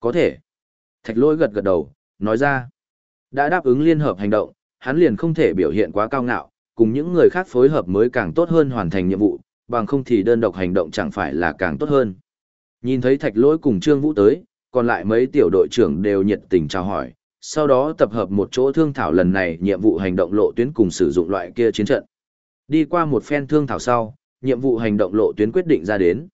Có thể. Thạch lỗi gật gật đầu, nói ra. Đã đáp ứng liên hợp hành động, hắn liền không thể biểu hiện quá cao ngạo, cùng những người khác phối hợp mới càng tốt hơn hoàn thành nhiệm vụ, bằng không thì đơn độc hành động chẳng phải là càng tốt hơn. Nhìn thấy thạch lỗi cùng Trương Vũ tới, còn lại mấy tiểu đội trưởng đều nhiệt tình chào hỏi, sau đó tập hợp một chỗ thương thảo lần này nhiệm vụ hành động lộ tuyến cùng sử dụng loại kia chiến trận. Đi qua một phen thương thảo sau, nhiệm vụ hành động lộ tuyến quyết định ra đến.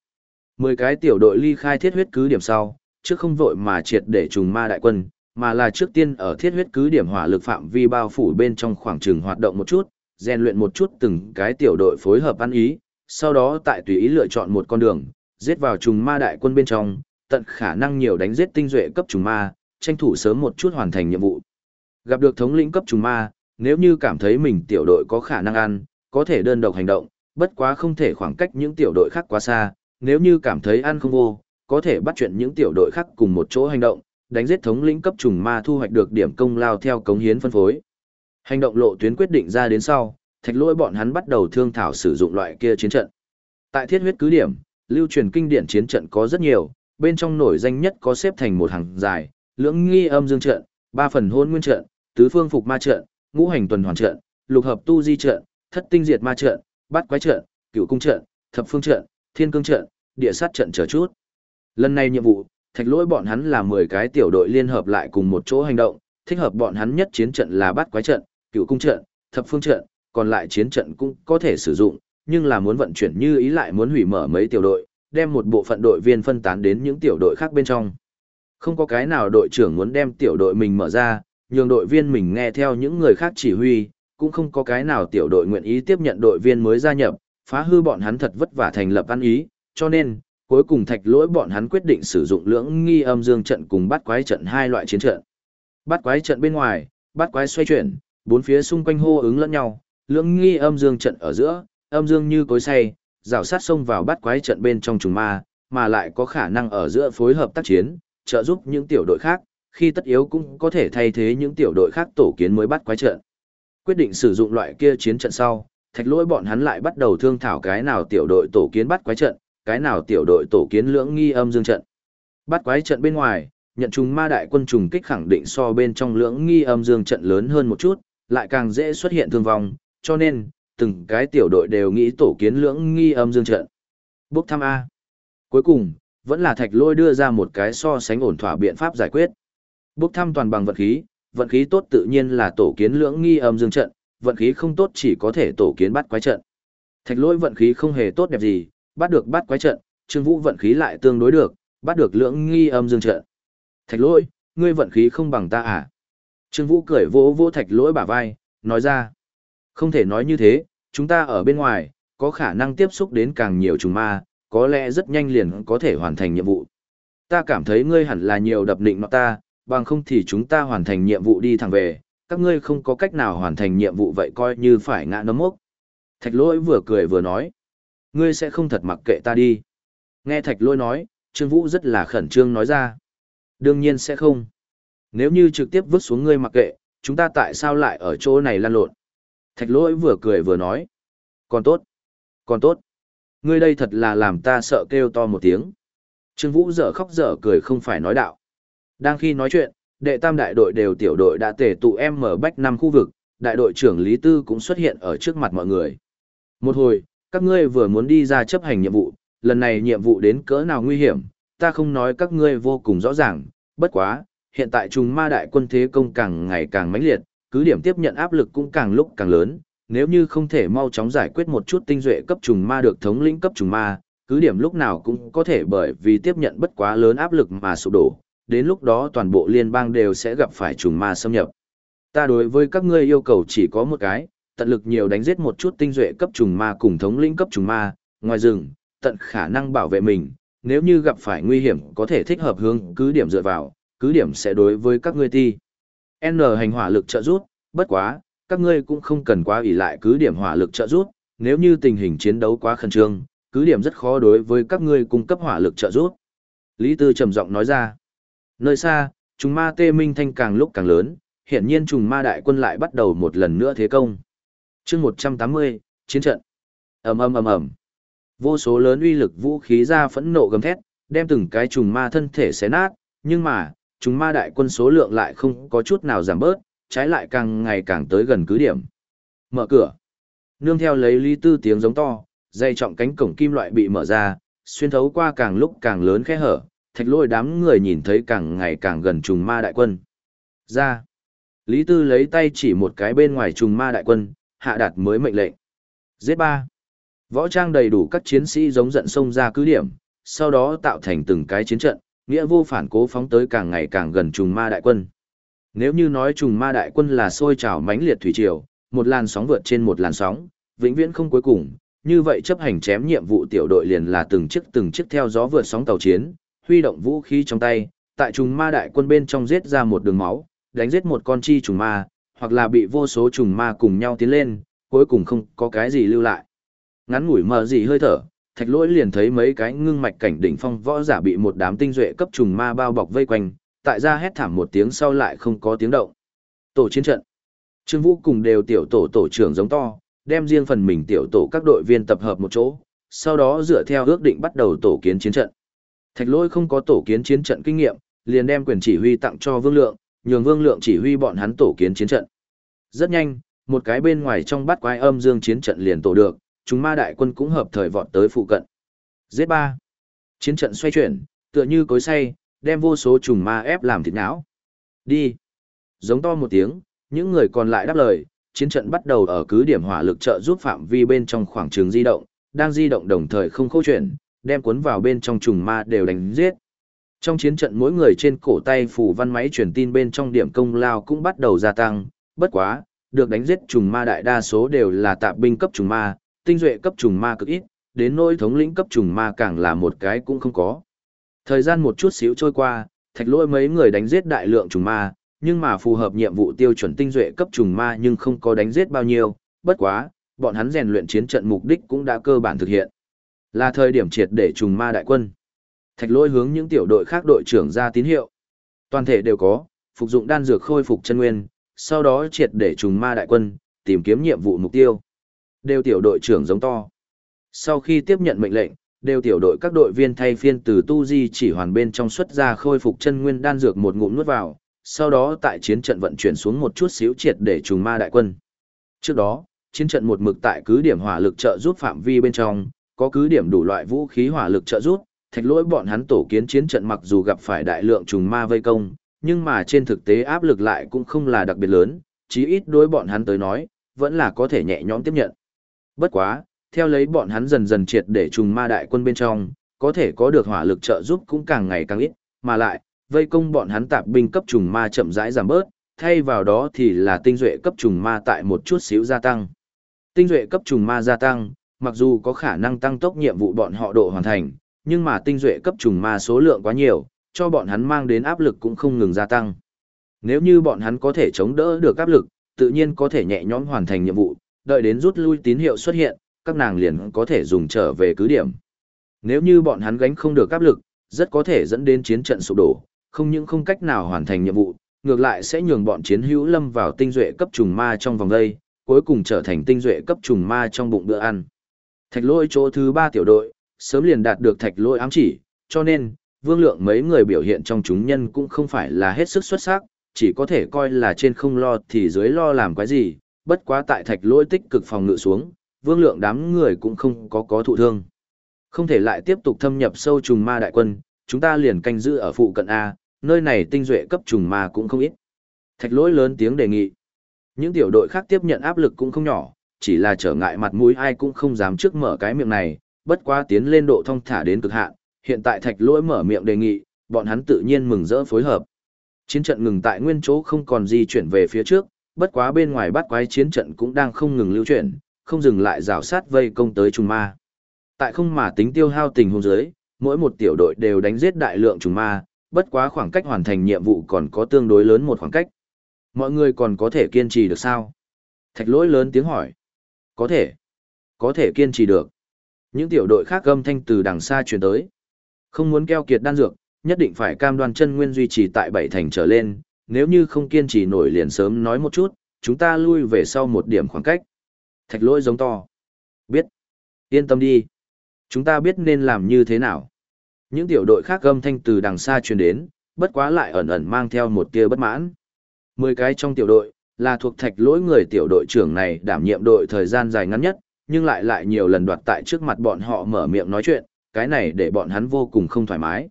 Mười cái tiểu đội ly khai thiết huyết cứ điểm sau, trước không vội mà triệt để trùng ma đại quân, mà là trước tiên ở thiết huyết cứ điểm hỏa lực phạm vi bao phủ bên trong khoảng trường hoạt động một chút, rèn luyện một chút từng cái tiểu đội phối hợp ăn ý, sau đó tại tùy ý lựa chọn một con đường, giết vào trùng ma đại quân bên trong, tận khả năng nhiều đánh giết tinh duệ cấp trùng ma, tranh thủ sớm một chút hoàn thành nhiệm vụ. Gặp được thống lĩnh cấp trùng ma, nếu như cảm thấy mình tiểu đội có khả năng ăn, có thể đơn độc hành động, bất quá không thể khoảng cách những tiểu đội khác quá xa, nếu như cảm thấy ăn không vô, có thể bắt chuyện những tiểu đội khác cùng một chỗ hành động, đánh giết thống lĩnh cấp trùng ma thu hoạch được điểm công lao theo cống hiến phân phối. Hành động lộ tuyến quyết định ra đến sau, thạch lỗi bọn hắn bắt đầu thương thảo sử dụng loại kia chiến trận. Tại thiết huyết cứ điểm, lưu truyền kinh điển chiến trận có rất nhiều, bên trong nổi danh nhất có xếp thành một hàng dài, lưỡng nghi âm dương trận, ba phần hôn nguyên trận, tứ phương phục ma trận, ngũ hành tuần hoàn trận, lục hợp tu di trận, thất tinh diệt ma trận, bát quái trận, cửu cung trận, thập phương trận, thiên cương trận, địa sát trận chờ chút. Lần này nhiệm vụ, thạch lỗi bọn hắn là 10 cái tiểu đội liên hợp lại cùng một chỗ hành động, thích hợp bọn hắn nhất chiến trận là bắt quái trận, cựu cung trận, thập phương trận, còn lại chiến trận cũng có thể sử dụng, nhưng là muốn vận chuyển như ý lại muốn hủy mở mấy tiểu đội, đem một bộ phận đội viên phân tán đến những tiểu đội khác bên trong. Không có cái nào đội trưởng muốn đem tiểu đội mình mở ra, nhường đội viên mình nghe theo những người khác chỉ huy, cũng không có cái nào tiểu đội nguyện ý tiếp nhận đội viên mới gia nhập, phá hư bọn hắn thật vất vả thành lập ăn ý, cho nên, cuối cùng thạch lỗi bọn hắn quyết định sử dụng lưỡng nghi âm dương trận cùng bắt quái trận hai loại chiến trận. Bắt quái trận bên ngoài, bắt quái xoay chuyển, bốn phía xung quanh hô ứng lẫn nhau, lưỡng nghi âm dương trận ở giữa, âm dương như cối say, rào sát xông vào bắt quái trận bên trong trùng ma, mà lại có khả năng ở giữa phối hợp tác chiến, trợ giúp những tiểu đội khác, khi tất yếu cũng có thể thay thế những tiểu đội khác tổ kiến mới bắt quái trận. Quyết định sử dụng loại kia chiến trận sau, thạch lỗi bọn hắn lại bắt đầu thương thảo cái nào tiểu đội tổ kiến bắt quái trận, cái nào tiểu đội tổ kiến lưỡng nghi âm dương trận. Bắt quái trận bên ngoài, nhận trùng ma đại quân trùng kích khẳng định so bên trong lưỡng nghi âm dương trận lớn hơn một chút, lại càng dễ xuất hiện thương vong, cho nên, từng cái tiểu đội đều nghĩ tổ kiến lưỡng nghi âm dương trận. Bốc thăm A. Cuối cùng, vẫn là thạch lôi đưa ra một cái so sánh ổn thỏa biện pháp giải quyết. Bốc thăm toàn bằng vận khí, vận khí tốt tự nhiên là tổ kiến lưỡng nghi âm dương trận, vận khí không tốt chỉ có thể tổ kiến bắt quái trận. Thạch lôi vận khí không hề tốt đẹp gì, bắt được bắt quái trận, Trương Vũ vận khí lại tương đối được, bắt được lưỡng nghi âm dương trận. Thạch lỗi ngươi vận khí không bằng ta à? Trương Vũ cười vỗ vỗ thạch lỗi bả vai, nói ra. Không thể nói như thế, chúng ta ở bên ngoài, có khả năng tiếp xúc đến càng nhiều trùng ma, có lẽ rất nhanh liền có thể hoàn thành nhiệm vụ. Ta cảm thấy ngươi hẳn là nhiều đập định nó ta, bằng không thì chúng ta hoàn thành nhiệm vụ đi thẳng về, các ngươi không có cách nào hoàn thành nhiệm vụ vậy coi như phải ngã nấm mốc. Thạch lỗi vừa cười vừa nói, ngươi sẽ không thật mặc kệ ta đi. Nghe thạch lỗi nói, Trương Vũ rất là khẩn trương nói ra. Đương nhiên sẽ không. Nếu như trực tiếp vứt xuống ngươi mặc kệ, chúng ta tại sao lại ở chỗ này lan lộn? Thạch lỗi vừa cười vừa nói. Còn tốt. Còn tốt. Ngươi đây thật là làm ta sợ kêu to một tiếng. Trương Vũ dở khóc dở cười không phải nói đạo. Đang khi nói chuyện, đệ tam đại đội đều tiểu đội đã tề tụ em mở bách năm khu vực, đại đội trưởng Lý Tư cũng xuất hiện ở trước mặt mọi người. Một hồi, các ngươi vừa muốn đi ra chấp hành nhiệm vụ, lần này nhiệm vụ đến cỡ nào nguy hiểm, ta không nói các ngươi vô cùng rõ ràng, bất quá, hiện tại trùng ma đại quân thế công càng ngày càng mãnh liệt, cứ điểm tiếp nhận áp lực cũng càng lúc càng lớn, nếu như không thể mau chóng giải quyết một chút tinh duệ cấp trùng ma được thống lĩnh cấp trùng ma, cứ điểm lúc nào cũng có thể bởi vì tiếp nhận bất quá lớn áp lực mà sụp đổ, đến lúc đó toàn bộ liên bang đều sẽ gặp phải trùng ma xâm nhập. Ta đối với các ngươi yêu cầu chỉ có một cái, tận lực nhiều đánh giết một chút tinh duệ cấp trùng ma cùng thống lĩnh cấp trùng ma, ngoài rừng, tận khả năng bảo vệ mình, nếu như gặp phải nguy hiểm có thể thích hợp hướng cứ điểm dựa vào, cứ điểm sẽ đối với các ngươi ti. N hành hỏa lực trợ rút, bất quá, các ngươi cũng không cần quá ủy lại cứ điểm hỏa lực trợ rút, nếu như tình hình chiến đấu quá khẩn trương, cứ điểm rất khó đối với các ngươi cung cấp hỏa lực trợ rút. Lý Tư trầm giọng nói ra. Nơi xa, trùng ma tê minh thanh càng lúc càng lớn, hiện nhiên trùng ma đại quân lại bắt đầu một lần nữa thế công chương 180, chiến trận. ầm ầm ầm ầm Vô số lớn uy lực vũ khí ra phẫn nộ gầm thét, đem từng cái trùng ma thân thể xé nát, Nhưng mà, chúng ma đại quân số lượng lại không có chút nào giảm bớt, trái lại càng ngày càng tới gần cứ điểm. Mở cửa. Nương theo lấy Lý Tư tiếng giống to, dây trọng cánh cổng kim loại bị mở ra, xuyên thấu qua càng lúc càng lớn khe hở, thạch lôi đám người nhìn thấy càng ngày càng gần trùng ma đại quân. Ra. Lý Tư lấy tay chỉ một cái bên ngoài trùng ma đại quân, hạ đạt mới mệnh lệnh. Giết ba. Võ trang đầy đủ các chiến sĩ giống giận sông ra cứ điểm, sau đó tạo thành từng cái chiến trận, nghĩa vô phản cố phóng tới càng ngày càng gần trùng ma đại quân. Nếu như nói trùng ma đại quân là sôi trào mãnh liệt thủy triều, một làn sóng vượt trên một làn sóng, vĩnh viễn không cuối cùng, như vậy chấp hành chém nhiệm vụ tiểu đội liền là từng chiếc từng chiếc theo gió vượt sóng tàu chiến, huy động vũ khí trong tay, tại trùng ma đại quân bên trong giết ra một đường máu, đánh giết một con chi trùng ma, hoặc là bị vô số trùng ma cùng nhau tiến lên, cuối cùng không có cái gì lưu lại. Ngắn ngủi mờ gì hơi thở, thạch lỗi liền thấy mấy cái ngưng mạch cảnh đỉnh phong võ giả bị một đám tinh duệ cấp trùng ma bao bọc vây quanh, tại ra hét thảm một tiếng sau lại không có tiếng động. Tổ chiến trận. Trương Vũ cùng đều tiểu tổ tổ trưởng giống to, đem riêng phần mình tiểu tổ các đội viên tập hợp một chỗ, sau đó dựa theo ước định bắt đầu tổ kiến chiến trận. Thạch lỗi không có tổ kiến chiến trận kinh nghiệm, liền đem quyền chỉ huy tặng cho Vương Lượng, nhường Vương Lượng chỉ huy bọn hắn tổ kiến chiến trận. Rất nhanh, một cái bên ngoài trong bát quái âm dương chiến trận liền tổ được, chúng ma đại quân cũng hợp thời vọt tới phụ cận. Giết ba. Chiến trận xoay chuyển, tựa như cối xay, đem vô số trùng ma ép làm thịt não. Đi. Giống to một tiếng, những người còn lại đáp lời, chiến trận bắt đầu ở cứ điểm hỏa lực trợ giúp phạm vi bên trong khoảng trường di động, đang di động đồng thời không khâu chuyển, đem cuốn vào bên trong trùng ma đều đánh giết. Trong chiến trận mỗi người trên cổ tay phủ văn máy truyền tin bên trong điểm công lao cũng bắt đầu gia tăng, bất quá, được đánh giết trùng ma đại đa số đều là tạp binh cấp trùng ma, tinh duệ cấp trùng ma cực ít, đến nỗi thống lĩnh cấp trùng ma càng là một cái cũng không có. Thời gian một chút xíu trôi qua, thạch lỗi mấy người đánh giết đại lượng trùng ma, nhưng mà phù hợp nhiệm vụ tiêu chuẩn tinh duệ cấp trùng ma nhưng không có đánh giết bao nhiêu, bất quá, bọn hắn rèn luyện chiến trận mục đích cũng đã cơ bản thực hiện. Là thời điểm triệt để trùng ma đại quân. Thạch lỗi hướng những tiểu đội khác đội trưởng ra tín hiệu. Toàn thể đều có, phục dụng đan dược khôi phục chân nguyên, sau đó triệt để trùng ma đại quân, tìm kiếm nhiệm vụ mục tiêu. Đều tiểu đội trưởng giống to. Sau khi tiếp nhận mệnh lệnh, đều tiểu đội các đội viên thay phiên từ tu di chỉ hoàn bên trong xuất ra khôi phục chân nguyên đan dược một ngụm nuốt vào, sau đó tại chiến trận vận chuyển xuống một chút xíu triệt để trùng ma đại quân. Trước đó, chiến trận một mực tại cứ điểm hỏa lực trợ giúp phạm vi bên trong, có cứ điểm đủ loại vũ khí hỏa lực trợ giúp, thạch lỗi bọn hắn tổ kiến chiến trận mặc dù gặp phải đại lượng trùng ma vây công, nhưng mà trên thực tế áp lực lại cũng không là đặc biệt lớn, chí ít đối bọn hắn tới nói, vẫn là có thể nhẹ nhõm tiếp nhận. Bất quá, theo lấy bọn hắn dần dần triệt để trùng ma đại quân bên trong, có thể có được hỏa lực trợ giúp cũng càng ngày càng ít, mà lại, vây công bọn hắn tạp binh cấp trùng ma chậm rãi giảm bớt, thay vào đó thì là tinh duệ cấp trùng ma tại một chút xíu gia tăng. Tinh duệ cấp trùng ma gia tăng, mặc dù có khả năng tăng tốc nhiệm vụ bọn họ độ hoàn thành, nhưng mà tinh duệ cấp trùng ma số lượng quá nhiều, cho bọn hắn mang đến áp lực cũng không ngừng gia tăng. Nếu như bọn hắn có thể chống đỡ được áp lực, tự nhiên có thể nhẹ nhõm hoàn thành nhiệm vụ, đợi đến rút lui tín hiệu xuất hiện, các nàng liền có thể dùng trở về cứ điểm. Nếu như bọn hắn gánh không được áp lực, rất có thể dẫn đến chiến trận sụp đổ, không những không cách nào hoàn thành nhiệm vụ, ngược lại sẽ nhường bọn chiến hữu lâm vào tinh duệ cấp trùng ma trong vòng đây, cuối cùng trở thành tinh duệ cấp trùng ma trong bụng bữa ăn. Thạch lôi chỗ thứ ba tiểu đội, sớm liền đạt được thạch lỗi ám chỉ, cho nên, vương lượng mấy người biểu hiện trong chúng nhân cũng không phải là hết sức xuất sắc, chỉ có thể coi là trên không lo thì dưới lo làm cái gì, bất quá tại thạch lỗi tích cực phòng ngự xuống, vương lượng đám người cũng không có có thụ thương. Không thể lại tiếp tục thâm nhập sâu trùng ma đại quân, chúng ta liền canh giữ ở phụ cận A, nơi này tinh duệ cấp trùng ma cũng không ít. Thạch lỗi lớn tiếng đề nghị. Những tiểu đội khác tiếp nhận áp lực cũng không nhỏ, chỉ là trở ngại mặt mũi ai cũng không dám trước mở cái miệng này, bất quá tiến lên độ thông thả đến cực hạn, hiện tại thạch lỗi mở miệng đề nghị, bọn hắn tự nhiên mừng rỡ phối hợp. Chiến trận ngừng tại nguyên chỗ không còn di chuyển về phía trước, bất quá bên ngoài bắt quái chiến trận cũng đang không ngừng lưu chuyển, không dừng lại rào sát vây công tới trùng ma. Tại không mà tính tiêu hao tình huống dưới, mỗi một tiểu đội đều đánh giết đại lượng trùng ma, bất quá khoảng cách hoàn thành nhiệm vụ còn có tương đối lớn một khoảng cách. Mọi người còn có thể kiên trì được sao? Thạch lỗi lớn tiếng hỏi. Có thể. Có thể kiên trì được. Những tiểu đội khác gâm thanh từ đằng xa truyền tới. Không muốn keo kiệt đan dược, nhất định phải cam đoan chân nguyên duy trì tại bảy thành trở lên, nếu như không kiên trì nổi liền sớm nói một chút, chúng ta lui về sau một điểm khoảng cách. Thạch lỗi giống to. Biết. Yên tâm đi. Chúng ta biết nên làm như thế nào. Những tiểu đội khác gâm thanh từ đằng xa truyền đến, bất quá lại ẩn ẩn mang theo một tia bất mãn. Mười cái trong tiểu đội, là thuộc thạch lỗi người tiểu đội trưởng này đảm nhiệm đội thời gian dài ngắn nhất, nhưng lại lại nhiều lần đoạt tại trước mặt bọn họ mở miệng nói chuyện, cái này để bọn hắn vô cùng không thoải mái.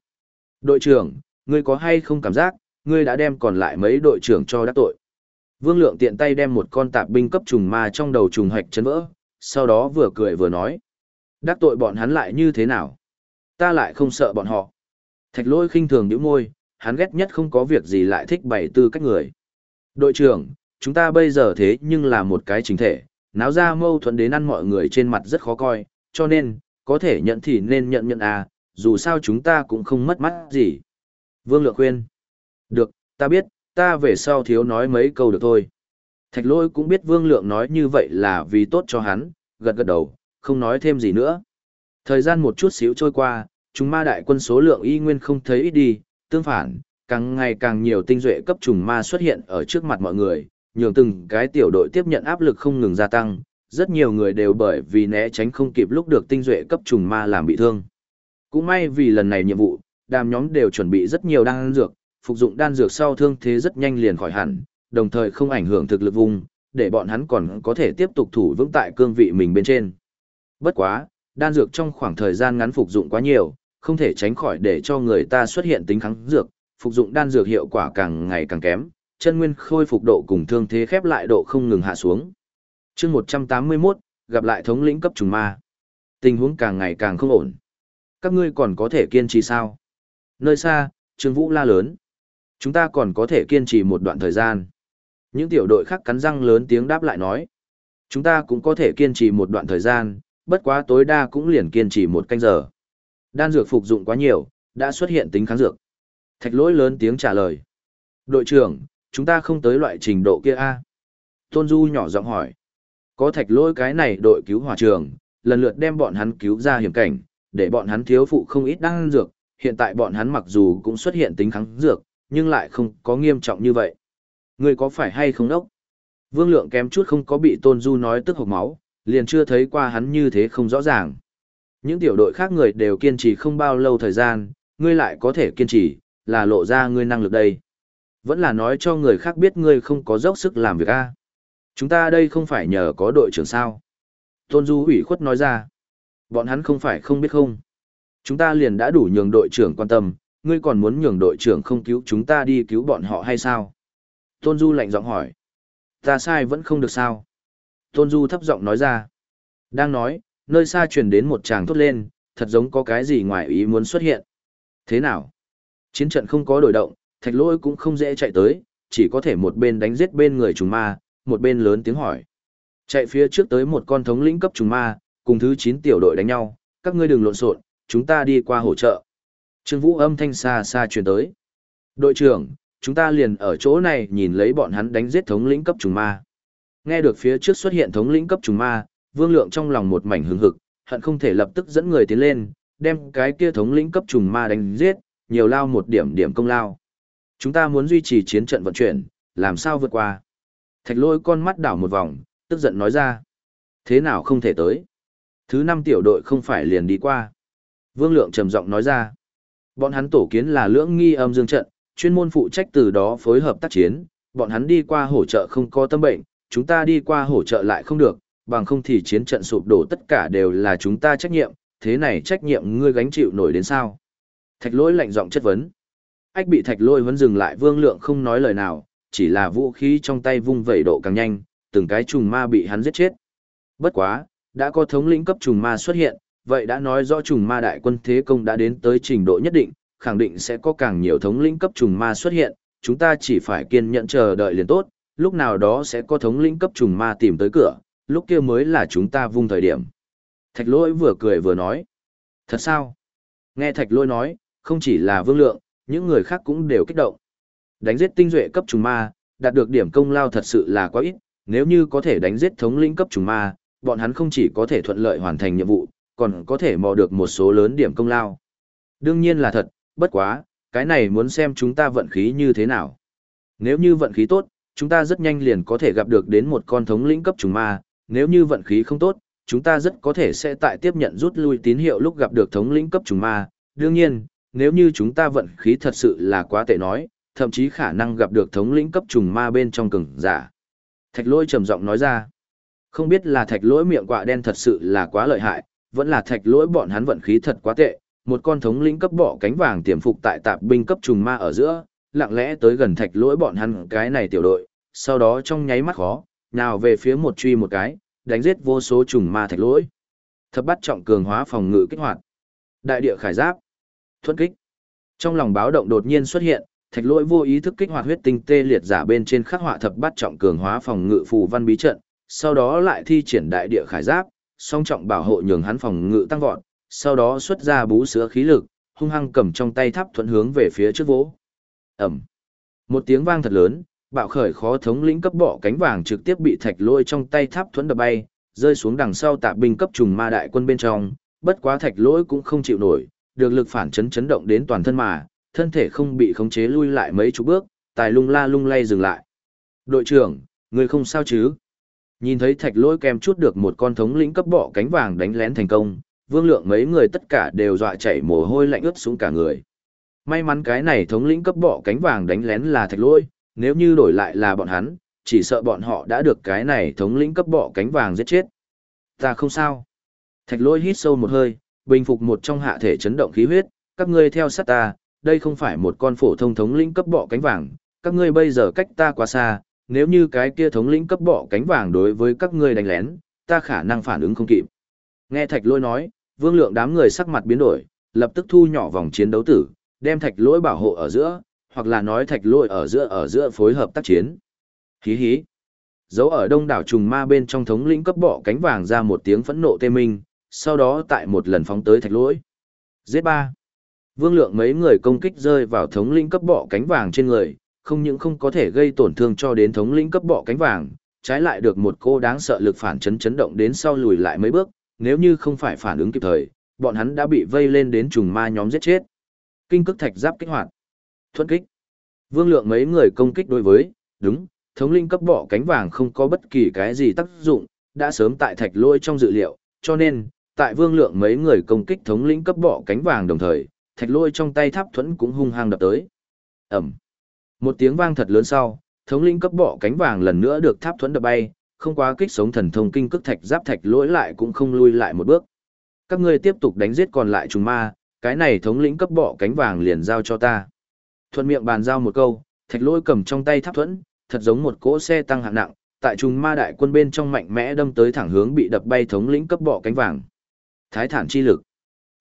Đội trưởng, ngươi có hay không cảm giác, ngươi đã đem còn lại mấy đội trưởng cho đắc tội. Vương Lượng tiện tay đem một con tạp binh cấp trùng ma trong đầu trùng hạch chấn vỡ, sau đó vừa cười vừa nói. Đắc tội bọn hắn lại như thế nào? Ta lại không sợ bọn họ. Thạch lôi khinh thường nhíu môi, hắn ghét nhất không có việc gì lại thích bày tư cách người. Đội trưởng, chúng ta bây giờ thế nhưng là một cái chính thể, náo ra mâu thuẫn đến ăn mọi người trên mặt rất khó coi, cho nên, có thể nhận thì nên nhận nhận à, dù sao chúng ta cũng không mất mắt gì. Vương Lượng khuyên. Được, ta biết, ta về sau thiếu nói mấy câu được thôi. Thạch lôi cũng biết Vương Lượng nói như vậy là vì tốt cho hắn, gật gật đầu, không nói thêm gì nữa. Thời gian một chút xíu trôi qua, chúng ma đại quân số lượng y nguyên không thấy ít đi, tương phản, càng ngày càng nhiều tinh duệ cấp trùng ma xuất hiện ở trước mặt mọi người, nhường từng cái tiểu đội tiếp nhận áp lực không ngừng gia tăng, rất nhiều người đều bởi vì né tránh không kịp lúc được tinh duệ cấp trùng ma làm bị thương. Cũng may vì lần này nhiệm vụ, đàm nhóm đều chuẩn bị rất nhiều đan dược, phục dụng đan dược sau thương thế rất nhanh liền khỏi hẳn, đồng thời không ảnh hưởng thực lực vùng, để bọn hắn còn có thể tiếp tục thủ vững tại cương vị mình bên trên. Bất quá, đan dược trong khoảng thời gian ngắn phục dụng quá nhiều, không thể tránh khỏi để cho người ta xuất hiện tính kháng dược, phục dụng đan dược hiệu quả càng ngày càng kém, chân nguyên khôi phục độ cùng thương thế khép lại độ không ngừng hạ xuống. Chương 181, gặp lại thống lĩnh cấp trùng ma. Tình huống càng ngày càng không ổn. Các ngươi còn có thể kiên trì sao? Nơi xa, Trương Vũ la lớn. Chúng ta còn có thể kiên trì một đoạn thời gian. Những tiểu đội khác cắn răng lớn tiếng đáp lại nói. Chúng ta cũng có thể kiên trì một đoạn thời gian, bất quá tối đa cũng liền kiên trì một canh giờ. Đan dược phục dụng quá nhiều, đã xuất hiện tính kháng dược. Thạch lỗi lớn tiếng trả lời. Đội trưởng, chúng ta không tới loại trình độ kia a Tôn Du nhỏ giọng hỏi. Có thạch lỗi cái này đội cứu hỏa trường, lần lượt đem bọn hắn cứu ra hiểm cảnh, để bọn hắn thiếu phụ không ít đan dược, hiện tại bọn hắn mặc dù cũng xuất hiện tính kháng dược, nhưng lại không có nghiêm trọng như vậy. Người có phải hay không đốc? Vương lượng kém chút không có bị Tôn Du nói tức hộc máu, liền chưa thấy qua hắn như thế không rõ ràng. Những tiểu đội khác người đều kiên trì không bao lâu thời gian, ngươi lại có thể kiên trì, là lộ ra ngươi năng lực đây. Vẫn là nói cho người khác biết ngươi không có dốc sức làm việc a. Chúng ta đây không phải nhờ có đội trưởng sao. Tôn Du ủy khuất nói ra. Bọn hắn không phải không biết không. Chúng ta liền đã đủ nhường đội trưởng quan tâm, ngươi còn muốn nhường đội trưởng không cứu chúng ta đi cứu bọn họ hay sao? Tôn Du lạnh giọng hỏi. Ta sai vẫn không được sao? Tôn Du thấp giọng nói ra. Đang nói, nơi xa truyền đến một chàng thốt lên, thật giống có cái gì ngoài ý muốn xuất hiện. Thế nào? Chiến trận không có đổi động, thạch lỗi cũng không dễ chạy tới, chỉ có thể một bên đánh giết bên người trùng ma, một bên lớn tiếng hỏi. Chạy phía trước tới một con thống lĩnh cấp trùng ma, cùng thứ chín tiểu đội đánh nhau, các ngươi đừng lộn xộn, chúng ta đi qua hỗ trợ. Trương Vũ âm thanh xa xa truyền tới. Đội trưởng, chúng ta liền ở chỗ này nhìn lấy bọn hắn đánh giết thống lĩnh cấp trùng ma. Nghe được phía trước xuất hiện thống lĩnh cấp trùng ma, Vương Lượng trong lòng một mảnh hứng hực, hận không thể lập tức dẫn người tiến lên, đem cái kia thống lĩnh cấp trùng ma đánh giết, nhiều lao một điểm điểm công lao. Chúng ta muốn duy trì chiến trận vận chuyển, làm sao vượt qua? Thạch lôi con mắt đảo một vòng, tức giận nói ra. Thế nào không thể tới? Thứ năm tiểu đội không phải liền đi qua. Vương Lượng trầm giọng nói ra. Bọn hắn tổ kiến là lưỡng nghi âm dương trận, chuyên môn phụ trách từ đó phối hợp tác chiến, bọn hắn đi qua hỗ trợ không có tâm bệnh, chúng ta đi qua hỗ trợ lại không được, bằng không thì chiến trận sụp đổ tất cả đều là chúng ta trách nhiệm, thế này trách nhiệm ngươi gánh chịu nổi đến sao? Thạch lỗi lạnh giọng chất vấn. Ách bị thạch Lôi vẫn dừng lại vương lượng không nói lời nào, chỉ là vũ khí trong tay vung vẩy độ càng nhanh, từng cái trùng ma bị hắn giết chết. Bất quá, đã có thống lĩnh cấp trùng ma xuất hiện, vậy đã nói rõ trùng ma đại quân thế công đã đến tới trình độ nhất định, khẳng định sẽ có càng nhiều thống lĩnh cấp trùng ma xuất hiện, chúng ta chỉ phải kiên nhẫn chờ đợi liền tốt, lúc nào đó sẽ có thống lĩnh cấp trùng ma tìm tới cửa, lúc kia mới là chúng ta vung thời điểm. Thạch lỗi vừa cười vừa nói. Thật sao? Nghe thạch lỗi nói, không chỉ là vương lượng, những người khác cũng đều kích động. Đánh giết tinh duệ cấp trùng ma, đạt được điểm công lao thật sự là quá ít, nếu như có thể đánh giết thống lĩnh cấp trùng ma, bọn hắn không chỉ có thể thuận lợi hoàn thành nhiệm vụ, còn có thể mò được một số lớn điểm công lao. Đương nhiên là thật, bất quá, cái này muốn xem chúng ta vận khí như thế nào. Nếu như vận khí tốt, chúng ta rất nhanh liền có thể gặp được đến một con thống lĩnh cấp trùng ma, nếu như vận khí không tốt, chúng ta rất có thể sẽ tại tiếp nhận rút lui tín hiệu lúc gặp được thống lĩnh cấp trùng ma. Đương nhiên, nếu như chúng ta vận khí thật sự là quá tệ nói, thậm chí khả năng gặp được thống lĩnh cấp trùng ma bên trong cường giả. Thạch lỗi trầm giọng nói ra, không biết là thạch lỗi miệng quạ đen thật sự là quá lợi hại, vẫn là thạch lỗi bọn hắn vận khí thật quá tệ, một con thống lĩnh cấp bỏ cánh vàng tiềm phục tại tạp binh cấp trùng ma ở giữa, lặng lẽ tới gần thạch lỗi bọn hắn cái này tiểu đội, sau đó trong nháy mắt khó, nào về phía một truy một cái, đánh giết vô số trùng ma thạch lỗi. Thập bắt trọng cường hóa phòng ngự kích hoạt. Đại địa khải giáp. Thuận kích. Trong lòng báo động đột nhiên xuất hiện, thạch lỗi vô ý thức kích hoạt huyết tinh tê liệt giả bên trên khắc họa thập bắt trọng cường hóa phòng ngự phù văn bí trận, sau đó lại thi triển đại địa khải giáp, song trọng bảo hộ nhường hắn phòng ngự tăng vọt, sau đó xuất ra bú sữa khí lực, hung hăng cầm trong tay tháp thuận hướng về phía trước vỗ. Ẩm. Một tiếng vang thật lớn, bạo khởi khó thống lĩnh cấp bỏ cánh vàng trực tiếp bị thạch lôi trong tay tháp thuẫn đập bay, rơi xuống đằng sau tạ binh cấp trùng ma đại quân bên trong, bất quá thạch lỗi cũng không chịu nổi, được lực phản chấn chấn động đến toàn thân mà, thân thể không bị khống chế lui lại mấy chục bước, tài lung la lung lay dừng lại. Đội trưởng, người không sao chứ? Nhìn thấy thạch lỗi kèm chút được một con thống lĩnh cấp bọ cánh vàng đánh lén thành công, vương lượng mấy người tất cả đều dọa chảy mồ hôi lạnh ướt xuống cả người. May mắn cái này thống lĩnh cấp bọ cánh vàng đánh lén là thạch lỗi, nếu như đổi lại là bọn hắn, chỉ sợ bọn họ đã được cái này thống lĩnh cấp bọ cánh vàng giết chết. Ta không sao. Thạch lỗi hít sâu một hơi, bình phục một trong hạ thể chấn động khí huyết, các ngươi theo sát ta, đây không phải một con phổ thông thống lĩnh cấp bọ cánh vàng, các ngươi bây giờ cách ta quá xa, nếu như cái kia thống lĩnh cấp bọ cánh vàng đối với các ngươi đánh lén, ta khả năng phản ứng không kịp. Nghe thạch lỗi nói, vương lượng đám người sắc mặt biến đổi, lập tức thu nhỏ vòng chiến đấu tử, đem thạch lỗi bảo hộ ở giữa, hoặc là nói thạch lỗi ở giữa ở giữa phối hợp tác chiến. Hí hí. Dấu ở đông đảo trùng ma bên trong thống lĩnh cấp bọ cánh vàng ra một tiếng phẫn nộ tê minh, sau đó tại một lần phóng tới thạch lỗi. Giết ba. Vương lượng mấy người công kích rơi vào thống lĩnh cấp bọ cánh vàng trên người, không những không có thể gây tổn thương cho đến thống lĩnh cấp bọ cánh vàng, trái lại được một cô đáng sợ lực phản chấn chấn động đến sau lùi lại mấy bước, nếu như không phải phản ứng kịp thời, bọn hắn đã bị vây lên đến trùng ma nhóm giết chết. Kinh cức thạch giáp kích hoạt. Thuận kích. Vương lượng mấy người công kích đối với, đúng, thống linh cấp bọ cánh vàng không có bất kỳ cái gì tác dụng, đã sớm tại thạch lôi trong dự liệu, cho nên, tại vương lượng mấy người công kích thống lĩnh cấp bọ cánh vàng đồng thời, thạch lôi trong tay tháp thuẫn cũng hung hăng đập tới. Ẩm. Một tiếng vang thật lớn sau, thống lĩnh cấp bọ cánh vàng lần nữa được tháp thuẫn đập bay, không quá kích sống thần thông kinh cước thạch giáp thạch lỗi lại cũng không lui lại một bước. Các ngươi tiếp tục đánh giết còn lại trùng ma, cái này thống lĩnh cấp bọ cánh vàng liền giao cho ta. Thuận miệng bàn giao một câu, thạch lỗi cầm trong tay tháp thuẫn, thật giống một cỗ xe tăng hạng nặng, tại trùng ma đại quân bên trong mạnh mẽ đâm tới thẳng hướng bị đập bay thống lĩnh cấp bọ cánh vàng. Thái thản chi lực.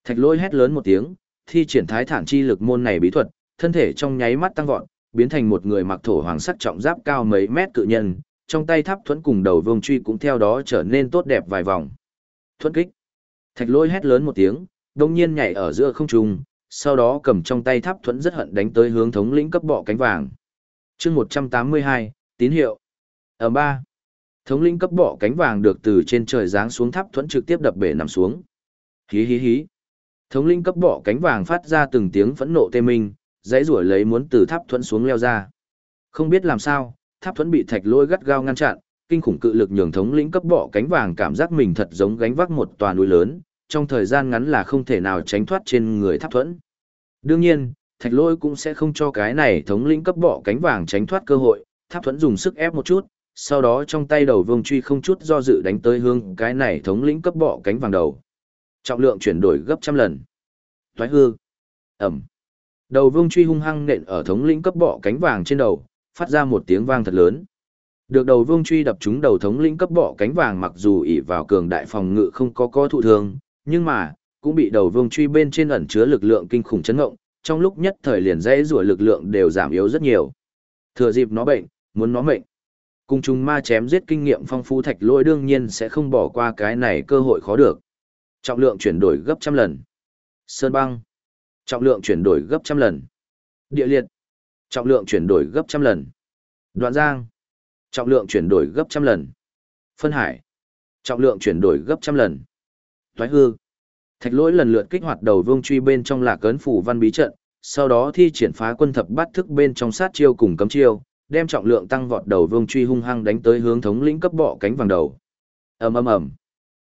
Thạch lỗi hét lớn một tiếng, thi triển thái thản chi lực môn này bí thuật, thân thể trong nháy mắt tăng vọt, biến thành một người mặc thổ hoàng sắc trọng giáp cao mấy mét cự nhân, trong tay tháp thuẫn cùng đầu vương truy cũng theo đó trở nên tốt đẹp vài vòng. Thuẫn kích. Thạch lôi hét lớn một tiếng, đông nhiên nhảy ở giữa không trung, sau đó cầm trong tay tháp thuẫn rất hận đánh tới hướng thống lĩnh cấp bọ cánh vàng. chương 182, tín hiệu. Ở ba, thống lĩnh cấp bọ cánh vàng được từ trên trời giáng xuống tháp thuẫn trực tiếp đập bể nằm xuống. Hí hí hí. Thống lĩnh cấp bỏ cánh vàng phát ra từng tiếng phẫn nộ tê minh, dãy rủa lấy muốn từ tháp thuẫn xuống leo ra. Không biết làm sao, tháp thuẫn bị thạch lôi gắt gao ngăn chặn, kinh khủng cự lực nhường thống lĩnh cấp bỏ cánh vàng cảm giác mình thật giống gánh vác một tòa núi lớn, trong thời gian ngắn là không thể nào tránh thoát trên người tháp thuẫn. Đương nhiên, thạch lôi cũng sẽ không cho cái này thống lĩnh cấp bỏ cánh vàng tránh thoát cơ hội, tháp thuẫn dùng sức ép một chút, sau đó trong tay đầu vương truy không chút do dự đánh tới hướng cái này thống lĩnh cấp bỏ cánh vàng đầu. Trọng lượng chuyển đổi gấp trăm lần. Thoái hư. Ẩm. Đầu vương truy hung hăng nện ở thống lĩnh cấp bọ cánh vàng trên đầu, phát ra một tiếng vang thật lớn. Được đầu vương truy đập trúng đầu thống lĩnh cấp bọ cánh vàng mặc dù ỷ vào cường đại phòng ngự không có có thụ thương, nhưng mà, cũng bị đầu vương truy bên trên ẩn chứa lực lượng kinh khủng chấn ngộng, trong lúc nhất thời liền dãy rủa lực lượng đều giảm yếu rất nhiều. Thừa dịp nó bệnh, muốn nó mệnh. Cùng chúng ma chém giết kinh nghiệm phong phú thạch lôi đương nhiên sẽ không bỏ qua cái này cơ hội khó được. Trọng lượng chuyển đổi gấp trăm lần. Sơn băng. Trọng lượng chuyển đổi gấp trăm lần. Địa liệt. Trọng lượng chuyển đổi gấp trăm lần. Đoạn giang. Trọng lượng chuyển đổi gấp trăm lần. Phân hải. Trọng lượng chuyển đổi gấp trăm lần. Thoái hư. Thạch lỗi lần lượt kích hoạt đầu vương truy bên trong lạc cấn phủ văn bí trận, sau đó thi triển phá quân thập bắt thức bên trong sát chiêu cùng cấm chiêu, đem trọng lượng tăng vọt đầu vương truy hung hăng đánh tới hướng thống lĩnh cấp bọ cánh vàng đầu. ầm ầm ầm,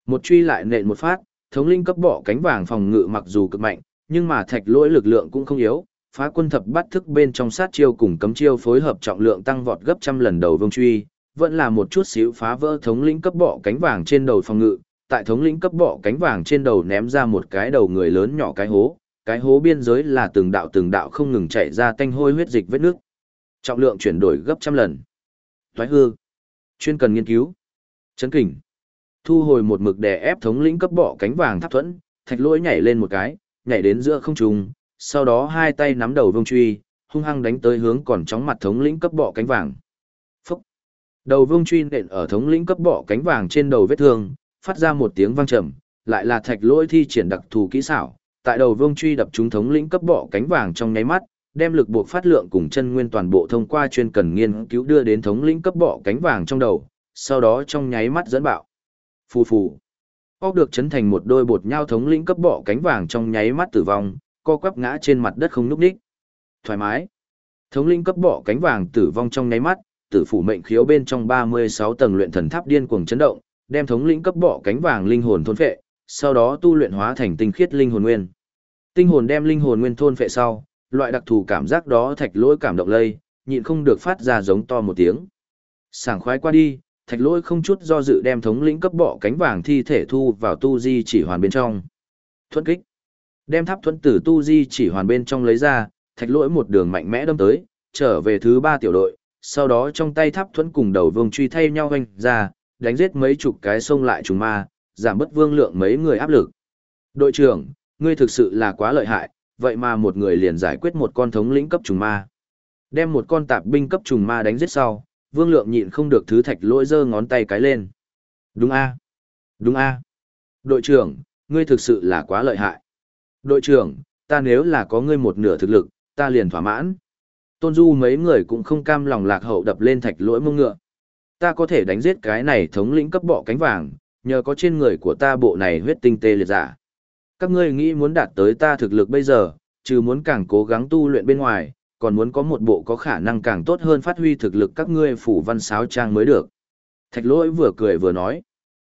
một truy lại nện một phát, thống linh cấp bọ cánh vàng phòng ngự mặc dù cực mạnh, Nhưng mà thạch lỗi lực lượng cũng không yếu, phá quân thập bắt thức bên trong sát chiêu cùng cấm chiêu phối hợp trọng lượng tăng vọt gấp trăm lần đầu vương truy, vẫn là một chút xíu phá vỡ thống lĩnh cấp bọ cánh vàng trên đầu phòng ngự, tại thống lĩnh cấp bọ cánh vàng trên đầu ném ra một cái đầu người lớn nhỏ cái hố, cái hố biên giới là từng đạo từng đạo không ngừng chảy ra tanh hôi huyết dịch vết nước. Trọng lượng chuyển đổi gấp trăm lần. Toái hư. Chuyên cần nghiên cứu. Chấn kình. Thu hồi một mực đè ép thống lĩnh cấp bỏ cánh vàng tháp thuẫn, thạch lỗi nhảy lên một cái, nhảy đến giữa không trung, sau đó hai tay nắm đầu vương truy, hung hăng đánh tới hướng còn chóng mặt thống lĩnh cấp bọ cánh vàng. Phúc! Đầu vương truy nện ở thống lĩnh cấp bọ cánh vàng trên đầu vết thương, phát ra một tiếng vang trầm, lại là thạch lỗi thi triển đặc thù kỹ xảo, tại đầu vương truy đập trúng thống lĩnh cấp bọ cánh vàng trong nháy mắt, đem lực buộc phát lượng cùng chân nguyên toàn bộ thông qua chuyên cần nghiên cứu đưa đến thống lĩnh cấp bọ cánh vàng trong đầu, sau đó trong nháy mắt dẫn bạo. Phù phù. Ốc được chấn thành một đôi bột nhau thống lĩnh cấp bọ cánh vàng trong nháy mắt tử vong, co quắp ngã trên mặt đất không núp đích. Thoải mái. Thống lĩnh cấp bọ cánh vàng tử vong trong nháy mắt, tử phủ mệnh khiếu bên trong 36 tầng luyện thần tháp điên cuồng chấn động, đem thống lĩnh cấp bọ cánh vàng linh hồn thôn phệ, sau đó tu luyện hóa thành tinh khiết linh hồn nguyên. Tinh hồn đem linh hồn nguyên thôn phệ sau, loại đặc thù cảm giác đó thạch lỗi cảm động lây, nhịn không được phát ra giống to một tiếng. Sảng khoái qua đi, thạch lỗi không chút do dự đem thống lĩnh cấp bọ cánh vàng thi thể thu vào tu di chỉ hoàn bên trong. thuẫn kích. Đem tháp thuẫn tử tu di chỉ hoàn bên trong lấy ra, thạch lỗi một đường mạnh mẽ đâm tới, trở về thứ ba tiểu đội, sau đó trong tay tháp thuẫn cùng đầu vương truy thay nhau oanh ra, đánh giết mấy chục cái sông lại trùng ma, giảm bớt vương lượng mấy người áp lực. Đội trưởng, ngươi thực sự là quá lợi hại, vậy mà một người liền giải quyết một con thống lĩnh cấp trùng ma. Đem một con tạp binh cấp trùng ma đánh giết sau, vương lượng nhịn không được thứ thạch lỗi giơ ngón tay cái lên. Đúng a Đúng a Đội trưởng, ngươi thực sự là quá lợi hại. Đội trưởng, ta nếu là có ngươi một nửa thực lực, ta liền thỏa mãn. Tôn Du mấy người cũng không cam lòng lạc hậu đập lên thạch lỗi mông ngựa. Ta có thể đánh giết cái này thống lĩnh cấp bọ cánh vàng, nhờ có trên người của ta bộ này huyết tinh tê liệt giả. Các ngươi nghĩ muốn đạt tới ta thực lực bây giờ, trừ muốn càng cố gắng tu luyện bên ngoài, còn muốn có một bộ có khả năng càng tốt hơn phát huy thực lực các ngươi phủ văn sáo trang mới được. Thạch lỗi vừa cười vừa nói.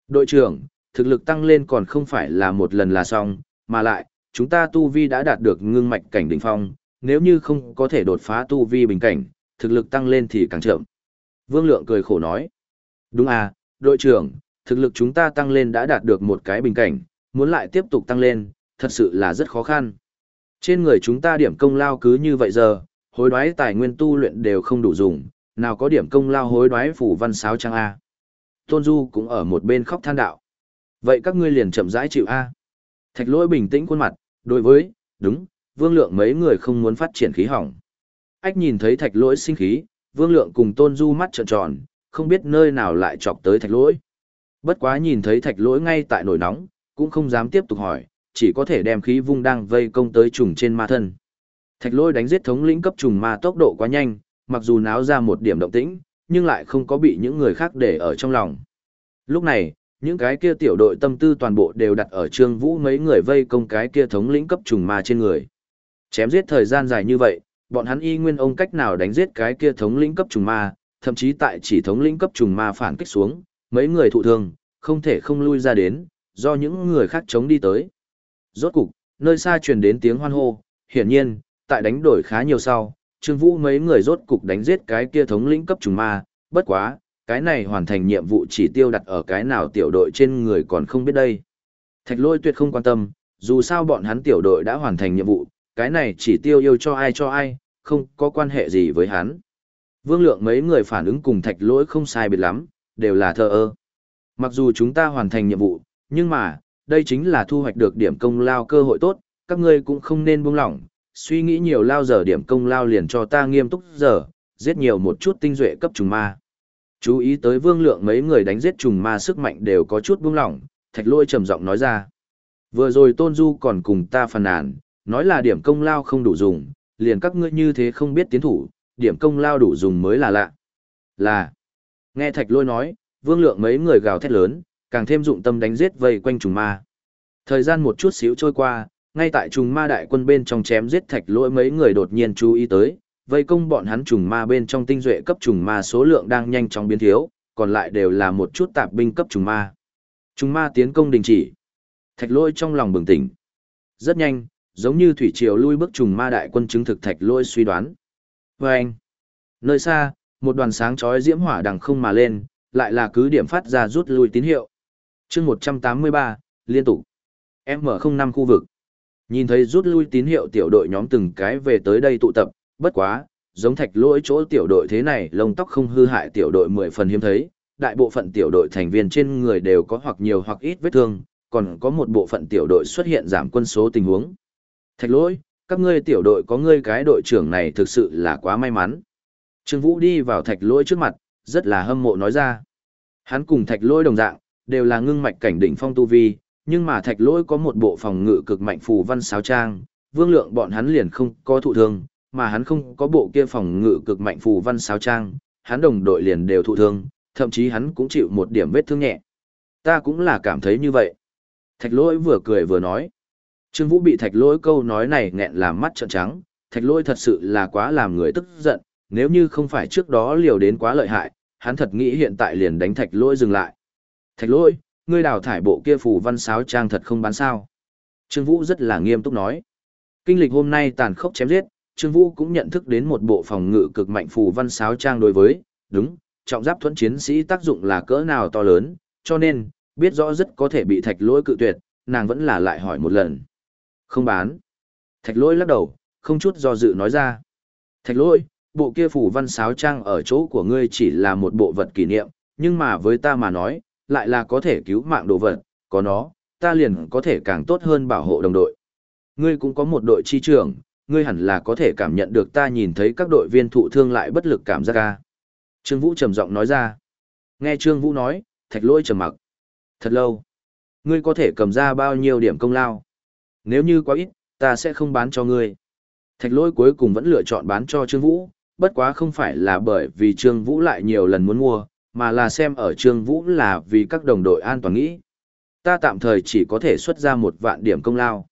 Đội trưởng, thực lực tăng lên còn không phải là một lần là xong, mà lại, chúng ta tu vi đã đạt được ngưng mạch cảnh đỉnh phong, nếu như không có thể đột phá tu vi bình cảnh, thực lực tăng lên thì càng chậm. Vương Lượng cười khổ nói. Đúng à, đội trưởng, thực lực chúng ta tăng lên đã đạt được một cái bình cảnh, muốn lại tiếp tục tăng lên, thật sự là rất khó khăn. Trên người chúng ta điểm công lao cứ như vậy giờ, hối đoái tài nguyên tu luyện đều không đủ dùng, nào có điểm công lao hối đoái phủ văn sáo trang A. Tôn Du cũng ở một bên khóc than đạo. Vậy các ngươi liền chậm rãi chịu A. Thạch lỗi bình tĩnh khuôn mặt, đối với, đúng, vương lượng mấy người không muốn phát triển khí hỏng. Ách nhìn thấy thạch lỗi sinh khí, vương lượng cùng tôn du mắt trợn tròn, không biết nơi nào lại chọc tới thạch lỗi. Bất quá nhìn thấy thạch lỗi ngay tại nổi nóng, cũng không dám tiếp tục hỏi, chỉ có thể đem khí vung đang vây công tới trùng trên ma thân. Thạch Lôi đánh giết thống lĩnh cấp trùng ma tốc độ quá nhanh, mặc dù náo ra một điểm động tĩnh, nhưng lại không có bị những người khác để ở trong lòng. Lúc này, những cái kia tiểu đội tâm tư toàn bộ đều đặt ở Trương Vũ mấy người vây công cái kia thống lĩnh cấp trùng ma trên người. Chém giết thời gian dài như vậy, bọn hắn y nguyên ông cách nào đánh giết cái kia thống lĩnh cấp trùng ma, thậm chí tại chỉ thống lĩnh cấp trùng ma phản kích xuống, mấy người thụ thương, không thể không lui ra đến, do những người khác chống đi tới. Rốt cục, nơi xa truyền đến tiếng hoan hô, hiển nhiên, tại đánh đổi khá nhiều sau, Trương Vũ mấy người rốt cục đánh giết cái kia thống lĩnh cấp trùng ma, bất quá, cái này hoàn thành nhiệm vụ chỉ tiêu đặt ở cái nào tiểu đội trên người còn không biết đây. Thạch lôi tuyệt không quan tâm, dù sao bọn hắn tiểu đội đã hoàn thành nhiệm vụ, cái này chỉ tiêu yêu cho ai cho ai, không có quan hệ gì với hắn. Vương lượng mấy người phản ứng cùng thạch lỗi không sai biệt lắm, đều là thờ ơ. Mặc dù chúng ta hoàn thành nhiệm vụ, nhưng mà, đây chính là thu hoạch được điểm công lao cơ hội tốt, các ngươi cũng không nên buông lỏng, suy nghĩ nhiều lao giờ điểm công lao liền cho ta nghiêm túc giờ, giết nhiều một chút tinh duệ cấp trùng ma. Chú ý tới vương lượng mấy người đánh giết trùng ma sức mạnh đều có chút buông lỏng, thạch lôi trầm giọng nói ra. Vừa rồi tôn du còn cùng ta phàn nàn, nói là điểm công lao không đủ dùng, liền các ngươi như thế không biết tiến thủ, điểm công lao đủ dùng mới là lạ. Là, nghe thạch lôi nói, vương lượng mấy người gào thét lớn, càng thêm dụng tâm đánh giết vây quanh trùng ma. Thời gian một chút xíu trôi qua, ngay tại trùng ma đại quân bên trong chém giết thạch lỗi mấy người đột nhiên chú ý tới, vây công bọn hắn trùng ma bên trong tinh duệ cấp trùng ma số lượng đang nhanh chóng biến thiếu, còn lại đều là một chút tạp binh cấp trùng ma. Trùng ma tiến công đình chỉ. Thạch lỗi trong lòng bừng tỉnh. Rất nhanh, giống như thủy triều lui bước trùng ma đại quân chứng thực thạch lỗi suy đoán. Và anh, nơi xa, một đoàn sáng chói diễm hỏa đằng không mà lên, lại là cứ điểm phát ra rút lui tín hiệu. chương 183, liên tục. M05 khu vực. Nhìn thấy rút lui tín hiệu tiểu đội nhóm từng cái về tới đây tụ tập, bất quá, giống thạch lỗi chỗ tiểu đội thế này lông tóc không hư hại tiểu đội mười phần hiếm thấy, đại bộ phận tiểu đội thành viên trên người đều có hoặc nhiều hoặc ít vết thương, còn có một bộ phận tiểu đội xuất hiện giảm quân số tình huống. Thạch lỗi, các ngươi tiểu đội có ngươi cái đội trưởng này thực sự là quá may mắn. Trương Vũ đi vào thạch lỗi trước mặt, rất là hâm mộ nói ra. Hắn cùng thạch lỗi đồng dạng, đều là ngưng mạch cảnh đỉnh phong tu vi, nhưng mà thạch lỗi có một bộ phòng ngự cực mạnh phù văn sáo trang, vương lượng bọn hắn liền không có thụ thương, mà hắn không có bộ kia phòng ngự cực mạnh phù văn sáo trang, hắn đồng đội liền đều thụ thương, thậm chí hắn cũng chịu một điểm vết thương nhẹ. Ta cũng là cảm thấy như vậy. Thạch lỗi vừa cười vừa nói. Trương Vũ bị thạch lỗi câu nói này nghẹn làm mắt trợn trắng, thạch lỗi thật sự là quá làm người tức giận, nếu như không phải trước đó liều đến quá lợi hại, hắn thật nghĩ hiện tại liền đánh thạch lỗi dừng lại. Thạch lỗi, ngươi đào thải bộ kia phù văn sáo trang thật không bán sao. Trương Vũ rất là nghiêm túc nói. Kinh lịch hôm nay tàn khốc chém giết, Trương Vũ cũng nhận thức đến một bộ phòng ngự cực mạnh phù văn sáo trang đối với, đúng, trọng giáp thuẫn chiến sĩ tác dụng là cỡ nào to lớn, cho nên, biết rõ rất có thể bị thạch lỗi cự tuyệt, nàng vẫn là lại hỏi một lần. Không bán. Thạch lỗi lắc đầu, không chút do dự nói ra. Thạch lỗi, bộ kia phù văn sáo trang ở chỗ của ngươi chỉ là một bộ vật kỷ niệm, nhưng mà với ta mà nói, lại là có thể cứu mạng đồ vật, có nó, ta liền có thể càng tốt hơn bảo hộ đồng đội. Ngươi cũng có một đội chi trưởng, ngươi hẳn là có thể cảm nhận được ta nhìn thấy các đội viên thụ thương lại bất lực cảm giác ca. Trương Vũ trầm giọng nói ra. Nghe Trương Vũ nói, thạch lỗi trầm mặc. Thật lâu. Ngươi có thể cầm ra bao nhiêu điểm công lao? Nếu như quá ít, ta sẽ không bán cho ngươi. Thạch lỗi cuối cùng vẫn lựa chọn bán cho Trương Vũ, bất quá không phải là bởi vì Trương Vũ lại nhiều lần muốn mua, mà là xem ở Trương Vũ là vì các đồng đội an toàn nghĩ. Ta tạm thời chỉ có thể xuất ra một vạn điểm công lao.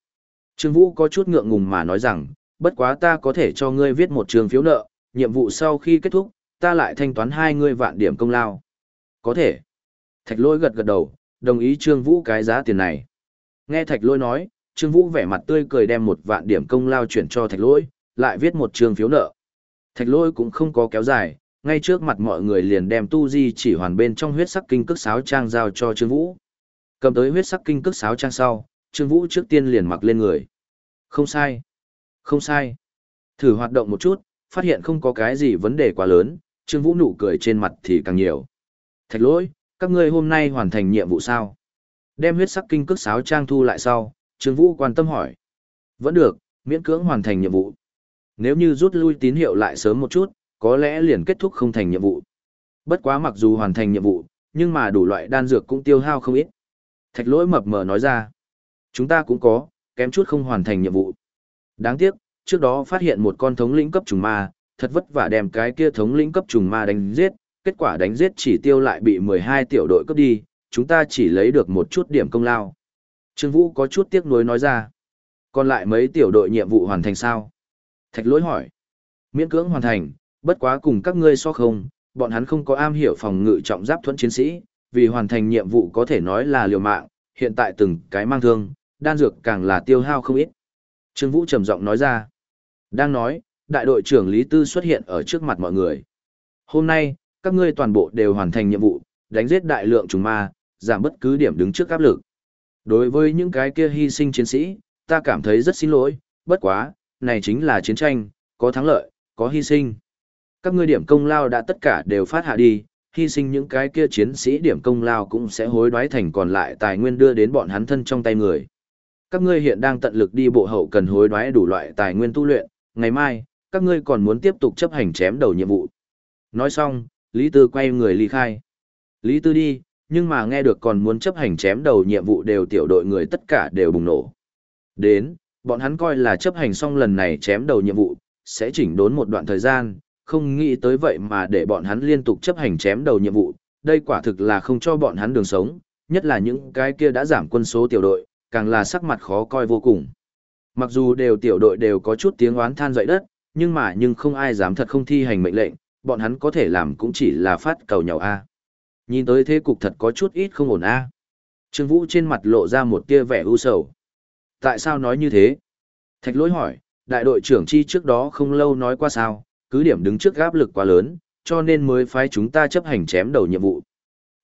Trương Vũ có chút ngượng ngùng mà nói rằng, bất quá ta có thể cho ngươi viết một trường phiếu nợ, nhiệm vụ sau khi kết thúc, ta lại thanh toán hai ngươi vạn điểm công lao. Có thể. Thạch lôi gật gật đầu, đồng ý Trương Vũ cái giá tiền này. Nghe Thạch lôi nói, Trương Vũ vẻ mặt tươi cười đem một vạn điểm công lao chuyển cho Thạch lôi, lại viết một trường phiếu nợ. Thạch lôi cũng không có kéo dài, ngay trước mặt mọi người liền đem tu di chỉ hoàn bên trong huyết sắc kinh cước sáo trang giao cho Trương Vũ. Cầm tới huyết sắc kinh cước sáo trang sau, Trương Vũ trước tiên liền mặc lên người. Không sai. Không sai. Thử hoạt động một chút, phát hiện không có cái gì vấn đề quá lớn, Trương Vũ nụ cười trên mặt thì càng nhiều. Thạch lỗi, các ngươi hôm nay hoàn thành nhiệm vụ sao? Đem huyết sắc kinh cước sáo trang thu lại sau, Trương Vũ quan tâm hỏi. Vẫn được, miễn cưỡng hoàn thành nhiệm vụ. Nếu như rút lui tín hiệu lại sớm một chút, có lẽ liền kết thúc không thành nhiệm vụ. Bất quá mặc dù hoàn thành nhiệm vụ, nhưng mà đủ loại đan dược cũng tiêu hao không ít. Thạch lỗi mập mờ nói ra. Chúng ta cũng có, kém chút không hoàn thành nhiệm vụ. Đáng tiếc, trước đó phát hiện một con thống lĩnh cấp trùng ma, thật vất vả đem cái kia thống lĩnh cấp trùng ma đánh giết, kết quả đánh giết chỉ tiêu lại bị 12 tiểu đội cấp đi, chúng ta chỉ lấy được một chút điểm công lao. Trương Vũ có chút tiếc nuối nói ra. Còn lại mấy tiểu đội nhiệm vụ hoàn thành sao? Thạch lỗi hỏi. Miễn cưỡng hoàn thành, bất quá cùng các ngươi so không, bọn hắn không có am hiểu phòng ngự trọng giáp thuẫn chiến sĩ, vì hoàn thành nhiệm vụ có thể nói là liều mạng, hiện tại từng cái mang thương, đan dược càng là tiêu hao không ít. Trương Vũ trầm giọng nói ra. Đang nói, đại đội trưởng Lý Tư xuất hiện ở trước mặt mọi người. Hôm nay, các ngươi toàn bộ đều hoàn thành nhiệm vụ, đánh giết đại lượng trùng ma, giảm bất cứ điểm đứng trước áp lực. Đối với những cái kia hy sinh chiến sĩ, ta cảm thấy rất xin lỗi, bất quá, này chính là chiến tranh, có thắng lợi, có hy sinh. Các ngươi điểm công lao đã tất cả đều phát hạ đi, hy sinh những cái kia chiến sĩ điểm công lao cũng sẽ hối đoái thành còn lại tài nguyên đưa đến bọn hắn thân trong tay người. Các ngươi hiện đang tận lực đi bộ hậu cần hối đoái đủ loại tài nguyên tu luyện, ngày mai, các ngươi còn muốn tiếp tục chấp hành chém đầu nhiệm vụ. Nói xong, Lý Tư quay người ly khai. Lý Tư đi, nhưng mà nghe được còn muốn chấp hành chém đầu nhiệm vụ đều tiểu đội người tất cả đều bùng nổ. Đến, bọn hắn coi là chấp hành xong lần này chém đầu nhiệm vụ, sẽ chỉnh đốn một đoạn thời gian, không nghĩ tới vậy mà để bọn hắn liên tục chấp hành chém đầu nhiệm vụ, đây quả thực là không cho bọn hắn đường sống, nhất là những cái kia đã giảm quân số tiểu đội, càng là sắc mặt khó coi vô cùng. Mặc dù đều tiểu đội đều có chút tiếng oán than dậy đất, nhưng mà nhưng không ai dám thật không thi hành mệnh lệnh, bọn hắn có thể làm cũng chỉ là phát cầu nhau A. Nhìn tới thế cục thật có chút ít không ổn A. Trương Vũ trên mặt lộ ra một tia vẻ u sầu. Tại sao nói như thế? Thạch lỗi hỏi, đại đội trưởng chi trước đó không lâu nói qua sao, cứ điểm đứng trước áp lực quá lớn, cho nên mới phái chúng ta chấp hành chém đầu nhiệm vụ.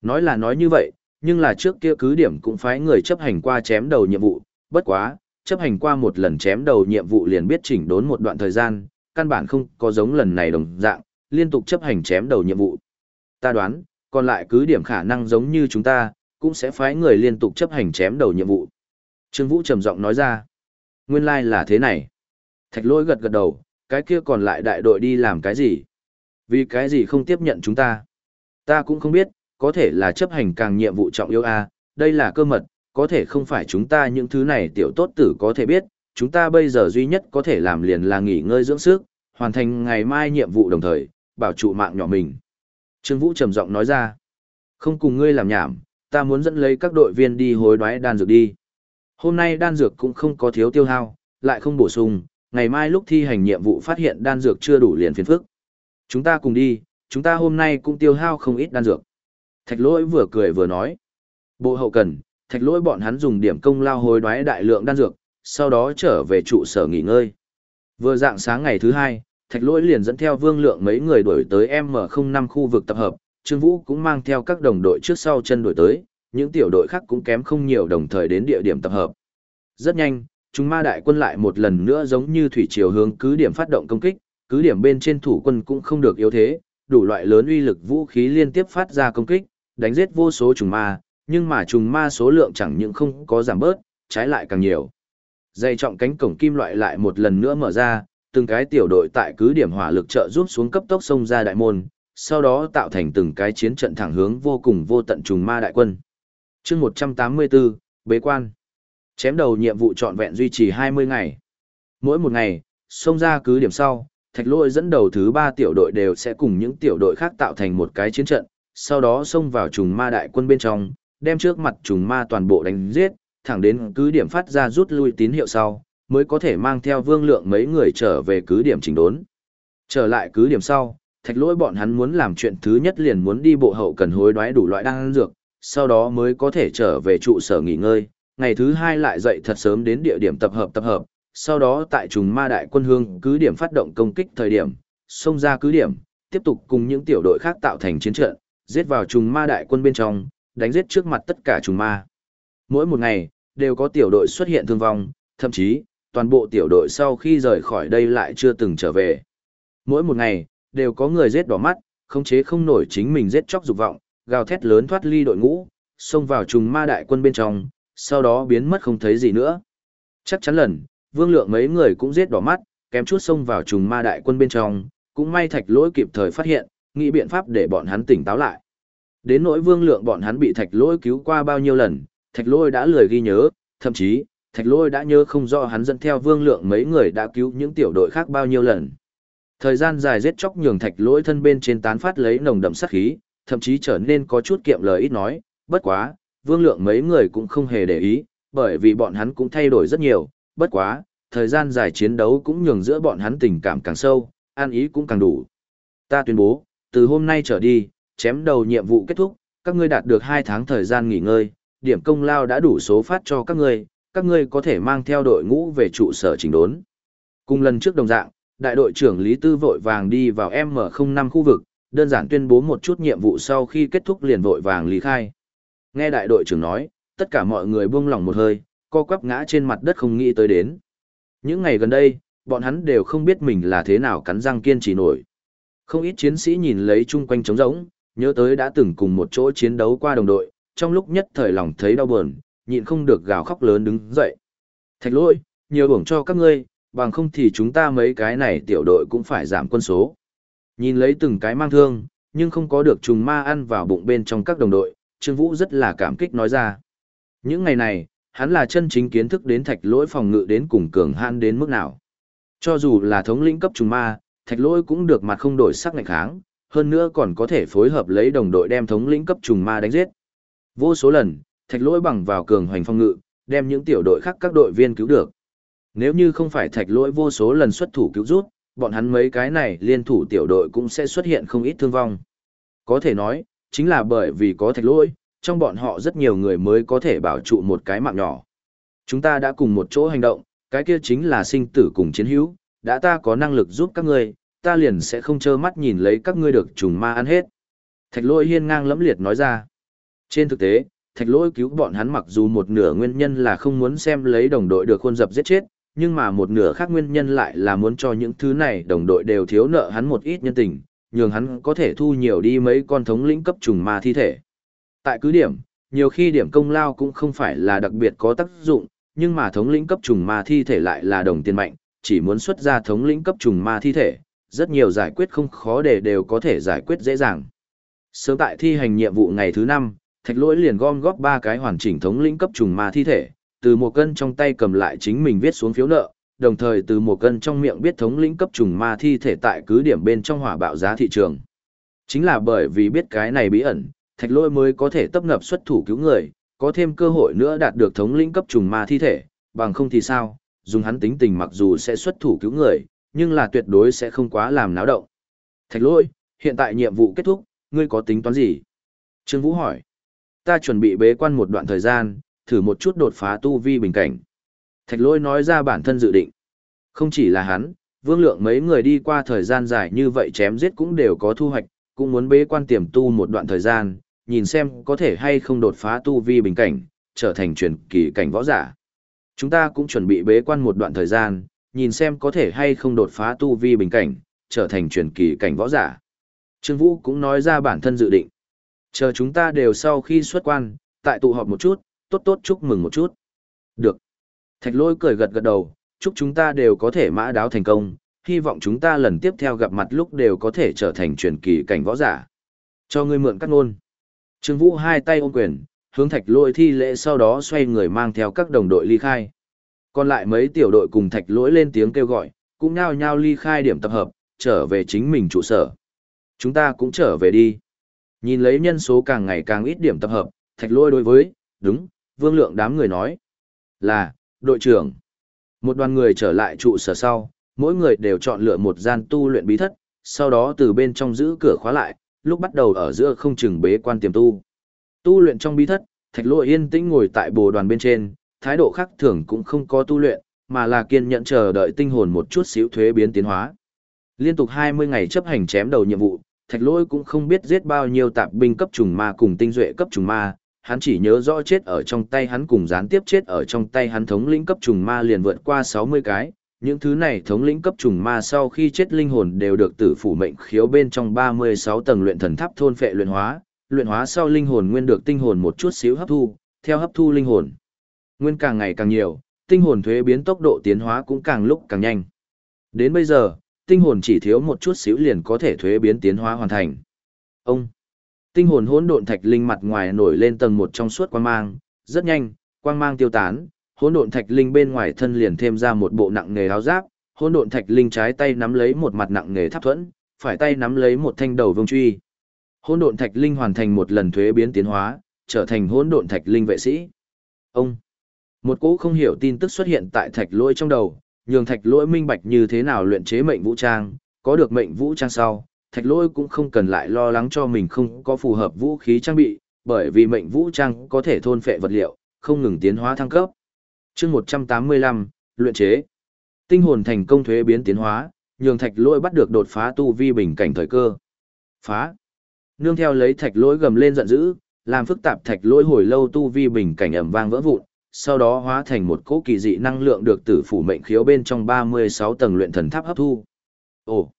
Nói là nói như vậy, nhưng là trước kia cứ điểm cũng phái người chấp hành qua chém đầu nhiệm vụ, bất quá, chấp hành qua một lần chém đầu nhiệm vụ liền biết chỉnh đốn một đoạn thời gian, căn bản không có giống lần này đồng dạng, liên tục chấp hành chém đầu nhiệm vụ. Ta đoán, còn lại cứ điểm khả năng giống như chúng ta, cũng sẽ phái người liên tục chấp hành chém đầu nhiệm vụ. Trương Vũ trầm giọng nói ra, nguyên lai like là thế này. Thạch lỗi gật gật đầu, cái kia còn lại đại đội đi làm cái gì? Vì cái gì không tiếp nhận chúng ta? Ta cũng không biết, có thể là chấp hành càng nhiệm vụ trọng yếu a, đây là cơ mật, có thể không phải chúng ta những thứ này tiểu tốt tử có thể biết, chúng ta bây giờ duy nhất có thể làm liền là nghỉ ngơi dưỡng sức, hoàn thành ngày mai nhiệm vụ đồng thời, bảo trụ mạng nhỏ mình. Trương Vũ trầm giọng nói ra, không cùng ngươi làm nhảm, ta muốn dẫn lấy các đội viên đi hối đoái đan dược đi. Hôm nay đan dược cũng không có thiếu tiêu hao, lại không bổ sung, ngày mai lúc thi hành nhiệm vụ phát hiện đan dược chưa đủ liền phiền phức. Chúng ta cùng đi, chúng ta hôm nay cũng tiêu hao không ít đan dược. Thạch lỗi vừa cười vừa nói. Bộ hậu cần, thạch lỗi bọn hắn dùng điểm công lao hối đoái đại lượng đan dược, sau đó trở về trụ sở nghỉ ngơi. Vừa dạng sáng ngày thứ hai, thạch lỗi liền dẫn theo vương lượng mấy người đuổi tới M05 khu vực tập hợp, Trương Vũ cũng mang theo các đồng đội trước sau chân đuổi tới, những tiểu đội khác cũng kém không nhiều đồng thời đến địa điểm tập hợp. Rất nhanh, chúng ma đại quân lại một lần nữa giống như thủy triều hướng cứ điểm phát động công kích, cứ điểm bên trên thủ quân cũng không được yếu thế, đủ loại lớn uy lực vũ khí liên tiếp phát ra công kích, đánh giết vô số trùng ma, nhưng mà trùng ma số lượng chẳng những không có giảm bớt, trái lại càng nhiều. Dây trọng cánh cổng kim loại lại một lần nữa mở ra, từng cái tiểu đội tại cứ điểm hỏa lực trợ giúp xuống cấp tốc xông ra đại môn, sau đó tạo thành từng cái chiến trận thẳng hướng vô cùng vô tận trùng ma đại quân. chương 184, Bế quan. Chém đầu nhiệm vụ trọn vẹn duy trì 20 ngày. Mỗi một ngày, xông ra cứ điểm sau, thạch lôi dẫn đầu thứ ba tiểu đội đều sẽ cùng những tiểu đội khác tạo thành một cái chiến trận, sau đó xông vào trùng ma đại quân bên trong, đem trước mặt trùng ma toàn bộ đánh giết, thẳng đến cứ điểm phát ra rút lui tín hiệu sau, mới có thể mang theo vương lượng mấy người trở về cứ điểm chỉnh đốn. Trở lại cứ điểm sau, thạch lỗi bọn hắn muốn làm chuyện thứ nhất liền muốn đi bộ hậu cần hối đoái đủ loại đan dược, sau đó mới có thể trở về trụ sở nghỉ ngơi, ngày thứ hai lại dậy thật sớm đến địa điểm tập hợp tập hợp, sau đó tại trùng ma đại quân hương cứ điểm phát động công kích thời điểm, xông ra cứ điểm, tiếp tục cùng những tiểu đội khác tạo thành chiến trận, giết vào trùng ma đại quân bên trong, đánh giết trước mặt tất cả trùng ma. Mỗi một ngày, đều có tiểu đội xuất hiện thương vong, thậm chí, toàn bộ tiểu đội sau khi rời khỏi đây lại chưa từng trở về. Mỗi một ngày, đều có người giết đỏ mắt, không chế không nổi chính mình giết chóc dục vọng, gào thét lớn thoát ly đội ngũ, xông vào trùng ma đại quân bên trong, sau đó biến mất không thấy gì nữa. Chắc chắn lần, vương lượng mấy người cũng giết đỏ mắt, kém chút xông vào trùng ma đại quân bên trong, cũng may thạch lỗi kịp thời phát hiện, nghĩ biện pháp để bọn hắn tỉnh táo lại. Đến nỗi vương lượng bọn hắn bị thạch lỗi cứu qua bao nhiêu lần, thạch lỗi đã lười ghi nhớ, thậm chí, thạch lỗi đã nhớ không rõ hắn dẫn theo vương lượng mấy người đã cứu những tiểu đội khác bao nhiêu lần. Thời gian dài giết chóc nhường thạch lỗi thân bên trên tán phát lấy nồng đậm sát khí, thậm chí trở nên có chút kiệm lời ít nói, bất quá, vương lượng mấy người cũng không hề để ý, bởi vì bọn hắn cũng thay đổi rất nhiều, bất quá, thời gian dài chiến đấu cũng nhường giữa bọn hắn tình cảm càng sâu, an ý cũng càng đủ. Ta tuyên bố, từ hôm nay trở đi, chém đầu nhiệm vụ kết thúc, các ngươi đạt được 2 tháng thời gian nghỉ ngơi, điểm công lao đã đủ số phát cho các ngươi, các ngươi có thể mang theo đội ngũ về trụ sở chỉnh đốn. Cùng lần trước đồng dạng, đại đội trưởng Lý Tư vội vàng đi vào M05 khu vực, đơn giản tuyên bố một chút nhiệm vụ sau khi kết thúc liền vội vàng lý khai. Nghe đại đội trưởng nói, tất cả mọi người buông lỏng một hơi, co quắp ngã trên mặt đất không nghĩ tới đến. Những ngày gần đây, bọn hắn đều không biết mình là thế nào cắn răng kiên trì nổi. Không ít chiến sĩ nhìn lấy chung quanh trống rỗng, nhớ tới đã từng cùng một chỗ chiến đấu qua đồng đội, trong lúc nhất thời lòng thấy đau buồn, nhịn không được gào khóc lớn đứng dậy. Thạch lỗi, nhiều uổng cho các ngươi, bằng không thì chúng ta mấy cái này tiểu đội cũng phải giảm quân số. Nhìn lấy từng cái mang thương, nhưng không có được trùng ma ăn vào bụng bên trong các đồng đội, Trương Vũ rất là cảm kích nói ra. Những ngày này, hắn là chân chính kiến thức đến thạch lỗi phòng ngự đến cùng cường hãn đến mức nào. Cho dù là thống lĩnh cấp trùng ma, thạch lỗi cũng được mặt không đổi sắc ngạch kháng, hơn nữa còn có thể phối hợp lấy đồng đội đem thống lĩnh cấp trùng ma đánh giết. Vô số lần, thạch lỗi bằng vào cường hoành phong ngự, đem những tiểu đội khác các đội viên cứu được. Nếu như không phải thạch lỗi vô số lần xuất thủ cứu rút, bọn hắn mấy cái này liên thủ tiểu đội cũng sẽ xuất hiện không ít thương vong. Có thể nói, chính là bởi vì có thạch lỗi, trong bọn họ rất nhiều người mới có thể bảo trụ một cái mạng nhỏ. Chúng ta đã cùng một chỗ hành động, cái kia chính là sinh tử cùng chiến hữu, đã ta có năng lực giúp các ngươi, ta liền sẽ không trơ mắt nhìn lấy các ngươi được trùng ma ăn hết. Thạch Lỗi hiên ngang lẫm liệt nói ra. Trên thực tế, thạch Lỗi cứu bọn hắn mặc dù một nửa nguyên nhân là không muốn xem lấy đồng đội được khuôn dập giết chết, nhưng mà một nửa khác nguyên nhân lại là muốn cho những thứ này đồng đội đều thiếu nợ hắn một ít nhân tình, nhường hắn có thể thu nhiều đi mấy con thống lĩnh cấp trùng ma thi thể. Tại cứ điểm, nhiều khi điểm công lao cũng không phải là đặc biệt có tác dụng, nhưng mà thống lĩnh cấp trùng ma thi thể lại là đồng tiền mạnh, chỉ muốn xuất ra thống lĩnh cấp trùng ma thi thể, rất nhiều giải quyết không khó để đều có thể giải quyết dễ dàng. Sớm tại thi hành nhiệm vụ ngày thứ 5, Thạch Lỗi liền gom góp ba cái hoàn chỉnh thống lĩnh cấp trùng ma thi thể, từ một cân trong tay cầm lại chính mình viết xuống phiếu nợ, đồng thời từ một cân trong miệng biết thống lĩnh cấp trùng ma thi thể tại cứ điểm bên trong hỏa bạo giá thị trường. Chính là bởi vì biết cái này bí ẩn, Thạch Lỗi mới có thể tấp ngập xuất thủ cứu người, có thêm cơ hội nữa đạt được thống lĩnh cấp trùng ma thi thể, bằng không thì sao, dùng hắn tính tình mặc dù sẽ xuất thủ cứu người, nhưng là tuyệt đối sẽ không quá làm náo động. Thạch lỗi, hiện tại nhiệm vụ kết thúc, ngươi có tính toán gì? Trương Vũ hỏi. Ta chuẩn bị bế quan một đoạn thời gian, thử một chút đột phá tu vi bình cảnh. Thạch Lôi nói ra bản thân dự định. Không chỉ là hắn, vương lượng mấy người đi qua thời gian dài như vậy chém giết cũng đều có thu hoạch, cũng muốn bế quan tiềm tu một đoạn thời gian, nhìn xem có thể hay không đột phá tu vi bình cảnh, trở thành truyền kỳ cảnh võ giả. Chúng ta cũng chuẩn bị bế quan một đoạn thời gian, nhìn xem có thể hay không đột phá tu vi bình cảnh, trở thành truyền kỳ cảnh võ giả. Trương Vũ cũng nói ra bản thân dự định. Chờ chúng ta đều sau khi xuất quan, tại tụ họp một chút, tốt tốt chúc mừng một chút. Được. Thạch lôi cười gật gật đầu, chúc chúng ta đều có thể mã đáo thành công, hy vọng chúng ta lần tiếp theo gặp mặt lúc đều có thể trở thành truyền kỳ cảnh võ giả. Cho ngươi mượn cắt ngôn. Trương Vũ hai tay ôm quyền, hướng thạch lôi thi lễ sau đó xoay người mang theo các đồng đội ly khai. Còn lại mấy tiểu đội cùng thạch lỗi lên tiếng kêu gọi, cũng nhao nhao ly khai điểm tập hợp, trở về chính mình trụ sở. Chúng ta cũng trở về đi. Nhìn lấy nhân số càng ngày càng ít điểm tập hợp, thạch lôi đối với, đúng, vương lượng đám người nói. Là, đội trưởng. Một đoàn người trở lại trụ sở sau, mỗi người đều chọn lựa một gian tu luyện bí thất, sau đó từ bên trong giữ cửa khóa lại, lúc bắt đầu ở giữa không chừng bế quan tiềm tu. Tu luyện trong bí thất, thạch Lỗi yên tĩnh ngồi tại bồ đoàn bên trên, thái độ khác thường cũng không có tu luyện, mà là kiên nhẫn chờ đợi tinh hồn một chút xíu thuế biến tiến hóa. Liên tục 20 ngày chấp hành chém đầu nhiệm vụ, Thạch Lỗi cũng không biết giết bao nhiêu tạp binh cấp trùng ma cùng tinh duệ cấp trùng ma, hắn chỉ nhớ rõ chết ở trong tay hắn cùng gián tiếp chết ở trong tay hắn thống lĩnh cấp trùng ma liền vượt qua 60 cái. Những thứ này thống lĩnh cấp trùng ma sau khi chết linh hồn đều được tử phủ mệnh khiếu bên trong 36 tầng luyện thần tháp thôn phệ luyện hóa, luyện hóa sau linh hồn nguyên được tinh hồn một chút xíu hấp thu, theo hấp thu linh hồn. Nguyên càng ngày càng nhiều, tinh hồn thuế biến tốc độ tiến hóa cũng càng lúc càng nhanh. Đến bây giờ, tinh hồn chỉ thiếu một chút xíu liền có thể thuế biến tiến hóa hoàn thành. Ông, tinh hồn hỗn độn thạch linh mặt ngoài nổi lên tầng một trong suốt quang mang, rất nhanh, quang mang tiêu tán, hỗn độn thạch linh bên ngoài thân liền thêm ra một bộ nặng nghề áo giáp, hỗn độn thạch linh trái tay nắm lấy một mặt nặng nghề tháp thuẫn, phải tay nắm lấy một thanh đầu vương truy. Hỗn độn thạch linh hoàn thành một lần thuế biến tiến hóa, trở thành hỗn độn thạch linh vệ sĩ. Ông một cỗ không hiểu tin tức xuất hiện tại thạch lỗi trong đầu, nhường thạch lỗi minh bạch như thế nào luyện chế mệnh vũ trang, có được mệnh vũ trang sau, thạch lỗi cũng không cần lại lo lắng cho mình không có phù hợp vũ khí trang bị, bởi vì mệnh vũ trang có thể thôn phệ vật liệu, không ngừng tiến hóa thăng cấp. chương 185, luyện chế. Tinh hồn thành công thuế biến tiến hóa, nhường thạch lỗi bắt được đột phá tu vi bình cảnh thời cơ. Phá. Nương theo lấy thạch lỗi gầm lên giận dữ, làm phức tạp thạch lỗi hồi lâu tu vi bình cảnh ẩm vang vỡ vụn, sau đó hóa thành một cỗ kỳ dị năng lượng được tử phủ mệnh khiếu bên trong 36 tầng luyện thần tháp hấp thu. Ồ!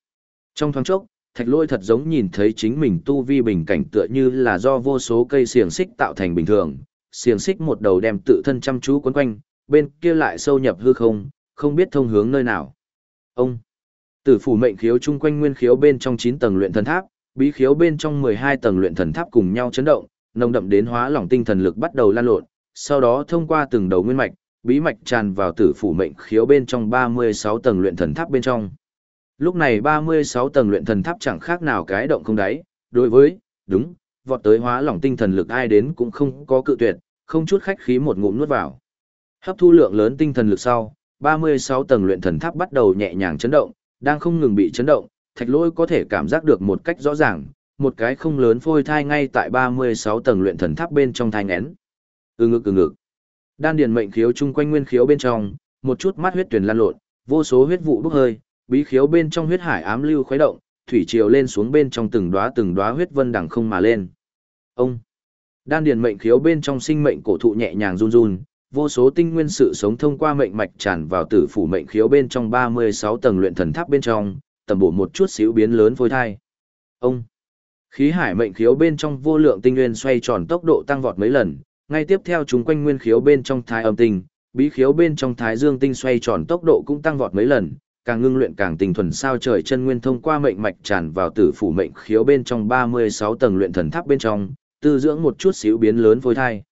Trong thoáng chốc, thạch lôi thật giống nhìn thấy chính mình tu vi bình cảnh tựa như là do vô số cây xiềng xích tạo thành bình thường. Xiềng xích một đầu đem tự thân chăm chú quấn quanh, bên kia lại sâu nhập hư không, không biết thông hướng nơi nào. Ông! Tử phủ mệnh khiếu chung quanh nguyên khiếu bên trong chín tầng luyện thần tháp, bí khiếu bên trong 12 tầng luyện thần tháp cùng nhau chấn động, nồng đậm đến hóa lỏng tinh thần lực bắt đầu lan lộn, sau đó thông qua từng đầu nguyên mạch, bí mạch tràn vào tử phủ mệnh khiếu bên trong 36 tầng luyện thần tháp bên trong. Lúc này 36 tầng luyện thần tháp chẳng khác nào cái động không đáy, đối với, đúng, vọt tới hóa lỏng tinh thần lực ai đến cũng không có cự tuyệt, không chút khách khí một ngụm nuốt vào. Hấp thu lượng lớn tinh thần lực sau, 36 tầng luyện thần tháp bắt đầu nhẹ nhàng chấn động, đang không ngừng bị chấn động, thạch lôi có thể cảm giác được một cách rõ ràng, một cái không lớn phôi thai ngay tại 36 tầng luyện thần tháp bên trong thai ngén. Ừ ngực ừ ngực. Đan điền mệnh khiếu chung quanh nguyên khiếu bên trong, một chút mắt huyết tuyển lan lộn, vô số huyết vụ bốc hơi, bí khiếu bên trong huyết hải ám lưu khuấy động, thủy triều lên xuống bên trong từng đóa từng đóa huyết vân đằng không mà lên. Ông Đan điền mệnh khiếu bên trong sinh mệnh cổ thụ nhẹ nhàng run run, vô số tinh nguyên sự sống thông qua mệnh mạch tràn vào tử phủ mệnh khiếu bên trong 36 tầng luyện thần tháp bên trong, tầm bổ một chút xíu biến lớn phôi thai. Ông Khí hải mệnh khiếu bên trong vô lượng tinh nguyên xoay tròn tốc độ tăng vọt mấy lần, ngay tiếp theo chúng quanh nguyên khiếu bên trong thái âm tinh, bí khiếu bên trong thái dương tinh xoay tròn tốc độ cũng tăng vọt mấy lần, càng ngưng luyện càng tinh thuần sao trời chân nguyên thông qua mệnh mạch tràn vào tử phủ mệnh khiếu bên trong 36 tầng luyện thần tháp bên trong, tư dưỡng một chút xíu biến lớn phôi thai.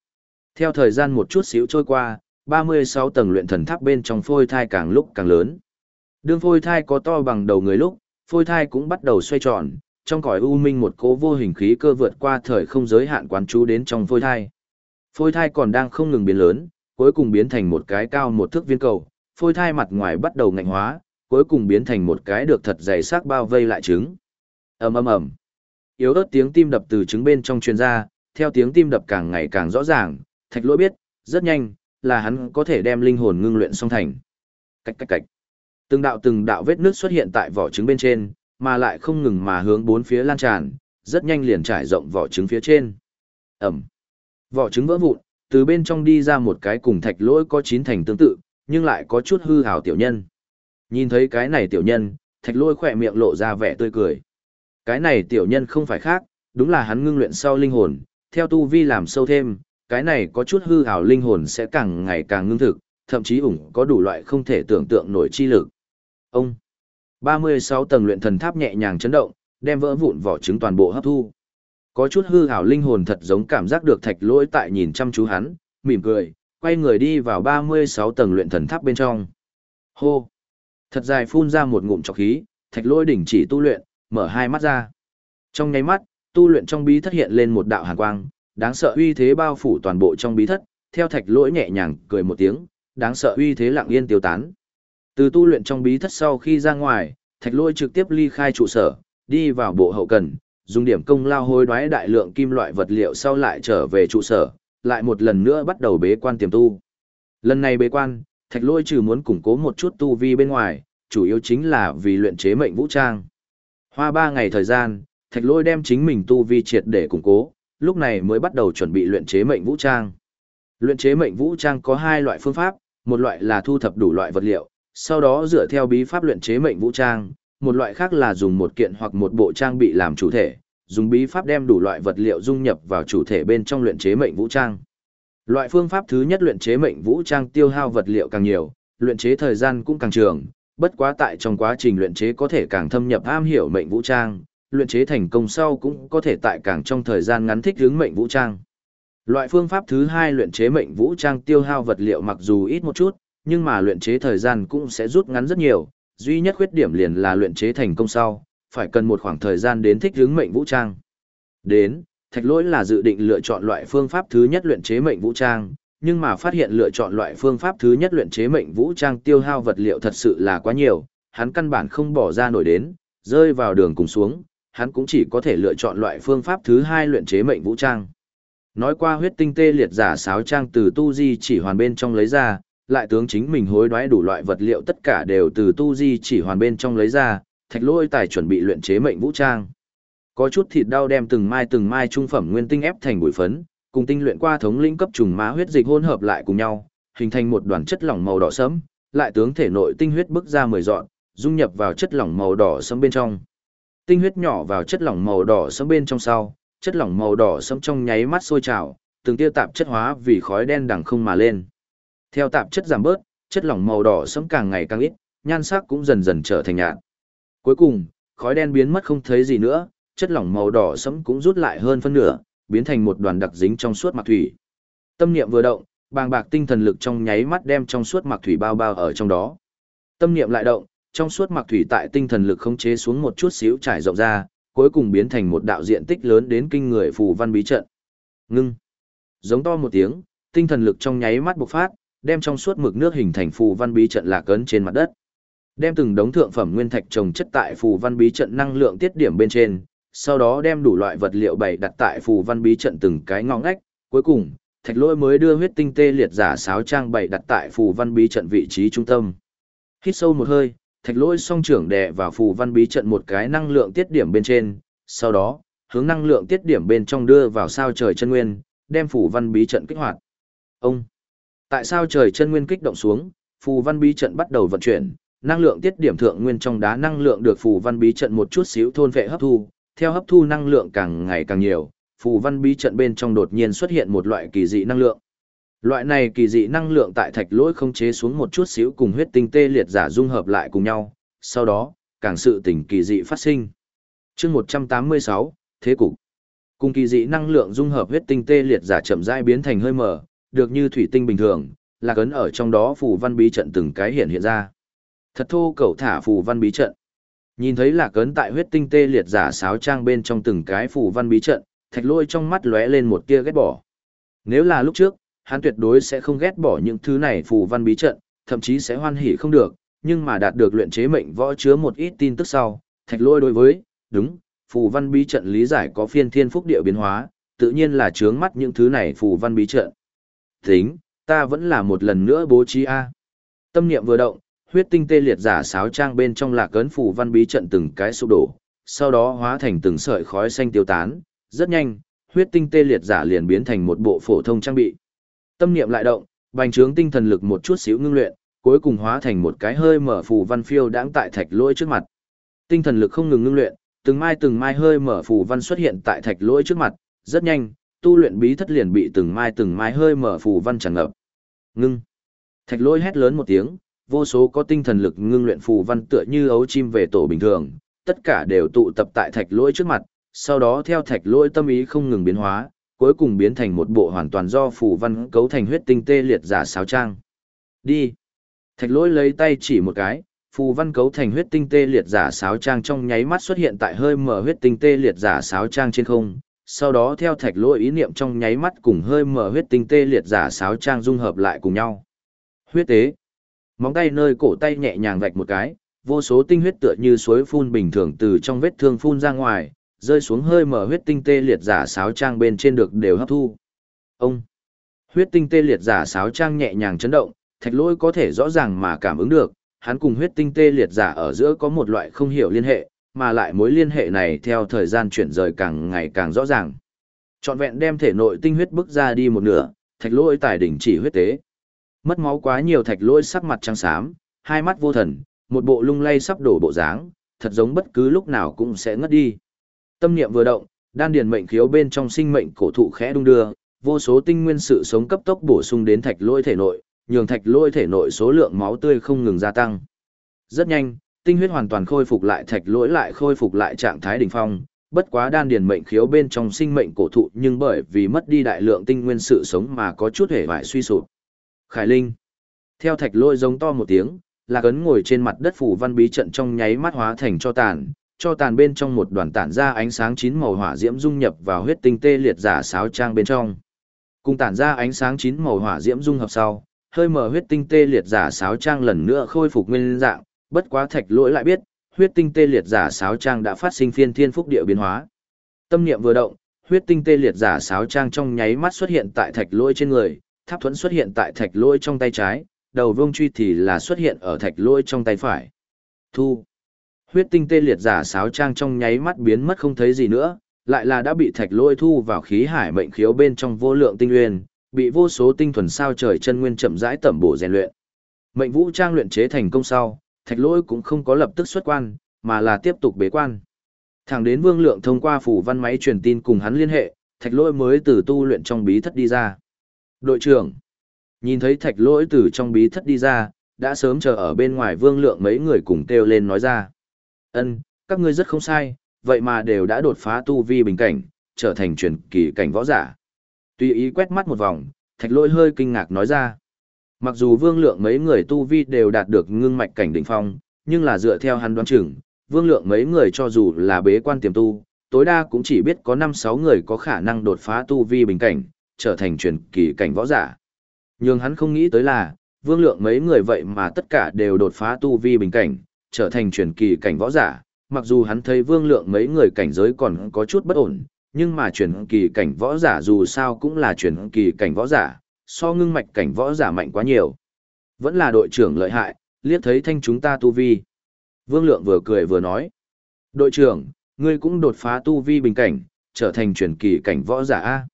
Theo thời gian một chút xíu trôi qua, 36 tầng luyện thần tháp bên trong phôi thai càng lúc càng lớn. Đương phôi thai có to bằng đầu người lúc, phôi thai cũng bắt đầu xoay tròn, trong cõi u minh một cố vô hình khí cơ vượt qua thời không giới hạn quán chú đến trong phôi thai. Phôi thai còn đang không ngừng biến lớn, cuối cùng biến thành một cái cao một thước viên cầu, phôi thai mặt ngoài bắt đầu ngạnh hóa, cuối cùng biến thành một cái được thật dày sắc bao vây lại trứng. ầm ầm ầm, yếu ớt tiếng tim đập từ trứng bên trong truyền ra, theo tiếng tim đập càng ngày càng rõ ràng, thạch lỗi biết, rất nhanh, là hắn có thể đem linh hồn ngưng luyện xong thành. Cách cách cách. Từng đạo từng đạo vết nước xuất hiện tại vỏ trứng bên trên, mà lại không ngừng mà hướng bốn phía lan tràn, rất nhanh liền trải rộng vỏ trứng phía trên. Ẩm. Vỏ trứng vỡ vụn, từ bên trong đi ra một cái cùng thạch lỗi có chín thành tương tự, nhưng lại có chút hư hào tiểu nhân. Nhìn thấy cái này tiểu nhân, thạch lôi khỏe miệng lộ ra vẻ tươi cười. Cái này tiểu nhân không phải khác, đúng là hắn ngưng luyện sau linh hồn, theo tu vi làm sâu thêm, cái này có chút hư hào linh hồn sẽ càng ngày càng ngưng thực, thậm chí ủng có đủ loại không thể tưởng tượng nổi chi lực. Ông 36 tầng luyện thần tháp nhẹ nhàng chấn động, đem vỡ vụn vỏ trứng toàn bộ hấp thu. Có chút hư ảo linh hồn thật giống cảm giác được thạch lỗi tại nhìn chăm chú hắn, mỉm cười, quay người đi vào 36 tầng luyện thần tháp bên trong. Hô! Thật dài phun ra một ngụm trọc khí, thạch lôi đỉnh chỉ tu luyện, mở hai mắt ra. Trong nháy mắt, tu luyện trong bí thất hiện lên một đạo hàn quang, đáng sợ uy thế bao phủ toàn bộ trong bí thất, theo thạch lỗi nhẹ nhàng cười một tiếng, đáng sợ uy thế lặng yên tiêu tán. Từ tu luyện trong bí thất sau khi ra ngoài, thạch lỗi trực tiếp ly khai trụ sở, đi vào bộ hậu cần, dùng điểm công lao hối đoái đại lượng kim loại vật liệu sau lại trở về trụ sở, lại một lần nữa bắt đầu bế quan tiềm tu. Lần này bế quan, thạch Lôi trừ muốn củng cố một chút tu vi bên ngoài, chủ yếu chính là vì luyện chế mệnh vũ trang. Hoa ba ngày thời gian, thạch Lôi đem chính mình tu vi triệt để củng cố, lúc này mới bắt đầu chuẩn bị luyện chế mệnh vũ trang. Luyện chế mệnh vũ trang có hai loại phương pháp, một loại là thu thập đủ loại vật liệu, sau đó dựa theo bí pháp luyện chế mệnh vũ trang, một loại khác là dùng một kiện hoặc một bộ trang bị làm chủ thể, dùng bí pháp đem đủ loại vật liệu dung nhập vào chủ thể bên trong luyện chế mệnh vũ trang. Loại phương pháp thứ nhất luyện chế mệnh vũ trang tiêu hao vật liệu càng nhiều, luyện chế thời gian cũng càng trường, bất quá tại trong quá trình luyện chế có thể càng thâm nhập am hiểu mệnh vũ trang, luyện chế thành công sau cũng có thể tại càng trong thời gian ngắn thích ứng mệnh vũ trang. Loại phương pháp thứ hai luyện chế mệnh vũ trang tiêu hao vật liệu mặc dù ít một chút, nhưng mà luyện chế thời gian cũng sẽ rút ngắn rất nhiều, duy nhất khuyết điểm liền là luyện chế thành công sau, phải cần một khoảng thời gian đến thích ứng mệnh vũ trang. Đến, thạch lỗi là dự định lựa chọn loại phương pháp thứ nhất luyện chế mệnh vũ trang, nhưng mà phát hiện lựa chọn loại phương pháp thứ nhất luyện chế mệnh vũ trang tiêu hao vật liệu thật sự là quá nhiều, hắn căn bản không bỏ ra nổi đến, rơi vào đường cùng xuống, hắn cũng chỉ có thể lựa chọn loại phương pháp thứ hai luyện chế mệnh vũ trang. Nói qua huyết tinh tê liệt giả sáo trang từ tu di chỉ hoàn bên trong lấy ra, lại tướng chính mình hối đoái đủ loại vật liệu tất cả đều từ tu di chỉ hoàn bên trong lấy ra, thạch lôi tài chuẩn bị luyện chế mệnh vũ trang. Có chút thịt đau đem từng mai từng mai trung phẩm nguyên tinh ép thành bụi phấn, cùng tinh luyện qua thống linh cấp trùng má huyết dịch hỗn hợp lại cùng nhau, hình thành một đoàn chất lỏng màu đỏ sẫm, lại tướng thể nội tinh huyết bức ra mười dọn, dung nhập vào chất lỏng màu đỏ sẫm bên trong. Tinh huyết nhỏ vào chất lỏng màu đỏ sẫm bên trong sau, chất lỏng màu đỏ sẫm trong nháy mắt sôi trào, từng tia tạp chất hóa vì khói đen đằng không mà lên. Theo tạp chất giảm bớt, chất lỏng màu đỏ sẫm càng ngày càng ít, nhan sắc cũng dần dần trở thành nhạt. Cuối cùng, khói đen biến mất không thấy gì nữa, chất lỏng màu đỏ sẫm cũng rút lại hơn phân nửa, biến thành một đoàn đặc dính trong suốt mặc thủy. Tâm niệm vừa động, bàng bạc tinh thần lực trong nháy mắt đem trong suốt mặc thủy bao bao ở trong đó. Tâm niệm lại động, trong suốt mặc thủy tại tinh thần lực khống chế xuống một chút xíu trải rộng ra, cuối cùng biến thành một đạo diện tích lớn đến kinh người phù văn bí trận. Ngưng. Giống to một tiếng, tinh thần lực trong nháy mắt bộc phát, đem trong suốt mực nước hình thành phù văn bí trận lạc ấn trên mặt đất. Đem từng đống thượng phẩm nguyên thạch trồng chất tại phù văn bí trận năng lượng tiết điểm bên trên, sau đó đem đủ loại vật liệu bày đặt tại phù văn bí trận từng cái ngõ ngách, cuối cùng, thạch lỗi mới đưa huyết tinh tê liệt giả sáo trang bày đặt tại phù văn bí trận vị trí trung tâm. Hít sâu một hơi, thạch lỗi song trưởng đè vào phù văn bí trận một cái năng lượng tiết điểm bên trên, sau đó, hướng năng lượng tiết điểm bên trong đưa vào sao trời chân nguyên, đem phù văn bí trận kích hoạt. Ông, tại sao trời chân nguyên kích động xuống, phù văn bí trận bắt đầu vận chuyển, năng lượng tiết điểm thượng nguyên trong đá năng lượng được phù văn bí trận một chút xíu thôn vệ hấp thu, theo hấp thu năng lượng càng ngày càng nhiều, phù văn bí trận bên trong đột nhiên xuất hiện một loại kỳ dị năng lượng. Loại này kỳ dị năng lượng tại thạch lỗi không chế xuống một chút xíu cùng huyết tinh tê liệt giả dung hợp lại cùng nhau, sau đó, càng sự tình kỳ dị phát sinh. chương 186, Thế cục. Cùng kỳ dị năng lượng dung hợp huyết tinh tê liệt giả chậm rãi biến thành hơi mở, được như thủy tinh bình thường, là cấn ở trong đó phù văn bí trận từng cái hiện hiện ra. Thật thô cầu thả phù văn bí trận. Nhìn thấy là cấn tại huyết tinh tê liệt giả sáo trang bên trong từng cái phù văn bí trận, thạch lôi trong mắt lóe lên một tia ghét bỏ. Nếu là lúc trước, hắn tuyệt đối sẽ không ghét bỏ những thứ này phù văn bí trận, thậm chí sẽ hoan hỉ không được, nhưng mà đạt được luyện chế mệnh võ chứa một ít tin tức sau, thạch lôi đối với, đúng, phù văn bí trận lý giải có phiên thiên phúc địa biến hóa, tự nhiên là chướng mắt những thứ này phù văn bí trận. Tính, ta vẫn là một lần nữa bố trí A. Tâm niệm vừa động, huyết tinh tê liệt giả sáo trang bên trong lạc cấn phù văn bí trận từng cái sụp đổ, sau đó hóa thành từng sợi khói xanh tiêu tán, rất nhanh, huyết tinh tê liệt giả liền biến thành một bộ phổ thông trang bị. Tâm niệm lại động, bành trướng tinh thần lực một chút xíu ngưng luyện, cuối cùng hóa thành một cái hơi mở phù văn phiêu đãng tại thạch lỗi trước mặt. Tinh thần lực không ngừng ngưng luyện, từng mai từng mai hơi mở phù văn xuất hiện tại thạch lỗi trước mặt, rất nhanh, tu luyện bí thất liền bị từng mai từng mai hơi mở phù văn tràn ngập. Ngưng. Thạch lỗi hét lớn một tiếng, vô số có tinh thần lực ngưng luyện phù văn tựa như ấu chim về tổ bình thường, tất cả đều tụ tập tại thạch lỗi trước mặt, sau đó theo thạch lỗi tâm ý không ngừng biến hóa, cuối cùng biến thành một bộ hoàn toàn do phù văn cấu thành huyết tinh tê liệt giả sáo trang. Đi. Thạch lỗi lấy tay chỉ một cái, phù văn cấu thành huyết tinh tê liệt giả sáo trang trong nháy mắt xuất hiện tại hơi mở huyết tinh tê liệt giả sáo trang trên không, sau đó theo thạch lỗi ý niệm trong nháy mắt cùng hơi mở huyết tinh tê liệt giả sáo trang dung hợp lại cùng nhau. Huyết tế. Móng tay nơi cổ tay nhẹ nhàng vạch một cái, vô số tinh huyết tựa như suối phun bình thường từ trong vết thương phun ra ngoài, rơi xuống hơi mở huyết tinh tê liệt giả sáo trang bên trên được đều hấp thu. Ông. Huyết tinh tê liệt giả sáo trang nhẹ nhàng chấn động, thạch lỗi có thể rõ ràng mà cảm ứng được, hắn cùng huyết tinh tê liệt giả ở giữa có một loại không hiểu liên hệ, mà lại mối liên hệ này theo thời gian chuyển rời càng ngày càng rõ ràng. Trọn vẹn đem thể nội tinh huyết bức ra đi một nửa, thạch lỗi tài đỉnh chỉ huyết tế. Mất máu quá nhiều thạch lỗi sắc mặt trắng xám, hai mắt vô thần, một bộ lung lay sắp đổ bộ dáng, thật giống bất cứ lúc nào cũng sẽ ngất đi. Tâm niệm vừa động, đan điền mệnh khiếu bên trong sinh mệnh cổ thụ khẽ đung đưa, vô số tinh nguyên sự sống cấp tốc bổ sung đến thạch lôi thể nội, nhường thạch lôi thể nội số lượng máu tươi không ngừng gia tăng. Rất nhanh, tinh huyết hoàn toàn khôi phục lại thạch lỗi lại khôi phục lại trạng thái đỉnh phong, bất quá đan điền mệnh khiếu bên trong sinh mệnh cổ thụ nhưng bởi vì mất đi đại lượng tinh nguyên sự sống mà có chút hề bại suy sụp. Khải Linh. Theo thạch lôi giống to một tiếng, Lạc Ấn ngồi trên mặt đất phủ văn bí trận trong nháy mắt hóa thành cho tàn, cho tàn bên trong một đoàn tản ra ánh sáng chín màu hỏa diễm dung nhập vào huyết tinh tê liệt giả sáo trang bên trong. Cùng tản ra ánh sáng chín màu hỏa diễm dung hợp sau, hơi mở huyết tinh tê liệt giả sáo trang lần nữa khôi phục nguyên dạng, bất quá thạch lỗi lại biết, huyết tinh tê liệt giả sáo trang đã phát sinh phiên thiên phúc địa biến hóa. Tâm niệm vừa động, huyết tinh tê liệt giả sáo trang trong nháy mắt xuất hiện tại thạch lỗi trên người, tháp thuẫn xuất hiện tại thạch lỗi trong tay trái, đầu vương truy thì là xuất hiện ở thạch lỗi trong tay phải. Thu. Huyết tinh tê liệt giả sáo trang trong nháy mắt biến mất không thấy gì nữa, lại là đã bị thạch lôi thu vào khí hải mệnh khiếu bên trong vô lượng tinh nguyên, bị vô số tinh thuần sao trời chân nguyên chậm rãi tẩm bổ rèn luyện. Mệnh vũ trang luyện chế thành công sau, thạch lôi cũng không có lập tức xuất quan, mà là tiếp tục bế quan. Thẳng đến vương lượng thông qua phủ văn máy truyền tin cùng hắn liên hệ, thạch lôi mới từ tu luyện trong bí thất đi ra. Đội trưởng, nhìn thấy thạch Lỗi từ trong bí thất đi ra, đã sớm chờ ở bên ngoài vương lượng mấy người cùng kêu lên nói ra. Ân, các ngươi rất không sai, vậy mà đều đã đột phá tu vi bình cảnh, trở thành truyền kỳ cảnh võ giả. Tùy ý quét mắt một vòng, thạch Lỗi hơi kinh ngạc nói ra. Mặc dù vương lượng mấy người tu vi đều đạt được ngưng mạch cảnh đỉnh phong, nhưng là dựa theo hắn đoán chừng, vương lượng mấy người cho dù là bế quan tiềm tu, tối đa cũng chỉ biết có 5-6 người có khả năng đột phá tu vi bình cảnh, trở thành truyền kỳ cảnh võ giả. Nhưng hắn không nghĩ tới là, vương lượng mấy người vậy mà tất cả đều đột phá tu vi bình cảnh, trở thành truyền kỳ cảnh võ giả, mặc dù hắn thấy vương lượng mấy người cảnh giới còn có chút bất ổn, nhưng mà truyền kỳ cảnh võ giả dù sao cũng là truyền kỳ cảnh võ giả, so ngưng mạch cảnh võ giả mạnh quá nhiều. Vẫn là đội trưởng lợi hại, liếc thấy thanh chúng ta tu vi. Vương Lượng vừa cười vừa nói. Đội trưởng, ngươi cũng đột phá tu vi bình cảnh, trở thành truyền kỳ cảnh võ giả A.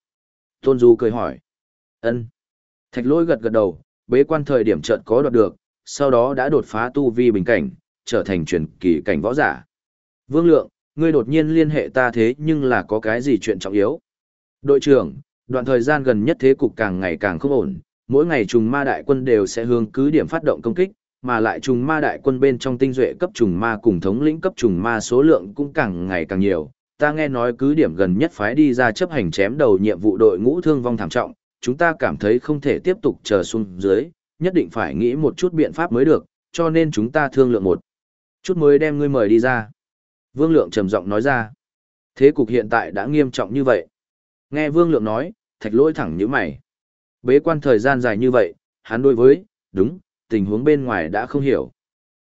Tôn Du cười hỏi. ân Thạch lỗi gật gật đầu, bế quan thời điểm trận có đoạt được, sau đó đã đột phá tu vi bình cảnh, trở thành truyền kỳ cảnh võ giả. Vương Lượng, ngươi đột nhiên liên hệ ta thế nhưng là có cái gì chuyện trọng yếu? Đội trưởng, đoạn thời gian gần nhất thế cục càng ngày càng không ổn, mỗi ngày trùng ma đại quân đều sẽ hướng cứ điểm phát động công kích, mà lại trùng ma đại quân bên trong tinh duệ cấp trùng ma cùng thống lĩnh cấp trùng ma số lượng cũng càng ngày càng nhiều. Ta nghe nói cứ điểm gần nhất phái đi ra chấp hành chém đầu nhiệm vụ đội ngũ thương vong thảm trọng, chúng ta cảm thấy không thể tiếp tục chờ xuống dưới, nhất định phải nghĩ một chút biện pháp mới được, cho nên chúng ta thương lượng một chút mới đem ngươi mời đi ra. Vương Lượng trầm giọng nói ra, thế cục hiện tại đã nghiêm trọng như vậy. Nghe Vương Lượng nói, thạch lỗi thẳng như mày. Bế quan thời gian dài như vậy, hắn đối với, đúng, tình huống bên ngoài đã không hiểu.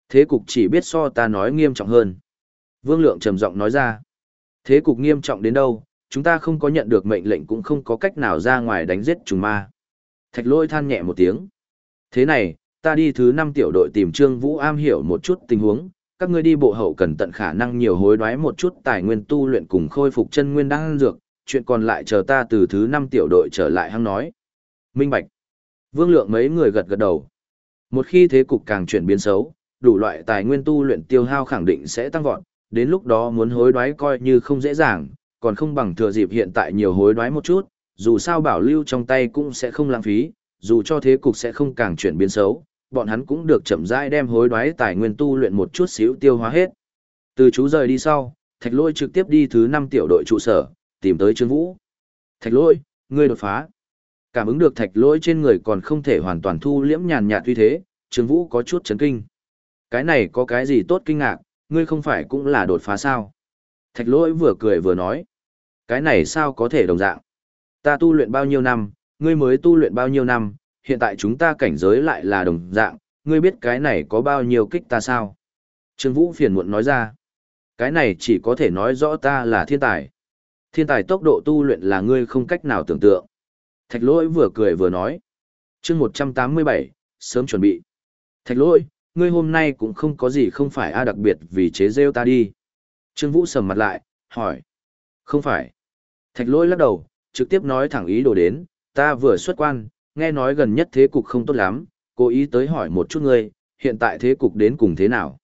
Thế cục chỉ biết so ta nói nghiêm trọng hơn. Vương Lượng trầm giọng nói ra. Thế cục nghiêm trọng đến đâu, chúng ta không có nhận được mệnh lệnh cũng không có cách nào ra ngoài đánh giết trùng ma. Thạch lôi than nhẹ một tiếng. Thế này, ta đi thứ năm tiểu đội tìm Trương Vũ am hiểu một chút tình huống, các ngươi đi bộ hậu cần tận khả năng nhiều hối đoái một chút tài nguyên tu luyện cùng khôi phục chân nguyên đang dược, chuyện còn lại chờ ta từ thứ năm tiểu đội trở lại hăng nói. Minh Bạch. Vương lượng mấy người gật gật đầu. Một khi thế cục càng chuyển biến xấu, đủ loại tài nguyên tu luyện tiêu hao khẳng định sẽ tăng vọt, đến lúc đó muốn hối đoái coi như không dễ dàng, còn không bằng thừa dịp hiện tại nhiều hối đoái một chút, dù sao bảo lưu trong tay cũng sẽ không lãng phí, dù cho thế cục sẽ không càng chuyển biến xấu, bọn hắn cũng được chậm rãi đem hối đoái tài nguyên tu luyện một chút xíu tiêu hóa hết. Từ chú rời đi sau, Thạch Lôi trực tiếp đi thứ 5 tiểu đội trụ sở, tìm tới Trương Vũ. Thạch Lôi, ngươi đột phá. Cảm ứng được Thạch Lôi trên người còn không thể hoàn toàn thu liễm nhàn nhạt uy thế, Trương Vũ có chút chấn kinh. Cái này có cái gì tốt kinh ngạc, ngươi không phải cũng là đột phá sao? Thạch Lỗi vừa cười vừa nói. Cái này sao có thể đồng dạng? Ta tu luyện bao nhiêu năm, ngươi mới tu luyện bao nhiêu năm, hiện tại chúng ta cảnh giới lại là đồng dạng, ngươi biết cái này có bao nhiêu kích ta sao? Trương Vũ phiền muộn nói ra. Cái này chỉ có thể nói rõ ta là thiên tài. Thiên tài tốc độ tu luyện là ngươi không cách nào tưởng tượng. Thạch lỗi vừa cười vừa nói. chương 187, sớm chuẩn bị. Thạch lỗi, ngươi hôm nay cũng không có gì không phải a đặc biệt vì chế rêu ta đi. Trương Vũ sầm mặt lại, hỏi. Không phải. Thạch lỗi lắc đầu, trực tiếp nói thẳng ý đồ đến, ta vừa xuất quan, nghe nói gần nhất thế cục không tốt lắm, cố ý tới hỏi một chút ngươi, hiện tại thế cục đến cùng thế nào.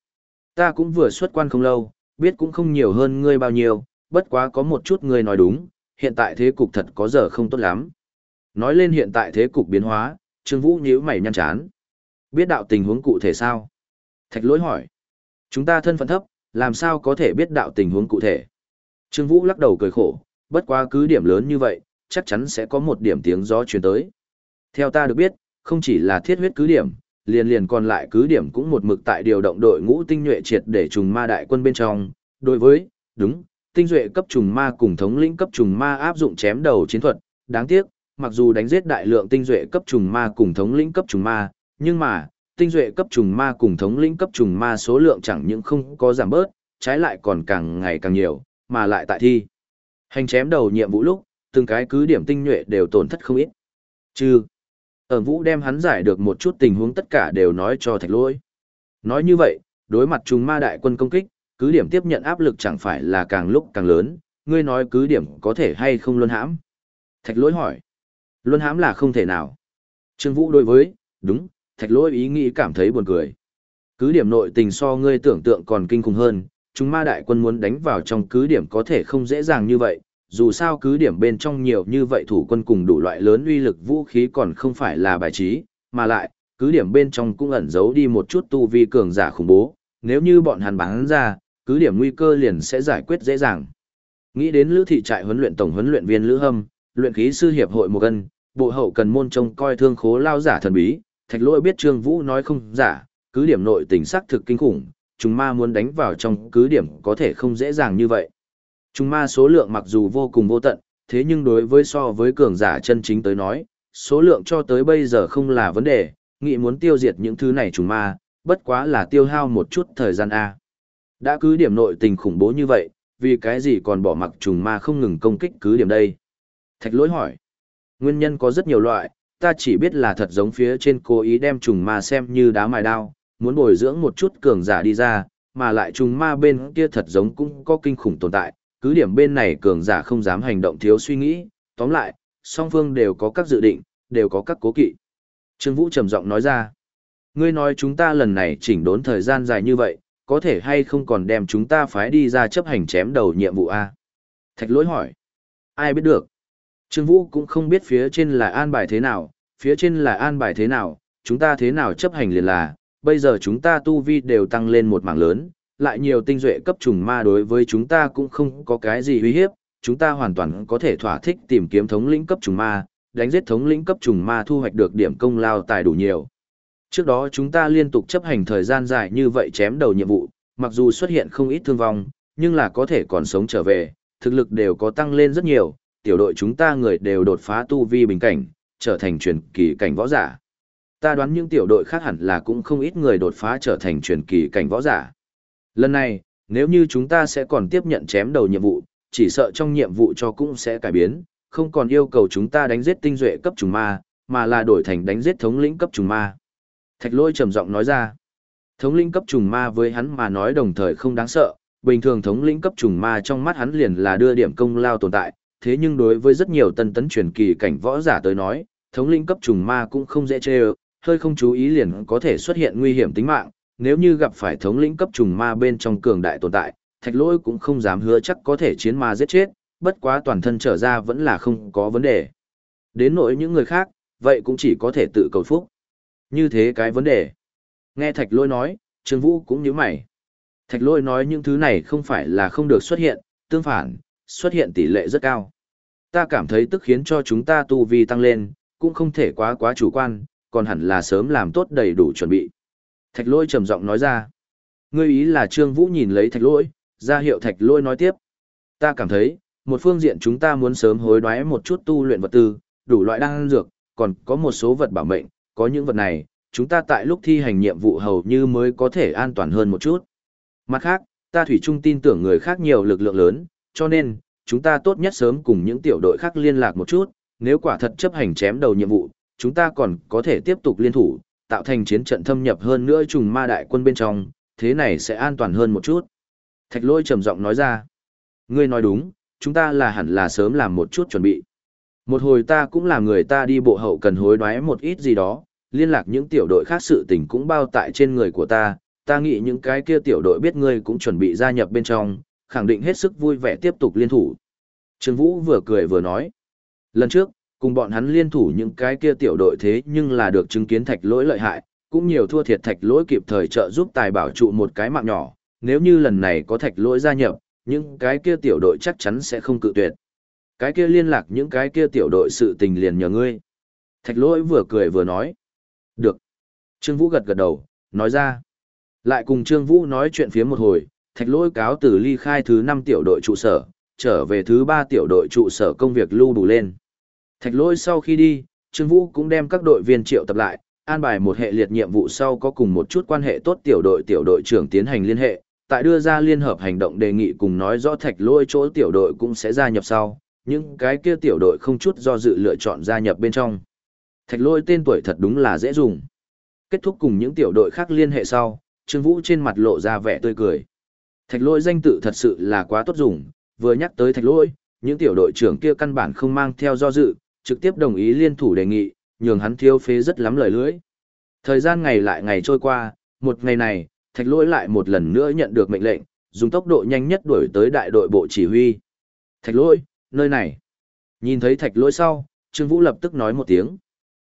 Ta cũng vừa xuất quan không lâu, biết cũng không nhiều hơn ngươi bao nhiêu, bất quá có một chút ngươi nói đúng, hiện tại thế cục thật có giờ không tốt lắm. Nói lên hiện tại thế cục biến hóa, Trương Vũ nhíu mày nhăn chán. Biết đạo tình huống cụ thể sao? Thạch lỗi hỏi. Chúng ta thân phận thấp, làm sao có thể biết đạo tình huống cụ thể? Trương Vũ lắc đầu cười khổ, bất quá cứ điểm lớn như vậy, chắc chắn sẽ có một điểm tiếng gió truyền tới. Theo ta được biết, không chỉ là thiết huyết cứ điểm, liền liền còn lại cứ điểm cũng một mực tại điều động đội ngũ tinh nhuệ triệt để trùng ma đại quân bên trong. Đối với, đúng, tinh nhuệ cấp trùng ma cùng thống lĩnh cấp trùng ma áp dụng chém đầu chiến thuật, đáng tiếc, mặc dù đánh giết đại lượng tinh duệ cấp trùng ma cùng thống lĩnh cấp trùng ma, nhưng mà, tinh duệ cấp trùng ma cùng thống lĩnh cấp trùng ma số lượng chẳng những không có giảm bớt, trái lại còn càng ngày càng nhiều, mà lại tại thi. Hành chém đầu nhiệm vụ lúc, từng cái cứ điểm tinh nhuệ đều tổn thất không ít. Chứ, ở vũ đem hắn giải được một chút tình huống tất cả đều nói cho thạch lỗi. Nói như vậy, đối mặt trùng ma đại quân công kích, cứ điểm tiếp nhận áp lực chẳng phải là càng lúc càng lớn, ngươi nói cứ điểm có thể hay không luân hãm. Thạch lỗi hỏi. Luân hãm là không thể nào. Trương Vũ đối với, đúng, thạch lỗi ý nghĩ cảm thấy buồn cười. Cứ điểm nội tình so ngươi tưởng tượng còn kinh khủng hơn, chúng ma đại quân muốn đánh vào trong cứ điểm có thể không dễ dàng như vậy, dù sao cứ điểm bên trong nhiều như vậy thủ quân cùng đủ loại lớn uy lực vũ khí còn không phải là bài trí, mà lại, cứ điểm bên trong cũng ẩn giấu đi một chút tu vi cường giả khủng bố, nếu như bọn hắn bán ra, cứ điểm nguy cơ liền sẽ giải quyết dễ dàng. Nghĩ đến Lữ thị trại huấn luyện tổng huấn luyện viên Lữ Hâm, luyện khí sư hiệp hội một gần, bộ hậu cần môn trông coi thương khố lao giả thần bí, Thạch Lỗi biết Trương Vũ nói không giả, cứ điểm nội tình xác thực kinh khủng, chúng ma muốn đánh vào trong cứ điểm có thể không dễ dàng như vậy. Chúng ma số lượng mặc dù vô cùng vô tận, thế nhưng đối với so với cường giả chân chính tới nói, số lượng cho tới bây giờ không là vấn đề, nghị muốn tiêu diệt những thứ này chúng ma, bất quá là tiêu hao một chút thời gian A. Đã cứ điểm nội tình khủng bố như vậy, vì cái gì còn bỏ mặc trùng ma không ngừng công kích cứ điểm đây? Thạch lỗi hỏi. Nguyên nhân có rất nhiều loại, ta chỉ biết là thật giống phía trên cố ý đem trùng ma xem như đá mài đao, muốn bồi dưỡng một chút cường giả đi ra, mà lại trùng ma bên kia thật giống cũng có kinh khủng tồn tại, cứ điểm bên này cường giả không dám hành động thiếu suy nghĩ, tóm lại, song phương đều có các dự định, đều có các cố kỵ. Trương Vũ trầm giọng nói ra, ngươi nói chúng ta lần này chỉnh đốn thời gian dài như vậy, có thể hay không còn đem chúng ta phái đi ra chấp hành chém đầu nhiệm vụ A? Thạch lỗi hỏi, ai biết được? Trương Vũ cũng không biết phía trên là an bài thế nào, phía trên là an bài thế nào, chúng ta thế nào chấp hành liền là, bây giờ chúng ta tu vi đều tăng lên một mảng lớn, lại nhiều tinh duệ cấp trùng ma đối với chúng ta cũng không có cái gì uy hiếp, chúng ta hoàn toàn có thể thỏa thích tìm kiếm thống lĩnh cấp trùng ma, đánh giết thống lĩnh cấp trùng ma thu hoạch được điểm công lao tài đủ nhiều. Trước đó chúng ta liên tục chấp hành thời gian dài như vậy chém đầu nhiệm vụ, mặc dù xuất hiện không ít thương vong, nhưng là có thể còn sống trở về, thực lực đều có tăng lên rất nhiều, tiểu đội chúng ta người đều đột phá tu vi bình cảnh, trở thành truyền kỳ cảnh võ giả. Ta đoán những tiểu đội khác hẳn là cũng không ít người đột phá trở thành truyền kỳ cảnh võ giả. Lần này, nếu như chúng ta sẽ còn tiếp nhận chém đầu nhiệm vụ, chỉ sợ trong nhiệm vụ cho cũng sẽ cải biến, không còn yêu cầu chúng ta đánh giết tinh duệ cấp trùng ma, mà là đổi thành đánh giết thống lĩnh cấp trùng ma. Thạch lôi trầm giọng nói ra, thống lĩnh cấp trùng ma với hắn mà nói đồng thời không đáng sợ, bình thường thống lĩnh cấp trùng ma trong mắt hắn liền là đưa điểm công lao tồn tại, thế nhưng đối với rất nhiều tân tấn truyền kỳ cảnh võ giả tới nói, thống lĩnh cấp trùng ma cũng không dễ chê hơi không chú ý liền có thể xuất hiện nguy hiểm tính mạng, nếu như gặp phải thống lĩnh cấp trùng ma bên trong cường đại tồn tại, thạch lỗi cũng không dám hứa chắc có thể chiến ma giết chết, bất quá toàn thân trở ra vẫn là không có vấn đề. Đến nỗi những người khác, vậy cũng chỉ có thể tự cầu phúc. Như thế cái vấn đề. Nghe thạch lỗi nói, Trương Vũ cũng như mày. Thạch lỗi nói những thứ này không phải là không được xuất hiện, tương phản, xuất hiện tỷ lệ rất cao. Ta cảm thấy tức khiến cho chúng ta tu vi tăng lên, cũng không thể quá quá chủ quan, còn hẳn là sớm làm tốt đầy đủ chuẩn bị. Thạch lôi trầm giọng nói ra. Ngươi ý là Trương Vũ nhìn lấy thạch lôi, ra hiệu thạch lôi nói tiếp. Ta cảm thấy, một phương diện chúng ta muốn sớm hối đoái một chút tu luyện vật tư, đủ loại đan dược, còn có một số vật bảo mệnh, có những vật này, chúng ta tại lúc thi hành nhiệm vụ hầu như mới có thể an toàn hơn một chút. Mặt khác, ta thủy chung tin tưởng người khác nhiều lực lượng lớn, cho nên, chúng ta tốt nhất sớm cùng những tiểu đội khác liên lạc một chút, nếu quả thật chấp hành chém đầu nhiệm vụ, chúng ta còn có thể tiếp tục liên thủ, tạo thành chiến trận thâm nhập hơn nữa trùng ma đại quân bên trong, thế này sẽ an toàn hơn một chút. Thạch lôi trầm giọng nói ra. Ngươi nói đúng, chúng ta là hẳn là sớm làm một chút chuẩn bị. Một hồi ta cũng là người ta đi bộ hậu cần hối đoái một ít gì đó, liên lạc những tiểu đội khác sự tình cũng bao tại trên người của ta, ta nghĩ những cái kia tiểu đội biết ngươi cũng chuẩn bị gia nhập bên trong, khẳng định hết sức vui vẻ tiếp tục liên thủ. Trương Vũ vừa cười vừa nói. Lần trước, cùng bọn hắn liên thủ những cái kia tiểu đội thế nhưng là được chứng kiến thạch lỗi lợi hại, cũng nhiều thua thiệt thạch lỗi kịp thời trợ giúp tài bảo trụ một cái mạng nhỏ, nếu như lần này có thạch lỗi gia nhập, những cái kia tiểu đội chắc chắn sẽ không cự tuyệt. Cái kia liên lạc những cái kia tiểu đội sự tình liền nhờ ngươi. Thạch lỗi vừa cười vừa nói. Được. Trương Vũ gật gật đầu, nói ra. Lại cùng Trương Vũ nói chuyện phía một hồi, thạch lỗi cáo từ ly khai thứ năm tiểu đội trụ sở, trở về thứ ba tiểu đội trụ sở công việc lưu đủ lên. Thạch lỗi sau khi đi, Trương Vũ cũng đem các đội viên triệu tập lại, an bài một hệ liệt nhiệm vụ sau có cùng một chút quan hệ tốt tiểu đội tiểu đội trưởng tiến hành liên hệ, tại đưa ra liên hợp hành động đề nghị cùng nói rõ thạch lỗi chỗ tiểu đội cũng sẽ gia nhập sau, những cái kia tiểu đội không chút do dự lựa chọn gia nhập bên trong. Thạch lỗi tên tuổi thật đúng là dễ dùng. Kết thúc cùng những tiểu đội khác liên hệ sau, Trương Vũ trên mặt lộ ra vẻ tươi cười. Thạch lỗi danh tự thật sự là quá tốt dùng, vừa nhắc tới thạch lỗi, những tiểu đội trưởng kia căn bản không mang theo do dự, trực tiếp đồng ý liên thủ đề nghị, nhường hắn thiếu phế rất lắm lời lưỡi. Thời gian ngày lại ngày trôi qua, một ngày này, thạch lỗi lại một lần nữa nhận được mệnh lệnh, dùng tốc độ nhanh nhất đuổi tới đại đội bộ chỉ huy. Thạch lỗi, nơi này. Nhìn thấy thạch lỗi sau, Trương Vũ lập tức nói một tiếng.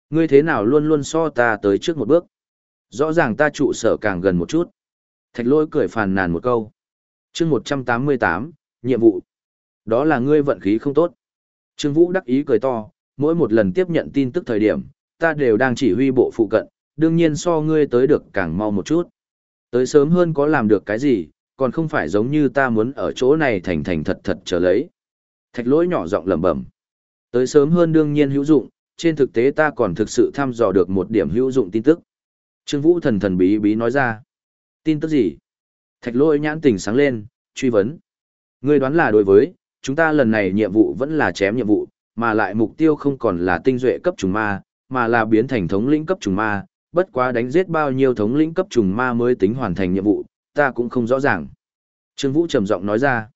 Ngươi thế nào luôn luôn so ta tới trước một bước. Rõ ràng ta trụ sở càng gần một chút. Thạch lỗi cười phàn nàn một câu chương 188, nhiệm vụ. Đó là ngươi vận khí không tốt. Trương Vũ đắc ý cười to, mỗi một lần tiếp nhận tin tức thời điểm, ta đều đang chỉ huy bộ phụ cận, đương nhiên so ngươi tới được càng mau một chút. Tới sớm hơn có làm được cái gì, còn không phải giống như ta muốn ở chỗ này thành thành thật thật trở lấy. Thạch lỗi nhỏ giọng lẩm bẩm. Tới sớm hơn đương nhiên hữu dụng, trên thực tế ta còn thực sự thăm dò được một điểm hữu dụng tin tức. Trương Vũ thần thần bí bí nói ra. Tin tức gì? Thạch lỗi nhãn tình sáng lên, truy vấn. Ngươi đoán là đối với, chúng ta lần này nhiệm vụ vẫn là chém nhiệm vụ, mà lại mục tiêu không còn là tinh duệ cấp trùng ma, mà là biến thành thống lĩnh cấp trùng ma, bất quá đánh giết bao nhiêu thống lĩnh cấp trùng ma mới tính hoàn thành nhiệm vụ, ta cũng không rõ ràng. Trương Vũ trầm giọng nói ra,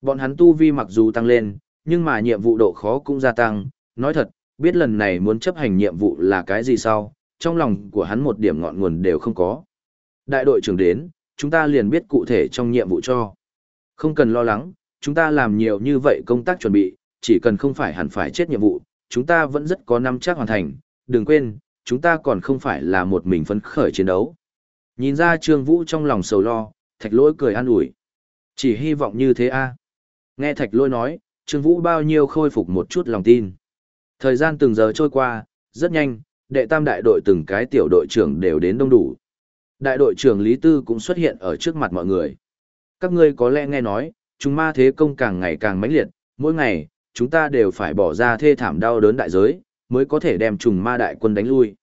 bọn hắn tu vi mặc dù tăng lên, nhưng mà nhiệm vụ độ khó cũng gia tăng, nói thật, biết lần này muốn chấp hành nhiệm vụ là cái gì sau, trong lòng của hắn một điểm ngọn nguồn đều không có. Đại đội trưởng đến, chúng ta liền biết cụ thể trong nhiệm vụ cho. Không cần lo lắng, chúng ta làm nhiều như vậy công tác chuẩn bị, chỉ cần không phải hẳn phải chết nhiệm vụ, chúng ta vẫn rất có năm chắc hoàn thành, đừng quên, chúng ta còn không phải là một mình phấn khởi chiến đấu. Nhìn ra Trương Vũ trong lòng sầu lo, thạch lỗi cười an ủi. Chỉ hy vọng như thế a Nghe thạch lỗi nói, Trương Vũ bao nhiêu khôi phục một chút lòng tin. Thời gian từng giờ trôi qua, rất nhanh, đệ tam đại đội từng cái tiểu đội trưởng đều đến đông đủ. Đại đội trưởng Lý Tư cũng xuất hiện ở trước mặt mọi người. Các ngươi có lẽ nghe nói, chúng ma thế công càng ngày càng mãnh liệt, mỗi ngày, chúng ta đều phải bỏ ra thê thảm đau đớn đại giới, mới có thể đem trùng ma đại quân đánh lui.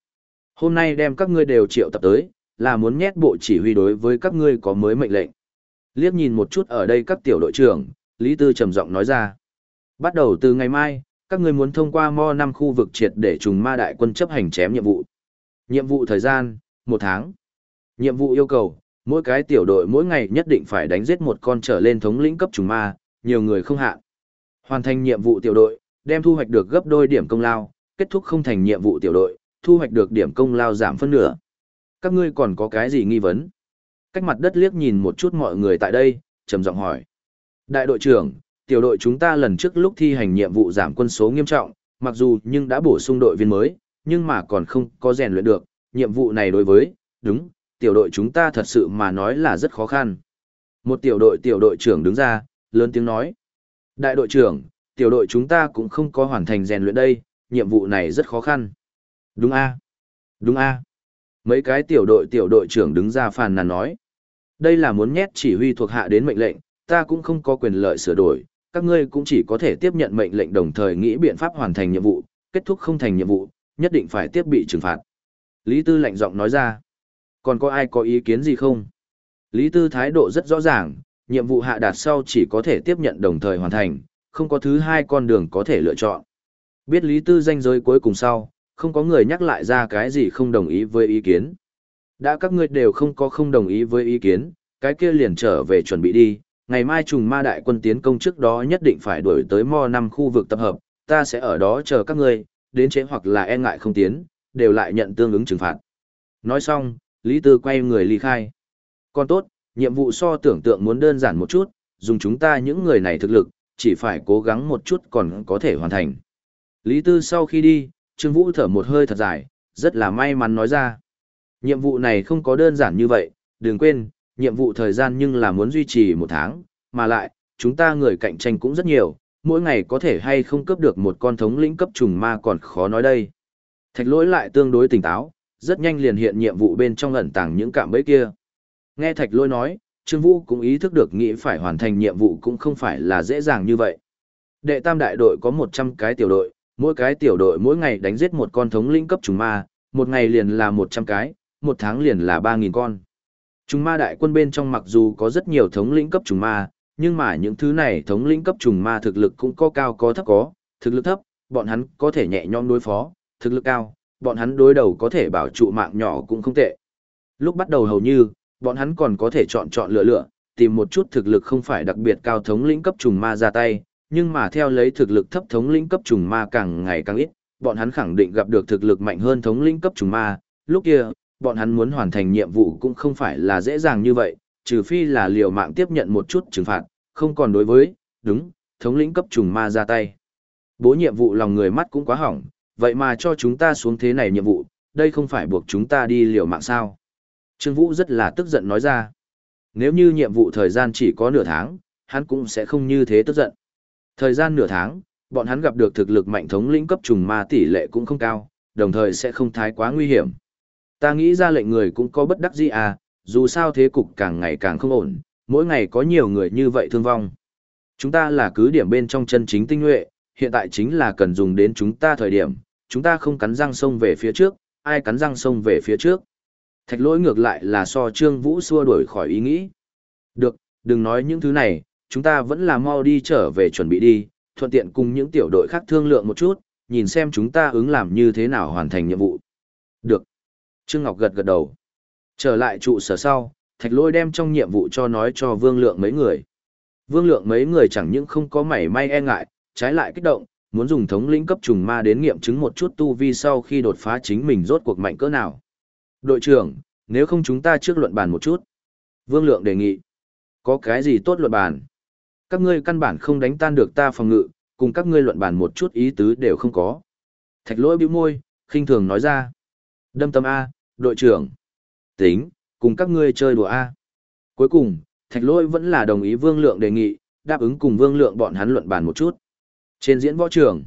Hôm nay đem các ngươi đều triệu tập tới, là muốn nhét bộ chỉ huy đối với các ngươi có mới mệnh lệnh. Liếc nhìn một chút ở đây các tiểu đội trưởng, Lý Tư trầm giọng nói ra. Bắt đầu từ ngày mai, các ngươi muốn thông qua mo năm khu vực triệt để trùng ma đại quân chấp hành chém nhiệm vụ. Nhiệm vụ thời gian, một tháng. Nhiệm vụ yêu cầu, mỗi cái tiểu đội mỗi ngày nhất định phải đánh giết một con trở lên thống lĩnh cấp trùng ma, nhiều người không hạn. Hoàn thành nhiệm vụ tiểu đội, đem thu hoạch được gấp đôi điểm công lao, kết thúc không thành nhiệm vụ tiểu đội, thu hoạch được điểm công lao giảm phân nửa. Các ngươi còn có cái gì nghi vấn? Cách mặt đất liếc nhìn một chút mọi người tại đây, trầm giọng hỏi. Đại đội trưởng, tiểu đội chúng ta lần trước lúc thi hành nhiệm vụ giảm quân số nghiêm trọng, mặc dù nhưng đã bổ sung đội viên mới, nhưng mà còn không có rèn luyện được, nhiệm vụ này đối với, đúng, tiểu đội chúng ta thật sự mà nói là rất khó khăn. Một tiểu đội tiểu đội trưởng đứng ra, lớn tiếng nói. Đại đội trưởng, tiểu đội chúng ta cũng không có hoàn thành rèn luyện đây, nhiệm vụ này rất khó khăn. Đúng a Đúng a Mấy cái tiểu đội tiểu đội trưởng đứng ra phàn nàn nói. Đây là muốn nhét chỉ huy thuộc hạ đến mệnh lệnh, ta cũng không có quyền lợi sửa đổi, các ngươi cũng chỉ có thể tiếp nhận mệnh lệnh đồng thời nghĩ biện pháp hoàn thành nhiệm vụ, kết thúc không thành nhiệm vụ, nhất định phải tiếp bị trừng phạt. Lý Tư lạnh giọng nói ra. Còn có ai có ý kiến gì không? Lý Tư thái độ rất rõ ràng, nhiệm vụ hạ đạt sau chỉ có thể tiếp nhận đồng thời hoàn thành, không có thứ hai con đường có thể lựa chọn. Biết Lý Tư danh giới cuối cùng sau, không có người nhắc lại ra cái gì không đồng ý với ý kiến. Đã các ngươi đều không có không đồng ý với ý kiến, cái kia liền trở về chuẩn bị đi, ngày mai trùng ma đại quân tiến công trước đó nhất định phải đuổi tới mo năm khu vực tập hợp, ta sẽ ở đó chờ các ngươi, đến chế hoặc là e ngại không tiến, đều lại nhận tương ứng trừng phạt. Nói xong, Lý Tư quay người ly khai. Còn tốt, nhiệm vụ so tưởng tượng muốn đơn giản một chút, dùng chúng ta những người này thực lực, chỉ phải cố gắng một chút còn có thể hoàn thành. Lý Tư sau khi đi, Trương Vũ thở một hơi thật dài, rất là may mắn nói ra. Nhiệm vụ này không có đơn giản như vậy, đừng quên, nhiệm vụ thời gian nhưng là muốn duy trì một tháng, mà lại, chúng ta người cạnh tranh cũng rất nhiều, mỗi ngày có thể hay không cấp được một con thống lĩnh cấp trùng ma còn khó nói đây. Thạch lỗi lại tương đối tỉnh táo, rất nhanh liền hiện nhiệm vụ bên trong ẩn tàng những cạm bẫy kia. Nghe thạch lôi nói, Trương Vũ cũng ý thức được nghĩ phải hoàn thành nhiệm vụ cũng không phải là dễ dàng như vậy. Đệ tam đại đội có 100 cái tiểu đội, mỗi cái tiểu đội mỗi ngày đánh giết một con thống lĩnh cấp trùng ma, một ngày liền là 100 cái, một tháng liền là 3.000 con. Trùng ma đại quân bên trong mặc dù có rất nhiều thống lĩnh cấp trùng ma, nhưng mà những thứ này thống lĩnh cấp trùng ma thực lực cũng có cao có thấp có, thực lực thấp, bọn hắn có thể nhẹ nhõm đối phó, thực lực cao, bọn hắn đối đầu có thể bảo trụ mạng nhỏ cũng không tệ. Lúc bắt đầu hầu như, bọn hắn còn có thể chọn chọn lựa lựa, tìm một chút thực lực không phải đặc biệt cao thống lĩnh cấp trùng ma ra tay, nhưng mà theo lấy thực lực thấp thống lĩnh cấp trùng ma càng ngày càng ít, bọn hắn khẳng định gặp được thực lực mạnh hơn thống lĩnh cấp trùng ma, lúc kia, bọn hắn muốn hoàn thành nhiệm vụ cũng không phải là dễ dàng như vậy, trừ phi là liều mạng tiếp nhận một chút trừng phạt, không còn đối với, đúng, thống lĩnh cấp trùng ma ra tay. Bố nhiệm vụ lòng người mắt cũng quá hỏng, vậy mà cho chúng ta xuống thế này nhiệm vụ, đây không phải buộc chúng ta đi liều mạng sao. Trương Vũ rất là tức giận nói ra. Nếu như nhiệm vụ thời gian chỉ có nửa tháng, hắn cũng sẽ không như thế tức giận. Thời gian nửa tháng, bọn hắn gặp được thực lực mạnh thống lĩnh cấp trùng ma tỷ lệ cũng không cao, đồng thời sẽ không thái quá nguy hiểm. Ta nghĩ ra lệnh người cũng có bất đắc dĩ à, dù sao thế cục càng ngày càng không ổn, mỗi ngày có nhiều người như vậy thương vong. Chúng ta là cứ điểm bên trong chân chính tinh nhuệ, hiện tại chính là cần dùng đến chúng ta thời điểm, chúng ta không cắn răng sông về phía trước, ai cắn răng sông về phía trước. Thạch lỗi ngược lại là so Trương Vũ xua đuổi khỏi ý nghĩ. Được, đừng nói những thứ này, chúng ta vẫn là mau đi trở về chuẩn bị đi, thuận tiện cùng những tiểu đội khác thương lượng một chút, nhìn xem chúng ta ứng làm như thế nào hoàn thành nhiệm vụ. Được. Trương Ngọc gật gật đầu. Trở lại trụ sở sau, Thạch lỗi đem trong nhiệm vụ cho nói cho Vương Lượng mấy người. Vương Lượng mấy người chẳng những không có mảy may e ngại, trái lại kích động, muốn dùng thống lĩnh cấp trùng ma đến nghiệm chứng một chút tu vi sau khi đột phá chính mình rốt cuộc mạnh cỡ nào. Đội trưởng, nếu không chúng ta trước luận bàn một chút. Vương Lượng đề nghị. Có cái gì tốt luận bàn? Các ngươi căn bản không đánh tan được ta phòng ngự, cùng các ngươi luận bàn một chút ý tứ đều không có. Thạch lỗi bĩu môi, khinh thường nói ra. Đâm tâm A, đội trưởng. Tính, cùng các ngươi chơi đùa A. Cuối cùng, thạch lỗi vẫn là đồng ý vương lượng đề nghị, đáp ứng cùng vương lượng bọn hắn luận bàn một chút. Trên diễn võ trường,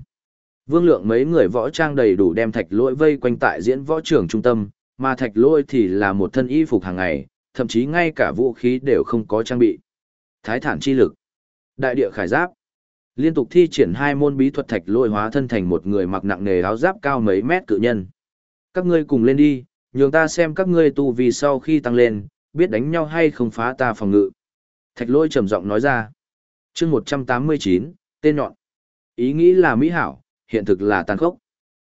vương lượng mấy người võ trang đầy đủ đem thạch lỗi vây quanh tại diễn võ trường trung tâm, mà thạch lỗi thì là một thân y phục hàng ngày, thậm chí ngay cả vũ khí đều không có trang bị. Thái thản chi lực, đại địa khải giáp, liên tục thi triển hai môn bí thuật thạch lỗi hóa thân thành một người mặc nặng nề áo giáp cao mấy mét cự nhân. Các ngươi cùng lên đi, nhường ta xem các ngươi tu vì sau khi tăng lên, biết đánh nhau hay không phá ta phòng ngự. Thạch lỗi trầm giọng nói ra. chương 189, tên nhọn. Ý nghĩ là mỹ hảo, hiện thực là tàn khốc.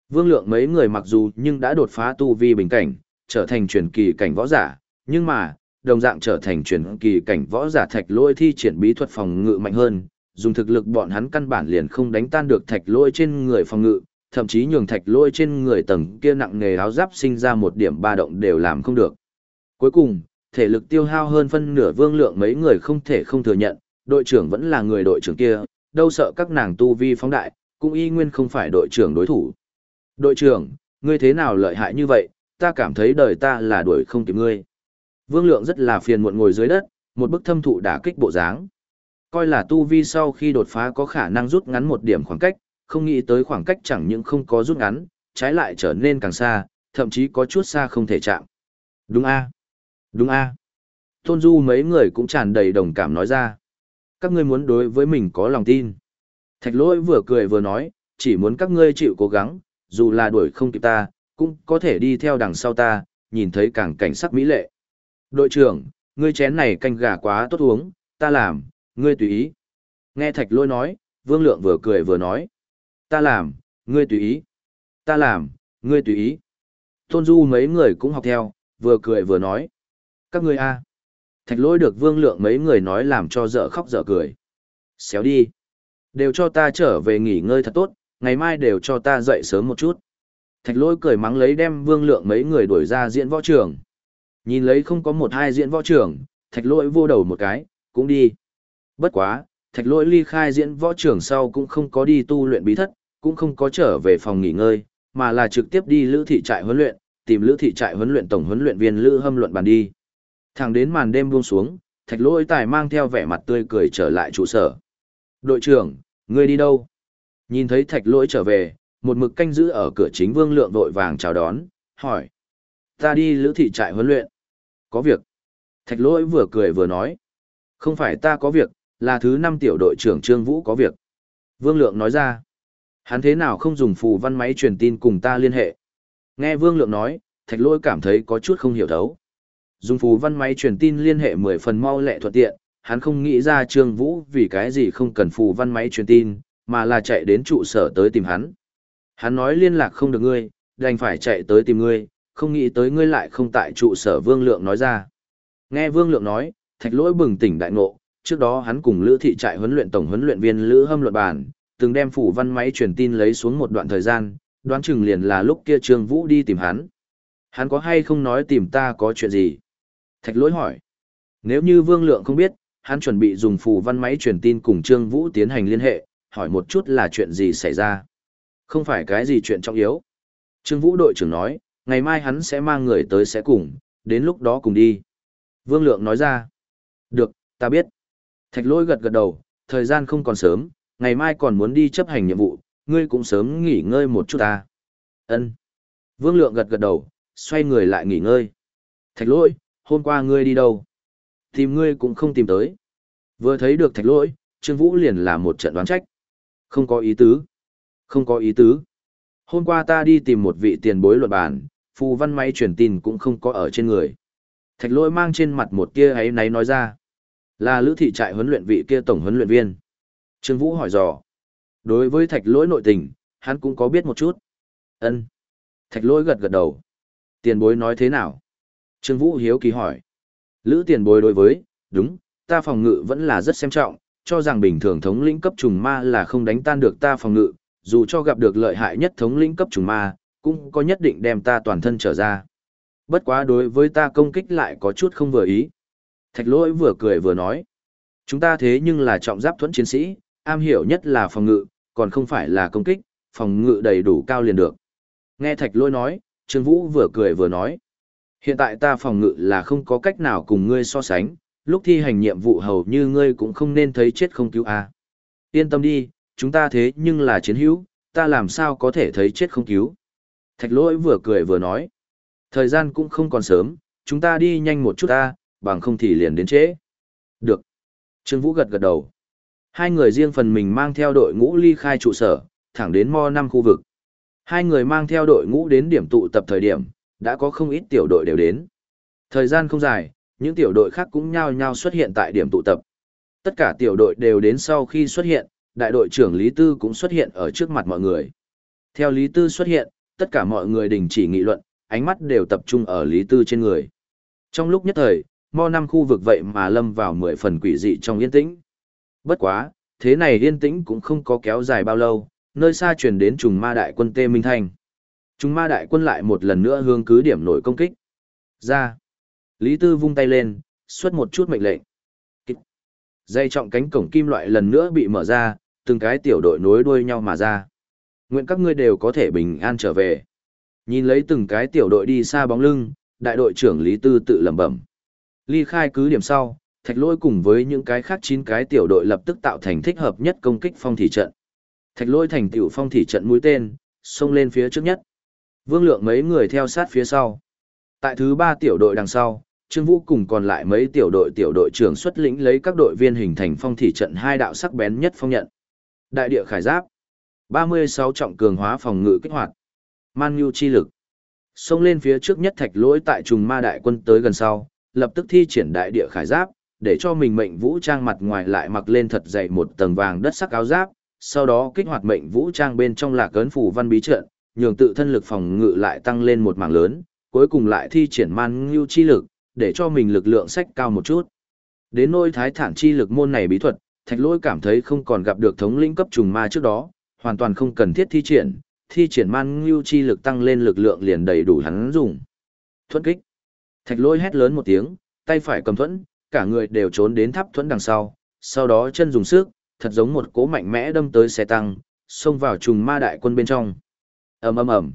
Vương lượng mấy người mặc dù nhưng đã đột phá tu vi bình cảnh, trở thành truyền kỳ cảnh võ giả, nhưng mà, đồng dạng trở thành truyền kỳ cảnh võ giả thạch lôi thi triển bí thuật phòng ngự mạnh hơn, dùng thực lực bọn hắn căn bản liền không đánh tan được thạch lôi trên người phòng ngự, thậm chí nhường thạch lôi trên người tầng kia nặng nề áo giáp sinh ra một điểm ba động đều làm không được. Cuối cùng, thể lực tiêu hao hơn phân nửa vương lượng mấy người không thể không thừa nhận, đội trưởng vẫn là người đội trưởng kia, đâu sợ các nàng tu vi phóng đại, cũng y nguyên không phải đội trưởng đối thủ. Đội trưởng, ngươi thế nào lợi hại như vậy, ta cảm thấy đời ta là đuổi không kịp ngươi. Vương lượng rất là phiền muộn ngồi dưới đất, một bức thâm thụ đả kích bộ dáng. Coi là tu vi sau khi đột phá có khả năng rút ngắn một điểm khoảng cách, không nghĩ tới khoảng cách chẳng những không có rút ngắn, trái lại trở nên càng xa, thậm chí có chút xa không thể chạm. Đúng a Đúng a Tôn Du mấy người cũng tràn đầy đồng cảm nói ra. Các ngươi muốn đối với mình có lòng tin. Thạch lỗi vừa cười vừa nói, chỉ muốn các ngươi chịu cố gắng, dù là đuổi không kịp ta, cũng có thể đi theo đằng sau ta, nhìn thấy càng cảnh sắc mỹ lệ. Đội trưởng, ngươi chén này canh gà quá tốt uống, ta làm, ngươi tùy ý. Nghe thạch lỗi nói, vương lượng vừa cười vừa nói. Ta làm, ngươi tùy ý. Ta làm, ngươi tùy ý. Tôn du mấy người cũng học theo, vừa cười vừa nói. Các ngươi a Thạch lỗi được vương lượng mấy người nói làm cho dở khóc dở cười. Xéo đi. Đều cho ta trở về nghỉ ngơi thật tốt, ngày mai đều cho ta dậy sớm một chút. Thạch lỗi cười mắng lấy đem vương lượng mấy người đuổi ra diễn võ trường. Nhìn lấy không có một hai diễn võ trường, thạch lỗi vô đầu một cái, cũng đi. Bất quá, thạch lỗi ly khai diễn võ trường sau cũng không có đi tu luyện bí thất, cũng không có trở về phòng nghỉ ngơi, mà là trực tiếp đi lữ thị trại huấn luyện, tìm lữ thị trại huấn luyện tổng huấn luyện viên lữ hâm luận bàn đi. Thẳng đến màn đêm buông xuống, thạch lỗi tài mang theo vẻ mặt tươi cười trở lại trụ sở. Đội trưởng, ngươi đi đâu? Nhìn thấy thạch lỗi trở về, một mực canh giữ ở cửa chính vương lượng vội vàng chào đón, hỏi. Ta đi lữ thị trại huấn luyện. Có việc. Thạch lỗi vừa cười vừa nói. Không phải ta có việc, là thứ năm tiểu đội trưởng Trương Vũ có việc. Vương Lượng nói ra. Hắn thế nào không dùng phù văn máy truyền tin cùng ta liên hệ. Nghe Vương Lượng nói, thạch lỗi cảm thấy có chút không hiểu thấu. Dùng phù văn máy truyền tin liên hệ mười phần mau lẹ thuận tiện, hắn không nghĩ ra Trương Vũ vì cái gì không cần phù văn máy truyền tin, mà là chạy đến trụ sở tới tìm hắn. Hắn nói liên lạc không được ngươi, đành phải chạy tới tìm ngươi, không nghĩ tới ngươi lại không tại trụ sở Vương Lượng nói ra. Nghe Vương Lượng nói, thạch lỗi bừng tỉnh đại ngộ, trước đó hắn cùng Lữ thị trại huấn luyện tổng huấn luyện viên Lữ Hâm luận bàn, từng đem phủ văn máy truyền tin lấy xuống một đoạn thời gian, đoán chừng liền là lúc kia Trương Vũ đi tìm hắn. Hắn có hay không nói tìm ta có chuyện gì? Thạch lỗi hỏi. Nếu như Vương Lượng không biết, hắn chuẩn bị dùng phù văn máy truyền tin cùng Trương Vũ tiến hành liên hệ, hỏi một chút là chuyện gì xảy ra. Không phải cái gì chuyện trọng yếu. Trương Vũ đội trưởng nói, ngày mai hắn sẽ mang người tới sẽ cùng, đến lúc đó cùng đi. Vương Lượng nói ra. Được, ta biết. Thạch lỗi gật gật đầu, thời gian không còn sớm, ngày mai còn muốn đi chấp hành nhiệm vụ, ngươi cũng sớm nghỉ ngơi một chút ta. Ân. Vương Lượng gật gật đầu, xoay người lại nghỉ ngơi. Thạch lỗi, hôm qua ngươi đi đâu? Tìm ngươi cũng không tìm tới. Vừa thấy được thạch lỗi, Trương Vũ liền là một trận đoán trách. Không có ý tứ. Không có ý tứ. Hôm qua ta đi tìm một vị tiền bối luật bản, phù văn máy truyền tin cũng không có ở trên người. Thạch lỗi mang trên mặt một kia ấy náy nói ra. Là lữ thị trại huấn luyện vị kia tổng huấn luyện viên. Trương Vũ hỏi dò. Đối với thạch lỗi nội tình, hắn cũng có biết một chút. ân Thạch lỗi gật gật đầu. Tiền bối nói thế nào? Trương Vũ hiếu kỳ hỏi. Lữ tiền bối đối với, đúng, ta phòng ngự vẫn là rất xem trọng, cho rằng bình thường thống lĩnh cấp trùng ma là không đánh tan được ta phòng ngự, dù cho gặp được lợi hại nhất thống lĩnh cấp trùng ma, cũng có nhất định đem ta toàn thân trở ra. Bất quá đối với ta công kích lại có chút không vừa ý. Thạch lỗi vừa cười vừa nói. Chúng ta thế nhưng là trọng giáp thuẫn chiến sĩ, am hiểu nhất là phòng ngự, còn không phải là công kích, phòng ngự đầy đủ cao liền được. Nghe thạch lỗi nói, Trương Vũ vừa cười vừa nói. Hiện tại ta phòng ngự là không có cách nào cùng ngươi so sánh, lúc thi hành nhiệm vụ hầu như ngươi cũng không nên thấy chết không cứu a. Yên tâm đi, chúng ta thế nhưng là chiến hữu, ta làm sao có thể thấy chết không cứu. Thạch lỗi vừa cười vừa nói. Thời gian cũng không còn sớm, chúng ta đi nhanh một chút ta, bằng không thì liền đến trễ. Được. Trương Vũ gật gật đầu. Hai người riêng phần mình mang theo đội ngũ ly khai trụ sở, thẳng đến mo năm khu vực. Hai người mang theo đội ngũ đến điểm tụ tập thời điểm, đã có không ít tiểu đội đều đến. Thời gian không dài, những tiểu đội khác cũng nhao nhao xuất hiện tại điểm tụ tập. Tất cả tiểu đội đều đến sau khi xuất hiện, đại đội trưởng Lý Tư cũng xuất hiện ở trước mặt mọi người. Theo Lý Tư xuất hiện, tất cả mọi người đình chỉ nghị luận, ánh mắt đều tập trung ở Lý Tư trên người. Trong lúc nhất thời, mo năm khu vực vậy mà lâm vào mười phần quỷ dị trong yên tĩnh. Bất quá, thế này yên tĩnh cũng không có kéo dài bao lâu, nơi xa truyền đến trùng ma đại quân Tê Minh Thanh. Chúng ma đại quân lại một lần nữa hướng cứ điểm nổi công kích. Ra. Lý Tư vung tay lên, xuất một chút mệnh lệnh. Dây trọng cánh cổng kim loại lần nữa bị mở ra, từng cái tiểu đội nối đuôi nhau mà ra. Nguyện các ngươi đều có thể bình an trở về. Nhìn lấy từng cái tiểu đội đi xa bóng lưng, đại đội trưởng Lý Tư tự lẩm bẩm. Ly khai cứ điểm sau, thạch lôi cùng với những cái khác chín cái tiểu đội lập tức tạo thành thích hợp nhất công kích phong thị trận. Thạch lôi thành tiểu phong thị trận mũi tên, xông lên phía trước nhất. Vương lượng mấy người theo sát phía sau. Tại thứ ba tiểu đội đằng sau, Trương Vũ cùng còn lại mấy tiểu đội tiểu đội trưởng xuất lĩnh lấy các đội viên hình thành phong thị trận hai đạo sắc bén nhất phong nhận. Đại địa khải giáp. 36 trọng cường hóa phòng ngự kích hoạt. Man nhu chi lực. Xông lên phía trước nhất thạch lỗi tại trùng ma đại quân tới gần sau, lập tức thi triển đại địa khải giáp, để cho mình mệnh vũ trang mặt ngoài lại mặc lên thật dày một tầng vàng đất sắc áo giáp, sau đó kích hoạt mệnh vũ trang bên trong là cấn phủ văn bí trận, nhường tự thân lực phòng ngự lại tăng lên một mảng lớn, cuối cùng lại thi triển man ngưu chi lực, để cho mình lực lượng sách cao một chút. Đến nôi thái thản chi lực môn này bí thuật, thạch lỗi cảm thấy không còn gặp được thống lĩnh cấp trùng ma trước đó, hoàn toàn không cần thiết thi triển, thi triển man ngưu chi lực tăng lên lực lượng liền đầy đủ hắn dùng. Thuẫn kích. Thạch lôi hét lớn một tiếng, tay phải cầm thuẫn, cả người đều trốn đến tháp thuẫn đằng sau, sau đó chân dùng sức, thật giống một cỗ mạnh mẽ đâm tới xe tăng, xông vào trùng ma đại quân bên trong ầm ầm ầm.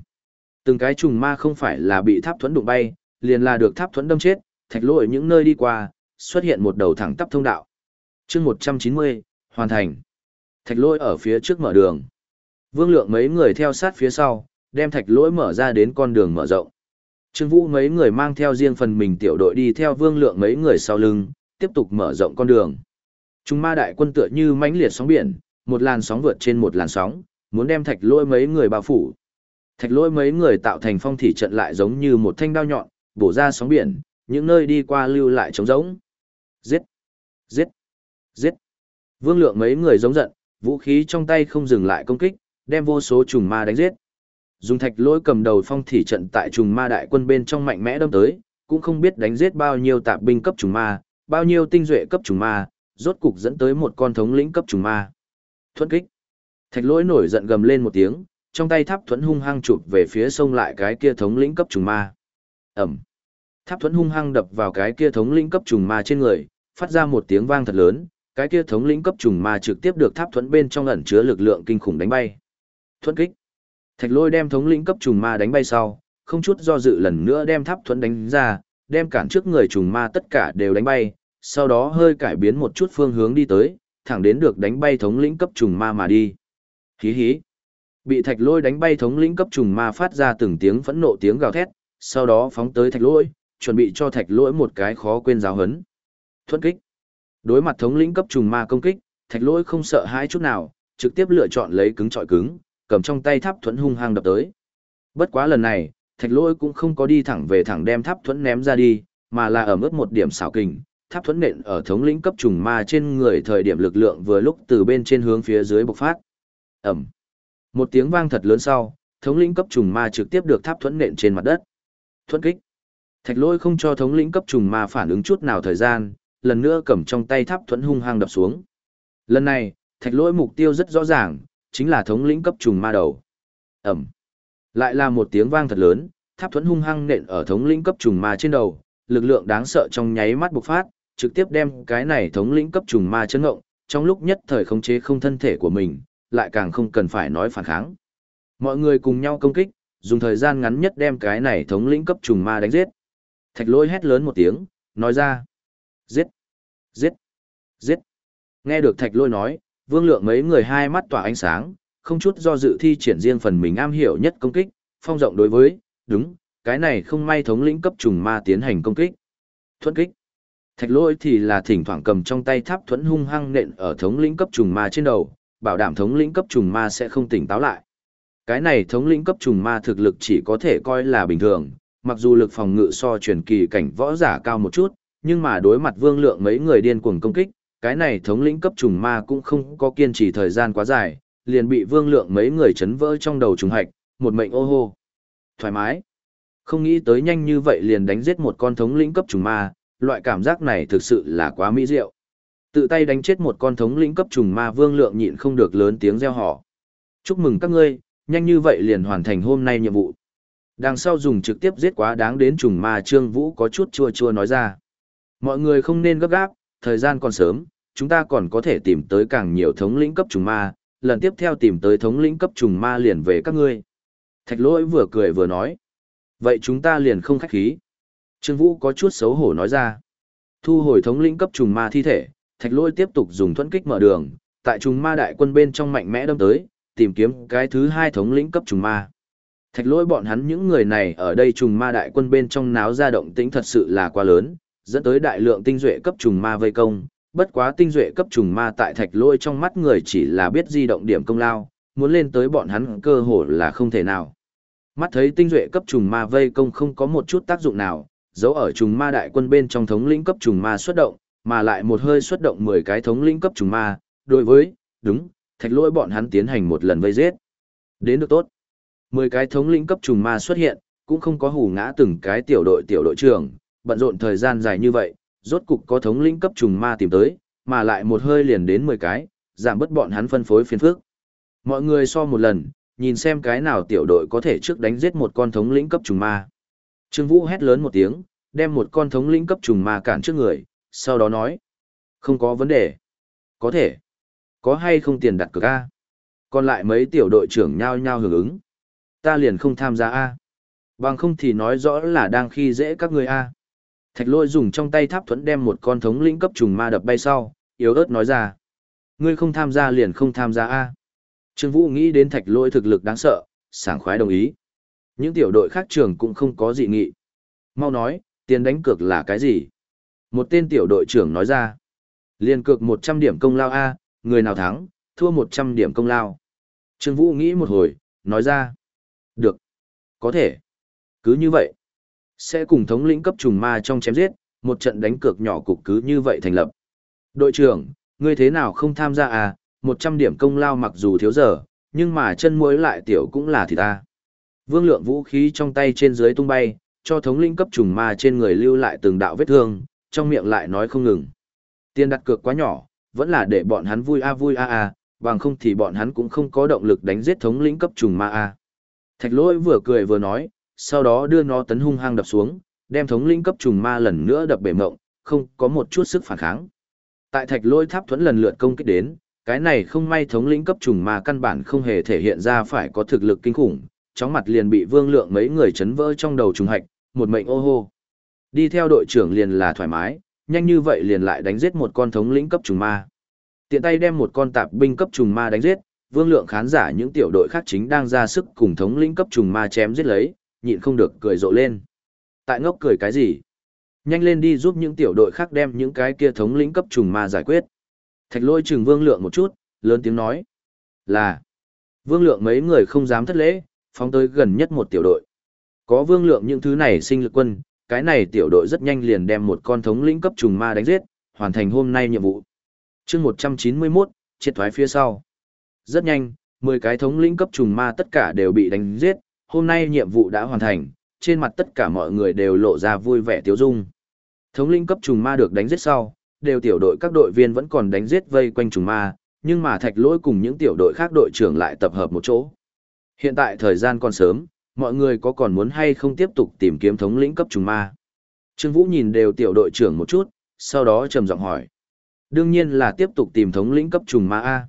Từng cái trùng ma không phải là bị tháp thuẫn đụng bay, liền là được tháp thuẫn đâm chết, thạch lôi những nơi đi qua, xuất hiện một đầu thẳng tắp thông đạo. chương 190, hoàn thành. Thạch lôi ở phía trước mở đường. Vương lượng mấy người theo sát phía sau, đem thạch lỗi mở ra đến con đường mở rộng. Trương Vũ mấy người mang theo riêng phần mình tiểu đội đi theo vương lượng mấy người sau lưng, tiếp tục mở rộng con đường. chúng ma đại quân tựa như mãnh liệt sóng biển, một làn sóng vượt trên một làn sóng, muốn đem thạch lỗi mấy người bao phủ. Thạch lỗi mấy người tạo thành phong thủy trận lại giống như một thanh đao nhọn, bổ ra sóng biển, những nơi đi qua lưu lại trống rỗng. Giết! Giết! Giết! Vương lượng mấy người giống giận, vũ khí trong tay không dừng lại công kích, đem vô số trùng ma đánh giết. Dùng thạch lỗi cầm đầu phong thủy trận tại trùng ma đại quân bên trong mạnh mẽ đâm tới, cũng không biết đánh giết bao nhiêu tạp binh cấp trùng ma, bao nhiêu tinh duệ cấp trùng ma, rốt cục dẫn tới một con thống lĩnh cấp trùng ma. thuận kích. Thạch lỗi nổi giận gầm lên một tiếng, trong tay tháp thuẫn hung hăng chụp về phía sông lại cái kia thống lĩnh cấp trùng ma. Ẩm. Tháp thuẫn hung hăng đập vào cái kia thống lĩnh cấp trùng ma trên người, phát ra một tiếng vang thật lớn, cái kia thống lĩnh cấp trùng ma trực tiếp được tháp thuẫn bên trong ẩn chứa lực lượng kinh khủng đánh bay. Thuẫn kích. Thạch lôi đem thống lĩnh cấp trùng ma đánh bay sau, không chút do dự lần nữa đem tháp thuẫn đánh ra, đem cản trước người trùng ma tất cả đều đánh bay, sau đó hơi cải biến một chút phương hướng đi tới, thẳng đến được đánh bay thống lĩnh cấp trùng ma mà đi. Hí hí. Bị thạch lôi đánh bay thống lĩnh cấp trùng ma phát ra từng tiếng phẫn nộ tiếng gào thét, sau đó phóng tới thạch lôi, chuẩn bị cho thạch lôi một cái khó quên giáo hấn. thuận kích. Đối mặt thống lĩnh cấp trùng ma công kích, thạch lôi không sợ hãi chút nào, trực tiếp lựa chọn lấy cứng trọi cứng, cầm trong tay tháp thuẫn hung hăng đập tới. Bất quá lần này, thạch lôi cũng không có đi thẳng về thẳng đem tháp thuẫn ném ra đi, mà là ở mức một điểm xảo kình, tháp thuẫn nện ở thống lĩnh cấp trùng ma trên người thời điểm lực lượng vừa lúc từ bên trên hướng phía dưới bộc phát. Ẩm. Một tiếng vang thật lớn sau, thống lĩnh cấp trùng ma trực tiếp được tháp thuẫn nện trên mặt đất. Thuẫn kích. Thạch lôi không cho thống lĩnh cấp trùng ma phản ứng chút nào thời gian, lần nữa cầm trong tay tháp thuẫn hung hăng đập xuống. Lần này, thạch lôi mục tiêu rất rõ ràng, chính là thống lĩnh cấp trùng ma đầu. Ẩm. Lại là một tiếng vang thật lớn, tháp thuẫn hung hăng nện ở thống lĩnh cấp trùng ma trên đầu, lực lượng đáng sợ trong nháy mắt bộc phát, trực tiếp đem cái này thống lĩnh cấp trùng ma chấn ngộng, trong lúc nhất thời khống chế không thân thể của mình, lại càng không cần phải nói phản kháng. Mọi người cùng nhau công kích, dùng thời gian ngắn nhất đem cái này thống lĩnh cấp trùng ma đánh giết. Thạch lôi hét lớn một tiếng, nói ra. Giết! Giết! Giết! Nghe được thạch lôi nói, vương lượng mấy người hai mắt tỏa ánh sáng, không chút do dự thi triển riêng phần mình am hiểu nhất công kích, phong rộng đối với, đúng, cái này không may thống lĩnh cấp trùng ma tiến hành công kích. Thuẫn kích. Thạch lôi thì là thỉnh thoảng cầm trong tay tháp thuẫn hung hăng nện ở thống lĩnh cấp trùng ma trên đầu, bảo đảm thống lĩnh cấp trùng ma sẽ không tỉnh táo lại. Cái này thống lĩnh cấp trùng ma thực lực chỉ có thể coi là bình thường, mặc dù lực phòng ngự so truyền kỳ cảnh võ giả cao một chút, nhưng mà đối mặt vương lượng mấy người điên cuồng công kích, cái này thống lĩnh cấp trùng ma cũng không có kiên trì thời gian quá dài, liền bị vương lượng mấy người chấn vỡ trong đầu trùng hạch, một mệnh ô hô. Thoải mái. Không nghĩ tới nhanh như vậy liền đánh giết một con thống lĩnh cấp trùng ma, loại cảm giác này thực sự là quá mỹ diệu. Tự tay đánh chết một con thống lĩnh cấp trùng ma vương lượng nhịn không được lớn tiếng reo hò. Chúc mừng các ngươi, nhanh như vậy liền hoàn thành hôm nay nhiệm vụ. Đằng sau dùng trực tiếp giết quá đáng đến trùng ma Trương Vũ có chút chua chua nói ra. Mọi người không nên gấp gáp, thời gian còn sớm, chúng ta còn có thể tìm tới càng nhiều thống lĩnh cấp trùng ma, lần tiếp theo tìm tới thống lĩnh cấp trùng ma liền về các ngươi. Thạch lỗi vừa cười vừa nói. Vậy chúng ta liền không khách khí. Trương Vũ có chút xấu hổ nói ra. Thu hồi thống lĩnh cấp trùng ma thi thể, thạch Lôi tiếp tục dùng thuẫn kích mở đường, tại trùng ma đại quân bên trong mạnh mẽ đâm tới, tìm kiếm cái thứ hai thống lĩnh cấp trùng ma. Thạch Lôi bọn hắn những người này ở đây trùng ma đại quân bên trong náo ra động tĩnh thật sự là quá lớn, dẫn tới đại lượng tinh duệ cấp trùng ma vây công, bất quá tinh duệ cấp trùng ma tại thạch Lôi trong mắt người chỉ là biết di động điểm công lao, muốn lên tới bọn hắn cơ hồ là không thể nào. Mắt thấy tinh duệ cấp trùng ma vây công không có một chút tác dụng nào, giấu ở trùng ma đại quân bên trong thống lĩnh cấp trùng ma xuất động, mà lại một hơi xuất động 10 cái thống lĩnh cấp trùng ma, đối với, đúng, thạch lỗi bọn hắn tiến hành một lần vây giết. Đến được tốt. 10 cái thống lĩnh cấp trùng ma xuất hiện, cũng không có hù ngã từng cái tiểu đội tiểu đội trưởng, bận rộn thời gian dài như vậy, rốt cục có thống lĩnh cấp trùng ma tìm tới, mà lại một hơi liền đến 10 cái, giảm bớt bọn hắn phân phối phiền phức. Mọi người so một lần, nhìn xem cái nào tiểu đội có thể trước đánh giết một con thống lĩnh cấp trùng ma. Trương Vũ hét lớn một tiếng, đem một con thống lĩnh cấp trùng ma cản trước người, sau đó nói. Không có vấn đề. Có thể. Có hay không tiền đặt cược A? Còn lại mấy tiểu đội trưởng nhao nhao hưởng ứng. Ta liền không tham gia A. Bằng không thì nói rõ là đang khi dễ các người A. Thạch lôi dùng trong tay tháp thuẫn đem một con thống lĩnh cấp trùng ma đập bay sau, yếu ớt nói ra. Ngươi không tham gia liền không tham gia A. Trương Vũ nghĩ đến thạch lôi thực lực đáng sợ, sảng khoái đồng ý. Những tiểu đội khác trường cũng không có dị nghị. Mau nói, tiền đánh cược là cái gì? Một tên tiểu đội trưởng nói ra. Liên cược 100 điểm công lao A, người nào thắng, thua 100 điểm công lao. Trương Vũ nghĩ một hồi, nói ra. Được. Có thể. Cứ như vậy. Sẽ cùng thống lĩnh cấp trùng ma trong chém giết, một trận đánh cược nhỏ cục cứ như vậy thành lập. Đội trưởng, ngươi thế nào không tham gia à, 100 điểm công lao mặc dù thiếu giờ, nhưng mà chân muối lại tiểu cũng là thì ta. Vương lượng vũ khí trong tay trên dưới tung bay, cho thống lĩnh cấp trùng ma trên người lưu lại từng đạo vết thương, trong miệng lại nói không ngừng. Tiền đặt cược quá nhỏ, vẫn là để bọn hắn vui a vui a a, bằng không thì bọn hắn cũng không có động lực đánh giết thống lĩnh cấp trùng ma a. Thạch lỗi vừa cười vừa nói, sau đó đưa nó tấn hung hăng đập xuống, đem thống lĩnh cấp trùng ma lần nữa đập bể mộng, không có một chút sức phản kháng. Tại thạch lỗi tháp thuẫn lần lượt công kích đến, cái này không may thống lĩnh cấp trùng ma căn bản không hề thể hiện ra phải có thực lực kinh khủng, chóng mặt liền bị vương lượng mấy người chấn vỡ trong đầu trùng hạch, một mệnh ô hô. Đi theo đội trưởng liền là thoải mái, nhanh như vậy liền lại đánh giết một con thống lĩnh cấp trùng ma. Tiện tay đem một con tạp binh cấp trùng ma đánh giết, vương lượng khán giả những tiểu đội khác chính đang ra sức cùng thống lĩnh cấp trùng ma chém giết lấy, nhịn không được cười rộ lên. Tại ngốc cười cái gì? Nhanh lên đi giúp những tiểu đội khác đem những cái kia thống lĩnh cấp trùng ma giải quyết. Thạch lôi trừng vương lượng một chút, lớn tiếng nói. Là. Vương lượng mấy người không dám thất lễ, phóng tới gần nhất một tiểu đội. Có vương lượng những thứ này sinh lực quân, cái này tiểu đội rất nhanh liền đem một con thống lĩnh cấp trùng ma đánh giết, hoàn thành hôm nay nhiệm vụ. chương 191, triệt thoái phía sau. Rất nhanh, 10 cái thống lĩnh cấp trùng ma tất cả đều bị đánh giết, hôm nay nhiệm vụ đã hoàn thành, trên mặt tất cả mọi người đều lộ ra vui vẻ tiếu dung. Thống lĩnh cấp trùng ma được đánh giết sau, đều tiểu đội các đội viên vẫn còn đánh giết vây quanh trùng ma, nhưng mà thạch lỗi cùng những tiểu đội khác đội trưởng lại tập hợp một chỗ. Hiện tại thời gian còn sớm, mọi người có còn muốn hay không tiếp tục tìm kiếm thống lĩnh cấp trùng ma. Trương Vũ nhìn đều tiểu đội trưởng một chút, sau đó trầm giọng hỏi. Đương nhiên là tiếp tục tìm thống lĩnh cấp trùng ma A.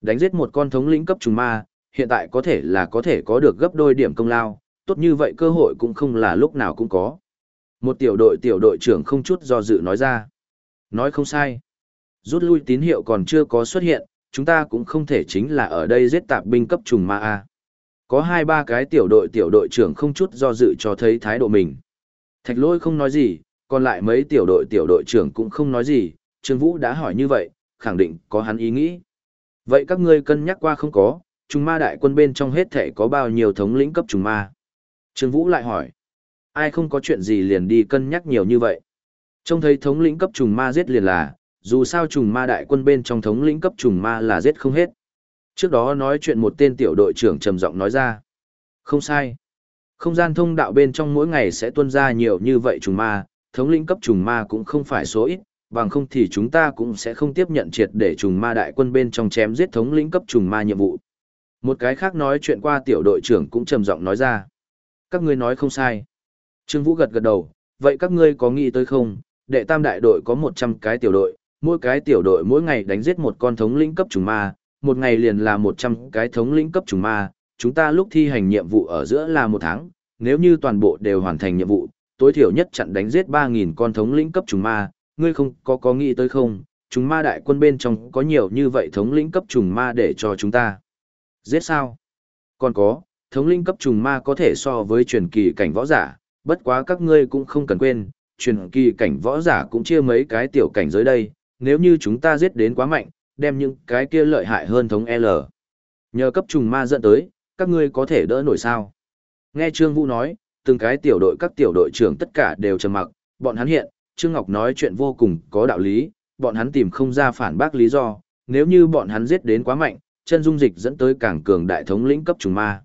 Đánh giết một con thống lĩnh cấp trùng ma, hiện tại có thể là có thể có được gấp đôi điểm công lao, tốt như vậy cơ hội cũng không là lúc nào cũng có. Một tiểu đội tiểu đội trưởng không chút do dự nói ra. Nói không sai. Rút lui tín hiệu còn chưa có xuất hiện, chúng ta cũng không thể chính là ở đây giết tạp binh cấp trùng ma A. Có hai ba cái tiểu đội tiểu đội trưởng không chút do dự cho thấy thái độ mình. Thạch lôi không nói gì, còn lại mấy tiểu đội tiểu đội trưởng cũng không nói gì, Trương Vũ đã hỏi như vậy, khẳng định có hắn ý nghĩ. Vậy các ngươi cân nhắc qua không có, trùng ma đại quân bên trong hết thể có bao nhiêu thống lĩnh cấp trùng ma? Trương Vũ lại hỏi. Ai không có chuyện gì liền đi cân nhắc nhiều như vậy? Trông thấy thống lĩnh cấp trùng ma giết liền là, dù sao trùng ma đại quân bên trong thống lĩnh cấp trùng ma là giết không hết. Trước đó nói chuyện một tên tiểu đội trưởng trầm giọng nói ra. Không sai. Không gian thông đạo bên trong mỗi ngày sẽ tuôn ra nhiều như vậy trùng ma, thống lĩnh cấp trùng ma cũng không phải số ít, bằng không thì chúng ta cũng sẽ không tiếp nhận triệt để trùng ma đại quân bên trong chém giết thống lĩnh cấp trùng ma nhiệm vụ. Một cái khác nói chuyện qua tiểu đội trưởng cũng trầm giọng nói ra. Các ngươi nói không sai. Trương Vũ gật gật đầu, vậy các ngươi có nghĩ tới không, đệ tam đại đội có 100 cái tiểu đội, mỗi cái tiểu đội mỗi ngày đánh giết một con thống lĩnh cấp trùng ma, một ngày liền là 100 cái thống lĩnh cấp trùng ma, chúng ta lúc thi hành nhiệm vụ ở giữa là một tháng, nếu như toàn bộ đều hoàn thành nhiệm vụ, tối thiểu nhất chặn đánh giết 3.000 con thống lĩnh cấp trùng ma, ngươi không có có nghĩ tới không, trùng ma đại quân bên trong có nhiều như vậy thống lĩnh cấp trùng ma để cho chúng ta. Giết sao? Còn có, thống lĩnh cấp trùng ma có thể so với truyền kỳ cảnh võ giả, bất quá các ngươi cũng không cần quên, truyền kỳ cảnh võ giả cũng chia mấy cái tiểu cảnh giới đây, nếu như chúng ta giết đến quá mạnh, đem những cái kia lợi hại hơn thống L. Nhờ cấp trùng ma dẫn tới, các ngươi có thể đỡ nổi sao. Nghe Trương Vũ nói, từng cái tiểu đội các tiểu đội trưởng tất cả đều trầm mặc, bọn hắn hiện, Trương Ngọc nói chuyện vô cùng có đạo lý, bọn hắn tìm không ra phản bác lý do, nếu như bọn hắn giết đến quá mạnh, chân dung dịch dẫn tới cảng cường đại thống lĩnh cấp trùng ma.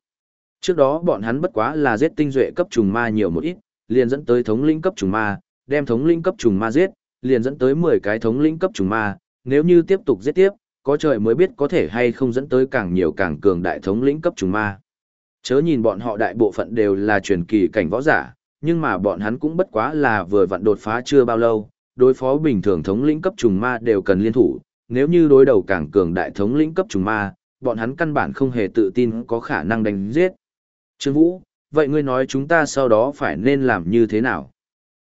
Trước đó bọn hắn bất quá là giết tinh duệ cấp trùng ma nhiều một ít, liền dẫn tới thống lĩnh cấp trùng ma, đem thống lĩnh cấp trùng ma giết, liền dẫn tới 10 cái thống lĩnh cấp trùng ma, nếu như tiếp tục giết tiếp, có trời mới biết có thể hay không dẫn tới càng nhiều càng cường đại thống lĩnh cấp trùng ma. Chớ nhìn bọn họ đại bộ phận đều là truyền kỳ cảnh võ giả, nhưng mà bọn hắn cũng bất quá là vừa vặn đột phá chưa bao lâu, đối phó bình thường thống lĩnh cấp trùng ma đều cần liên thủ, nếu như đối đầu càng cường đại thống lĩnh cấp trùng ma, bọn hắn căn bản không hề tự tin có khả năng đánh giết. Trương Vũ, vậy ngươi nói chúng ta sau đó phải nên làm như thế nào?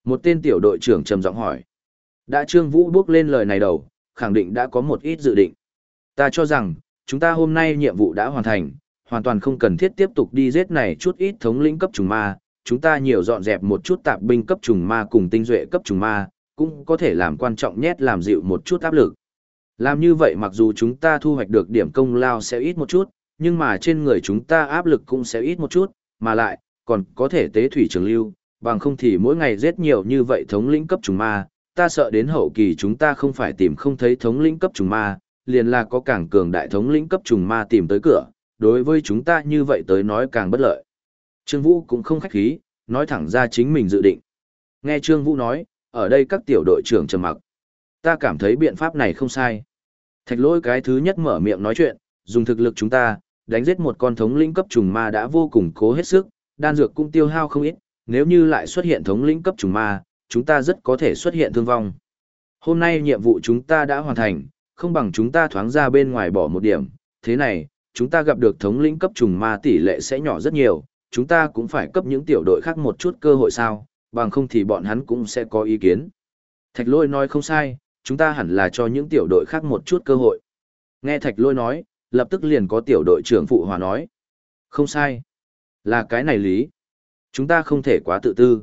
Một tên tiểu đội trưởng trầm giọng hỏi. Đã Trương Vũ bước lên lời này đầu, khẳng định đã có một ít dự định. Ta cho rằng, chúng ta hôm nay nhiệm vụ đã hoàn thành, hoàn toàn không cần thiết tiếp tục đi giết này chút ít thống lĩnh cấp trùng ma, chúng ta nhiều dọn dẹp một chút tạp binh cấp trùng ma cùng tinh duệ cấp trùng ma, cũng có thể làm quan trọng nhất làm dịu một chút áp lực. Làm như vậy mặc dù chúng ta thu hoạch được điểm công lao sẽ ít một chút, nhưng mà trên người chúng ta áp lực cũng sẽ ít một chút, mà lại, còn có thể tế thủy trường lưu, bằng không thì mỗi ngày giết nhiều như vậy thống lĩnh cấp trùng ma, ta sợ đến hậu kỳ chúng ta không phải tìm không thấy thống lĩnh cấp trùng ma, liền là có càng cường đại thống lĩnh cấp trùng ma tìm tới cửa, đối với chúng ta như vậy tới nói càng bất lợi. Trương Vũ cũng không khách khí, nói thẳng ra chính mình dự định. Nghe Trương Vũ nói, ở đây các tiểu đội trưởng trầm mặc. Ta cảm thấy biện pháp này không sai. Thạch Lỗi cái thứ nhất mở miệng nói chuyện, dùng thực lực chúng ta, đánh giết một con thống lĩnh cấp trùng ma đã vô cùng cố hết sức, đan dược cũng tiêu hao không ít, nếu như lại xuất hiện thống lĩnh cấp trùng ma, chúng ta rất có thể xuất hiện thương vong. Hôm nay nhiệm vụ chúng ta đã hoàn thành, không bằng chúng ta thoáng ra bên ngoài bỏ một điểm, thế này, chúng ta gặp được thống lĩnh cấp trùng ma tỷ lệ sẽ nhỏ rất nhiều, chúng ta cũng phải cấp những tiểu đội khác một chút cơ hội sao, bằng không thì bọn hắn cũng sẽ có ý kiến. Thạch lôi nói không sai, chúng ta hẳn là cho những tiểu đội khác một chút cơ hội. Nghe thạch lôi nói, lập tức liền có tiểu đội trưởng phụ hòa nói. Không sai. Là cái này lý. Chúng ta không thể quá tự tư.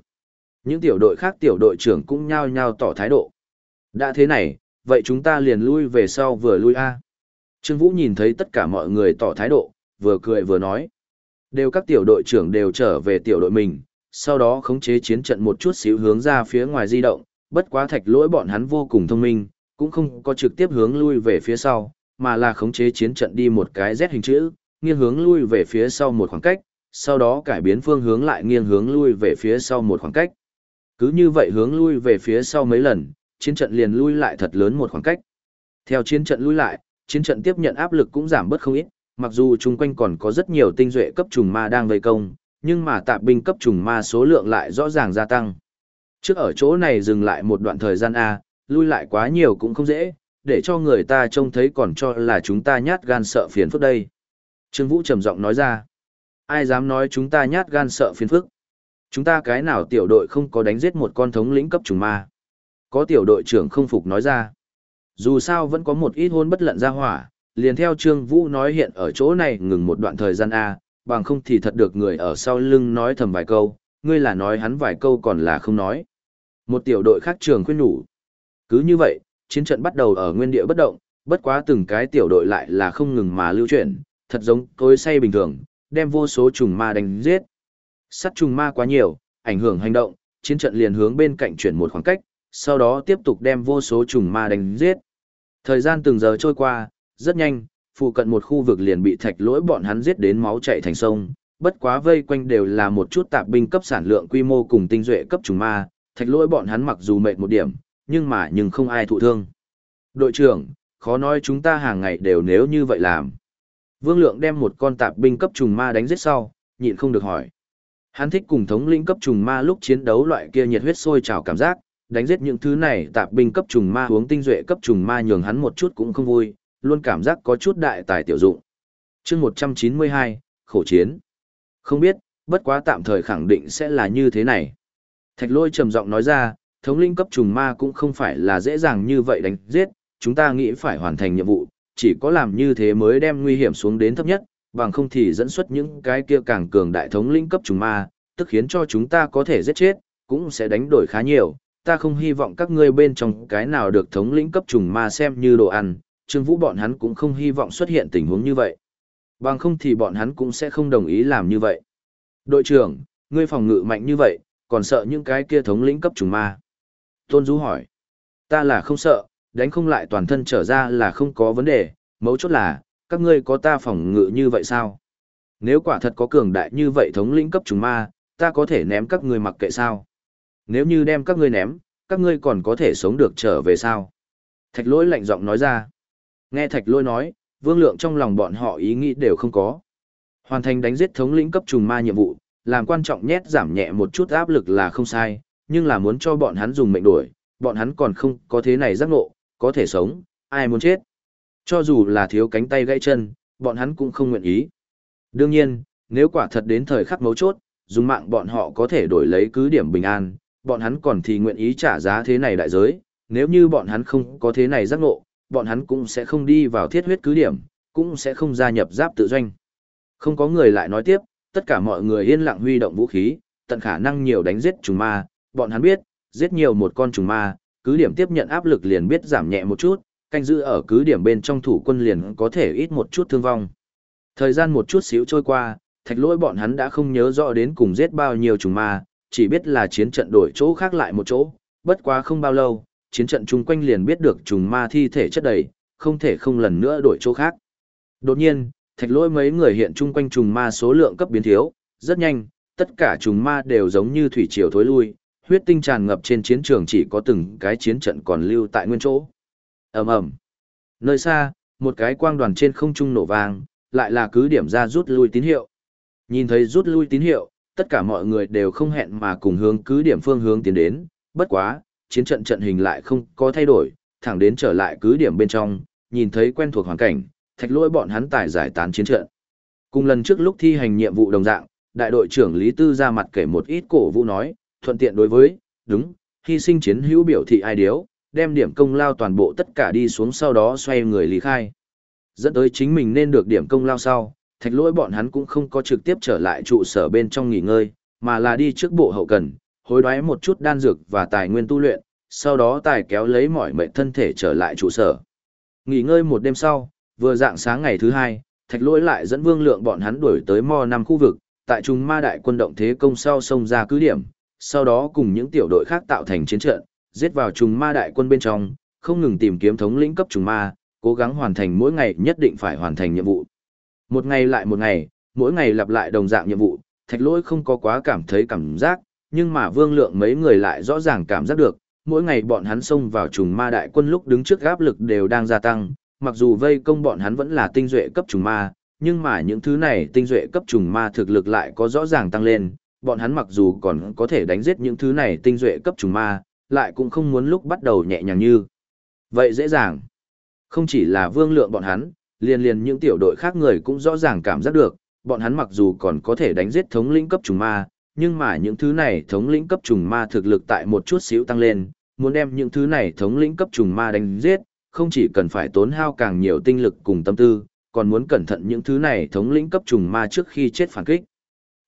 Những tiểu đội khác tiểu đội trưởng cũng nhao nhao tỏ thái độ. Đã thế này, vậy chúng ta liền lui về sau vừa lui a. Trương Vũ nhìn thấy tất cả mọi người tỏ thái độ, vừa cười vừa nói. Đều các tiểu đội trưởng đều trở về tiểu đội mình, sau đó khống chế chiến trận một chút xíu hướng ra phía ngoài di động, bất quá thạch lỗi bọn hắn vô cùng thông minh, cũng không có trực tiếp hướng lui về phía sau, mà là khống chế chiến trận đi một cái Z hình chữ, nghiêng hướng lui về phía sau một khoảng cách, sau đó cải biến phương hướng lại nghiêng hướng lui về phía sau một khoảng cách. Cứ như vậy hướng lui về phía sau mấy lần, chiến trận liền lui lại thật lớn một khoảng cách. Theo chiến trận lui lại, chiến trận tiếp nhận áp lực cũng giảm bớt không ít, mặc dù chung quanh còn có rất nhiều tinh duệ cấp trùng ma đang vây công, nhưng mà tạp binh cấp trùng ma số lượng lại rõ ràng gia tăng. Trước ở chỗ này dừng lại một đoạn thời gian A, lui lại quá nhiều cũng không dễ, để cho người ta trông thấy còn cho là chúng ta nhát gan sợ phiền phức đây. Trương Vũ trầm giọng nói ra, ai dám nói chúng ta nhát gan sợ phiền phức. Chúng ta cái nào tiểu đội không có đánh giết một con thống lĩnh cấp trùng ma. Có tiểu đội trưởng không phục nói ra. Dù sao vẫn có một ít hôn bất lận ra hỏa, liền theo Trương Vũ nói hiện ở chỗ này ngừng một đoạn thời gian A, bằng không thì thật được người ở sau lưng nói thầm vài câu, ngươi là nói hắn vài câu còn là không nói. Một tiểu đội khác trường khuyên nhủ. Cứ như vậy, chiến trận bắt đầu ở nguyên địa bất động, bất quá từng cái tiểu đội lại là không ngừng mà lưu chuyển, thật giống cối say bình thường, đem vô số trùng ma đánh giết. Sắt trùng ma quá nhiều, ảnh hưởng hành động, chiến trận liền hướng bên cạnh chuyển một khoảng cách, sau đó tiếp tục đem vô số trùng ma đánh giết. Thời gian từng giờ trôi qua, rất nhanh, phụ cận một khu vực liền bị thạch lỗi bọn hắn giết đến máu chảy thành sông, bất quá vây quanh đều là một chút tạp binh cấp sản lượng quy mô cùng tinh duệ cấp trùng ma, thạch lỗi bọn hắn mặc dù mệt một điểm, nhưng mà nhưng không ai thụ thương. Đội trưởng, khó nói chúng ta hàng ngày đều nếu như vậy làm. Vương Lượng đem một con tạp binh cấp trùng ma đánh giết sau, nhịn không được hỏi. Hắn thích cùng thống lĩnh cấp trùng ma lúc chiến đấu loại kia nhiệt huyết sôi trào cảm giác, đánh giết những thứ này tạp binh cấp trùng ma uống tinh duệ cấp trùng ma nhường hắn một chút cũng không vui, luôn cảm giác có chút đại tài tiểu dụng. chương 192, khổ chiến. Không biết, bất quá tạm thời khẳng định sẽ là như thế này. Thạch lôi trầm giọng nói ra, thống linh cấp trùng ma cũng không phải là dễ dàng như vậy đánh giết, chúng ta nghĩ phải hoàn thành nhiệm vụ, chỉ có làm như thế mới đem nguy hiểm xuống đến thấp nhất, bằng không thì dẫn xuất những cái kia càng cường đại thống linh cấp trùng ma, tức khiến cho chúng ta có thể giết chết, cũng sẽ đánh đổi khá nhiều. Ta không hy vọng các ngươi bên trong cái nào được thống lĩnh cấp trùng ma xem như đồ ăn, Trương Vũ bọn hắn cũng không hy vọng xuất hiện tình huống như vậy. Bằng không thì bọn hắn cũng sẽ không đồng ý làm như vậy. Đội trưởng, ngươi phòng ngự mạnh như vậy, còn sợ những cái kia thống lĩnh cấp trùng ma. Tôn Dũ hỏi. Ta là không sợ, đánh không lại toàn thân trở ra là không có vấn đề, mấu chốt là, các ngươi có ta phòng ngự như vậy sao? Nếu quả thật có cường đại như vậy thống lĩnh cấp trùng ma, ta có thể ném các ngươi mặc kệ sao? Nếu như đem các ngươi ném, các ngươi còn có thể sống được trở về sao? Thạch lỗi lạnh giọng nói ra. Nghe thạch lỗi nói, vương lượng trong lòng bọn họ ý nghĩ đều không có. Hoàn thành đánh giết thống lĩnh cấp trùng ma nhiệm vụ, làm quan trọng nhét giảm nhẹ một chút áp lực là không sai, nhưng là muốn cho bọn hắn dùng mệnh đổi, bọn hắn còn không có thế này giác ngộ, có thể sống, ai muốn chết. Cho dù là thiếu cánh tay gãy chân, bọn hắn cũng không nguyện ý. Đương nhiên, nếu quả thật đến thời khắc mấu chốt, dùng mạng bọn họ có thể đổi lấy cứ điểm bình an, bọn hắn còn thì nguyện ý trả giá thế này đại giới, nếu như bọn hắn không có thế này giác ngộ, bọn hắn cũng sẽ không đi vào thiết huyết cứ điểm, cũng sẽ không gia nhập giáp tự doanh. Không có người lại nói tiếp, tất cả mọi người yên lặng huy động vũ khí, tận khả năng nhiều đánh giết trùng ma, bọn hắn biết, giết nhiều một con trùng ma, cứ điểm tiếp nhận áp lực liền biết giảm nhẹ một chút, canh giữ ở cứ điểm bên trong thủ quân liền có thể ít một chút thương vong. Thời gian một chút xíu trôi qua, thạch lỗi bọn hắn đã không nhớ rõ đến cùng giết bao nhiêu trùng ma, chỉ biết là chiến trận đổi chỗ khác lại một chỗ, bất quá không bao lâu, chiến trận chung quanh liền biết được trùng ma thi thể chất đầy, không thể không lần nữa đổi chỗ khác. Đột nhiên, thạch lỗi mấy người hiện chung quanh trùng ma số lượng cấp biến thiếu, rất nhanh, tất cả trùng ma đều giống như thủy triều thối lui, huyết tinh tràn ngập trên chiến trường chỉ có từng cái chiến trận còn lưu tại nguyên chỗ ầm ầm Nơi xa, một cái quang đoàn trên không trung nổ vang, lại là cứ điểm ra rút lui tín hiệu. Nhìn thấy rút lui tín hiệu, tất cả mọi người đều không hẹn mà cùng hướng cứ điểm phương hướng tiến đến, bất quá, chiến trận trận hình lại không có thay đổi, thẳng đến trở lại cứ điểm bên trong, nhìn thấy quen thuộc hoàn cảnh, thạch lỗi bọn hắn tải giải tán chiến trận. Cùng lần trước lúc thi hành nhiệm vụ đồng dạng, đại đội trưởng Lý Tư ra mặt kể một ít cổ vũ nói, thuận tiện đối với, đúng, hy sinh chiến hữu biểu thị ai điếu, đem điểm công lao toàn bộ tất cả đi xuống sau đó xoay người lý khai. Dẫn tới chính mình nên được điểm công lao sau, thạch lỗi bọn hắn cũng không có trực tiếp trở lại trụ sở bên trong nghỉ ngơi, mà là đi trước bộ hậu cần, hối đoái một chút đan dược và tài nguyên tu luyện, sau đó tài kéo lấy mọi mệnh thân thể trở lại trụ sở. Nghỉ ngơi một đêm sau, vừa dạng sáng ngày thứ hai, thạch lỗi lại dẫn vương lượng bọn hắn đuổi tới mò năm khu vực, tại chúng ma đại quân động thế công sau sông ra cứ điểm, sau đó cùng những tiểu đội khác tạo thành chiến trận, giết vào trùng ma đại quân bên trong, không ngừng tìm kiếm thống lĩnh cấp trùng ma, cố gắng hoàn thành mỗi ngày nhất định phải hoàn thành nhiệm vụ. Một ngày lại một ngày, mỗi ngày lặp lại đồng dạng nhiệm vụ, thạch lỗi không có quá cảm thấy cảm giác, nhưng mà vương lượng mấy người lại rõ ràng cảm giác được, mỗi ngày bọn hắn xông vào trùng ma đại quân lúc đứng trước áp lực đều đang gia tăng, mặc dù vây công bọn hắn vẫn là tinh duệ cấp trùng ma, nhưng mà những thứ này tinh duệ cấp trùng ma thực lực lại có rõ ràng tăng lên, bọn hắn mặc dù còn có thể đánh giết những thứ này tinh duệ cấp trùng ma, lại cũng không muốn lúc bắt đầu nhẹ nhàng như. Vậy dễ dàng. Không chỉ là vương lượng bọn hắn, liền liền những tiểu đội khác người cũng rõ ràng cảm giác được, bọn hắn mặc dù còn có thể đánh giết thống lĩnh cấp trùng ma, nhưng mà những thứ này thống lĩnh cấp trùng ma thực lực tại một chút xíu tăng lên, muốn đem những thứ này thống lĩnh cấp trùng ma đánh giết, không chỉ cần phải tốn hao càng nhiều tinh lực cùng tâm tư, còn muốn cẩn thận những thứ này thống lĩnh cấp trùng ma trước khi chết phản kích.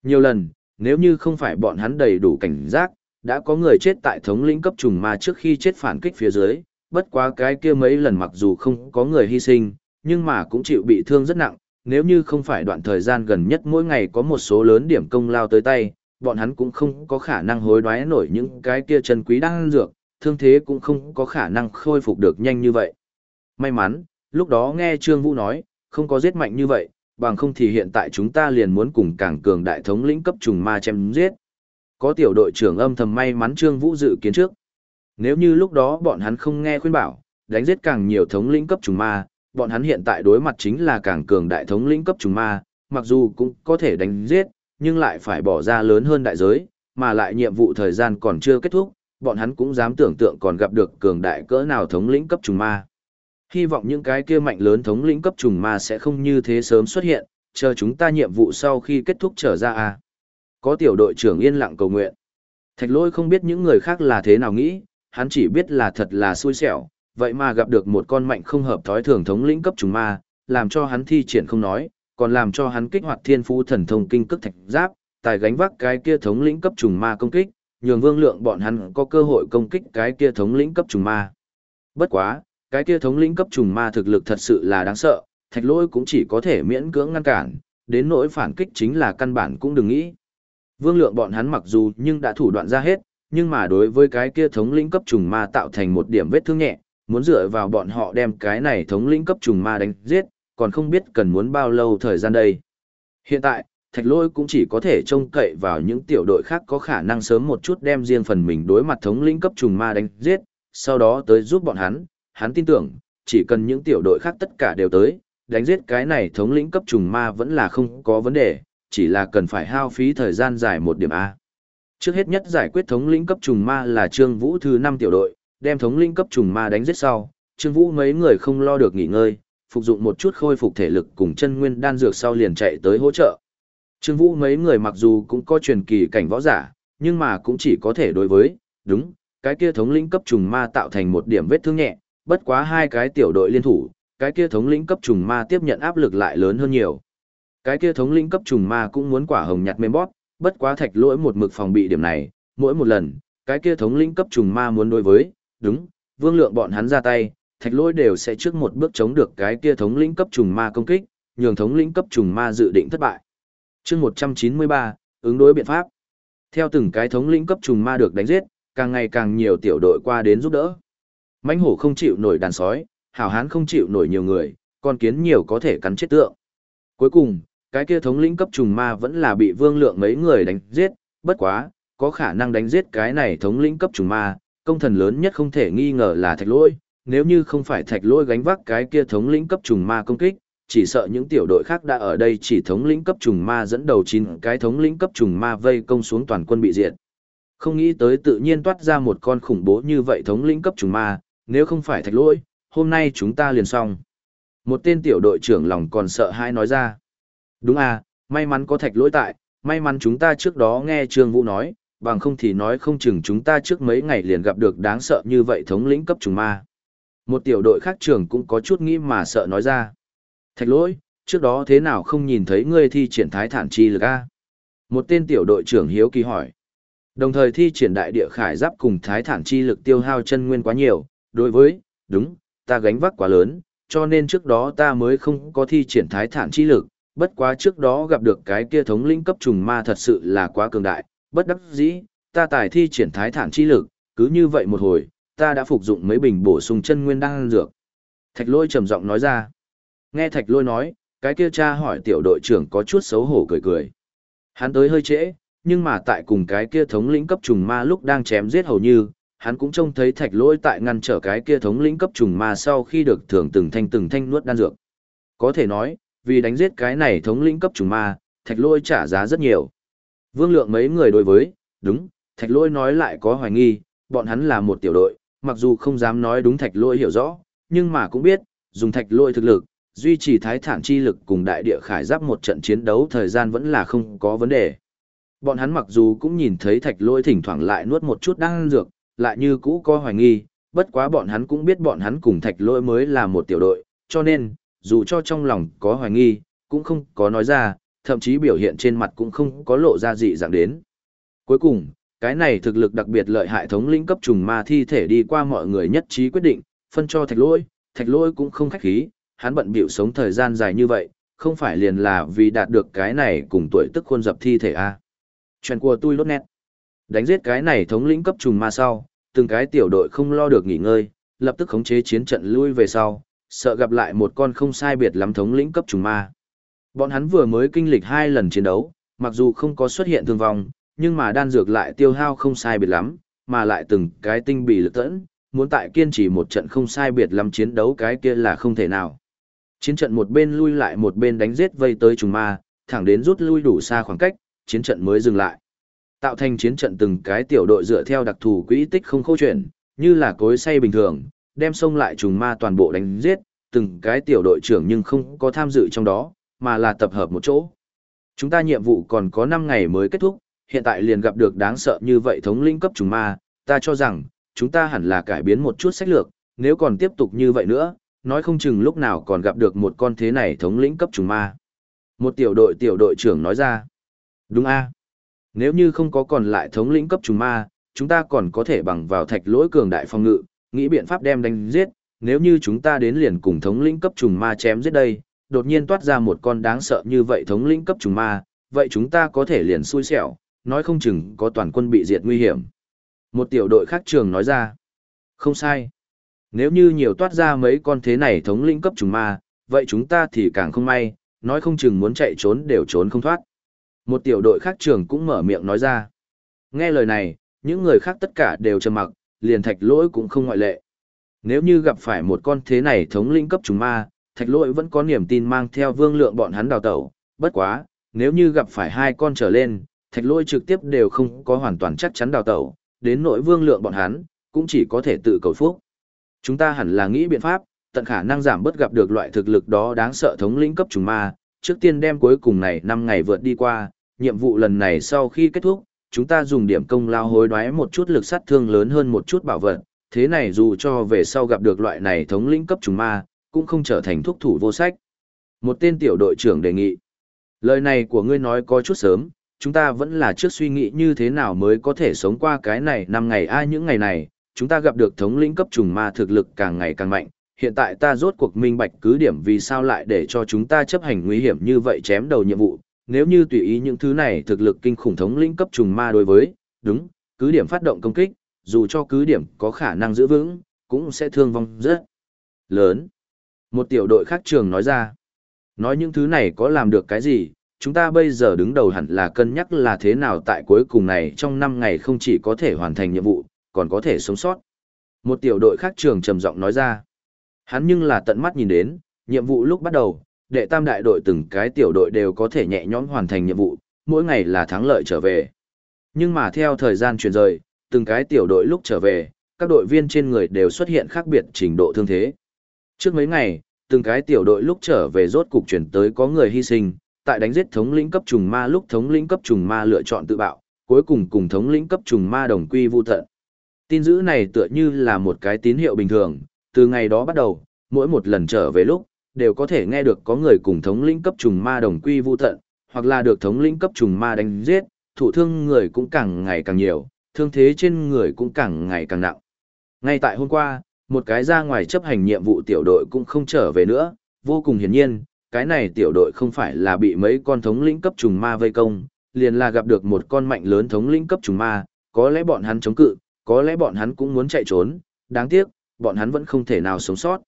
Nhiều lần, nếu như không phải bọn hắn đầy đủ cảnh giác, đã có người chết tại thống lĩnh cấp trùng ma trước khi chết phản kích phía dưới, bất quá cái kia mấy lần mặc dù không có người hy sinh, nhưng mà cũng chịu bị thương rất nặng, nếu như không phải đoạn thời gian gần nhất mỗi ngày có một số lớn điểm công lao tới tay, bọn hắn cũng không có khả năng hối đoái nổi những cái kia chân quý đang dược, thương thế cũng không có khả năng khôi phục được nhanh như vậy. May mắn, lúc đó nghe Trương Vũ nói, không có giết mạnh như vậy, bằng không thì hiện tại chúng ta liền muốn cùng càng cường đại thống lĩnh cấp trùng ma chém giết. Có tiểu đội trưởng âm thầm may mắn Trương Vũ dự kiến trước. Nếu như lúc đó bọn hắn không nghe khuyên bảo, đánh giết càng nhiều thống lĩnh cấp trùng ma, bọn hắn hiện tại đối mặt chính là càng cường đại thống lĩnh cấp trùng ma, mặc dù cũng có thể đánh giết, nhưng lại phải bỏ ra lớn hơn đại giới, mà lại nhiệm vụ thời gian còn chưa kết thúc, bọn hắn cũng dám tưởng tượng còn gặp được cường đại cỡ nào thống lĩnh cấp trùng ma. Hy vọng những cái kia mạnh lớn thống lĩnh cấp trùng ma sẽ không như thế sớm xuất hiện, chờ chúng ta nhiệm vụ sau khi kết thúc trở ra à. Có tiểu đội trưởng yên lặng cầu nguyện. Thạch lôi không biết những người khác là thế nào nghĩ, hắn chỉ biết là thật là xui xẻo, vậy mà gặp được một con mạnh không hợp thói thường thống lĩnh cấp trùng ma, làm cho hắn thi triển không nói, còn làm cho hắn kích hoạt thiên phú thần thông kinh cức thạch giáp, tài gánh vác cái kia thống lĩnh cấp trùng ma công kích, nhường vương lượng bọn hắn có cơ hội công kích cái kia thống lĩnh cấp trùng ma. Bất quá, cái kia thống lĩnh cấp trùng ma thực lực thật sự là đáng sợ, thạch lỗi cũng chỉ có thể miễn cưỡng ngăn cản, đến nỗi phản kích chính là căn bản cũng đừng nghĩ. Vương lượng bọn hắn mặc dù nhưng đã thủ đoạn ra hết, nhưng mà đối với cái kia thống lĩnh cấp trùng ma tạo thành một điểm vết thương nhẹ, muốn dựa vào bọn họ đem cái này thống lĩnh cấp trùng ma đánh giết, còn không biết cần muốn bao lâu thời gian đây. Hiện tại, thạch lôi cũng chỉ có thể trông cậy vào những tiểu đội khác có khả năng sớm một chút đem riêng phần mình đối mặt thống lĩnh cấp trùng ma đánh giết, sau đó tới giúp bọn hắn, hắn tin tưởng, chỉ cần những tiểu đội khác tất cả đều tới, đánh giết cái này thống lĩnh cấp trùng ma vẫn là không có vấn đề, chỉ là cần phải hao phí thời gian dài một điểm A. Trước hết nhất giải quyết thống lĩnh cấp trùng ma là Trương Vũ thứ 5 tiểu đội, đem thống lĩnh cấp trùng ma đánh giết sau, Trương Vũ mấy người không lo được nghỉ ngơi, phục dụng một chút khôi phục thể lực cùng chân nguyên đan dược sau liền chạy tới hỗ trợ. Trương Vũ mấy người mặc dù cũng có truyền kỳ cảnh võ giả, nhưng mà cũng chỉ có thể đối với, đúng, cái kia thống lĩnh cấp trùng ma tạo thành một điểm vết thương nhẹ, bất quá hai cái tiểu đội liên thủ, cái kia thống lĩnh cấp trùng ma tiếp nhận áp lực lại lớn hơn nhiều. Cái kia thống lĩnh cấp trùng ma cũng muốn quả hồng nhặt mềm bóp, bất quá thạch lỗi một mực phòng bị điểm này, mỗi một lần, cái kia thống lĩnh cấp trùng ma muốn đối với, đúng, vương lượng bọn hắn ra tay, thạch lỗi đều sẽ trước một bước chống được cái kia thống lĩnh cấp trùng ma công kích, nhường thống lĩnh cấp trùng ma dự định thất bại. chương 193, ứng đối biện pháp. Theo từng cái thống lĩnh cấp trùng ma được đánh giết, càng ngày càng nhiều tiểu đội qua đến giúp đỡ. mãnh hổ không chịu nổi đàn sói, hảo hán không chịu nổi nhiều người, con kiến nhiều có thể cắn chết tượng. Cuối cùng, cái kia thống lĩnh cấp trùng ma vẫn là bị vương lượng mấy người đánh giết, bất quá, có khả năng đánh giết cái này thống lĩnh cấp trùng ma, công thần lớn nhất không thể nghi ngờ là thạch lôi, nếu như không phải thạch lôi gánh vác cái kia thống lĩnh cấp trùng ma công kích, chỉ sợ những tiểu đội khác đã ở đây chỉ thống lĩnh cấp trùng ma dẫn đầu chín cái thống lĩnh cấp trùng ma vây công xuống toàn quân bị diệt. Không nghĩ tới tự nhiên toát ra một con khủng bố như vậy thống lĩnh cấp trùng ma, nếu không phải thạch lôi, hôm nay chúng ta liền xong. Một tên tiểu đội trưởng lòng còn sợ hãi nói ra. Đúng à, may mắn có thạch lỗi tại, may mắn chúng ta trước đó nghe Trương Vũ nói, bằng không thì nói không chừng chúng ta trước mấy ngày liền gặp được đáng sợ như vậy thống lĩnh cấp trùng ma. Một tiểu đội khác trưởng cũng có chút nghĩ mà sợ nói ra. Thạch lỗi, trước đó thế nào không nhìn thấy ngươi thi triển thái thản chi lực a? Một tên tiểu đội trưởng hiếu kỳ hỏi. Đồng thời thi triển đại địa khải giáp cùng thái thản chi lực tiêu hao chân nguyên quá nhiều, đối với, đúng, ta gánh vác quá lớn, cho nên trước đó ta mới không có thi triển thái thản chi lực, bất quá trước đó gặp được cái kia thống lĩnh cấp trùng ma thật sự là quá cường đại, bất đắc dĩ, ta tài thi triển thái thản chi lực, cứ như vậy một hồi, ta đã phục dụng mấy bình bổ sung chân nguyên đan dược. Thạch lôi trầm giọng nói ra. Nghe thạch lôi nói, cái kia cha hỏi tiểu đội trưởng có chút xấu hổ cười cười. Hắn tới hơi trễ, nhưng mà tại cùng cái kia thống lĩnh cấp trùng ma lúc đang chém giết hầu như, hắn cũng trông thấy thạch lôi tại ngăn trở cái kia thống lĩnh cấp trùng ma sau khi được thưởng từng thanh từng thanh nuốt đan dược. Có thể nói, vì đánh giết cái này thống lĩnh cấp trùng ma, thạch lôi trả giá rất nhiều. Vương lượng mấy người đối với, đúng, thạch lôi nói lại có hoài nghi, bọn hắn là một tiểu đội, mặc dù không dám nói đúng thạch lôi hiểu rõ, nhưng mà cũng biết, dùng thạch lôi thực lực, duy trì thái thản chi lực cùng đại địa khải giáp một trận chiến đấu thời gian vẫn là không có vấn đề. Bọn hắn mặc dù cũng nhìn thấy thạch lôi thỉnh thoảng lại nuốt một chút đan dược, lại như cũ có hoài nghi, bất quá bọn hắn cũng biết bọn hắn cùng thạch lôi mới là một tiểu đội, cho nên, dù cho trong lòng có hoài nghi, cũng không có nói ra, thậm chí biểu hiện trên mặt cũng không có lộ ra dị dạng đến. Cuối cùng, cái này thực lực đặc biệt lợi hại thống lĩnh cấp trùng ma thi thể đi qua mọi người nhất trí quyết định, phân cho thạch lôi, thạch lôi cũng không khách khí, hắn bận bịu sống thời gian dài như vậy, không phải liền là vì đạt được cái này cùng tuổi tức khuôn dập thi thể a. À. Chuyện của tôi lốt nét. Đánh giết cái này thống lĩnh cấp trùng ma sau, từng cái tiểu đội không lo được nghỉ ngơi, lập tức khống chế chiến trận lui về sau, sợ gặp lại một con không sai biệt lắm thống lĩnh cấp trùng ma. Bọn hắn vừa mới kinh lịch hai lần chiến đấu, mặc dù không có xuất hiện thương vong, nhưng mà đan dược lại tiêu hao không sai biệt lắm, mà lại từng cái tinh bị lực tẫn, muốn tại kiên trì một trận không sai biệt lắm chiến đấu cái kia là không thể nào. Chiến trận một bên lui lại một bên đánh giết vây tới trùng ma, thẳng đến rút lui đủ xa khoảng cách, chiến trận mới dừng lại. Tạo thành chiến trận từng cái tiểu đội dựa theo đặc thù quỹ tích không khô chuyển, như là cối xay bình thường, đem sông lại trùng ma toàn bộ đánh giết, từng cái tiểu đội trưởng nhưng không có tham dự trong đó, mà là tập hợp một chỗ. Chúng ta nhiệm vụ còn có 5 ngày mới kết thúc, hiện tại liền gặp được đáng sợ như vậy thống linh cấp trùng ma, ta cho rằng, chúng ta hẳn là cải biến một chút sách lược, nếu còn tiếp tục như vậy nữa, nói không chừng lúc nào còn gặp được một con thế này thống lĩnh cấp trùng ma. Một tiểu đội tiểu đội trưởng nói ra, đúng a Nếu như không có còn lại thống lĩnh cấp trùng ma, chúng ta còn có thể bằng vào thạch lỗi cường đại phong ngự, nghĩ biện pháp đem đánh giết, nếu như chúng ta đến liền cùng thống lĩnh cấp trùng ma chém giết đây, đột nhiên toát ra một con đáng sợ như vậy thống lĩnh cấp trùng ma, vậy chúng ta có thể liền xui xẻo, nói không chừng có toàn quân bị diệt nguy hiểm. Một tiểu đội khác trường nói ra, không sai. Nếu như nhiều toát ra mấy con thế này thống lĩnh cấp trùng ma, vậy chúng ta thì càng không may, nói không chừng muốn chạy trốn đều trốn không thoát. Một tiểu đội khác trường cũng mở miệng nói ra. Nghe lời này, những người khác tất cả đều trầm mặc, liền thạch lỗi cũng không ngoại lệ. Nếu như gặp phải một con thế này thống lĩnh cấp trùng ma, thạch lỗi vẫn có niềm tin mang theo vương lượng bọn hắn đào tẩu, bất quá, nếu như gặp phải hai con trở lên, thạch lỗi trực tiếp đều không có hoàn toàn chắc chắn đào tẩu, đến nỗi vương lượng bọn hắn, cũng chỉ có thể tự cầu phúc. Chúng ta hẳn là nghĩ biện pháp, tận khả năng giảm bớt gặp được loại thực lực đó đáng sợ thống lĩnh cấp trùng ma, trước tiên đem cuối cùng này 5 ngày vượt đi qua, nhiệm vụ lần này sau khi kết thúc, chúng ta dùng điểm công lao hối đoái một chút lực sát thương lớn hơn một chút bảo vật, thế này dù cho về sau gặp được loại này thống lĩnh cấp trùng ma, cũng không trở thành thuốc thủ vô sách. Một tên tiểu đội trưởng đề nghị. Lời này của ngươi nói có chút sớm, chúng ta vẫn là trước suy nghĩ như thế nào mới có thể sống qua cái này năm ngày ai những ngày này, chúng ta gặp được thống lĩnh cấp trùng ma thực lực càng ngày càng mạnh, hiện tại ta rốt cuộc minh bạch cứ điểm vì sao lại để cho chúng ta chấp hành nguy hiểm như vậy chém đầu nhiệm vụ, nếu như tùy ý những thứ này thực lực kinh khủng thống lĩnh cấp trùng ma đối với, đúng, cứ điểm phát động công kích, dù cho cứ điểm có khả năng giữ vững, cũng sẽ thương vong rất lớn. Một tiểu đội khác trường nói ra, nói những thứ này có làm được cái gì, chúng ta bây giờ đứng đầu hẳn là cân nhắc là thế nào tại cuối cùng này trong 5 ngày không chỉ có thể hoàn thành nhiệm vụ, còn có thể sống sót. Một tiểu đội khác trường trầm giọng nói ra. Hắn nhưng là tận mắt nhìn đến, nhiệm vụ lúc bắt đầu, đệ tam đại đội từng cái tiểu đội đều có thể nhẹ nhõm hoàn thành nhiệm vụ, mỗi ngày là thắng lợi trở về. Nhưng mà theo thời gian chuyển rời, từng cái tiểu đội lúc trở về, các đội viên trên người đều xuất hiện khác biệt trình độ thương thế. Trước mấy ngày, từng cái tiểu đội lúc trở về rốt cục chuyển tới có người hy sinh, tại đánh giết thống lĩnh cấp trùng ma lúc thống lĩnh cấp trùng ma lựa chọn tự bạo, cuối cùng cùng thống lĩnh cấp trùng ma đồng quy vu tận. Tin dữ này tựa như là một cái tín hiệu bình thường, từ ngày đó bắt đầu, mỗi một lần trở về lúc, đều có thể nghe được có người cùng thống lĩnh cấp trùng ma đồng quy vu tận, hoặc là được thống lĩnh cấp trùng ma đánh giết, thủ thương người cũng càng ngày càng nhiều, thương thế trên người cũng càng ngày càng nặng. Ngay tại hôm qua, một cái ra ngoài chấp hành nhiệm vụ tiểu đội cũng không trở về nữa, vô cùng hiển nhiên, cái này tiểu đội không phải là bị mấy con thống lĩnh cấp trùng ma vây công, liền là gặp được một con mạnh lớn thống lĩnh cấp trùng ma, có lẽ bọn hắn chống cự, có lẽ bọn hắn cũng muốn chạy trốn, đáng tiếc, bọn hắn vẫn không thể nào sống sót.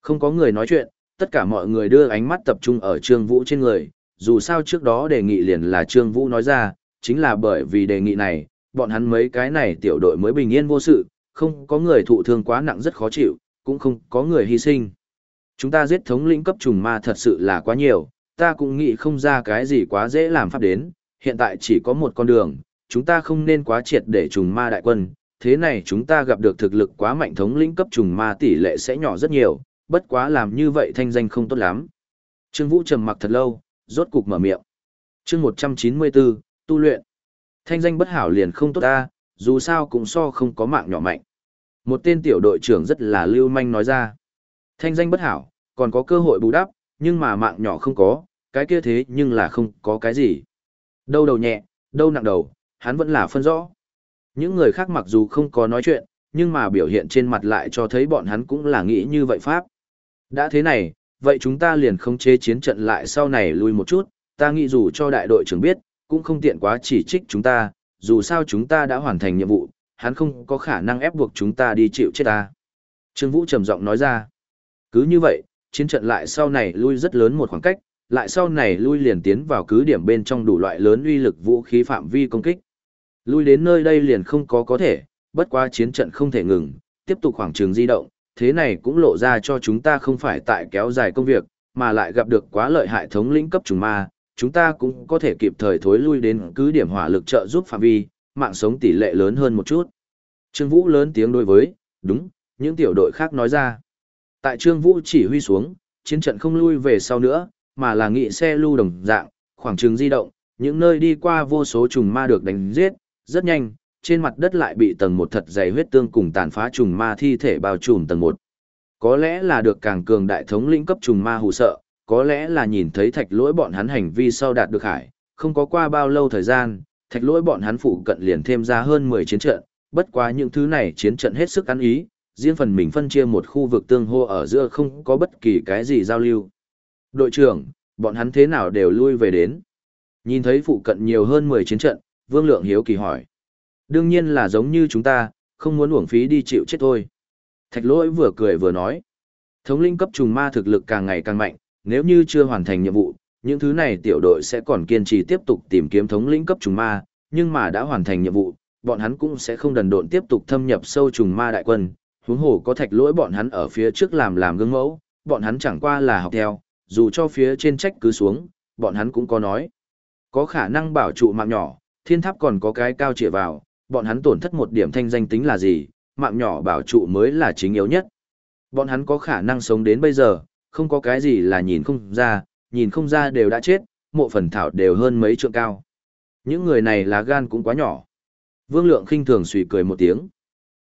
Không có người nói chuyện, tất cả mọi người đưa ánh mắt tập trung ở Trương Vũ trên người, dù sao trước đó đề nghị liền là Trương Vũ nói ra, chính là bởi vì đề nghị này, bọn hắn mấy cái này tiểu đội mới bình yên vô sự, không có người thụ thương quá nặng rất khó chịu, cũng không có người hy sinh. Chúng ta giết thống lĩnh cấp trùng ma thật sự là quá nhiều, ta cũng nghĩ không ra cái gì quá dễ làm pháp đến, hiện tại chỉ có một con đường, chúng ta không nên quá triệt để trùng ma đại quân, thế này chúng ta gặp được thực lực quá mạnh thống lĩnh cấp trùng ma tỷ lệ sẽ nhỏ rất nhiều, bất quá làm như vậy thanh danh không tốt lắm. Trương Vũ trầm mặc thật lâu, rốt cục mở miệng. Chương 194, tu luyện. Thanh danh bất hảo liền không tốt ta, dù sao cũng so không có mạng nhỏ mạnh. Một tên tiểu đội trưởng rất là lưu manh nói ra. Thanh danh bất hảo, còn có cơ hội bù đắp, nhưng mà mạng nhỏ không có, cái kia thế nhưng là không có cái gì. Đâu đầu nhẹ, đâu nặng đầu, hắn vẫn là phân rõ. Những người khác mặc dù không có nói chuyện, nhưng mà biểu hiện trên mặt lại cho thấy bọn hắn cũng là nghĩ như vậy Pháp. Đã thế này, vậy chúng ta liền không chế chiến trận lại sau này lui một chút, ta nghĩ dù cho đại đội trưởng biết, cũng không tiện quá chỉ trích chúng ta, dù sao chúng ta đã hoàn thành nhiệm vụ, hắn không có khả năng ép buộc chúng ta đi chịu chết ta. Trương Vũ trầm giọng nói ra. Cứ như vậy, chiến trận lại sau này lui rất lớn một khoảng cách, lại sau này lui liền tiến vào cứ điểm bên trong đủ loại lớn uy lực vũ khí phạm vi công kích. Lui đến nơi đây liền không có có thể, bất quá chiến trận không thể ngừng, tiếp tục khoảng trường di động, thế này cũng lộ ra cho chúng ta không phải tại kéo dài công việc, mà lại gặp được quá lợi hại thống lĩnh cấp trùng ma, chúng ta cũng có thể kịp thời thối lui đến cứ điểm hỏa lực trợ giúp phạm vi, mạng sống tỷ lệ lớn hơn một chút. Trương Vũ lớn tiếng đối với, đúng, những tiểu đội khác nói ra. Tại Trương Vũ chỉ huy xuống, chiến trận không lui về sau nữa, mà là nghị xe lưu đồng dạng, khoảng trường di động, những nơi đi qua vô số trùng ma được đánh giết, rất nhanh, trên mặt đất lại bị tầng một thật dày huyết tương cùng tàn phá trùng ma thi thể bao trùm tầng một. Có lẽ là được càng cường đại thống lĩnh cấp trùng ma hù sợ, có lẽ là nhìn thấy thạch lỗi bọn hắn hành vi sau đạt được hải, không có qua bao lâu thời gian, thạch lỗi bọn hắn phụ cận liền thêm ra hơn 10 chiến trận, bất quá những thứ này chiến trận hết sức ăn ý, riêng phần mình phân chia một khu vực tương hô ở giữa không có bất kỳ cái gì giao lưu. Đội trưởng, bọn hắn thế nào đều lui về đến. Nhìn thấy phụ cận nhiều hơn 10 chiến trận, Vương Lượng hiếu kỳ hỏi. Đương nhiên là giống như chúng ta, không muốn uổng phí đi chịu chết thôi. Thạch lỗi vừa cười vừa nói. Thống linh cấp trùng ma thực lực càng ngày càng mạnh, nếu như chưa hoàn thành nhiệm vụ, những thứ này tiểu đội sẽ còn kiên trì tiếp tục tìm kiếm thống lĩnh cấp trùng ma, nhưng mà đã hoàn thành nhiệm vụ, bọn hắn cũng sẽ không đần độn tiếp tục thâm nhập sâu trùng ma đại quân, huống hồ có thạch lỗi bọn hắn ở phía trước làm làm gương mẫu, bọn hắn chẳng qua là học theo, dù cho phía trên trách cứ xuống, bọn hắn cũng có nói. Có khả năng bảo trụ mạng nhỏ, thiên tháp còn có cái cao chĩa vào, bọn hắn tổn thất một điểm thanh danh tính là gì, mạng nhỏ bảo trụ mới là chính yếu nhất. Bọn hắn có khả năng sống đến bây giờ, không có cái gì là nhìn không ra, nhìn không ra đều đã chết, mộ phần thảo đều hơn mấy trượng cao. Những người này là gan cũng quá nhỏ. Vương Lượng khinh thường suy cười một tiếng.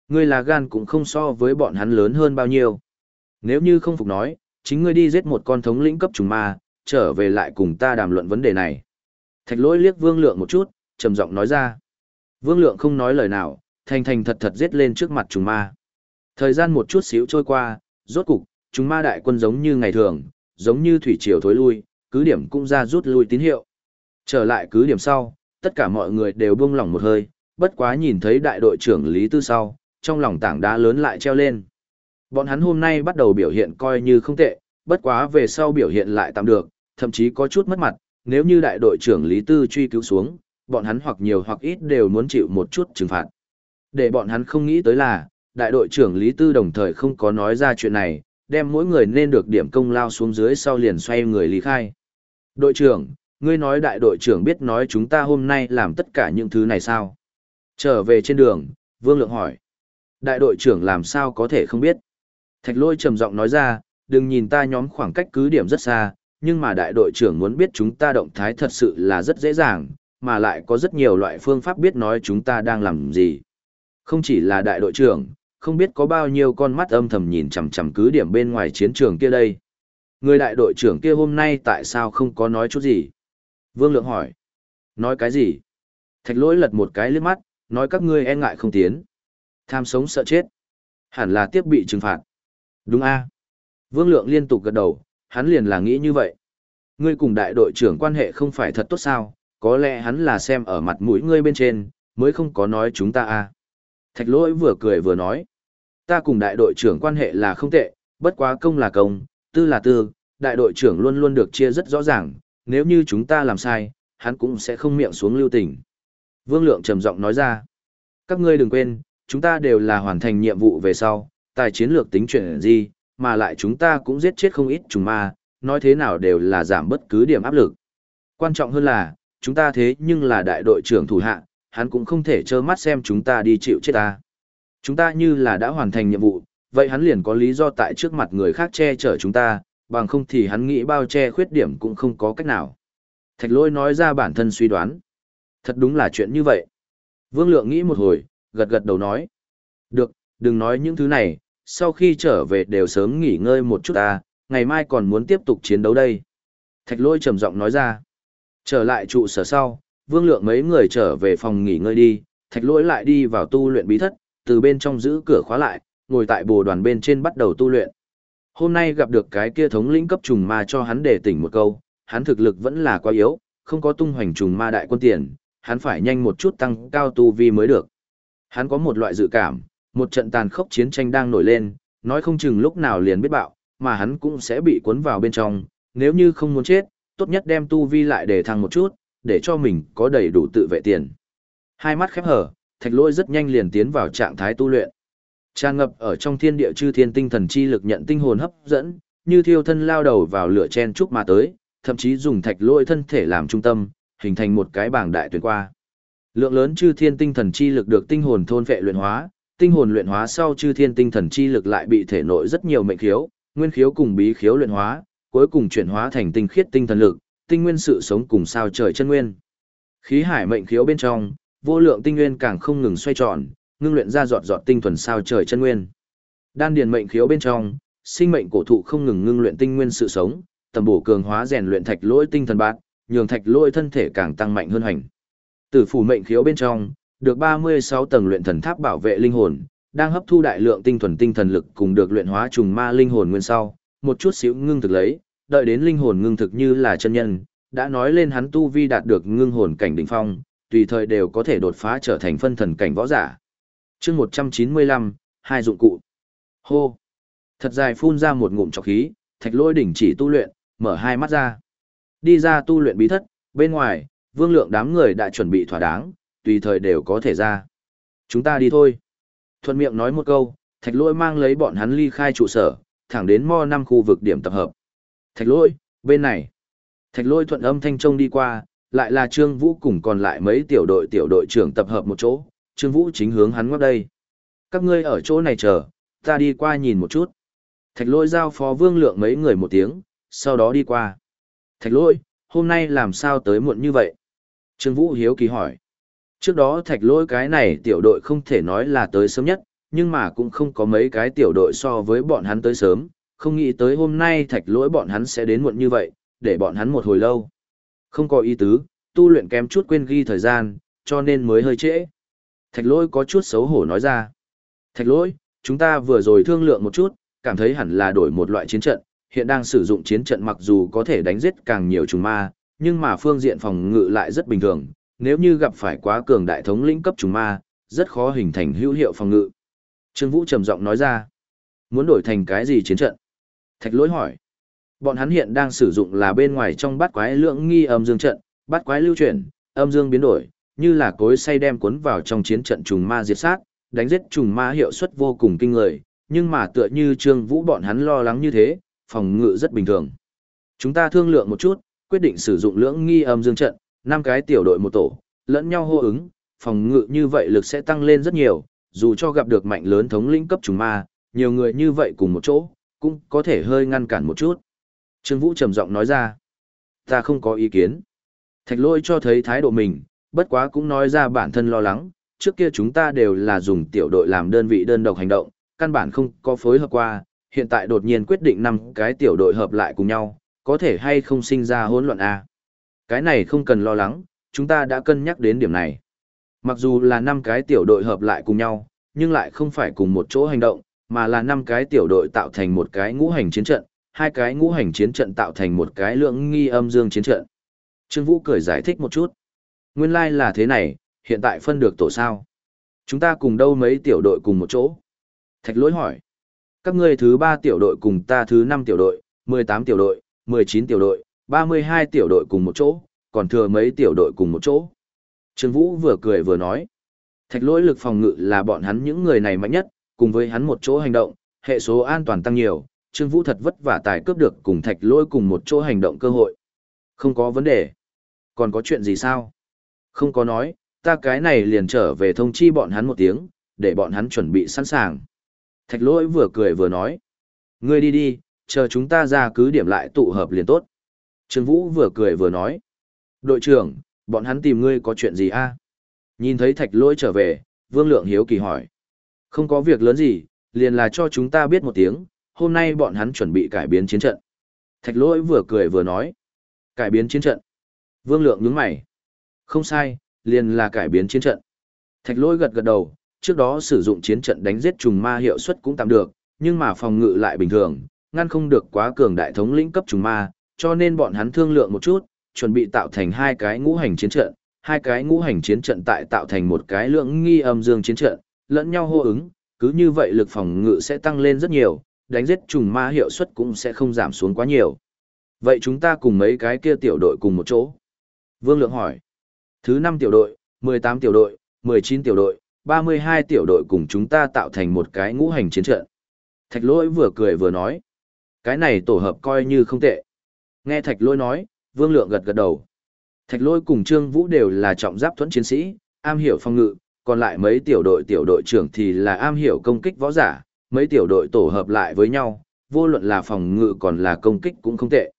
Ngươi là gan cũng không so với bọn hắn lớn hơn bao nhiêu. Nếu như không phục nói, chính ngươi đi giết một con thống lĩnh cấp trùng ma, trở về lại cùng ta đàm luận vấn đề này. Thạch lỗi liếc Vương Lượng một chút, trầm giọng nói ra. Vương Lượng không nói lời nào, thành thành thật thật giết lên trước mặt chúng ma. Thời gian một chút xíu trôi qua, rốt cục, chúng ma đại quân giống như ngày thường, giống như thủy triều thối lui, cứ điểm cũng ra rút lui tín hiệu. Trở lại cứ điểm sau, tất cả mọi người đều buông lỏng một hơi, bất quá nhìn thấy đại đội trưởng Lý Tư sau, trong lòng tảng đá lớn lại treo lên. Bọn hắn hôm nay bắt đầu biểu hiện coi như không tệ, bất quá về sau biểu hiện lại tạm được, thậm chí có chút mất mặt, nếu như đại đội trưởng Lý Tư truy cứu xuống, bọn hắn hoặc nhiều hoặc ít đều muốn chịu một chút trừng phạt. Để bọn hắn không nghĩ tới là, đại đội trưởng Lý Tư đồng thời không có nói ra chuyện này, đem mỗi người nên được điểm công lao xuống dưới sau liền xoay người lý khai. Đội trưởng, ngươi nói đại đội trưởng biết nói chúng ta hôm nay làm tất cả những thứ này sao? Trở về trên đường, Vương Lượng hỏi. Đại đội trưởng làm sao có thể không biết? Thạch lôi trầm giọng nói ra, đừng nhìn ta nhóm khoảng cách cứ điểm rất xa, nhưng mà đại đội trưởng muốn biết chúng ta động thái thật sự là rất dễ dàng, mà lại có rất nhiều loại phương pháp biết nói chúng ta đang làm gì. Không chỉ là đại đội trưởng, không biết có bao nhiêu con mắt âm thầm nhìn chằm chằm cứ điểm bên ngoài chiến trường kia đây. Người đại đội trưởng kia hôm nay tại sao không có nói chút gì? Vương Lượng hỏi. Nói cái gì? Thạch lỗi lật một cái liếc mắt, nói các ngươi e ngại không tiến. Tham sống sợ chết. Hẳn là tiếp bị trừng phạt. Đúng a Vương Lượng liên tục gật đầu, hắn liền là nghĩ như vậy. Ngươi cùng đại đội trưởng quan hệ không phải thật tốt sao, có lẽ hắn là xem ở mặt mũi ngươi bên trên, mới không có nói chúng ta à. Thạch lỗi vừa cười vừa nói. Ta cùng đại đội trưởng quan hệ là không tệ, bất quá công là công, tư là tư, đại đội trưởng luôn luôn được chia rất rõ ràng, nếu như chúng ta làm sai, hắn cũng sẽ không miệng xuống lưu tình. Vương Lượng trầm giọng nói ra. Các ngươi đừng quên, chúng ta đều là hoàn thành nhiệm vụ về sau, tài chiến lược tính chuyện gì, mà lại chúng ta cũng giết chết không ít trùng ma, nói thế nào đều là giảm bất cứ điểm áp lực. Quan trọng hơn là, chúng ta thế nhưng là đại đội trưởng thủ hạ, hắn cũng không thể trơ mắt xem chúng ta đi chịu chết ta. Chúng ta như là đã hoàn thành nhiệm vụ, vậy hắn liền có lý do tại trước mặt người khác che chở chúng ta, bằng không thì hắn nghĩ bao che khuyết điểm cũng không có cách nào. Thạch lôi nói ra bản thân suy đoán. Thật đúng là chuyện như vậy. Vương Lượng nghĩ một hồi, gật gật đầu nói. Được, đừng nói những thứ này, sau khi trở về đều sớm nghỉ ngơi một chút ta, ngày mai còn muốn tiếp tục chiến đấu đây. Thạch lôi trầm giọng nói ra. Trở lại trụ sở sau, Vương Lượng mấy người trở về phòng nghỉ ngơi đi, thạch lỗi lại đi vào tu luyện bí thất, từ bên trong giữ cửa khóa lại, ngồi tại bồ đoàn bên trên bắt đầu tu luyện. Hôm nay gặp được cái kia thống lĩnh cấp trùng ma cho hắn để tỉnh một câu, hắn thực lực vẫn là quá yếu, không có tung hoành trùng ma đại quân tiền, hắn phải nhanh một chút tăng cao tu vi mới được. Hắn có một loại dự cảm, một trận tàn khốc chiến tranh đang nổi lên, nói không chừng lúc nào liền biết bạo, mà hắn cũng sẽ bị cuốn vào bên trong, nếu như không muốn chết, tốt nhất đem tu vi lại để thăng một chút, để cho mình có đầy đủ tự vệ tiền. Hai mắt khép hở, thạch lôi rất nhanh liền tiến vào trạng thái tu luyện. Tràn ngập ở trong thiên địa chư thiên tinh thần chi lực nhận tinh hồn hấp dẫn, như thiêu thân lao đầu vào lửa chen trúc mà tới, thậm chí dùng thạch lôi thân thể làm trung tâm, hình thành một cái bảng đại tuyển qua. Lượng lớn chư thiên tinh thần chi lực được tinh hồn thôn vệ luyện hóa, tinh hồn luyện hóa sau chư thiên tinh thần chi lực lại bị thể nội rất nhiều mệnh khiếu, nguyên khiếu cùng bí khiếu luyện hóa, cuối cùng chuyển hóa thành tinh khiết tinh thần lực, tinh nguyên sự sống cùng sao trời chân nguyên. Khí hải mệnh khiếu bên trong, vô lượng tinh nguyên càng không ngừng xoay tròn, ngưng luyện ra giọt giọt tinh thuần sao trời chân nguyên. Đan điền mệnh khiếu bên trong, sinh mệnh cổ thụ không ngừng ngưng luyện tinh nguyên sự sống, tầm bổ cường hóa rèn luyện thạch lỗi tinh thần bát, nhường thạch lỗi thân thể càng tăng mạnh hơn hành. Tử phủ mệnh khiếu bên trong, được 36 tầng luyện thần tháp bảo vệ linh hồn, đang hấp thu đại lượng tinh thuần tinh thần lực cùng được luyện hóa trùng ma linh hồn nguyên sau, một chút xíu ngưng thực lấy, đợi đến linh hồn ngưng thực như là chân nhân, đã nói lên hắn tu vi đạt được ngưng hồn cảnh đỉnh phong, tùy thời đều có thể đột phá trở thành phân thần cảnh võ giả. Chương 195, hai dụng cụ. Hô. Thật dài phun ra một ngụm trọc khí, Thạch Lôi đỉnh chỉ tu luyện, mở hai mắt ra. Đi ra tu luyện bí thất, bên ngoài, Vương Lượng đám người đã chuẩn bị thỏa đáng, tùy thời đều có thể ra. Chúng ta đi thôi. Thuận miệng nói một câu, Thạch Lôi mang lấy bọn hắn ly khai trụ sở, thẳng đến mo năm khu vực điểm tập hợp. Thạch Lôi, bên này. Thạch Lôi thuận âm thanh trông đi qua, lại là Trương Vũ cùng còn lại mấy tiểu đội tiểu đội trưởng tập hợp một chỗ, Trương Vũ chính hướng hắn ngoắc đây. Các ngươi ở chỗ này chờ, ta đi qua nhìn một chút. Thạch lôi giao phó vương lượng mấy người một tiếng, sau đó đi qua. Thạch lôi, hôm nay làm sao tới muộn như vậy? Trương Vũ hiếu kỳ hỏi. Trước đó thạch lôi cái này tiểu đội không thể nói là tới sớm nhất, nhưng mà cũng không có mấy cái tiểu đội so với bọn hắn tới sớm, không nghĩ tới hôm nay thạch lỗi bọn hắn sẽ đến muộn như vậy, để bọn hắn một hồi lâu. Không có ý tứ, tu luyện kém chút quên ghi thời gian, cho nên mới hơi trễ. Thạch lỗi có chút xấu hổ nói ra. Thạch lỗi, chúng ta vừa rồi thương lượng một chút, cảm thấy hẳn là đổi một loại chiến trận, hiện đang sử dụng chiến trận mặc dù có thể đánh giết càng nhiều trùng ma, nhưng mà phương diện phòng ngự lại rất bình thường, nếu như gặp phải quá cường đại thống lĩnh cấp trùng ma, rất khó hình thành hữu hiệu phòng ngự. Trương Vũ trầm giọng nói ra, muốn đổi thành cái gì chiến trận? Thạch lỗi hỏi, bọn hắn hiện đang sử dụng là bên ngoài trong bát quái lượng nghi âm dương trận, bát quái lưu chuyển, âm dương biến đổi, như là cối say đem cuốn vào trong chiến trận trùng ma diệt sát, đánh giết trùng ma hiệu suất vô cùng kinh người, nhưng mà tựa như Trương Vũ bọn hắn lo lắng như thế, phòng ngự rất bình thường. Chúng ta thương lượng một chút, quyết định sử dụng lưỡng nghi âm dương trận, năm cái tiểu đội một tổ, lẫn nhau hô ứng, phòng ngự như vậy lực sẽ tăng lên rất nhiều, dù cho gặp được mạnh lớn thống lĩnh cấp trùng ma, nhiều người như vậy cùng một chỗ, cũng có thể hơi ngăn cản một chút. Trương Vũ trầm giọng nói ra, ta không có ý kiến. Thạch lôi cho thấy thái độ mình, bất quá cũng nói ra bản thân lo lắng, trước kia chúng ta đều là dùng tiểu đội làm đơn vị đơn độc hành động, căn bản không có phối hợp qua, hiện tại đột nhiên quyết định năm cái tiểu đội hợp lại cùng nhau, có thể hay không sinh ra hỗn loạn a. Cái này không cần lo lắng, chúng ta đã cân nhắc đến điểm này. Mặc dù là năm cái tiểu đội hợp lại cùng nhau, nhưng lại không phải cùng một chỗ hành động, mà là năm cái tiểu đội tạo thành một cái ngũ hành chiến trận, hai cái ngũ hành chiến trận tạo thành một cái lượng nghi âm dương chiến trận. Trương Vũ cười giải thích một chút. Nguyên lai like là thế này, hiện tại phân được tổ sao. Chúng ta cùng đâu mấy tiểu đội cùng một chỗ? Thạch lỗi hỏi. Các ngươi thứ ba tiểu đội cùng ta thứ năm tiểu đội, mười tám tiểu đội, mười chín tiểu đội, ba mươi hai tiểu đội cùng một chỗ, còn thừa mấy tiểu đội cùng một chỗ. Trương Vũ vừa cười vừa nói. Thạch lỗi lực phòng ngự là bọn hắn những người này mạnh nhất, cùng với hắn một chỗ hành động, hệ số an toàn tăng nhiều, Trương Vũ thật vất vả tài cướp được cùng thạch lỗi cùng một chỗ hành động cơ hội. Không có vấn đề. Còn có chuyện gì sao? Không có nói, ta cái này liền trở về thông chi bọn hắn một tiếng, để bọn hắn chuẩn bị sẵn sàng. Thạch lỗi vừa cười vừa nói. Ngươi đi đi, chờ chúng ta ra cứ điểm lại tụ hợp liền tốt. Trương Vũ vừa cười vừa nói. Đội trưởng, bọn hắn tìm ngươi có chuyện gì a? Nhìn thấy thạch lỗi trở về, Vương Lượng hiếu kỳ hỏi. Không có việc lớn gì, liền là cho chúng ta biết một tiếng, hôm nay bọn hắn chuẩn bị cải biến chiến trận. Thạch lỗi vừa cười vừa nói. Cải biến chiến trận. Vương Lượng nhướng mày. Không sai, liền là cải biến chiến trận. Thạch lỗi gật gật đầu, trước đó sử dụng chiến trận đánh giết trùng ma hiệu suất cũng tạm được, nhưng mà phòng ngự lại bình thường, ngăn không được quá cường đại thống lĩnh cấp trùng ma, cho nên bọn hắn thương lượng một chút, chuẩn bị tạo thành hai cái ngũ hành chiến trận, hai cái ngũ hành chiến trận tại tạo thành một cái lượng nghi âm dương chiến trận, lẫn nhau hô ứng, cứ như vậy lực phòng ngự sẽ tăng lên rất nhiều, đánh giết trùng ma hiệu suất cũng sẽ không giảm xuống quá nhiều. Vậy chúng ta cùng mấy cái kia tiểu đội cùng một chỗ. Vương Lượng hỏi. Thứ 5 tiểu đội, 18 tiểu đội, 19 tiểu đội, 32 tiểu đội cùng chúng ta tạo thành một cái ngũ hành chiến trận. Thạch lỗi vừa cười vừa nói. Cái này tổ hợp coi như không tệ. Nghe thạch lỗi nói, vương lượng gật gật đầu. Thạch lỗi cùng Trương Vũ đều là trọng giáp thuẫn chiến sĩ, am hiểu phòng ngự, còn lại mấy tiểu đội tiểu đội trưởng thì là am hiểu công kích võ giả, mấy tiểu đội tổ hợp lại với nhau, vô luận là phòng ngự còn là công kích cũng không tệ.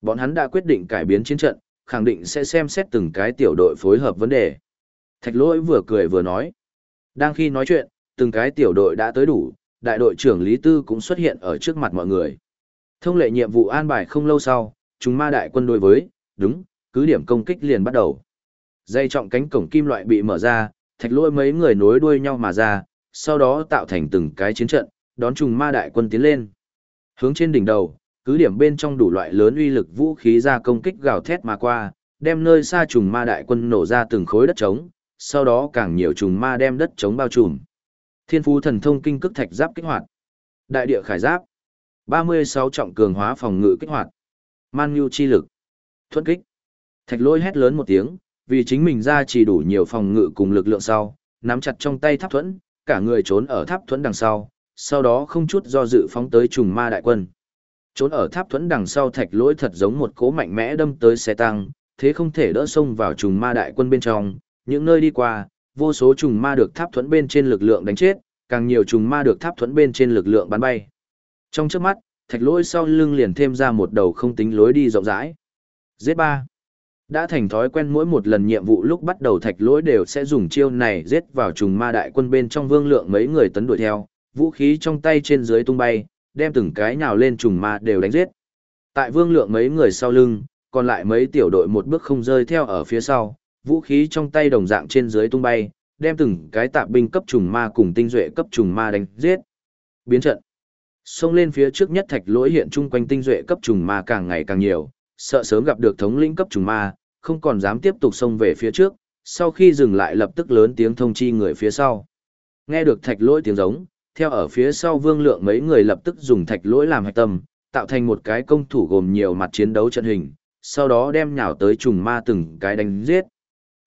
Bọn hắn đã quyết định cải biến chiến trận, khẳng định sẽ xem xét từng cái tiểu đội phối hợp vấn đề. Thạch lỗi vừa cười vừa nói. Đang khi nói chuyện, từng cái tiểu đội đã tới đủ, đại đội trưởng Lý Tư cũng xuất hiện ở trước mặt mọi người. Thông lệ nhiệm vụ an bài không lâu sau, chúng ma đại quân đối với, đúng, cứ điểm công kích liền bắt đầu. Dây trọng cánh cổng kim loại bị mở ra, thạch lỗi mấy người nối đuôi nhau mà ra, sau đó tạo thành từng cái chiến trận, đón trùng ma đại quân tiến lên. Hướng trên đỉnh đầu, cứ điểm bên trong đủ loại lớn uy lực vũ khí ra công kích gào thét mà qua, đem nơi xa trùng ma đại quân nổ ra từng khối đất trống, sau đó càng nhiều trùng ma đem đất trống bao trùm. Thiên phú thần thông kinh cức thạch giáp kích hoạt. Đại địa khải giáp. 36 trọng cường hóa phòng ngự kích hoạt. Man nhu chi lực. Thuận kích. Thạch lôi hét lớn một tiếng, vì chính mình ra chỉ đủ nhiều phòng ngự cùng lực lượng sau, nắm chặt trong tay tháp thuẫn, cả người trốn ở tháp thuẫn đằng sau, sau đó không chút do dự phóng tới trùng ma đại quân. Trốn ở tháp thuẫn đằng sau thạch lỗi thật giống một cố mạnh mẽ đâm tới xe tăng, thế không thể đỡ xông vào trùng ma đại quân bên trong, những nơi đi qua, vô số trùng ma được tháp thuẫn bên trên lực lượng đánh chết, càng nhiều trùng ma được tháp thuẫn bên trên lực lượng bắn bay. Trong trước mắt, thạch lỗi sau lưng liền thêm ra một đầu không tính lối đi rộng rãi. Z3 đã thành thói quen mỗi một lần nhiệm vụ lúc bắt đầu thạch lỗi đều sẽ dùng chiêu này giết vào trùng ma đại quân bên trong vương lượng mấy người tấn đuổi theo, vũ khí trong tay trên dưới tung bay, đem từng cái nhào lên trùng ma đều đánh giết. Tại vương lượng mấy người sau lưng, còn lại mấy tiểu đội một bước không rơi theo ở phía sau, vũ khí trong tay đồng dạng trên dưới tung bay, đem từng cái tạp binh cấp trùng ma cùng tinh duệ cấp trùng ma đánh giết. Biến trận. Xông lên phía trước nhất thạch lỗi hiện chung quanh tinh duệ cấp trùng ma càng ngày càng nhiều, sợ sớm gặp được thống lĩnh cấp trùng ma, không còn dám tiếp tục xông về phía trước, sau khi dừng lại lập tức lớn tiếng thông chi người phía sau. Nghe được thạch lỗi tiếng giống, theo ở phía sau vương lượng mấy người lập tức dùng thạch lỗi làm hạch tâm, tạo thành một cái công thủ gồm nhiều mặt chiến đấu trận hình, sau đó đem nhào tới trùng ma từng cái đánh giết.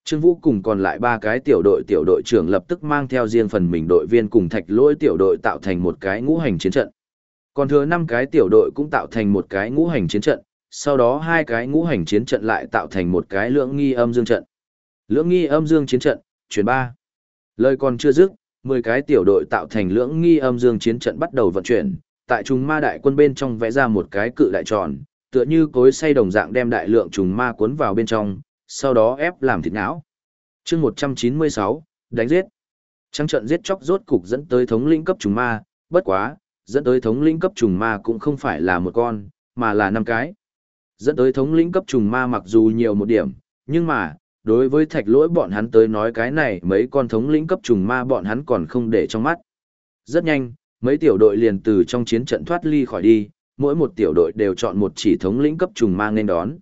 Trương Vũ cùng còn lại ba cái tiểu đội tiểu đội trưởng lập tức mang theo riêng phần mình đội viên cùng thạch lỗi tiểu đội tạo thành một cái ngũ hành chiến trận. Còn thừa năm cái tiểu đội cũng tạo thành một cái ngũ hành chiến trận, sau đó hai cái ngũ hành chiến trận lại tạo thành một cái lưỡng nghi âm dương trận. Lưỡng nghi âm dương chiến trận, chuyển ba. Lời còn chưa dứt, 10 cái tiểu đội tạo thành lưỡng nghi âm dương chiến trận bắt đầu vận chuyển, tại trùng ma đại quân bên trong vẽ ra một cái cự đại tròn, tựa như cối xay đồng dạng đem đại lượng trùng ma cuốn vào bên trong, sau đó ép làm thịt não. chương 196, đánh giết. Trăng trận giết chóc rốt cục dẫn tới thống lĩnh cấp trùng ma, bất quá, dẫn tới thống lĩnh cấp trùng ma cũng không phải là một con, mà là năm cái. Dẫn tới thống lĩnh cấp trùng ma mặc dù nhiều một điểm, nhưng mà, đối với thạch lỗi bọn hắn tới nói cái này mấy con thống lĩnh cấp trùng ma bọn hắn còn không để trong mắt. Rất nhanh, mấy tiểu đội liền từ trong chiến trận thoát ly khỏi đi, mỗi một tiểu đội đều chọn một chỉ thống lĩnh cấp trùng ma nên đón.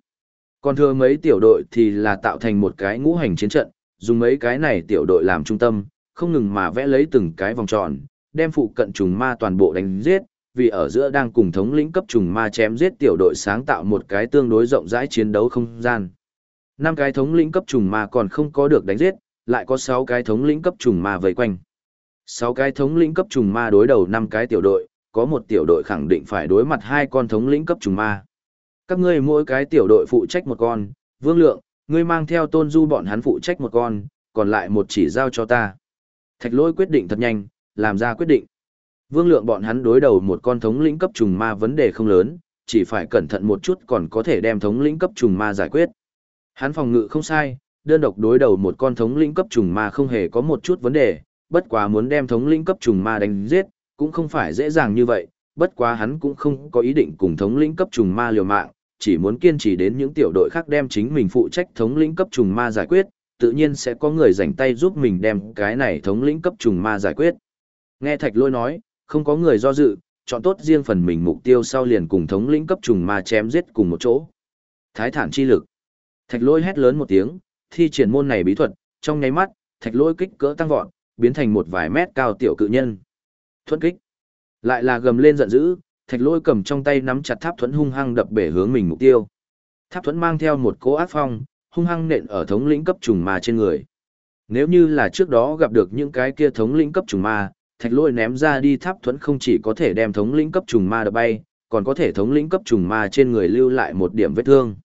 Còn thừa mấy tiểu đội thì là tạo thành một cái ngũ hành chiến trận, dùng mấy cái này tiểu đội làm trung tâm, không ngừng mà vẽ lấy từng cái vòng tròn, đem phụ cận trùng ma toàn bộ đánh giết, vì ở giữa đang cùng thống lĩnh cấp trùng ma chém giết tiểu đội sáng tạo một cái tương đối rộng rãi chiến đấu không gian. Năm cái thống lĩnh cấp trùng ma còn không có được đánh giết, lại có 6 cái thống lĩnh cấp trùng ma vây quanh. 6 cái thống lĩnh cấp trùng ma đối đầu 5 cái tiểu đội, có một tiểu đội khẳng định phải đối mặt hai con thống lĩnh cấp trùng ma. Các ngươi mỗi cái tiểu đội phụ trách một con, Vương Lượng, ngươi mang theo Tôn Du bọn hắn phụ trách một con, còn lại một chỉ giao cho ta. Thạch Lỗi quyết định thật nhanh, làm ra quyết định. Vương Lượng bọn hắn đối đầu một con thống lĩnh cấp trùng ma vấn đề không lớn, chỉ phải cẩn thận một chút còn có thể đem thống lĩnh cấp trùng ma giải quyết. Hắn phòng ngự không sai, đơn độc đối đầu một con thống lĩnh cấp trùng ma không hề có một chút vấn đề, bất quá muốn đem thống lĩnh cấp trùng ma đánh giết, cũng không phải dễ dàng như vậy, bất quá hắn cũng không có ý định cùng thống lĩnh cấp trùng ma liều mạng, chỉ muốn kiên trì đến những tiểu đội khác đem chính mình phụ trách thống lĩnh cấp trùng ma giải quyết, tự nhiên sẽ có người rảnh tay giúp mình đem cái này thống lĩnh cấp trùng ma giải quyết. Nghe Thạch Lôi nói, không có người do dự, chọn tốt riêng phần mình mục tiêu sau liền cùng thống lĩnh cấp trùng ma chém giết cùng một chỗ. Thái thản chi lực. Thạch Lôi hét lớn một tiếng, thi triển môn này bí thuật, trong nháy mắt, Thạch Lôi kích cỡ tăng vọt, biến thành một vài mét cao tiểu cự nhân. Thuẫn kích. Lại là gầm lên giận dữ, thạch lôi cầm trong tay nắm chặt tháp thuẫn hung hăng đập bể hướng mình mục tiêu. Tháp thuẫn mang theo một cỗ ác phong, hung hăng nện ở thống lĩnh cấp trùng ma trên người. Nếu như là trước đó gặp được những cái kia thống lĩnh cấp trùng ma, thạch lôi ném ra đi tháp thuẫn không chỉ có thể đem thống lĩnh cấp trùng ma đập bay, còn có thể thống lĩnh cấp trùng ma trên người lưu lại một điểm vết thương.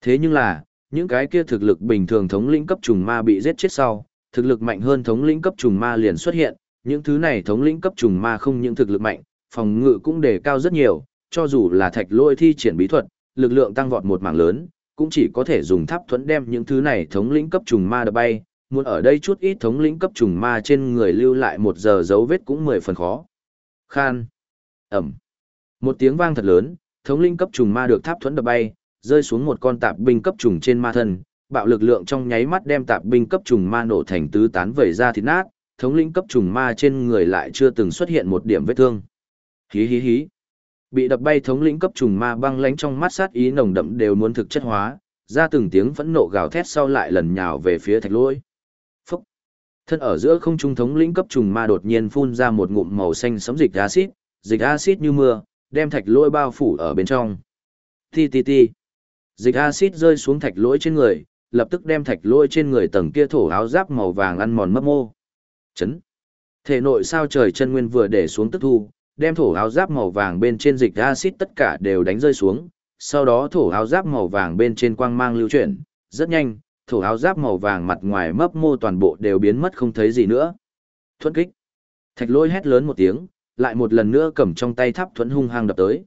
Thế nhưng là, những cái kia thực lực bình thường thống lĩnh cấp trùng ma bị giết chết sau, thực lực mạnh hơn thống lĩnh cấp trùng ma liền xuất hiện, những thứ này thống lĩnh cấp trùng ma không những thực lực mạnh, phòng ngự cũng đề cao rất nhiều, cho dù là thạch lôi thi triển bí thuật, lực lượng tăng vọt một mảng lớn, cũng chỉ có thể dùng tháp thuẫn đem những thứ này thống lĩnh cấp trùng ma đập bay, muốn ở đây chút ít thống lĩnh cấp trùng ma trên người lưu lại một giờ dấu vết cũng mười phần khó. Khan. Ẩm. Một tiếng vang thật lớn, thống lĩnh cấp trùng ma được tháp thuẫn đập bay, rơi xuống một con tạp binh cấp trùng trên ma thân, bạo lực lượng trong nháy mắt đem tạp binh cấp trùng ma nổ thành tứ tán vẩy ra thịt nát, thống lĩnh cấp trùng ma trên người lại chưa từng xuất hiện một điểm vết thương. Hí hí hí. Bị đập bay thống lĩnh cấp trùng ma băng lánh trong mắt sát ý nồng đậm đều muốn thực chất hóa, ra từng tiếng phẫn nộ gào thét sau lại lần nhào về phía thạch lôi. Thân ở giữa không trung thống lĩnh cấp trùng ma đột nhiên phun ra một ngụm màu xanh sấm dịch axit, dịch axit như mưa, đem thạch lỗi bao phủ ở bên trong. Ti ti ti. Dịch axit rơi xuống thạch lỗi trên người, lập tức đem thạch lỗi trên người tầng kia thổ áo giáp màu vàng ăn mòn mất mô. Chấn. Thể nội sao trời chân nguyên vừa để xuống tức thu, đem thổ áo giáp màu vàng bên trên dịch axit tất cả đều đánh rơi xuống, sau đó thổ áo giáp màu vàng bên trên quang mang lưu chuyển, rất nhanh, thổ áo giáp màu vàng mặt ngoài mấp mô toàn bộ đều biến mất không thấy gì nữa. Thuẫn kích. Thạch lôi hét lớn một tiếng, lại một lần nữa cầm trong tay tháp thuẫn hung hăng đập tới.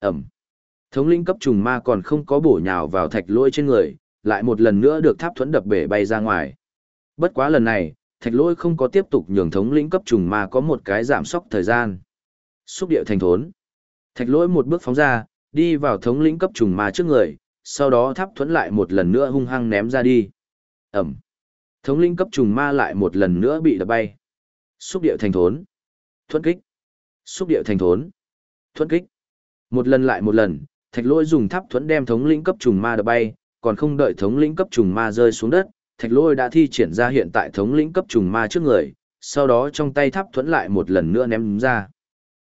Ẩm. Thống linh cấp trùng ma còn không có bổ nhào vào thạch lôi trên người, lại một lần nữa được tháp thuẫn đập bể bay ra ngoài. Bất quá lần này, thạch lôi không có tiếp tục nhường thống lĩnh cấp trùng ma có một cái giảm sốc thời gian. Xúc điệu thành thốn. Thạch lôi một bước phóng ra, đi vào thống lĩnh cấp trùng ma trước người, sau đó tháp thuẫn lại một lần nữa hung hăng ném ra đi. Ẩm. Thống lĩnh cấp trùng ma lại một lần nữa bị đập bay. Xúc điệu thành thốn. Thuẫn kích. Xúc điệu thành thốn. Thuẫn kích. Một lần lại một lần, thạch lỗi dùng tháp thuẫn đem thống lĩnh cấp trùng ma đập bay, còn không đợi thống lĩnh cấp trùng ma rơi xuống đất, thạch lôi đã thi triển ra hiện tại thống lĩnh cấp trùng ma trước người, sau đó trong tay tháp thuẫn lại một lần nữa ném ra.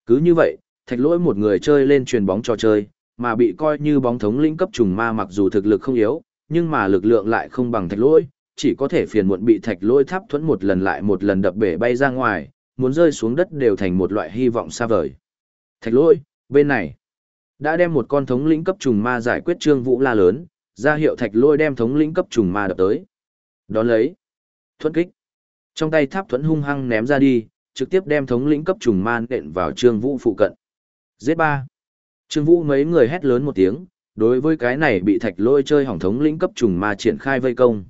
Cứ như vậy, thạch lỗi một người chơi lên truyền bóng trò chơi, mà bị coi như bóng thống lĩnh cấp trùng ma mặc dù thực lực không yếu, nhưng mà lực lượng lại không bằng thạch lỗi, chỉ có thể phiền muộn bị thạch lỗi tháp thuẫn một lần lại một lần đập bể bay ra ngoài, muốn rơi xuống đất đều thành một loại hy vọng xa vời. Thạch lỗi, bên này, đã đem một con thống lĩnh cấp trùng ma giải quyết trương vũ la lớn, ra hiệu thạch lỗi đem thống lĩnh cấp trùng ma đập tới. Đón lấy, thuẫn kích, trong tay tháp thuẫn hung hăng ném ra đi, trực tiếp đem thống lĩnh cấp trùng ma đện vào Trương Vũ phụ cận. Giết ba. Trương Vũ mấy người hét lớn một tiếng, đối với cái này bị thạch Lỗi chơi hỏng thống lĩnh cấp trùng ma triển khai vây công.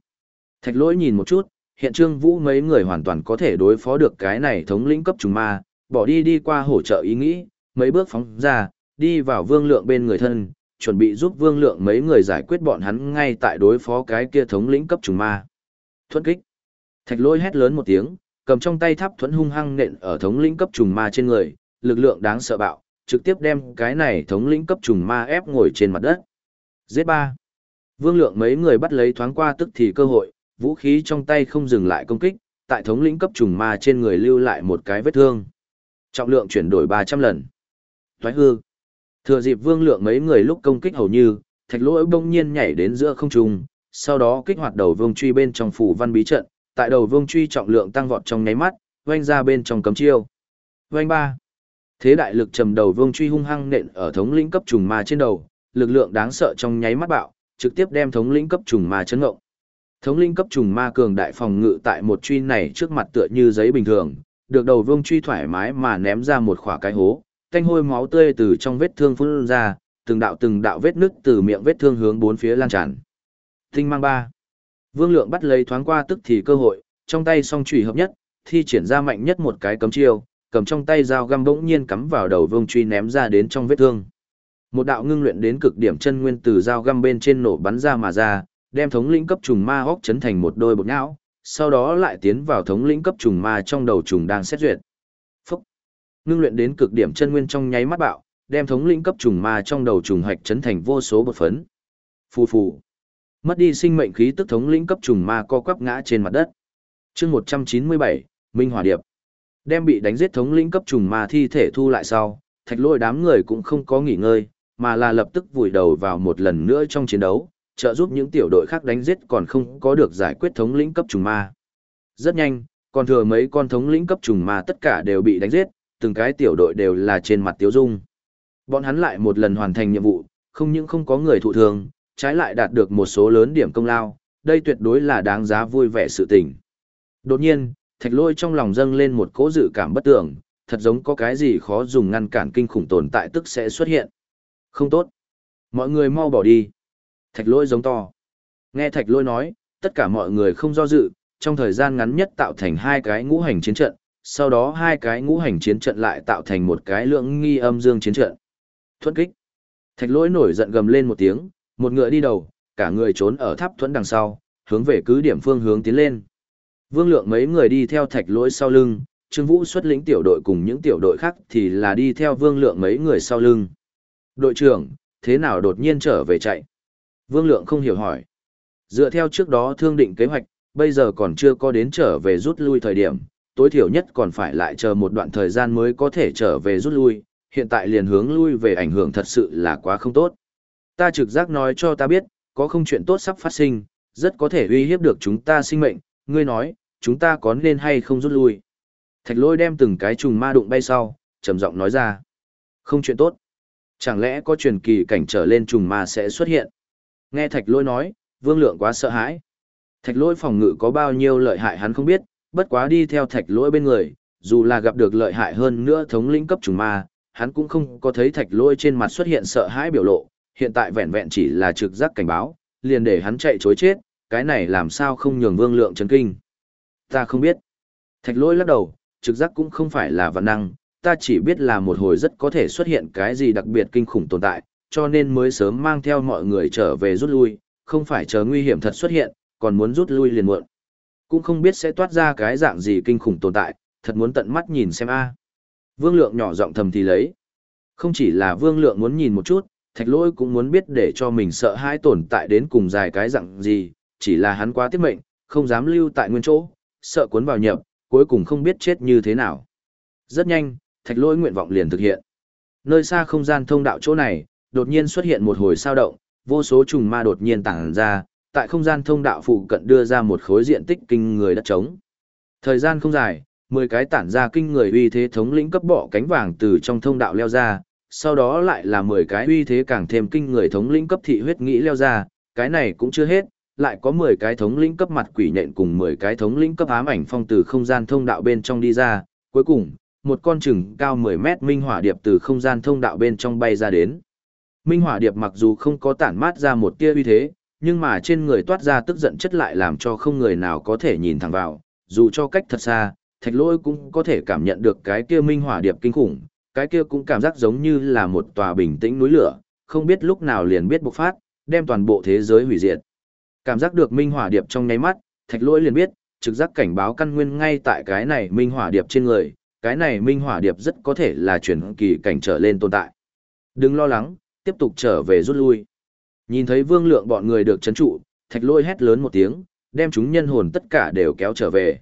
Thạch Lỗi nhìn một chút, hiện Trương Vũ mấy người hoàn toàn có thể đối phó được cái này thống lĩnh cấp trùng ma, bỏ đi đi qua hỗ trợ ý nghĩ, mấy bước phóng ra, đi vào vương lượng bên người thân, chuẩn bị giúp vương lượng mấy người giải quyết bọn hắn ngay tại đối phó cái kia thống lĩnh cấp trùng ma. Thuận kích. Thạch Lỗi hét lớn một tiếng, cầm trong tay tháp thuẫn hung hăng nện ở thống lĩnh cấp trùng ma trên người, lực lượng đáng sợ bạo, trực tiếp đem cái này thống lĩnh cấp trùng ma ép ngồi trên mặt đất. Giết ba. Vương lượng mấy người bắt lấy thoáng qua tức thì cơ hội, vũ khí trong tay không dừng lại công kích, tại thống lĩnh cấp trùng ma trên người lưu lại một cái vết thương. Trọng lượng chuyển đổi 300 lần. Thoái hư. Thừa dịp vương lượng mấy người lúc công kích hầu như, thạch lỗi bỗng nhiên nhảy đến giữa không trung, sau đó kích hoạt đầu vương truy bên trong phủ văn bí trận, tại đầu vương truy trọng lượng tăng vọt trong nháy mắt, vanh ra bên trong cấm chiêu. Vanh ba. Thế đại lực trầm đầu vương truy hung hăng nện ở thống lĩnh cấp trùng ma trên đầu, lực lượng đáng sợ trong nháy mắt bạo, trực tiếp đem thống lĩnh cấp trùng ma chấn ngộng. Thống lĩnh cấp trùng ma cường đại phòng ngự tại một truy này trước mặt tựa như giấy bình thường, được đầu vương truy thoải mái mà ném ra một khỏa cái hố, tanh hôi máu tươi từ trong vết thương phun ra, từng đạo từng đạo vết nứt từ miệng vết thương hướng bốn phía lan tràn. Tinh mang ba. Vương Lượng bắt lấy thoáng qua tức thì cơ hội, trong tay song chùy hợp nhất, thi triển ra mạnh nhất một cái cấm chiêu, cầm trong tay dao găm bỗng nhiên cắm vào đầu vương truy ném ra đến trong vết thương. Một đạo ngưng luyện đến cực điểm chân nguyên từ dao găm bên trên nổ bắn ra mà ra, đem thống lĩnh cấp trùng ma hốc chấn thành một đôi bột não, sau đó lại tiến vào thống lĩnh cấp trùng ma trong đầu trùng đang xét duyệt. Phúc! Ngưng luyện đến cực điểm chân nguyên trong nháy mắt bạo, đem thống lĩnh cấp trùng ma trong đầu trùng hạch chấn thành vô số bột phấn. Phù phù! Mất đi sinh mệnh khí tức thống lĩnh cấp trùng ma co quắp ngã trên mặt đất. chương 197, Minh hòa Điệp. Đem bị đánh giết thống lĩnh cấp trùng ma thi thể thu lại sau, thạch lôi đám người cũng không có nghỉ ngơi, mà là lập tức vùi đầu vào một lần nữa trong chiến đấu, trợ giúp những tiểu đội khác đánh giết còn không có được giải quyết thống lĩnh cấp trùng ma. Rất nhanh, còn thừa mấy con thống lĩnh cấp trùng ma tất cả đều bị đánh giết, từng cái tiểu đội đều là trên mặt tiếu dung. Bọn hắn lại một lần hoàn thành nhiệm vụ, không những không có người thụ thương, trái lại đạt được một số lớn điểm công lao, đây tuyệt đối là đáng giá vui vẻ sự tình. Đột nhiên, thạch lôi trong lòng dâng lên một cỗ dự cảm bất tưởng, thật giống có cái gì khó dùng ngăn cản kinh khủng tồn tại tức sẽ xuất hiện. Không tốt. Mọi người mau bỏ đi. Thạch lôi giống to. Nghe thạch lôi nói, tất cả mọi người không do dự, trong thời gian ngắn nhất tạo thành hai cái ngũ hành chiến trận, sau đó hai cái ngũ hành chiến trận lại tạo thành một cái lượng nghi âm dương chiến trận. Thuận kích. Thạch lôi nổi giận gầm lên một tiếng, một ngựa đi đầu, cả người trốn ở tháp thuẫn đằng sau, hướng về cứ điểm phương hướng tiến lên. Vương lượng mấy người đi theo thạch lỗi sau lưng, Trương Vũ xuất lĩnh tiểu đội cùng những tiểu đội khác thì là đi theo vương lượng mấy người sau lưng. Đội trưởng, thế nào đột nhiên trở về chạy? Vương lượng không hiểu hỏi. Dựa theo trước đó thương định kế hoạch, bây giờ còn chưa có đến trở về rút lui thời điểm, tối thiểu nhất còn phải lại chờ một đoạn thời gian mới có thể trở về rút lui, hiện tại liền hướng lui về ảnh hưởng thật sự là quá không tốt. Ta trực giác nói cho ta biết, có không chuyện tốt sắp phát sinh, rất có thể uy hiếp được chúng ta sinh mệnh, ngươi nói, chúng ta có nên hay không rút lui. Thạch lôi đem từng cái trùng ma đụng bay sau, trầm giọng nói ra. Không chuyện tốt. Chẳng lẽ có truyền kỳ cảnh trở lên trùng ma sẽ xuất hiện? Nghe thạch lôi nói, vương lượng quá sợ hãi. Thạch lôi phòng ngự có bao nhiêu lợi hại hắn không biết, bất quá đi theo thạch lôi bên người, dù là gặp được lợi hại hơn nữa thống lĩnh cấp trùng ma, hắn cũng không có thấy thạch lôi trên mặt xuất hiện sợ hãi biểu lộ, hiện tại vẹn vẹn chỉ là trực giác cảnh báo, liền để hắn chạy chối chết, cái này làm sao không nhường vương lượng chấn kinh. Ta không biết. Thạch lôi lắc đầu, trực giác cũng không phải là văn năng, ta chỉ biết là một hồi rất có thể xuất hiện cái gì đặc biệt kinh khủng tồn tại, cho nên mới sớm mang theo mọi người trở về rút lui, không phải chờ nguy hiểm thật xuất hiện, còn muốn rút lui liền muộn. Cũng không biết sẽ toát ra cái dạng gì kinh khủng tồn tại, thật muốn tận mắt nhìn xem a. Vương lượng nhỏ giọng thầm thì lấy. Không chỉ là vương lượng muốn nhìn một chút, thạch lỗi cũng muốn biết để cho mình sợ hãi tồn tại đến cùng dài cái dạng gì, chỉ là hắn quá tiết mệnh, không dám lưu tại nguyên chỗ, sợ cuốn vào nhập, cuối cùng không biết chết như thế nào. Rất nhanh, thạch lỗi nguyện vọng liền thực hiện. Nơi xa không gian thông đạo chỗ này, đột nhiên xuất hiện một hồi sao động, vô số trùng ma đột nhiên tàng ra, tại không gian thông đạo phụ cận đưa ra một khối diện tích kinh người đất trống. Thời gian không dài, 10 cái tản ra kinh người uy thế thống lĩnh cấp bỏ cánh vàng từ trong thông đạo leo ra, sau đó lại là 10 cái uy thế càng thêm kinh người thống lĩnh cấp thị huyết nghĩ leo ra, cái này cũng chưa hết, lại có 10 cái thống lĩnh cấp mặt quỷ nhện cùng 10 cái thống lĩnh cấp ám ảnh phong từ không gian thông đạo bên trong đi ra, cuối cùng, một con chừng cao 10 mét minh hỏa điệp từ không gian thông đạo bên trong bay ra đến. Minh hỏa điệp mặc dù không có tản mát ra một tia uy thế, nhưng mà trên người toát ra tức giận chất lại làm cho không người nào có thể nhìn thẳng vào, dù cho cách thật xa, thạch lôi cũng có thể cảm nhận được cái kia minh hỏa điệp kinh khủng, cái kia cũng cảm giác giống như là một tòa bình tĩnh núi lửa, không biết lúc nào liền biết bộc phát, đem toàn bộ thế giới hủy diệt. Cảm giác được minh hỏa điệp trong nháy mắt, thạch lỗi liền biết, trực giác cảnh báo căn nguyên ngay tại cái này minh hỏa điệp trên người, cái này minh hỏa điệp rất có thể là chuyển kỳ cảnh trở lên tồn tại. Đừng lo lắng, tiếp tục trở về rút lui. Nhìn thấy vương lượng bọn người được chấn trụ, thạch lỗi hét lớn một tiếng, đem chúng nhân hồn tất cả đều kéo trở về.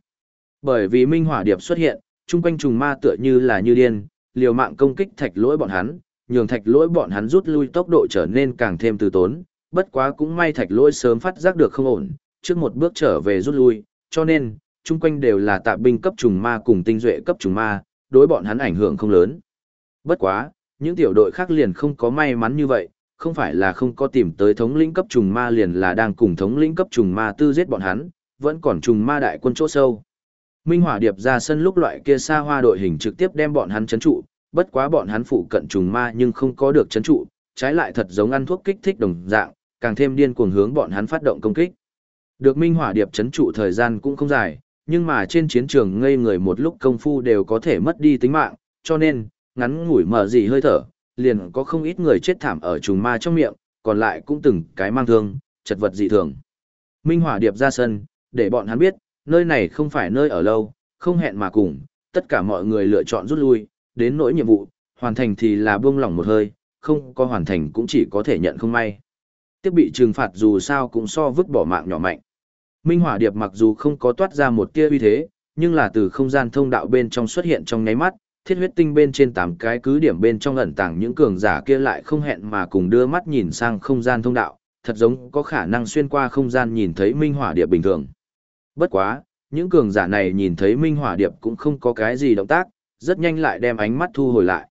Bởi vì minh hỏa điệp xuất hiện, chung quanh trùng ma tựa như là như điên, liều mạng công kích thạch lỗi bọn hắn, nhường thạch lỗi bọn hắn rút lui tốc độ trở nên càng thêm từ tốn, bất quá cũng may thạch lỗi sớm phát giác được không ổn, trước một bước trở về rút lui, cho nên, chung quanh đều là tạ binh cấp trùng ma cùng tinh duệ cấp trùng ma, đối bọn hắn ảnh hưởng không lớn. Bất quá, những tiểu đội khác liền không có may mắn như vậy, không phải là không có tìm tới thống lĩnh cấp trùng ma liền là đang cùng thống lĩnh cấp trùng ma tư giết bọn hắn, vẫn còn trùng ma đại quân chỗ sâu. Minh Hỏa Điệp ra sân lúc loại kia xa hoa đội hình trực tiếp đem bọn hắn chấn trụ, bất quá bọn hắn phụ cận trùng ma nhưng không có được chấn trụ, trái lại thật giống ăn thuốc kích thích đồng dạng, càng thêm điên cuồng hướng bọn hắn phát động công kích. Được Minh Hỏa Điệp chấn trụ thời gian cũng không dài, nhưng mà trên chiến trường ngây người một lúc công phu đều có thể mất đi tính mạng, cho nên, ngắn ngủi mở gì hơi thở, liền có không ít người chết thảm ở trùng ma trong miệng, còn lại cũng từng cái mang thương, chật vật dị thường. Minh Hỏa Điệp ra sân, để bọn hắn biết, nơi này không phải nơi ở lâu, không hẹn mà cùng, tất cả mọi người lựa chọn rút lui, đến nỗi nhiệm vụ, hoàn thành thì là buông lỏng một hơi, không có hoàn thành cũng chỉ có thể nhận không may. Tiếp bị trừng phạt dù sao cũng so vứt bỏ mạng nhỏ mạnh. Minh Hỏa Điệp mặc dù không có toát ra một tia uy thế, nhưng là từ không gian thông đạo bên trong xuất hiện trong nháy mắt, thiết huyết tinh bên trên tám cái cứ điểm bên trong ẩn tàng những cường giả kia lại không hẹn mà cùng đưa mắt nhìn sang không gian thông đạo, thật giống có khả năng xuyên qua không gian nhìn thấy Minh Hỏa Điệp bình thường. Bất quá, những cường giả này nhìn thấy Minh Hỏa Điệp cũng không có cái gì động tác, rất nhanh lại đem ánh mắt thu hồi lại.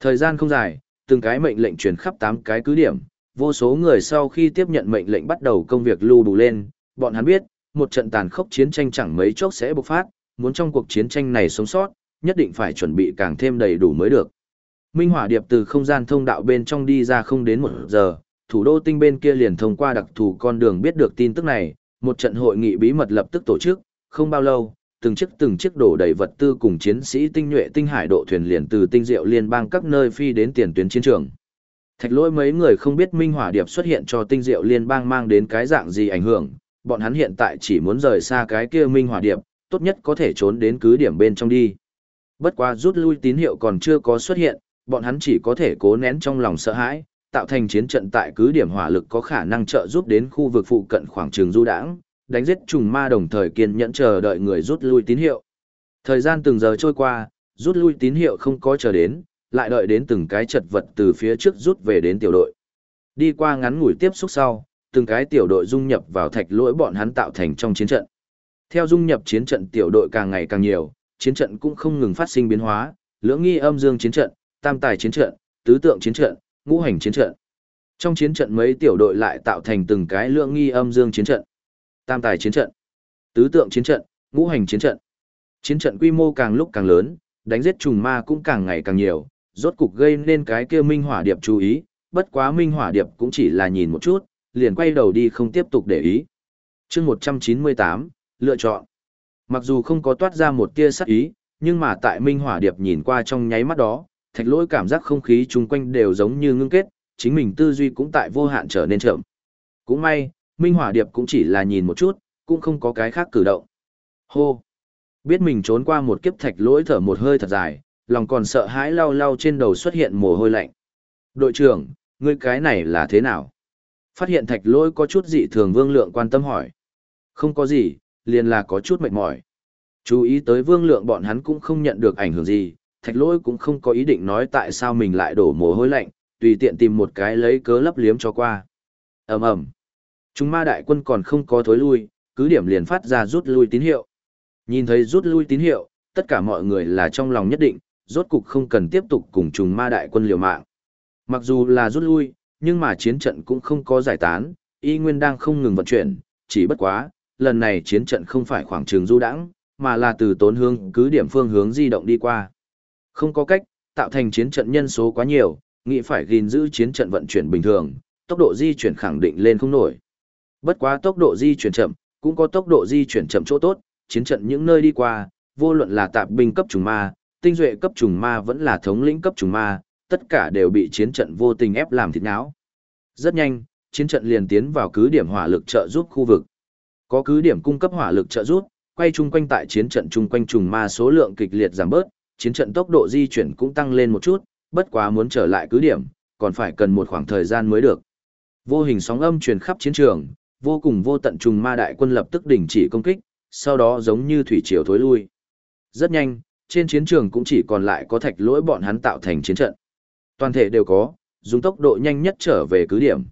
Thời gian không dài, từng cái mệnh lệnh truyền khắp tám cái cứ điểm, vô số người sau khi tiếp nhận mệnh lệnh bắt đầu công việc lưu đủ lên, bọn hắn biết, một trận tàn khốc chiến tranh chẳng mấy chốc sẽ bộc phát, muốn trong cuộc chiến tranh này sống sót, nhất định phải chuẩn bị càng thêm đầy đủ mới được. Minh Hỏa Điệp từ không gian thông đạo bên trong đi ra không đến một giờ, thủ đô tinh bên kia liền thông qua đặc thù con đường biết được tin tức này, một trận hội nghị bí mật lập tức tổ chức, không bao lâu, từng chiếc từng chiếc đổ đầy vật tư cùng chiến sĩ tinh nhuệ tinh hải độ thuyền liền từ tinh diệu liên bang các nơi phi đến tiền tuyến chiến trường. Thạch lỗi mấy người không biết Minh Hỏa Điệp xuất hiện cho tinh diệu liên bang mang đến cái dạng gì ảnh hưởng, bọn hắn hiện tại chỉ muốn rời xa cái kia Minh Hỏa Điệp, tốt nhất có thể trốn đến cứ điểm bên trong đi. Bất quá rút lui tín hiệu còn chưa có xuất hiện, bọn hắn chỉ có thể cố nén trong lòng sợ hãi, tạo thành chiến trận tại cứ điểm hỏa lực có khả năng trợ giúp đến khu vực phụ cận khoảng trường du đãng, đánh giết trùng ma đồng thời kiên nhẫn chờ đợi người rút lui tín hiệu. Thời gian từng giờ trôi qua, rút lui tín hiệu không có chờ đến, lại đợi đến từng cái chật vật từ phía trước rút về đến tiểu đội. Đi qua ngắn ngủi tiếp xúc sau, từng cái tiểu đội dung nhập vào thạch lỗi bọn hắn tạo thành trong chiến trận. Theo dung nhập chiến trận tiểu đội càng ngày càng nhiều, chiến trận cũng không ngừng phát sinh biến hóa, lưỡng nghi âm dương chiến trận, tam tài chiến trận, tứ tượng chiến trận, ngũ hành chiến trận. Trong chiến trận mấy tiểu đội lại tạo thành từng cái lưỡng nghi âm dương chiến trận tam tài chiến trận, tứ tượng chiến trận, ngũ hành chiến trận. Chiến trận quy mô càng lúc càng lớn, đánh giết trùng ma cũng càng ngày càng nhiều, rốt cục gây nên cái kia Minh Hỏa Điệp chú ý, bất quá Minh Hỏa Điệp cũng chỉ là nhìn một chút, liền quay đầu đi không tiếp tục để ý. chương 198, lựa chọn. Mặc dù không có toát ra một tia sắc ý, nhưng mà tại Minh Hỏa Điệp nhìn qua trong nháy mắt đó, thạch lỗi cảm giác không khí chung quanh đều giống như ngưng kết, chính mình tư duy cũng tại vô hạn trở nên chậm. Cũng may, Minh Hỏa Điệp cũng chỉ là nhìn một chút, cũng không có cái khác cử động. Hô! Biết mình trốn qua một kiếp thạch lỗi thở một hơi thật dài, lòng còn sợ hãi lau lau trên đầu xuất hiện mồ hôi lạnh. Đội trưởng, ngươi cái này là thế nào? Phát hiện thạch lỗi có chút dị thường vương lượng quan tâm hỏi. Không có gì, liền là có chút mệt mỏi. Chú ý tới vương lượng bọn hắn cũng không nhận được ảnh hưởng gì, thạch lỗi cũng không có ý định nói tại sao mình lại đổ mồ hôi lạnh, tùy tiện tìm một cái lấy cớ lấp liếm cho qua. ầm ầm Chúng ma đại quân còn không có thối lui, cứ điểm liền phát ra rút lui tín hiệu. Nhìn thấy rút lui tín hiệu, tất cả mọi người là trong lòng nhất định, rốt cục không cần tiếp tục cùng trùng ma đại quân liều mạng. Mặc dù là rút lui, nhưng mà chiến trận cũng không có giải tán, y nguyên đang không ngừng vận chuyển, chỉ bất quá, lần này chiến trận không phải khoảng trường du đãng, mà là từ tốn hướng cứ điểm phương hướng di động đi qua. Không có cách, tạo thành chiến trận nhân số quá nhiều, nghĩ phải gìn giữ chiến trận vận chuyển bình thường, tốc độ di chuyển khẳng định lên không nổi. Bất quá tốc độ di chuyển chậm, cũng có tốc độ di chuyển chậm chỗ tốt, chiến trận những nơi đi qua, vô luận là tạp binh cấp trùng ma, tinh duệ cấp trùng ma vẫn là thống lĩnh cấp trùng ma, tất cả đều bị chiến trận vô tình ép làm thịt não. Rất nhanh, chiến trận liền tiến vào cứ điểm hỏa lực trợ giúp khu vực. Có cứ điểm cung cấp hỏa lực trợ giúp, quay chung quanh tại chiến trận chung quanh trùng ma số lượng kịch liệt giảm bớt, chiến trận tốc độ di chuyển cũng tăng lên một chút, bất quá muốn trở lại cứ điểm, còn phải cần một khoảng thời gian mới được. Vô hình sóng âm truyền khắp chiến trường, vô cùng vô tận trùng ma đại quân lập tức đình chỉ công kích, sau đó giống như thủy triều thối lui. Rất nhanh, trên chiến trường cũng chỉ còn lại có thạch lỗi bọn hắn tạo thành chiến trận. Toàn thể đều có, dùng tốc độ nhanh nhất trở về cứ điểm.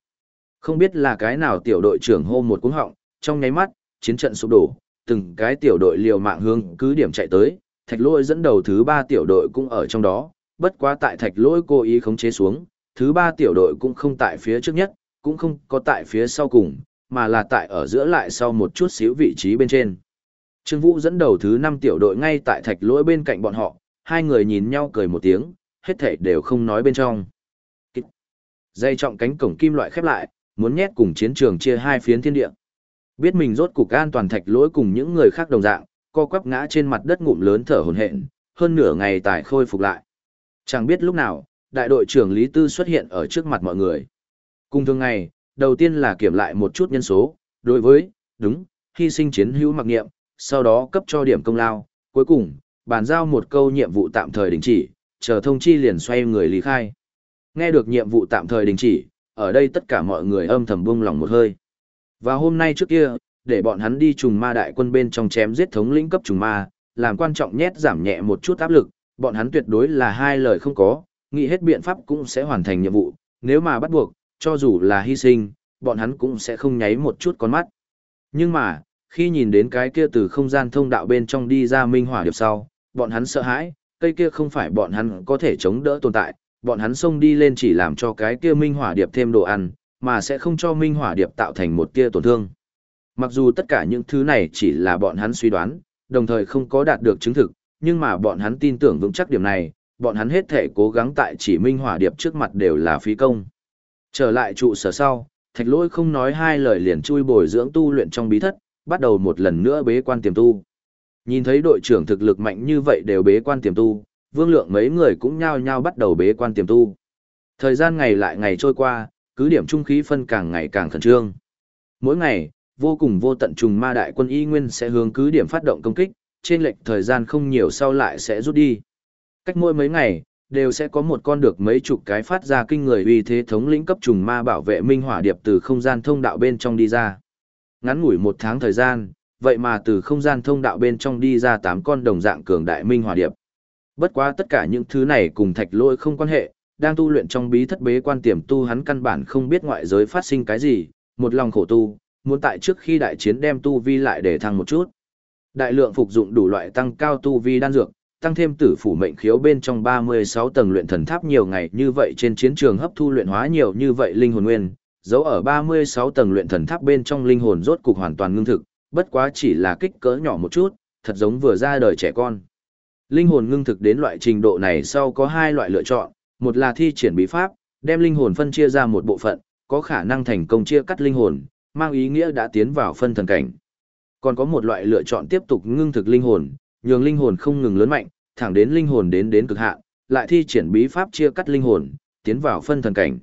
Không biết là cái nào tiểu đội trưởng hô một cú họng, trong nháy mắt, chiến trận sụp đổ, từng cái tiểu đội liều mạng hướng cứ điểm chạy tới, thạch lỗi dẫn đầu thứ ba tiểu đội cũng ở trong đó, bất quá tại thạch lỗi cố ý khống chế xuống, thứ ba tiểu đội cũng không tại phía trước nhất, cũng không có tại phía sau cùng, mà là tại ở giữa lại sau một chút xíu vị trí bên trên. Trương Vũ dẫn đầu thứ năm tiểu đội ngay tại thạch lỗi bên cạnh bọn họ, hai người nhìn nhau cười một tiếng, hết thảy đều không nói bên trong. Dây trọng cánh cổng kim loại khép lại, muốn nhét cùng chiến trường chia hai phiến thiên địa. Biết mình rốt cục an toàn thạch lỗi cùng những người khác đồng dạng, co quắp ngã trên mặt đất ngụm lớn thở hổn hển, hơn nửa ngày tài khôi phục lại. Chẳng biết lúc nào, đại đội trưởng Lý Tư xuất hiện ở trước mặt mọi người. Cùng thường ngày, đầu tiên là kiểm lại một chút nhân số, đối với, đúng, hy sinh chiến hữu mặc nghiệm, sau đó cấp cho điểm công lao, cuối cùng, bàn giao một câu nhiệm vụ tạm thời đình chỉ, chờ thông chi liền xoay người lý khai. Nghe được nhiệm vụ tạm thời đình chỉ, ở đây tất cả mọi người âm thầm buông lòng một hơi. Và hôm nay trước kia, để bọn hắn đi trùng ma đại quân bên trong chém giết thống lĩnh cấp trùng ma, làm quan trọng nhét giảm nhẹ một chút áp lực, bọn hắn tuyệt đối là hai lời không có, nghĩ hết biện pháp cũng sẽ hoàn thành nhiệm vụ, nếu mà bắt buộc, cho dù là hy sinh, bọn hắn cũng sẽ không nháy một chút con mắt. Nhưng mà, khi nhìn đến cái kia từ không gian thông đạo bên trong đi ra minh hỏa điệp sau, bọn hắn sợ hãi, cây kia không phải bọn hắn có thể chống đỡ tồn tại, bọn hắn xông đi lên chỉ làm cho cái kia minh hỏa điệp thêm đồ ăn, mà sẽ không cho minh hỏa điệp tạo thành một kia tổn thương. Mặc dù tất cả những thứ này chỉ là bọn hắn suy đoán, đồng thời không có đạt được chứng thực, nhưng mà bọn hắn tin tưởng vững chắc điểm này, bọn hắn hết thể cố gắng tại chỉ minh hỏa điệp trước mặt đều là phí công. Trở lại trụ sở sau, thạch lỗi không nói hai lời liền chui bồi dưỡng tu luyện trong bí thất, bắt đầu một lần nữa bế quan tiềm tu. Nhìn thấy đội trưởng thực lực mạnh như vậy đều bế quan tiềm tu, vương lượng mấy người cũng nhao nhao bắt đầu bế quan tiềm tu. Thời gian ngày lại ngày trôi qua, cứ điểm trung khí phân càng ngày càng khẩn trương. Mỗi ngày, vô cùng vô tận trùng ma đại quân y nguyên sẽ hướng cứ điểm phát động công kích, trên lệch thời gian không nhiều sau lại sẽ rút đi. Cách mỗi mấy ngày, đều sẽ có một con được mấy chục cái phát ra kinh người uy thế thống lĩnh cấp trùng ma bảo vệ minh hỏa điệp từ không gian thông đạo bên trong đi ra. Ngắn ngủi một tháng thời gian, vậy mà từ không gian thông đạo bên trong đi ra tám con đồng dạng cường đại minh hòa điệp. Bất quá tất cả những thứ này cùng thạch lỗi không quan hệ, đang tu luyện trong bí thất bế quan tiềm tu hắn căn bản không biết ngoại giới phát sinh cái gì, một lòng khổ tu, muốn tại trước khi đại chiến đem tu vi lại để thăng một chút. Đại lượng phục dụng đủ loại tăng cao tu vi đan dược, tăng thêm tử phủ mệnh khiếu bên trong 36 tầng luyện thần tháp nhiều ngày như vậy trên chiến trường hấp thu luyện hóa nhiều như vậy linh hồn nguyên, dấu ở 36 tầng luyện thần tháp bên trong linh hồn rốt cục hoàn toàn ngưng thực, bất quá chỉ là kích cỡ nhỏ một chút, thật giống vừa ra đời trẻ con. Linh hồn ngưng thực đến loại trình độ này sau có hai loại lựa chọn, một là thi triển bí pháp, đem linh hồn phân chia ra một bộ phận, có khả năng thành công chia cắt linh hồn, mang ý nghĩa đã tiến vào phân thần cảnh. Còn có một loại lựa chọn tiếp tục ngưng thực linh hồn, nhường linh hồn không ngừng lớn mạnh, thẳng đến linh hồn đến đến cực hạn, lại thi triển bí pháp chia cắt linh hồn, tiến vào phân thần cảnh.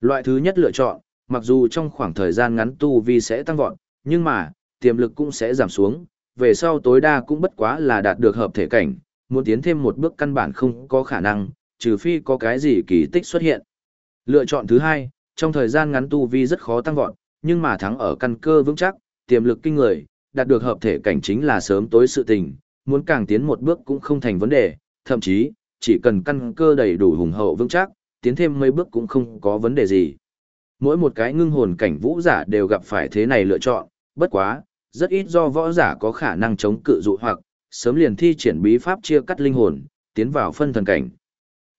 Loại thứ nhất lựa chọn, mặc dù trong khoảng thời gian ngắn tu vi sẽ tăng vọt, nhưng mà, tiềm lực cũng sẽ giảm xuống, về sau tối đa cũng bất quá là đạt được hợp thể cảnh, muốn tiến thêm một bước căn bản không có khả năng, trừ phi có cái gì kỳ tích xuất hiện. Lựa chọn thứ hai, trong thời gian ngắn tu vi rất khó tăng vọt, nhưng mà thắng ở căn cơ vững chắc, tiềm lực kinh người, đạt được hợp thể cảnh chính là sớm tối sự tình, muốn càng tiến một bước cũng không thành vấn đề, thậm chí, chỉ cần căn cơ đầy đủ hùng hậu vững chắc, tiến thêm mấy bước cũng không có vấn đề gì. Mỗi một cái ngưng hồn cảnh vũ giả đều gặp phải thế này lựa chọn, bất quá, rất ít do võ giả có khả năng chống cự dụ hoặc, sớm liền thi triển bí pháp chia cắt linh hồn, tiến vào phân thần cảnh.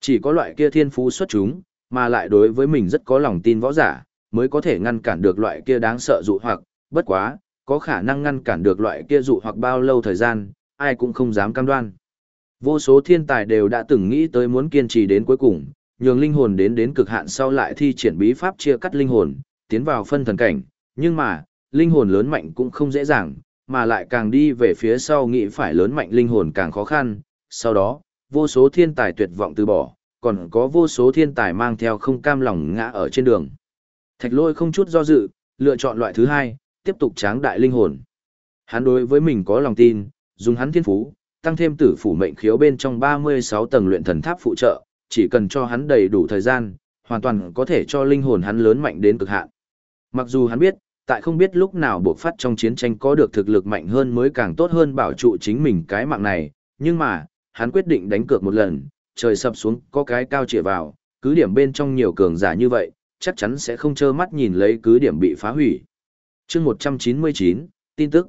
Chỉ có loại kia thiên phú xuất chúng, mà lại đối với mình rất có lòng tin võ giả, mới có thể ngăn cản được loại kia đáng sợ dụ hoặc, bất quá, có khả năng ngăn cản được loại kia dụ hoặc bao lâu thời gian, ai cũng không dám cam đoan. Vô số thiên tài đều đã từng nghĩ tới muốn kiên trì đến cuối cùng, nhường linh hồn đến đến cực hạn sau lại thi triển bí pháp chia cắt linh hồn, tiến vào phân thần cảnh, nhưng mà, linh hồn lớn mạnh cũng không dễ dàng, mà lại càng đi về phía sau nghĩ phải lớn mạnh linh hồn càng khó khăn, sau đó, vô số thiên tài tuyệt vọng từ bỏ, còn có vô số thiên tài mang theo không cam lòng ngã ở trên đường. Thạch lôi không chút do dự, lựa chọn loại thứ hai, tiếp tục tráng đại linh hồn. Hắn đối với mình có lòng tin, dùng hắn thiên phú, tăng thêm tử phủ mệnh khiếu bên trong 36 tầng luyện thần tháp phụ trợ, chỉ cần cho hắn đầy đủ thời gian, hoàn toàn có thể cho linh hồn hắn lớn mạnh đến cực hạn. Mặc dù hắn biết, tại không biết lúc nào buộc phát trong chiến tranh có được thực lực mạnh hơn mới càng tốt hơn bảo trụ chính mình cái mạng này, nhưng mà, hắn quyết định đánh cược một lần, trời sập xuống có cái cao trịa vào, cứ điểm bên trong nhiều cường giả như vậy, chắc chắn sẽ không trơ mắt nhìn lấy cứ điểm bị phá hủy. chương 199, tin tức.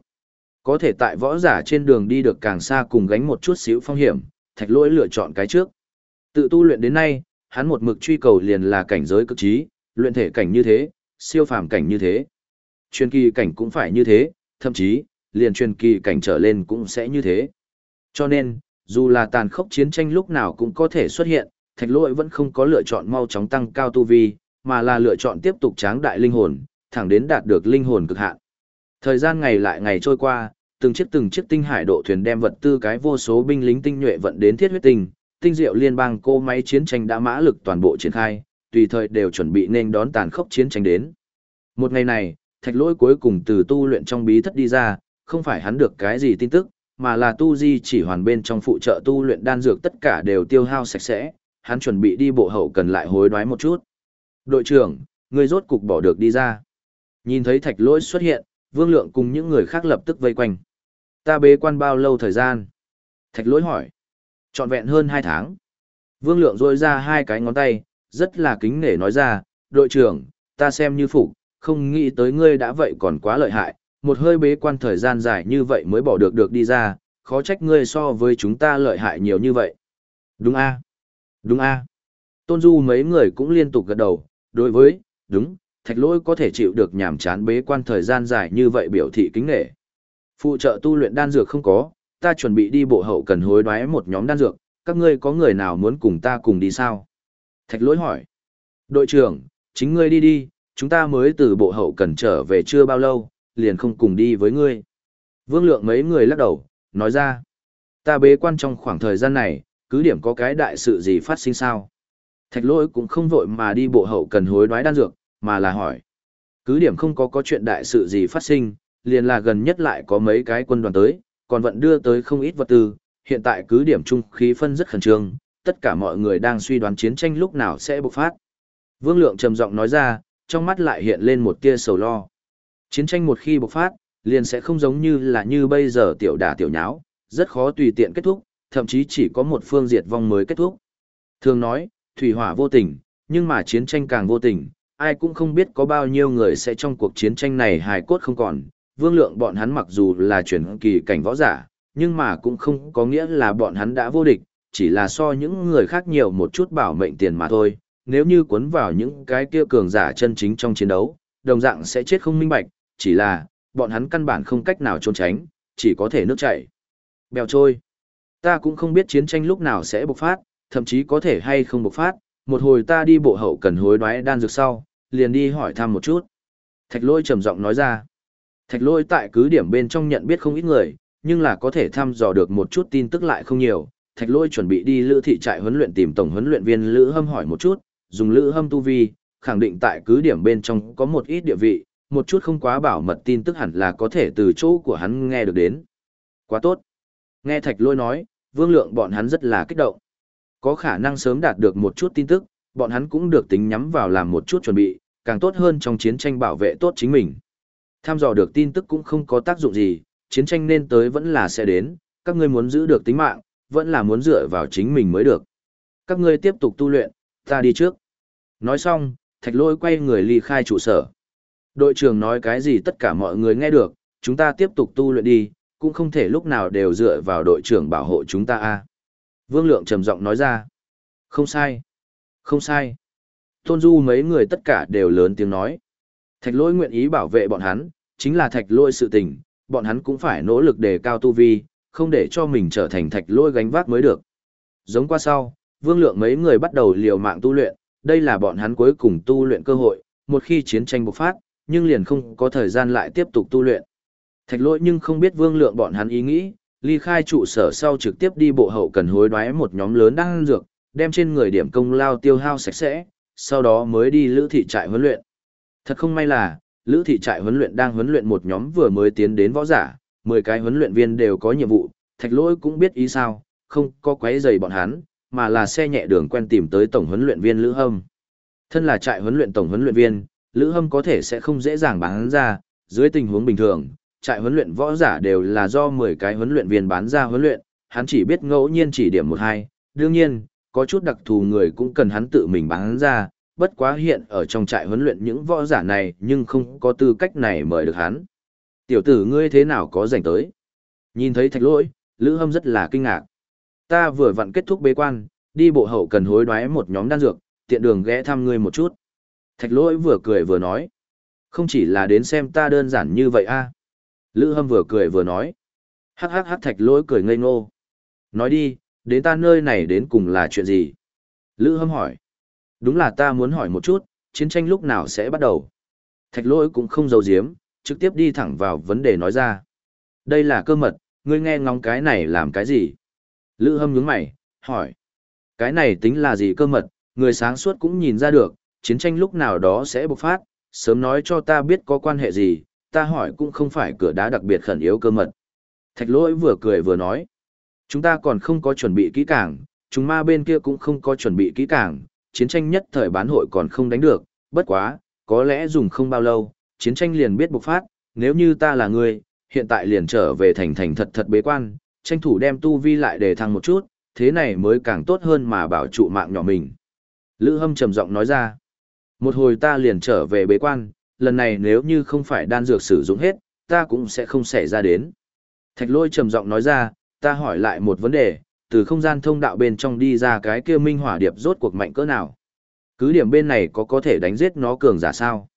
Có thể tại võ giả trên đường đi được càng xa cùng gánh một chút xíu phong hiểm, thạch lỗi lựa chọn cái trước. Tự tu luyện đến nay, hắn một mực truy cầu liền là cảnh giới cực trí, luyện thể cảnh như thế, siêu phàm cảnh như thế. Truyền kỳ cảnh cũng phải như thế, thậm chí, liền truyền kỳ cảnh trở lên cũng sẽ như thế. Cho nên, dù là tàn khốc chiến tranh lúc nào cũng có thể xuất hiện, thạch lỗi vẫn không có lựa chọn mau chóng tăng cao tu vi, mà là lựa chọn tiếp tục tráng đại linh hồn, thẳng đến đạt được linh hồn cực hạn. Thời gian ngày lại ngày trôi qua, từng chiếc từng chiếc tinh hải độ thuyền đem vật tư cái vô số binh lính tinh nhuệ vận đến thiết huyết tinh, tinh diệu liên bang cô máy chiến tranh đã mã lực toàn bộ triển khai, tùy thời đều chuẩn bị nên đón tàn khốc chiến tranh đến. Một ngày này, thạch lỗi cuối cùng từ tu luyện trong bí thất đi ra, không phải hắn được cái gì tin tức, mà là tu di chỉ hoàn bên trong phụ trợ tu luyện đan dược tất cả đều tiêu hao sạch sẽ, hắn chuẩn bị đi bộ hậu cần lại hối đoái một chút. Đội trưởng, người rốt cục bỏ được đi ra. Nhìn thấy thạch lỗi xuất hiện, vương lượng cùng những người khác lập tức vây quanh. Ta bế quan bao lâu thời gian? Thạch lỗi hỏi. Trọn vẹn hơn hai tháng. Vương lượng rôi ra hai cái ngón tay, rất là kính nể nói ra, đội trưởng, ta xem như phục, không nghĩ tới ngươi đã vậy còn quá lợi hại, một hơi bế quan thời gian dài như vậy mới bỏ được được đi ra, khó trách ngươi so với chúng ta lợi hại nhiều như vậy. Đúng a Đúng a Tôn Du mấy người cũng liên tục gật đầu, đối với, đúng, thạch lỗi có thể chịu được nhàm chán bế quan thời gian dài như vậy biểu thị kính nghệ. Phụ trợ tu luyện đan dược không có, ta chuẩn bị đi bộ hậu cần hối đoái một nhóm đan dược, các ngươi có người nào muốn cùng ta cùng đi sao? Thạch lỗi hỏi. Đội trưởng, chính ngươi đi đi, chúng ta mới từ bộ hậu cần trở về chưa bao lâu, liền không cùng đi với ngươi. Vương lượng mấy người lắc đầu, nói ra. Ta bế quan trong khoảng thời gian này, cứ điểm có cái đại sự gì phát sinh sao? Thạch lỗi cũng không vội mà đi bộ hậu cần hối đoái đan dược, mà là hỏi. Cứ điểm không có có chuyện đại sự gì phát sinh, liền là gần nhất lại có mấy cái quân đoàn tới, còn vẫn đưa tới không ít vật tư, hiện tại cứ điểm trung khí phân rất khẩn trương, tất cả mọi người đang suy đoán chiến tranh lúc nào sẽ bộc phát. Vương Lượng trầm giọng nói ra, trong mắt lại hiện lên một tia sầu lo. Chiến tranh một khi bộc phát, liền sẽ không giống như là như bây giờ tiểu đả tiểu nháo, rất khó tùy tiện kết thúc, thậm chí chỉ có một phương diệt vong mới kết thúc. Thường nói, thủy hỏa vô tình, nhưng mà chiến tranh càng vô tình, ai cũng không biết có bao nhiêu người sẽ trong cuộc chiến tranh này hài cốt không còn. Vương lượng bọn hắn mặc dù là chuyển kỳ cảnh võ giả, nhưng mà cũng không có nghĩa là bọn hắn đã vô địch, chỉ là so những người khác nhiều một chút bảo mệnh tiền mà thôi. Nếu như cuốn vào những cái kia cường giả chân chính trong chiến đấu, đồng dạng sẽ chết không minh bạch, chỉ là, bọn hắn căn bản không cách nào trốn tránh, chỉ có thể nước chảy. Bèo trôi. Ta cũng không biết chiến tranh lúc nào sẽ bộc phát, thậm chí có thể hay không bộc phát, một hồi ta đi bộ hậu cần hối đoái đan dược sau, liền đi hỏi thăm một chút. Thạch lôi trầm giọng nói ra. Thạch lôi tại cứ điểm bên trong nhận biết không ít người, nhưng là có thể thăm dò được một chút tin tức lại không nhiều. Thạch lôi chuẩn bị đi lữ thị trại huấn luyện tìm tổng huấn luyện viên lữ hâm hỏi một chút, dùng lữ hâm tu vi, khẳng định tại cứ điểm bên trong có một ít địa vị, một chút không quá bảo mật tin tức hẳn là có thể từ chỗ của hắn nghe được đến. Quá tốt. Nghe thạch lôi nói, vương lượng bọn hắn rất là kích động. Có khả năng sớm đạt được một chút tin tức, bọn hắn cũng được tính nhắm vào làm một chút chuẩn bị, càng tốt hơn trong chiến tranh bảo vệ tốt chính mình. Tham dò được tin tức cũng không có tác dụng gì, chiến tranh nên tới vẫn là sẽ đến, các ngươi muốn giữ được tính mạng, vẫn là muốn dựa vào chính mình mới được. Các ngươi tiếp tục tu luyện, ta đi trước. Nói xong, thạch lôi quay người ly khai trụ sở. Đội trưởng nói cái gì tất cả mọi người nghe được, chúng ta tiếp tục tu luyện đi, cũng không thể lúc nào đều dựa vào đội trưởng bảo hộ chúng ta a. Vương Lượng trầm giọng nói ra. Không sai. Không sai. Tôn Du mấy người tất cả đều lớn tiếng nói. Thạch lỗi nguyện ý bảo vệ bọn hắn, chính là thạch lỗi sự tình, bọn hắn cũng phải nỗ lực đề cao tu vi, không để cho mình trở thành thạch lỗi gánh vác mới được. Giống qua sau, vương lượng mấy người bắt đầu liều mạng tu luyện, đây là bọn hắn cuối cùng tu luyện cơ hội, một khi chiến tranh bộc phát, nhưng liền không có thời gian lại tiếp tục tu luyện. Thạch lỗi nhưng không biết vương lượng bọn hắn ý nghĩ, ly khai trụ sở sau trực tiếp đi bộ hậu cần hối đoái một nhóm lớn đang dược, đem trên người điểm công lao tiêu hao sạch sẽ, sau đó mới đi lữ thị trại huấn luyện. Thật không may là, lữ thị trại huấn luyện đang huấn luyện một nhóm vừa mới tiến đến võ giả, 10 cái huấn luyện viên đều có nhiệm vụ, thạch lỗi cũng biết ý sao, không có quấy giày bọn hắn, mà là xe nhẹ đường quen tìm tới tổng huấn luyện viên Lữ Hâm. Thân là trại huấn luyện tổng huấn luyện viên, Lữ Hâm có thể sẽ không dễ dàng bán ra, dưới tình huống bình thường, trại huấn luyện võ giả đều là do 10 cái huấn luyện viên bán ra huấn luyện, hắn chỉ biết ngẫu nhiên chỉ điểm một hai, đương nhiên, có chút đặc thù người cũng cần hắn tự mình bán ra, bất quá hiện ở trong trại huấn luyện những võ giả này nhưng không có tư cách này mời được hắn. Tiểu tử ngươi thế nào có rảnh tới? Nhìn thấy thạch lỗi, Lữ Hâm rất là kinh ngạc. Ta vừa vặn kết thúc bế quan, đi bộ hậu cần hối đoái một nhóm đan dược, tiện đường ghé thăm ngươi một chút. Thạch lỗi vừa cười vừa nói. Không chỉ là đến xem ta đơn giản như vậy a Lữ Hâm vừa cười vừa nói. Hắc hắc hắc thạch lỗi cười ngây ngô. Nói đi, đến ta nơi này đến cùng là chuyện gì? Lữ Hâm hỏi. Đúng là ta muốn hỏi một chút, chiến tranh lúc nào sẽ bắt đầu? Thạch lỗi cũng không giấu giếm, trực tiếp đi thẳng vào vấn đề nói ra. Đây là cơ mật, ngươi nghe ngóng cái này làm cái gì? Lữ Hâm nhướng mày, hỏi. Cái này tính là gì cơ mật, người sáng suốt cũng nhìn ra được, chiến tranh lúc nào đó sẽ bộc phát, sớm nói cho ta biết có quan hệ gì, ta hỏi cũng không phải cửa đá đặc biệt khẩn yếu cơ mật. Thạch lỗi vừa cười vừa nói. Chúng ta còn không có chuẩn bị kỹ càng, chúng ma bên kia cũng không có chuẩn bị kỹ càng, chiến tranh nhất thời bán hội còn không đánh được, bất quá, có lẽ dùng không bao lâu, chiến tranh liền biết bộc phát, nếu như ta là người, hiện tại liền trở về thành thành thật thật bế quan, tranh thủ đem tu vi lại để thăng một chút, thế này mới càng tốt hơn mà bảo trụ mạng nhỏ mình. Lữ hâm trầm giọng nói ra, một hồi ta liền trở về bế quan, lần này nếu như không phải đan dược sử dụng hết, ta cũng sẽ không xảy ra đến. Thạch lôi trầm giọng nói ra, ta hỏi lại một vấn đề, từ không gian thông đạo bên trong đi ra cái kia minh hỏa điệp rốt cuộc mạnh cỡ nào. Cứ điểm bên này có có thể đánh giết nó cường giả sao?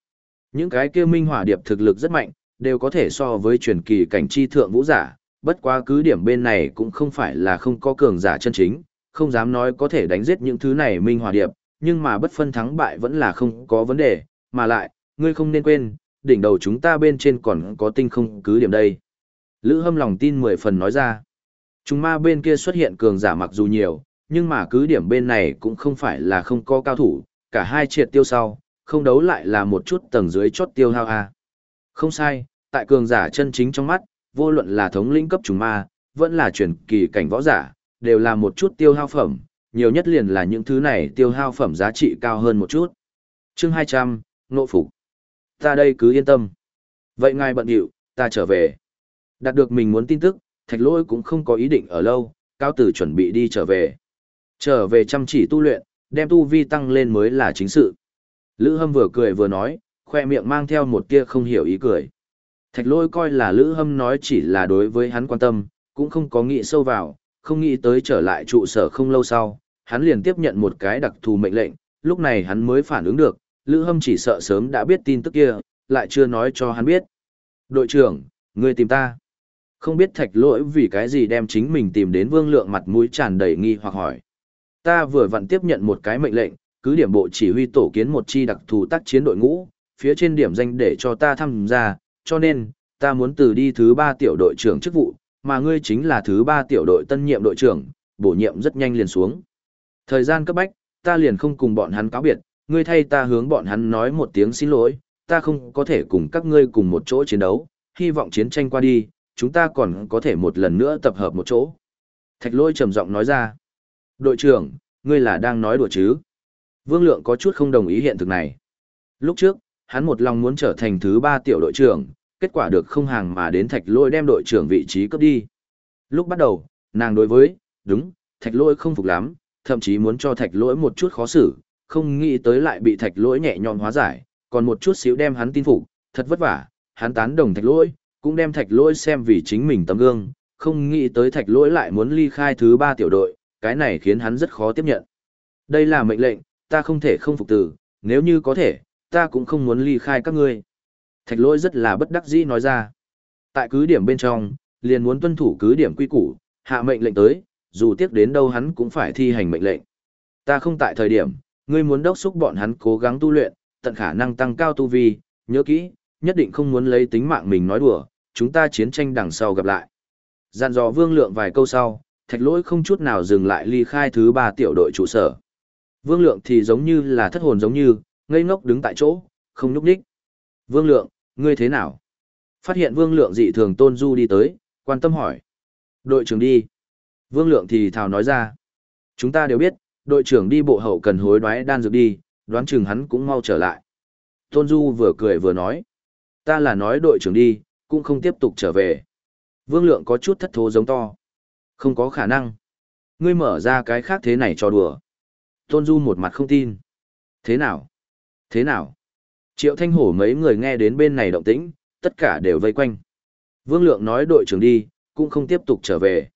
Những cái kia minh hỏa điệp thực lực rất mạnh, đều có thể so với truyền kỳ cảnh chi thượng vũ giả, bất quá cứ điểm bên này cũng không phải là không có cường giả chân chính, không dám nói có thể đánh giết những thứ này minh hỏa điệp, nhưng mà bất phân thắng bại vẫn là không có vấn đề, mà lại, ngươi không nên quên, đỉnh đầu chúng ta bên trên còn có tinh không cứ điểm đây. Lữ hâm lòng tin mười phần nói ra. Chúng ma bên kia xuất hiện cường giả mặc dù nhiều, nhưng mà cứ điểm bên này cũng không phải là không có cao thủ, cả hai triệt tiêu sau, không đấu lại là một chút tầng dưới chốt tiêu hao a. Không sai, tại cường giả chân chính trong mắt, vô luận là thống lĩnh cấp trùng ma, vẫn là truyền kỳ cảnh võ giả, đều là một chút tiêu hao phẩm, nhiều nhất liền là những thứ này tiêu hao phẩm giá trị cao hơn một chút. Chương 200, nộ phục. Ta đây cứ yên tâm. Vậy ngài bận điệu, ta trở về. Đạt được mình muốn tin tức, thạch Lỗi cũng không có ý định ở lâu, cao tử chuẩn bị đi trở về. Trở về chăm chỉ tu luyện, đem tu vi tăng lên mới là chính sự. Lữ hâm vừa cười vừa nói, khoe miệng mang theo một tia không hiểu ý cười. Thạch Lỗi coi là Lữ hâm nói chỉ là đối với hắn quan tâm, cũng không có nghĩ sâu vào, không nghĩ tới trở lại trụ sở không lâu sau, hắn liền tiếp nhận một cái đặc thù mệnh lệnh, lúc này hắn mới phản ứng được, Lữ Hâm chỉ sợ sớm đã biết tin tức kia, lại chưa nói cho hắn biết. Đội trưởng, người tìm ta. Không biết thạch lỗi vì cái gì đem chính mình tìm đến vương lượng mặt mũi tràn đầy nghi hoặc hỏi. Ta vừa vặn tiếp nhận một cái mệnh lệnh, cứ điểm bộ chỉ huy tổ kiến một chi đặc thù tác chiến đội ngũ, phía trên điểm danh để cho ta tham gia, cho nên, ta muốn từ đi thứ ba tiểu đội trưởng chức vụ, mà ngươi chính là thứ ba tiểu đội tân nhiệm đội trưởng, bổ nhiệm rất nhanh liền xuống. Thời gian cấp bách, ta liền không cùng bọn hắn cáo biệt, ngươi thay ta hướng bọn hắn nói một tiếng xin lỗi, ta không có thể cùng các ngươi cùng một chỗ chiến đấu, hy vọng chiến tranh qua đi, chúng ta còn có thể một lần nữa tập hợp một chỗ. Thạch lôi trầm giọng nói ra. Đội trưởng, ngươi là đang nói đùa chứ? Vương Lượng có chút không đồng ý hiện thực này. Lúc trước, hắn một lòng muốn trở thành thứ ba tiểu đội trưởng, kết quả được không hàng mà đến thạch lôi đem đội trưởng vị trí cấp đi. Lúc bắt đầu, nàng đối với, đúng, thạch lôi không phục lắm, thậm chí muốn cho thạch lỗi một chút khó xử, không nghĩ tới lại bị thạch lỗi nhẹ nhõm hóa giải, còn một chút xíu đem hắn tin phục, thật vất vả, hắn tán đồng thạch lỗi, cũng đem thạch lỗi xem vì chính mình tấm gương, không nghĩ tới thạch lỗi lại muốn ly khai thứ ba tiểu đội, cái này khiến hắn rất khó tiếp nhận. Đây là mệnh lệnh, ta không thể không phục từ, nếu như có thể, ta cũng không muốn ly khai các ngươi. Thạch lỗi rất là bất đắc dĩ nói ra. Tại cứ điểm bên trong, liền muốn tuân thủ cứ điểm quy củ, hạ mệnh lệnh tới, dù tiếc đến đâu hắn cũng phải thi hành mệnh lệnh. Ta không tại thời điểm, ngươi muốn đốc xúc bọn hắn cố gắng tu luyện, tận khả năng tăng cao tu vi, nhớ kỹ, nhất định không muốn lấy tính mạng mình nói đùa, chúng ta chiến tranh đằng sau gặp lại. Gian dò vương lượng vài câu sau, thạch lỗi không chút nào dừng lại ly khai thứ ba tiểu đội trụ sở. Vương lượng thì giống như là thất hồn giống như, ngây ngốc đứng tại chỗ, không nhúc đích. Vương lượng, ngươi thế nào? Phát hiện vương lượng dị thường tôn du đi tới, quan tâm hỏi. Đội trưởng đi. Vương Lượng thì thào nói ra. Chúng ta đều biết, đội trưởng đi bộ hậu cần hối đoái đan dược đi, đoán chừng hắn cũng mau trở lại. Tôn Du vừa cười vừa nói. Ta là nói đội trưởng đi, cũng không tiếp tục trở về. Vương Lượng có chút thất thố giống to. Không có khả năng. Ngươi mở ra cái khác thế này cho đùa. Tôn Du một mặt không tin. Thế nào? Thế nào? Triệu Thanh Hổ mấy người nghe đến bên này động tĩnh, tất cả đều vây quanh. Vương Lượng nói đội trưởng đi, cũng không tiếp tục trở về.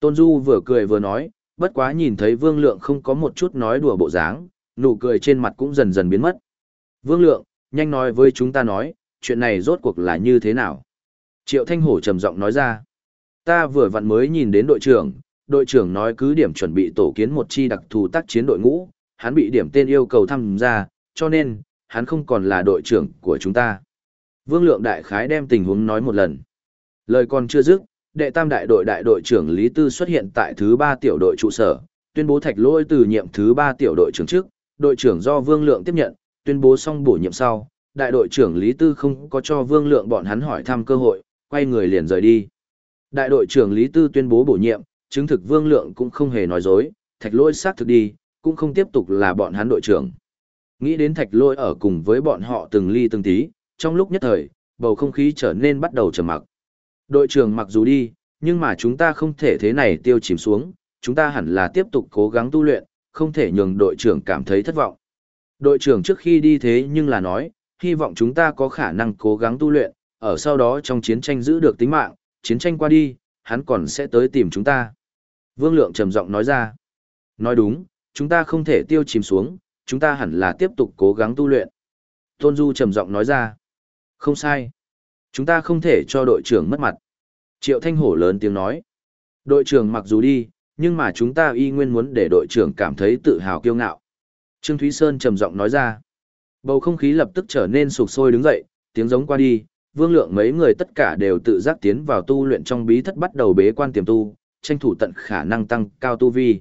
Tôn Du vừa cười vừa nói, bất quá nhìn thấy Vương Lượng không có một chút nói đùa bộ dáng, nụ cười trên mặt cũng dần dần biến mất. Vương Lượng, nhanh nói với chúng ta nói, chuyện này rốt cuộc là như thế nào? Triệu Thanh Hổ trầm giọng nói ra. Ta vừa vặn mới nhìn đến đội trưởng, đội trưởng nói cứ điểm chuẩn bị tổ kiến một chi đặc thù tác chiến đội ngũ, hắn bị điểm tên yêu cầu tham gia, cho nên, hắn không còn là đội trưởng của chúng ta. Vương Lượng Đại Khái đem tình huống nói một lần. Lời còn chưa dứt, đệ tam đại đội đại đội trưởng Lý Tư xuất hiện tại thứ ba tiểu đội trụ sở, tuyên bố thạch lỗi từ nhiệm thứ ba tiểu đội trưởng trước, đội trưởng do Vương Lượng tiếp nhận, tuyên bố xong bổ nhiệm sau, đại đội trưởng Lý Tư không có cho Vương Lượng bọn hắn hỏi thăm cơ hội, quay người liền rời đi. Đại đội trưởng Lý Tư tuyên bố bổ nhiệm, chứng thực Vương Lượng cũng không hề nói dối, thạch lỗi xác thực đi, cũng không tiếp tục là bọn hắn đội trưởng. Nghĩ đến thạch lỗi ở cùng với bọn họ từng ly từng tí, trong lúc nhất thời, bầu không khí trở nên bắt đầu trầm mặc. Đội trưởng mặc dù đi, nhưng mà chúng ta không thể thế này tiêu chìm xuống, chúng ta hẳn là tiếp tục cố gắng tu luyện, không thể nhường đội trưởng cảm thấy thất vọng. Đội trưởng trước khi đi thế nhưng là nói, hy vọng chúng ta có khả năng cố gắng tu luyện, ở sau đó trong chiến tranh giữ được tính mạng, chiến tranh qua đi, hắn còn sẽ tới tìm chúng ta. Vương Lượng trầm giọng nói ra. Nói đúng, chúng ta không thể tiêu chìm xuống, chúng ta hẳn là tiếp tục cố gắng tu luyện. Tôn Du trầm giọng nói ra. Không sai. Chúng ta không thể cho đội trưởng mất mặt. Triệu Thanh Hổ lớn tiếng nói. Đội trưởng mặc dù đi, nhưng mà chúng ta y nguyên muốn để đội trưởng cảm thấy tự hào kiêu ngạo. Trương Thúy Sơn trầm giọng nói ra. Bầu không khí lập tức trở nên sục sôi đứng dậy, tiếng giống qua đi, vương lượng mấy người tất cả đều tự giác tiến vào tu luyện trong bí thất bắt đầu bế quan tiềm tu, tranh thủ tận khả năng tăng cao tu vi.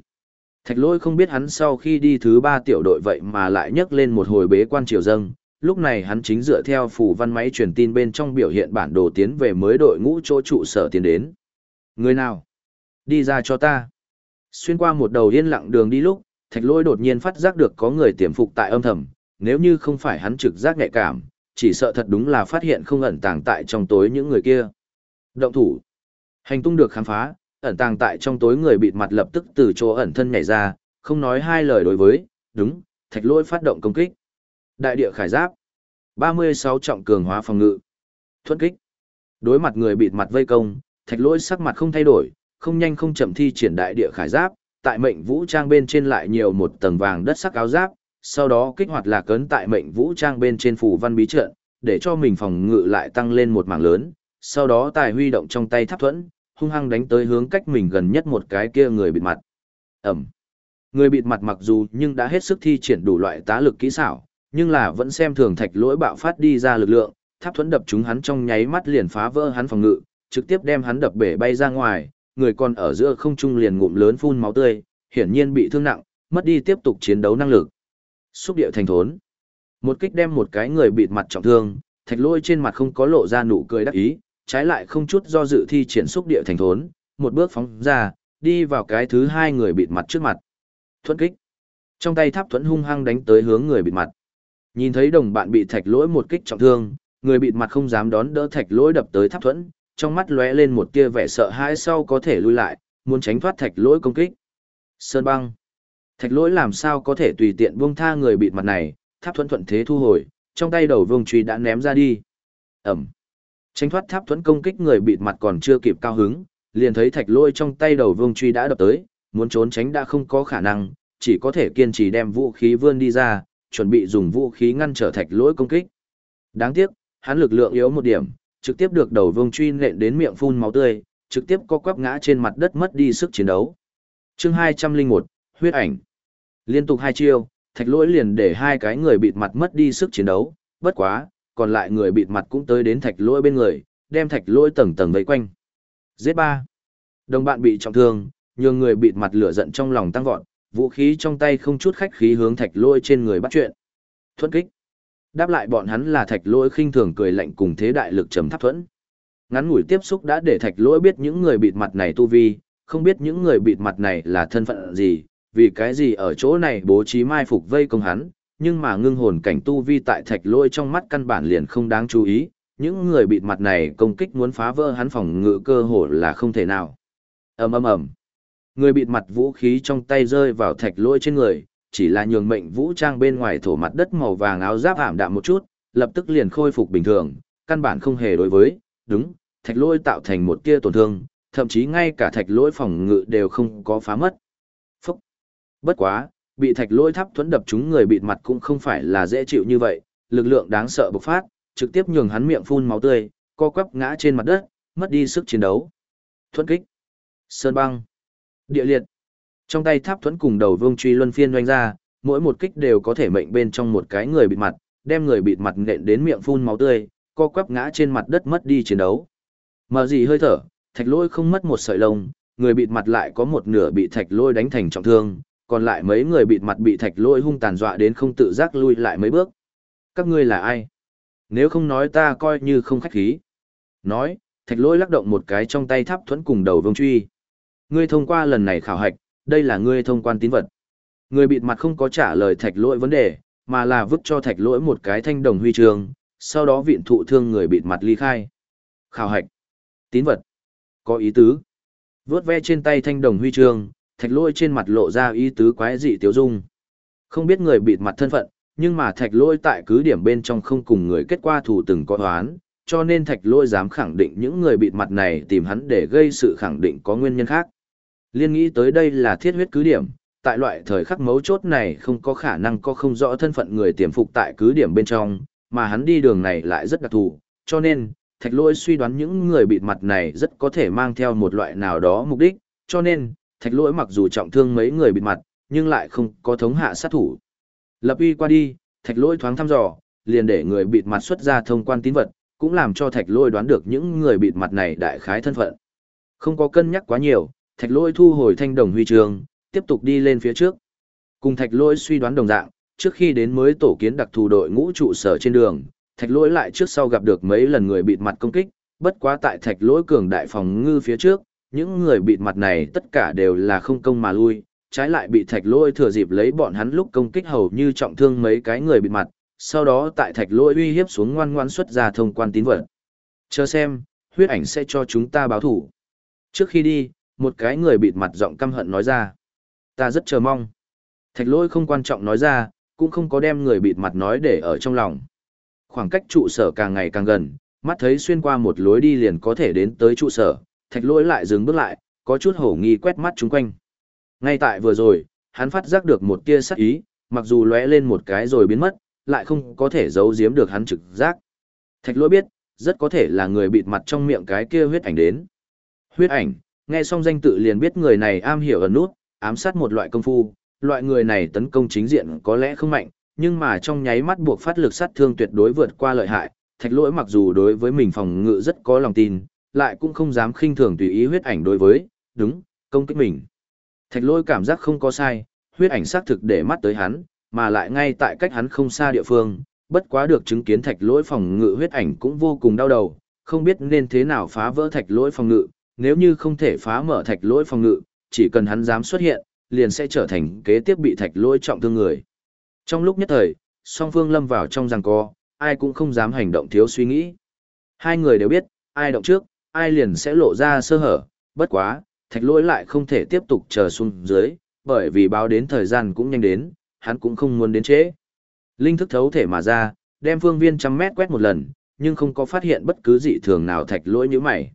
Thạch lôi không biết hắn sau khi đi thứ ba tiểu đội vậy mà lại nhấc lên một hồi bế quan triều dâng, lúc này hắn chính dựa theo phủ văn máy truyền tin bên trong biểu hiện bản đồ tiến về mới đội ngũ chỗ trụ sở tiến đến. Người nào? Đi ra cho ta. Xuyên qua một đầu yên lặng đường đi lúc, thạch lôi đột nhiên phát giác được có người tiềm phục tại âm thầm, nếu như không phải hắn trực giác nhạy cảm, chỉ sợ thật đúng là phát hiện không ẩn tàng tại trong tối những người kia. Động thủ. Hành tung được khám phá, ẩn tàng tại trong tối người bịt mặt lập tức từ chỗ ẩn thân nhảy ra, không nói hai lời đối với, đúng, thạch lôi phát động công kích. Đại địa khải giáp. 36 trọng cường hóa phòng ngự. Thuận kích. Đối mặt người bịt mặt vây công, thạch lôi sắc mặt không thay đổi, không nhanh không chậm thi triển đại địa khải giáp, tại mệnh vũ trang bên trên lại nhiều một tầng vàng đất sắc áo giáp, sau đó kích hoạt lạc cấn tại mệnh vũ trang bên trên phủ văn bí trận, để cho mình phòng ngự lại tăng lên một mảng lớn, sau đó tài huy động trong tay tháp thuẫn, hung hăng đánh tới hướng cách mình gần nhất một cái kia người bịt mặt. Ẩm. Người bịt mặt mặc dù nhưng đã hết sức thi triển đủ loại tá lực kỹ xảo, nhưng là vẫn xem thường thạch lỗi bạo phát đi ra lực lượng, tháp thuẫn đập chúng hắn trong nháy mắt liền phá vỡ hắn phòng ngự, trực tiếp đem hắn đập bể bay ra ngoài, người còn ở giữa không trung liền ngụm lớn phun máu tươi, hiển nhiên bị thương nặng, mất đi tiếp tục chiến đấu năng lực. Xúc địa thành thốn. Một kích đem một cái người bịt mặt trọng thương, thạch lôi trên mặt không có lộ ra nụ cười đắc ý, trái lại không chút do dự thi triển xúc địa thành thốn, một bước phóng ra, đi vào cái thứ hai người bịt mặt trước mặt. Thuẫn kích. Trong tay tháp thuẫn hung hăng đánh tới hướng người bịt mặt. Nhìn thấy đồng bạn bị thạch lỗi một kích trọng thương, người bịt mặt không dám đón đỡ thạch lỗi đập tới tháp thuẫn, trong mắt lóe lên một tia vẻ sợ hãi sau có thể lui lại, muốn tránh thoát thạch lỗi công kích. Sơn băng. Thạch lỗi làm sao có thể tùy tiện buông tha người bịt mặt này, tháp thuẫn thuận thế thu hồi, trong tay đầu vương truy đã ném ra đi. Ẩm. Tránh thoát tháp thuẫn công kích người bịt mặt còn chưa kịp cao hứng, liền thấy thạch lỗi trong tay đầu vương truy đã đập tới, muốn trốn tránh đã không có khả năng, chỉ có thể kiên trì đem vũ khí vươn đi ra, chuẩn bị dùng vũ khí ngăn trở thạch lỗi công kích. Đáng tiếc, hắn lực lượng yếu một điểm, trực tiếp được đầu vương truy nện đến miệng phun máu tươi, trực tiếp co quắp ngã trên mặt đất mất đi sức chiến đấu. Chương 201, huyết ảnh. Liên tục hai chiêu, thạch lỗi liền để hai cái người bịt mặt mất đi sức chiến đấu, bất quá, còn lại người bịt mặt cũng tới đến thạch lỗi bên người, đem thạch lỗi tầng tầng vây quanh. Giết ba. Đồng bạn bị trọng thương, nhường người bịt mặt lửa giận trong lòng tăng vọt, vũ khí trong tay không chút khách khí hướng thạch lỗi trên người bắt chuyện. Thuẫn kích. Đáp lại bọn hắn là thạch lỗi khinh thường cười lạnh cùng thế đại lực trầm tháp thuẫn. Ngắn ngủi tiếp xúc đã để thạch lỗi biết những người bịt mặt này tu vi, không biết những người bịt mặt này là thân phận gì, vì cái gì ở chỗ này bố trí mai phục vây công hắn, nhưng mà ngưng hồn cảnh tu vi tại thạch lôi trong mắt căn bản liền không đáng chú ý, những người bịt mặt này công kích muốn phá vỡ hắn phòng ngự cơ hồ là không thể nào. ầm ầm ầm, người bịt mặt vũ khí trong tay rơi vào thạch lôi trên người, chỉ là nhường mệnh vũ trang bên ngoài thổ mặt đất màu vàng áo giáp ảm đạm một chút, lập tức liền khôi phục bình thường, căn bản không hề đối với, đúng, thạch lôi tạo thành một tia tổn thương, thậm chí ngay cả thạch lôi phòng ngự đều không có phá mất. Bất quá, bị thạch lôi thắp thuẫn đập chúng người bịt mặt cũng không phải là dễ chịu như vậy, lực lượng đáng sợ bộc phát, trực tiếp nhường hắn miệng phun máu tươi, co quắp ngã trên mặt đất, mất đi sức chiến đấu. Thuẫn kích! Sơn băng! Địa liệt! Trong tay tháp thuẫn cùng đầu vương truy luân phiên doanh ra, mỗi một kích đều có thể mệnh bên trong một cái người bịt mặt, đem người bịt mặt nện đến miệng phun máu tươi, co quắp ngã trên mặt đất mất đi chiến đấu. Mở gì hơi thở, thạch lôi không mất một sợi lông, người bịt mặt lại có một nửa bị thạch lôi đánh thành trọng thương, còn lại mấy người bịt mặt bị thạch lôi hung tàn dọa đến không tự giác lui lại mấy bước. Các ngươi là ai? Nếu không nói ta coi như không khách khí. Nói, thạch lôi lắc động một cái trong tay tháp thuẫn cùng đầu vương truy. Ngươi thông qua lần này khảo hạch, đây là ngươi thông quan tín vật. Người bịt mặt không có trả lời thạch lỗi vấn đề, mà là vứt cho thạch lỗi một cái thanh đồng huy chương, sau đó viện thụ thương người bịt mặt ly khai. Khảo hạch. Tín vật. Có ý tứ. Vướt ve trên tay thanh đồng huy chương, thạch Lôi trên mặt lộ ra ý tứ quái dị tiếu dung. Không biết người bịt mặt thân phận, nhưng mà thạch Lôi tại cứ điểm bên trong không cùng người kết qua thủ từng có hoán, cho nên thạch Lôi dám khẳng định những người bịt mặt này tìm hắn để gây sự khẳng định có nguyên nhân khác. Liên nghĩ tới đây là thiết huyết cứ điểm, tại loại thời khắc mấu chốt này không có khả năng có không rõ thân phận người tiềm phục tại cứ điểm bên trong, mà hắn đi đường này lại rất đặc thù, cho nên, thạch Lôi suy đoán những người bịt mặt này rất có thể mang theo một loại nào đó mục đích, cho nên, thạch lỗi mặc dù trọng thương mấy người bịt mặt, nhưng lại không có thống hạ sát thủ. Lập uy qua đi, thạch lỗi thoáng thăm dò, liền để người bịt mặt xuất ra thông quan tín vật, cũng làm cho thạch lỗi đoán được những người bịt mặt này đại khái thân phận. Không có cân nhắc quá nhiều, thạch lỗi thu hồi thanh đồng huy chương, tiếp tục đi lên phía trước. Cùng thạch lỗi suy đoán đồng dạng, trước khi đến mới tổ kiến đặc thù đội ngũ trụ sở trên đường, thạch lỗi lại trước sau gặp được mấy lần người bịt mặt công kích, bất quá tại thạch lỗi cường đại phòng ngư phía trước, những người bịt mặt này tất cả đều là không công mà lui, trái lại bị thạch lỗi thừa dịp lấy bọn hắn lúc công kích hầu như trọng thương mấy cái người bịt mặt, sau đó tại thạch lỗi uy hiếp xuống ngoan ngoan xuất ra thông quan tín vật. Chờ xem, huyết ảnh sẽ cho chúng ta báo thủ. Trước khi đi, một cái người bịt mặt giọng căm hận nói ra. Ta rất chờ mong. Thạch lỗi không quan trọng nói ra, cũng không có đem người bịt mặt nói để ở trong lòng. Khoảng cách trụ sở càng ngày càng gần, mắt thấy xuyên qua một lối đi liền có thể đến tới trụ sở, thạch lỗi lại dừng bước lại, có chút hổ nghi quét mắt chung quanh. Ngay tại vừa rồi, hắn phát giác được một tia sắc ý, mặc dù lóe lên một cái rồi biến mất, lại không có thể giấu giếm được hắn trực giác. Thạch lỗi biết, rất có thể là người bịt mặt trong miệng cái kia huyết ảnh đến. Huyết ảnh, nghe xong danh tự liền biết người này am hiểu ẩn nút, ám sát một loại công phu, loại người này tấn công chính diện có lẽ không mạnh, nhưng mà trong nháy mắt buộc phát lực sát thương tuyệt đối vượt qua lợi hại, thạch lỗi mặc dù đối với mình phòng ngự rất có lòng tin, lại cũng không dám khinh thường tùy ý huyết ảnh đối với, đúng, công kích mình. Thạch lôi cảm giác không có sai, huyết ảnh xác thực để mắt tới hắn, mà lại ngay tại cách hắn không xa địa phương, bất quá được chứng kiến thạch lỗi phòng ngự huyết ảnh cũng vô cùng đau đầu, không biết nên thế nào phá vỡ thạch lỗi phòng ngự, nếu như không thể phá mở thạch lỗi phòng ngự, chỉ cần hắn dám xuất hiện, liền sẽ trở thành kế tiếp bị thạch lỗi trọng thương người. Trong lúc nhất thời, song phương lâm vào trong giằng co, ai cũng không dám hành động thiếu suy nghĩ. Hai người đều biết, ai động trước, ai liền sẽ lộ ra sơ hở, bất quá, thạch lỗi lại không thể tiếp tục chờ xuống dưới, bởi vì báo đến thời gian cũng nhanh đến, hắn cũng không muốn đến trễ. Linh thức thấu thể mà ra, đem phương viên trăm mét quét một lần, nhưng không có phát hiện bất cứ dị thường nào thạch lỗi như mày.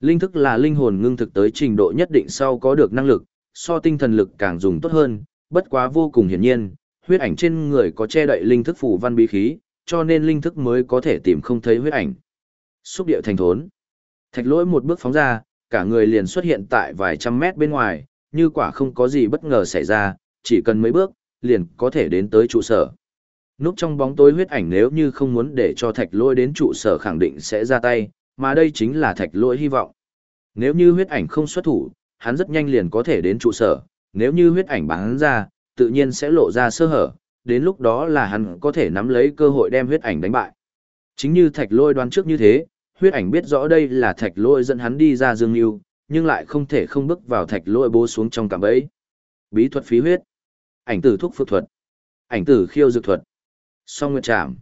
Linh thức là linh hồn ngưng thực tới trình độ nhất định sau có được năng lực, so tinh thần lực càng dùng tốt hơn, bất quá vô cùng hiển nhiên, huyết ảnh trên người có che đậy linh thức phủ văn bí khí, cho nên linh thức mới có thể tìm không thấy huyết ảnh. Xúc điệu thành thốn. Thạch lỗi một bước phóng ra, cả người liền xuất hiện tại vài trăm mét bên ngoài, như quả không có gì bất ngờ xảy ra, chỉ cần mấy bước, liền có thể đến tới trụ sở. Núp trong bóng tối huyết ảnh nếu như không muốn để cho thạch lỗi đến trụ sở khẳng định sẽ ra tay, mà đây chính là thạch lỗi hy vọng. Nếu như huyết ảnh không xuất thủ, hắn rất nhanh liền có thể đến trụ sở, nếu như huyết ảnh bắn ra, tự nhiên sẽ lộ ra sơ hở, đến lúc đó là hắn có thể nắm lấy cơ hội đem huyết ảnh đánh bại. Chính như thạch lôi đoán trước như thế, huyết ảnh biết rõ đây là thạch lôi dẫn hắn đi ra dương yêu, nhưng lại không thể không bước vào thạch lôi bố xuống trong cạm bẫy. Bí thuật phí huyết, ảnh tử thuốc phước thuật, ảnh tử khiêu dược thuật, song nguyệt trảm.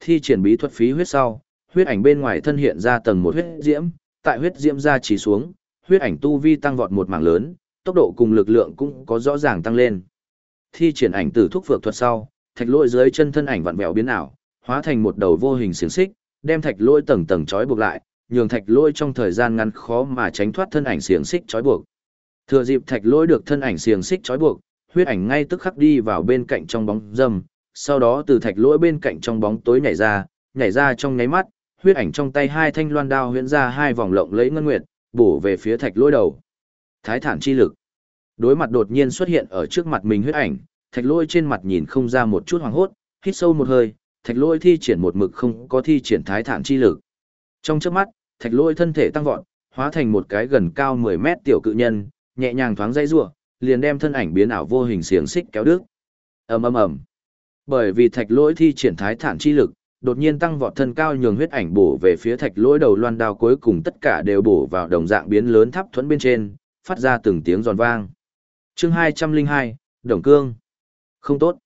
Thi triển bí thuật phí huyết sau, huyết ảnh bên ngoài thân hiện ra tầng một huyết diễm, tại huyết diễm ra chỉ xuống, huyết ảnh tu vi tăng vọt một mảng lớn, tốc độ cùng lực lượng cũng có rõ ràng tăng lên. Thi triển ảnh tử thuốc phược thuật sau, thạch lôi dưới chân thân ảnh vặn vẹo biến ảo, hóa thành một đầu vô hình xiềng xích, đem thạch lôi tầng tầng trói buộc lại, nhường thạch lôi trong thời gian ngắn khó mà tránh thoát thân ảnh xiềng xích trói buộc. Thừa dịp thạch lôi được thân ảnh xiềng xích trói buộc, huyết ảnh ngay tức khắc đi vào bên cạnh trong bóng dâm, sau đó từ thạch lôi bên cạnh trong bóng tối nhảy ra, nhảy ra trong nháy mắt, huyết ảnh trong tay hai thanh loan đao huyễn ra hai vòng lộng lấy ngân nguyệt, bổ về phía thạch lôi đầu. Thái thản chi lực. Đối mặt đột nhiên xuất hiện ở trước mặt mình huyết ảnh, thạch lôi trên mặt nhìn không ra một chút hoàng hốt, hít sâu một hơi, thạch lôi thi triển một mực không có thi triển thái thản chi lực. Trong chớp mắt, thạch lôi thân thể tăng vọt, hóa thành một cái gần cao 10 mét tiểu cự nhân, nhẹ nhàng thoáng dây rủa, liền đem thân ảnh biến ảo vô hình xiềng xích kéo đứt. Ầm ầm ầm. Bởi vì thạch lôi thi triển thái thản chi lực, đột nhiên tăng vọt thân cao nhường huyết ảnh bổ về phía thạch lôi đầu loan đao cuối cùng tất cả đều bổ vào đồng dạng biến lớn tháp thuẫn bên trên, phát ra từng tiếng giòn vang. Chương 202, Đồng Cương. Không tốt.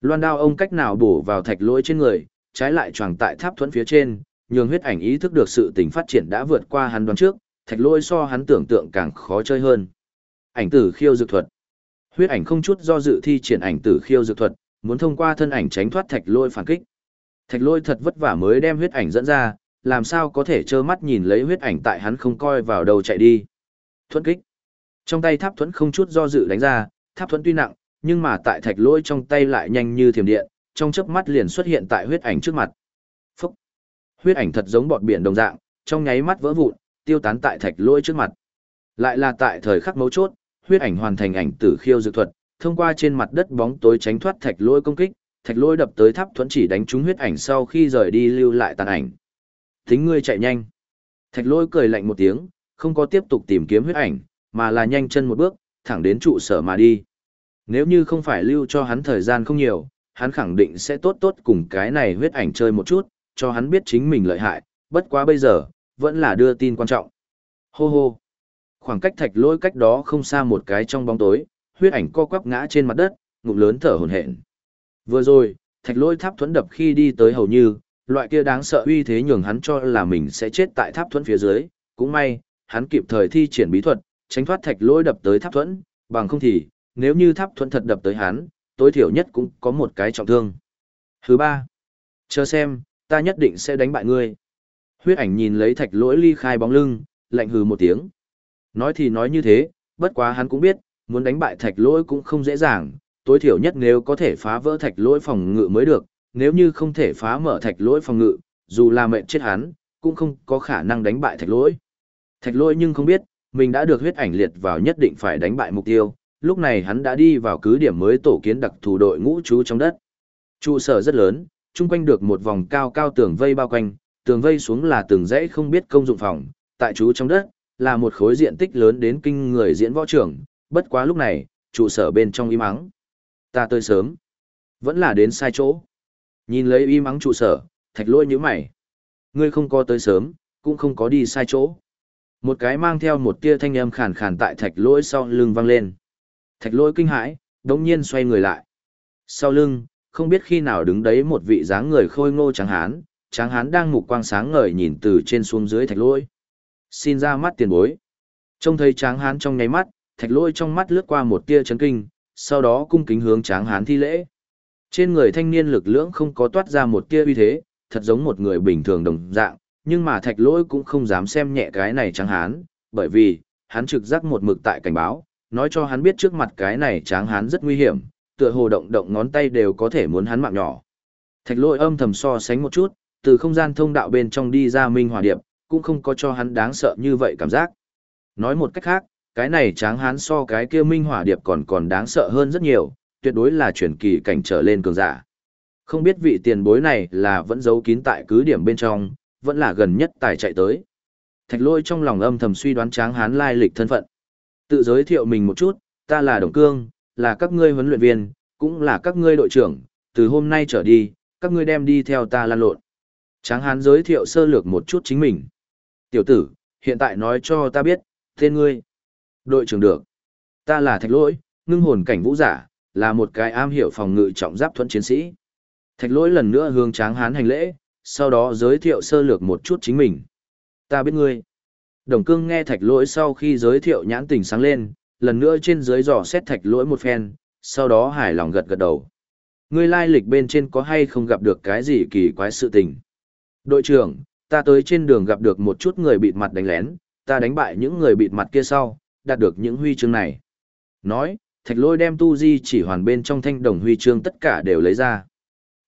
Loan đao ông cách nào bổ vào thạch lỗi trên người, trái lại choàng tại tháp thuẫn phía trên, nhường huyết ảnh ý thức được sự tình phát triển đã vượt qua hắn đoán trước, thạch lỗi so hắn tưởng tượng càng khó chơi hơn. Ảnh tử khiêu dược thuật. Huyết ảnh không chút do dự thi triển ảnh tử khiêu dược thuật, muốn thông qua thân ảnh tránh thoát thạch lôi phản kích. Thạch lôi thật vất vả mới đem huyết ảnh dẫn ra, làm sao có thể trơ mắt nhìn lấy huyết ảnh tại hắn không coi vào đầu chạy đi. Thuẫn kích. Trong tay tháp thuẫn không chút do dự đánh ra, tháp thuẫn tuy nặng, nhưng mà tại thạch lôi trong tay lại nhanh như thiểm điện, trong chớp mắt liền xuất hiện tại huyết ảnh trước mặt. Phúc! Huyết ảnh thật giống bọt biển đồng dạng, trong nháy mắt vỡ vụn, tiêu tán tại thạch lôi trước mặt. Lại là tại thời khắc mấu chốt, huyết ảnh hoàn thành ảnh tử khiêu dược thuật, thông qua trên mặt đất bóng tối tránh thoát thạch lôi công kích, thạch lôi đập tới tháp thuẫn chỉ đánh trúng huyết ảnh sau khi rời đi lưu lại tàn ảnh. Tính ngươi chạy nhanh. Thạch lôi cười lạnh một tiếng, không có tiếp tục tìm kiếm huyết ảnh, mà là nhanh chân một bước, thẳng đến trụ sở mà đi. Nếu như không phải lưu cho hắn thời gian không nhiều, hắn khẳng định sẽ tốt tốt cùng cái này huyết ảnh chơi một chút, cho hắn biết chính mình lợi hại, bất quá bây giờ, vẫn là đưa tin quan trọng. Hô hô. Khoảng cách thạch lôi cách đó không xa một cái trong bóng tối, huyết ảnh co quắp ngã trên mặt đất, ngụm lớn thở hổn hển. Vừa rồi, thạch lôi tháp thuẫn đập khi đi tới hầu như, loại kia đáng sợ uy thế nhường hắn cho là mình sẽ chết tại tháp thuẫn phía dưới, cũng may, hắn kịp thời thi triển bí thuật, tránh thoát thạch lôi đập tới tháp thuẫn, bằng không thì, nếu như tháp thuẫn thật đập tới hắn, tối thiểu nhất cũng có một cái trọng thương. Thứ ba, chờ xem, ta nhất định sẽ đánh bại ngươi. Huyết ảnh nhìn lấy thạch lỗi ly khai bóng lưng, lạnh hừ một tiếng. Nói thì nói như thế, bất quá hắn cũng biết, muốn đánh bại thạch lỗi cũng không dễ dàng, tối thiểu nhất nếu có thể phá vỡ thạch lỗi phòng ngự mới được, nếu như không thể phá mở thạch lỗi phòng ngự, dù là mệnh chết hắn, cũng không có khả năng đánh bại thạch lỗi. Thạch lỗi nhưng không biết, mình đã được huyết ảnh liệt vào nhất định phải đánh bại mục tiêu, lúc này hắn đã đi vào cứ điểm mới tổ kiến đặc thù đội ngũ trú trong đất. Trụ sở rất lớn, chung quanh được một vòng cao cao tường vây bao quanh, tường vây xuống là tường dãy không biết công dụng phòng, tại trú trong đất, là một khối diện tích lớn đến kinh người diễn võ trưởng, bất quá lúc này, trụ sở bên trong im ắng. Ta tới sớm, vẫn là đến sai chỗ. Nhìn lấy im ắng trụ sở, thạch lôi như mày. Ngươi không có tới sớm, cũng không có đi sai chỗ. Một cái mang theo một tia thanh âm khàn khàn tại thạch lôi sau lưng vang lên. Thạch lôi kinh hãi, đồng nhiên xoay người lại. Sau lưng, không biết khi nào đứng đấy một vị dáng người khôi ngô trắng hán, trắng hán đang mục quang sáng ngời nhìn từ trên xuống dưới thạch lôi. Xin ra mắt tiền bối. Trông thấy tráng hán trong nháy mắt, thạch lôi trong mắt lướt qua một tia chấn kinh, sau đó cung kính hướng tráng hán thi lễ. Trên người thanh niên lực lưỡng không có toát ra một tia uy thế, thật giống một người bình thường đồng dạng, nhưng mà thạch lôi cũng không dám xem nhẹ cái này tráng hán, bởi vì, hắn trực giác một mực tại cảnh báo, nói cho hắn biết trước mặt cái này tráng hán rất nguy hiểm, tựa hồ động động ngón tay đều có thể muốn hắn mạng nhỏ. Thạch lôi âm thầm so sánh một chút, từ không gian thông đạo bên trong đi ra minh hòa điệp, cũng không có cho hắn đáng sợ như vậy cảm giác. Nói một cách khác, cái này tráng hán so cái kia minh hỏa điệp còn còn đáng sợ hơn rất nhiều, tuyệt đối là chuyển kỳ cảnh trở lên cường giả. Không biết vị tiền bối này là vẫn giấu kín tại cứ điểm bên trong, vẫn là gần nhất tài chạy tới. Thạch lôi trong lòng âm thầm suy đoán tráng hán lai lịch thân phận. Tự giới thiệu mình một chút, ta là Đồng Cương, là các ngươi huấn luyện viên, cũng là các ngươi đội trưởng, từ hôm nay trở đi, các ngươi đem đi theo ta lan lộn. Tráng hán giới thiệu sơ lược một chút chính mình. Tiểu tử, hiện tại nói cho ta biết, tên ngươi. Đội trưởng được. Ta là thạch lỗi, ngưng hồn cảnh vũ giả, là một cái am hiểu phòng ngự trọng giáp thuẫn chiến sĩ. Thạch lỗi lần nữa hướng tráng hán hành lễ, sau đó giới thiệu sơ lược một chút chính mình. Ta biết ngươi. Đồng cương nghe thạch lỗi sau khi giới thiệu nhãn tình sáng lên, lần nữa trên dưới dò xét thạch lỗi một phen, sau đó hài lòng gật gật đầu. Ngươi lai lịch bên trên có hay không gặp được cái gì kỳ quái sự tình? Đội trưởng, ta tới trên đường gặp được một chút người bịt mặt đánh lén, ta đánh bại những người bịt mặt kia sau, đạt được những huy chương này. Nói, thạch lôi đem tu di chỉ hoàn bên trong thanh đồng huy chương tất cả đều lấy ra.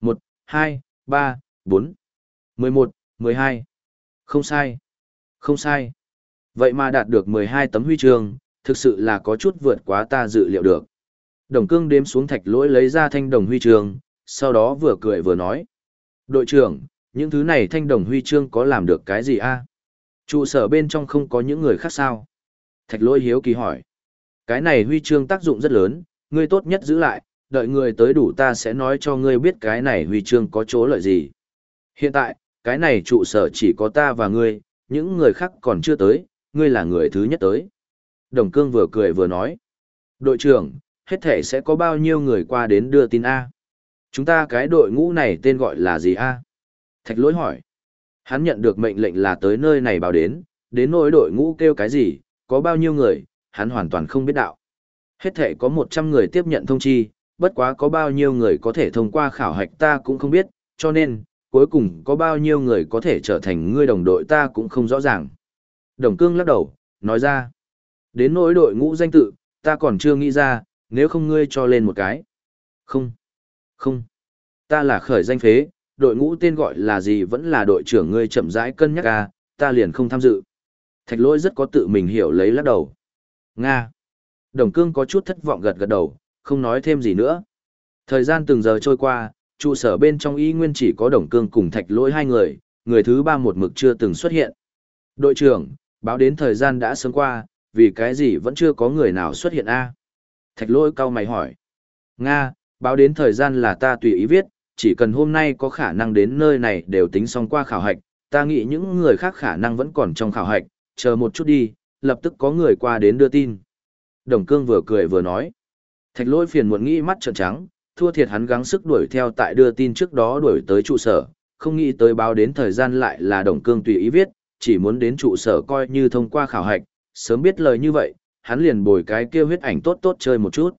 1, 2, 3, 4, 11, 12. Không sai. Không sai. Vậy mà đạt được 12 tấm huy chương, thực sự là có chút vượt quá ta dự liệu được. Đồng cương đếm xuống thạch lỗi lấy ra thanh đồng huy chương, sau đó vừa cười vừa nói. Đội trưởng, những thứ này thanh đồng huy chương có làm được cái gì a? Trụ sở bên trong không có những người khác sao? Thạch lỗi hiếu kỳ hỏi. Cái này huy chương tác dụng rất lớn, ngươi tốt nhất giữ lại, đợi người tới đủ ta sẽ nói cho ngươi biết cái này huy chương có chỗ lợi gì. Hiện tại, cái này trụ sở chỉ có ta và ngươi, những người khác còn chưa tới, ngươi là người thứ nhất tới. Đồng cương vừa cười vừa nói. Đội trưởng, hết thể sẽ có bao nhiêu người qua đến đưa tin A? Chúng ta cái đội ngũ này tên gọi là gì A? Thạch lỗi hỏi. Hắn nhận được mệnh lệnh là tới nơi này báo đến, đến nỗi đội ngũ kêu cái gì, có bao nhiêu người, hắn hoàn toàn không biết đạo. Hết thể có 100 người tiếp nhận thông chi, bất quá có bao nhiêu người có thể thông qua khảo hạch ta cũng không biết, cho nên, cuối cùng có bao nhiêu người có thể trở thành ngươi đồng đội ta cũng không rõ ràng. Đồng cương lắc đầu, nói ra. Đến nỗi đội ngũ danh tự, ta còn chưa nghĩ ra, nếu không ngươi cho lên một cái. Không. Không. Ta là khởi danh phế, đội ngũ tên gọi là gì vẫn là đội trưởng ngươi chậm rãi cân nhắc à, ta liền không tham dự. Thạch lỗi rất có tự mình hiểu lấy lắc đầu. Nga. Đồng cương có chút thất vọng gật gật đầu, không nói thêm gì nữa. Thời gian từng giờ trôi qua, trụ sở bên trong y nguyên chỉ có đồng cương cùng thạch lỗi hai người, người thứ ba một mực chưa từng xuất hiện. Đội trưởng, báo đến thời gian đã sớm qua, vì cái gì vẫn chưa có người nào xuất hiện a Thạch lỗi cau mày hỏi. Nga, báo đến thời gian là ta tùy ý viết, chỉ cần hôm nay có khả năng đến nơi này đều tính xong qua khảo hạch, ta nghĩ những người khác khả năng vẫn còn trong khảo hạch, chờ một chút đi, lập tức có người qua đến đưa tin. Đồng cương vừa cười vừa nói. Thạch lỗi phiền muộn nghĩ mắt trợn trắng, thua thiệt hắn gắng sức đuổi theo tại đưa tin trước đó đuổi tới trụ sở, không nghĩ tới báo đến thời gian lại là đồng cương tùy ý viết, chỉ muốn đến trụ sở coi như thông qua khảo hạch, sớm biết lời như vậy, hắn liền bồi cái kia huyết ảnh tốt tốt chơi một chút.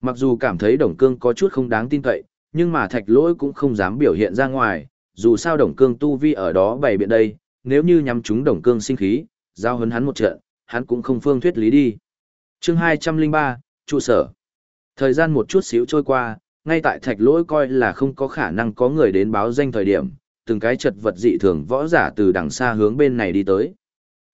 Mặc dù cảm thấy đồng cương có chút không đáng tin cậy, nhưng mà thạch lỗi cũng không dám biểu hiện ra ngoài, dù sao đồng cương tu vi ở đó bày biện đây, nếu như nhắm chúng đồng cương sinh khí, giao hấn hắn một trận, hắn cũng không phương thuyết lý đi. chương 203, trụ sở. Thời gian một chút xíu trôi qua, ngay tại thạch lỗi coi là không có khả năng có người đến báo danh thời điểm, từng cái chật vật dị thường võ giả từ đằng xa hướng bên này đi tới.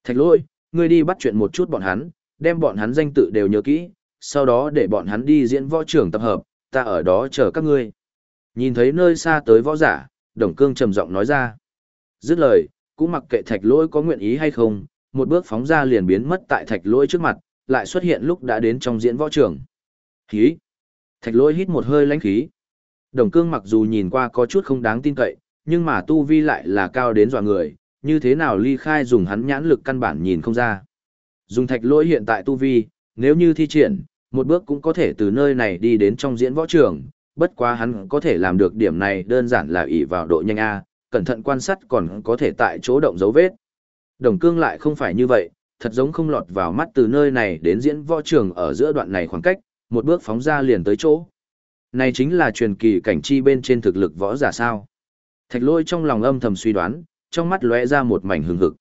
Thạch lỗi, ngươi đi bắt chuyện một chút bọn hắn, đem bọn hắn danh tự đều nhớ kỹ, sau đó để bọn hắn đi diễn võ trưởng tập hợp, ta ở đó chờ các ngươi. Nhìn thấy nơi xa tới võ giả, Đồng Cương trầm giọng nói ra. Dứt lời, cũng mặc kệ thạch lỗi có nguyện ý hay không, một bước phóng ra liền biến mất tại thạch lỗi trước mặt, lại xuất hiện lúc đã đến trong diễn võ trường. Khí! Thạch lỗi hít một hơi lãnh khí. Đồng cương mặc dù nhìn qua có chút không đáng tin cậy, nhưng mà tu vi lại là cao đến dọa người, như thế nào ly khai dùng hắn nhãn lực căn bản nhìn không ra. Dùng thạch lỗi hiện tại tu vi, nếu như thi triển, một bước cũng có thể từ nơi này đi đến trong diễn võ trường, bất quá hắn có thể làm được điểm này đơn giản là ỷ vào độ nhanh A, cẩn thận quan sát còn có thể tại chỗ động dấu vết. Đồng cương lại không phải như vậy, thật giống không lọt vào mắt từ nơi này đến diễn võ trường ở giữa đoạn này khoảng cách, một bước phóng ra liền tới chỗ. Này chính là truyền kỳ cảnh chi bên trên thực lực võ giả sao. Thạch lôi trong lòng âm thầm suy đoán, trong mắt lóe ra một mảnh hừng hực.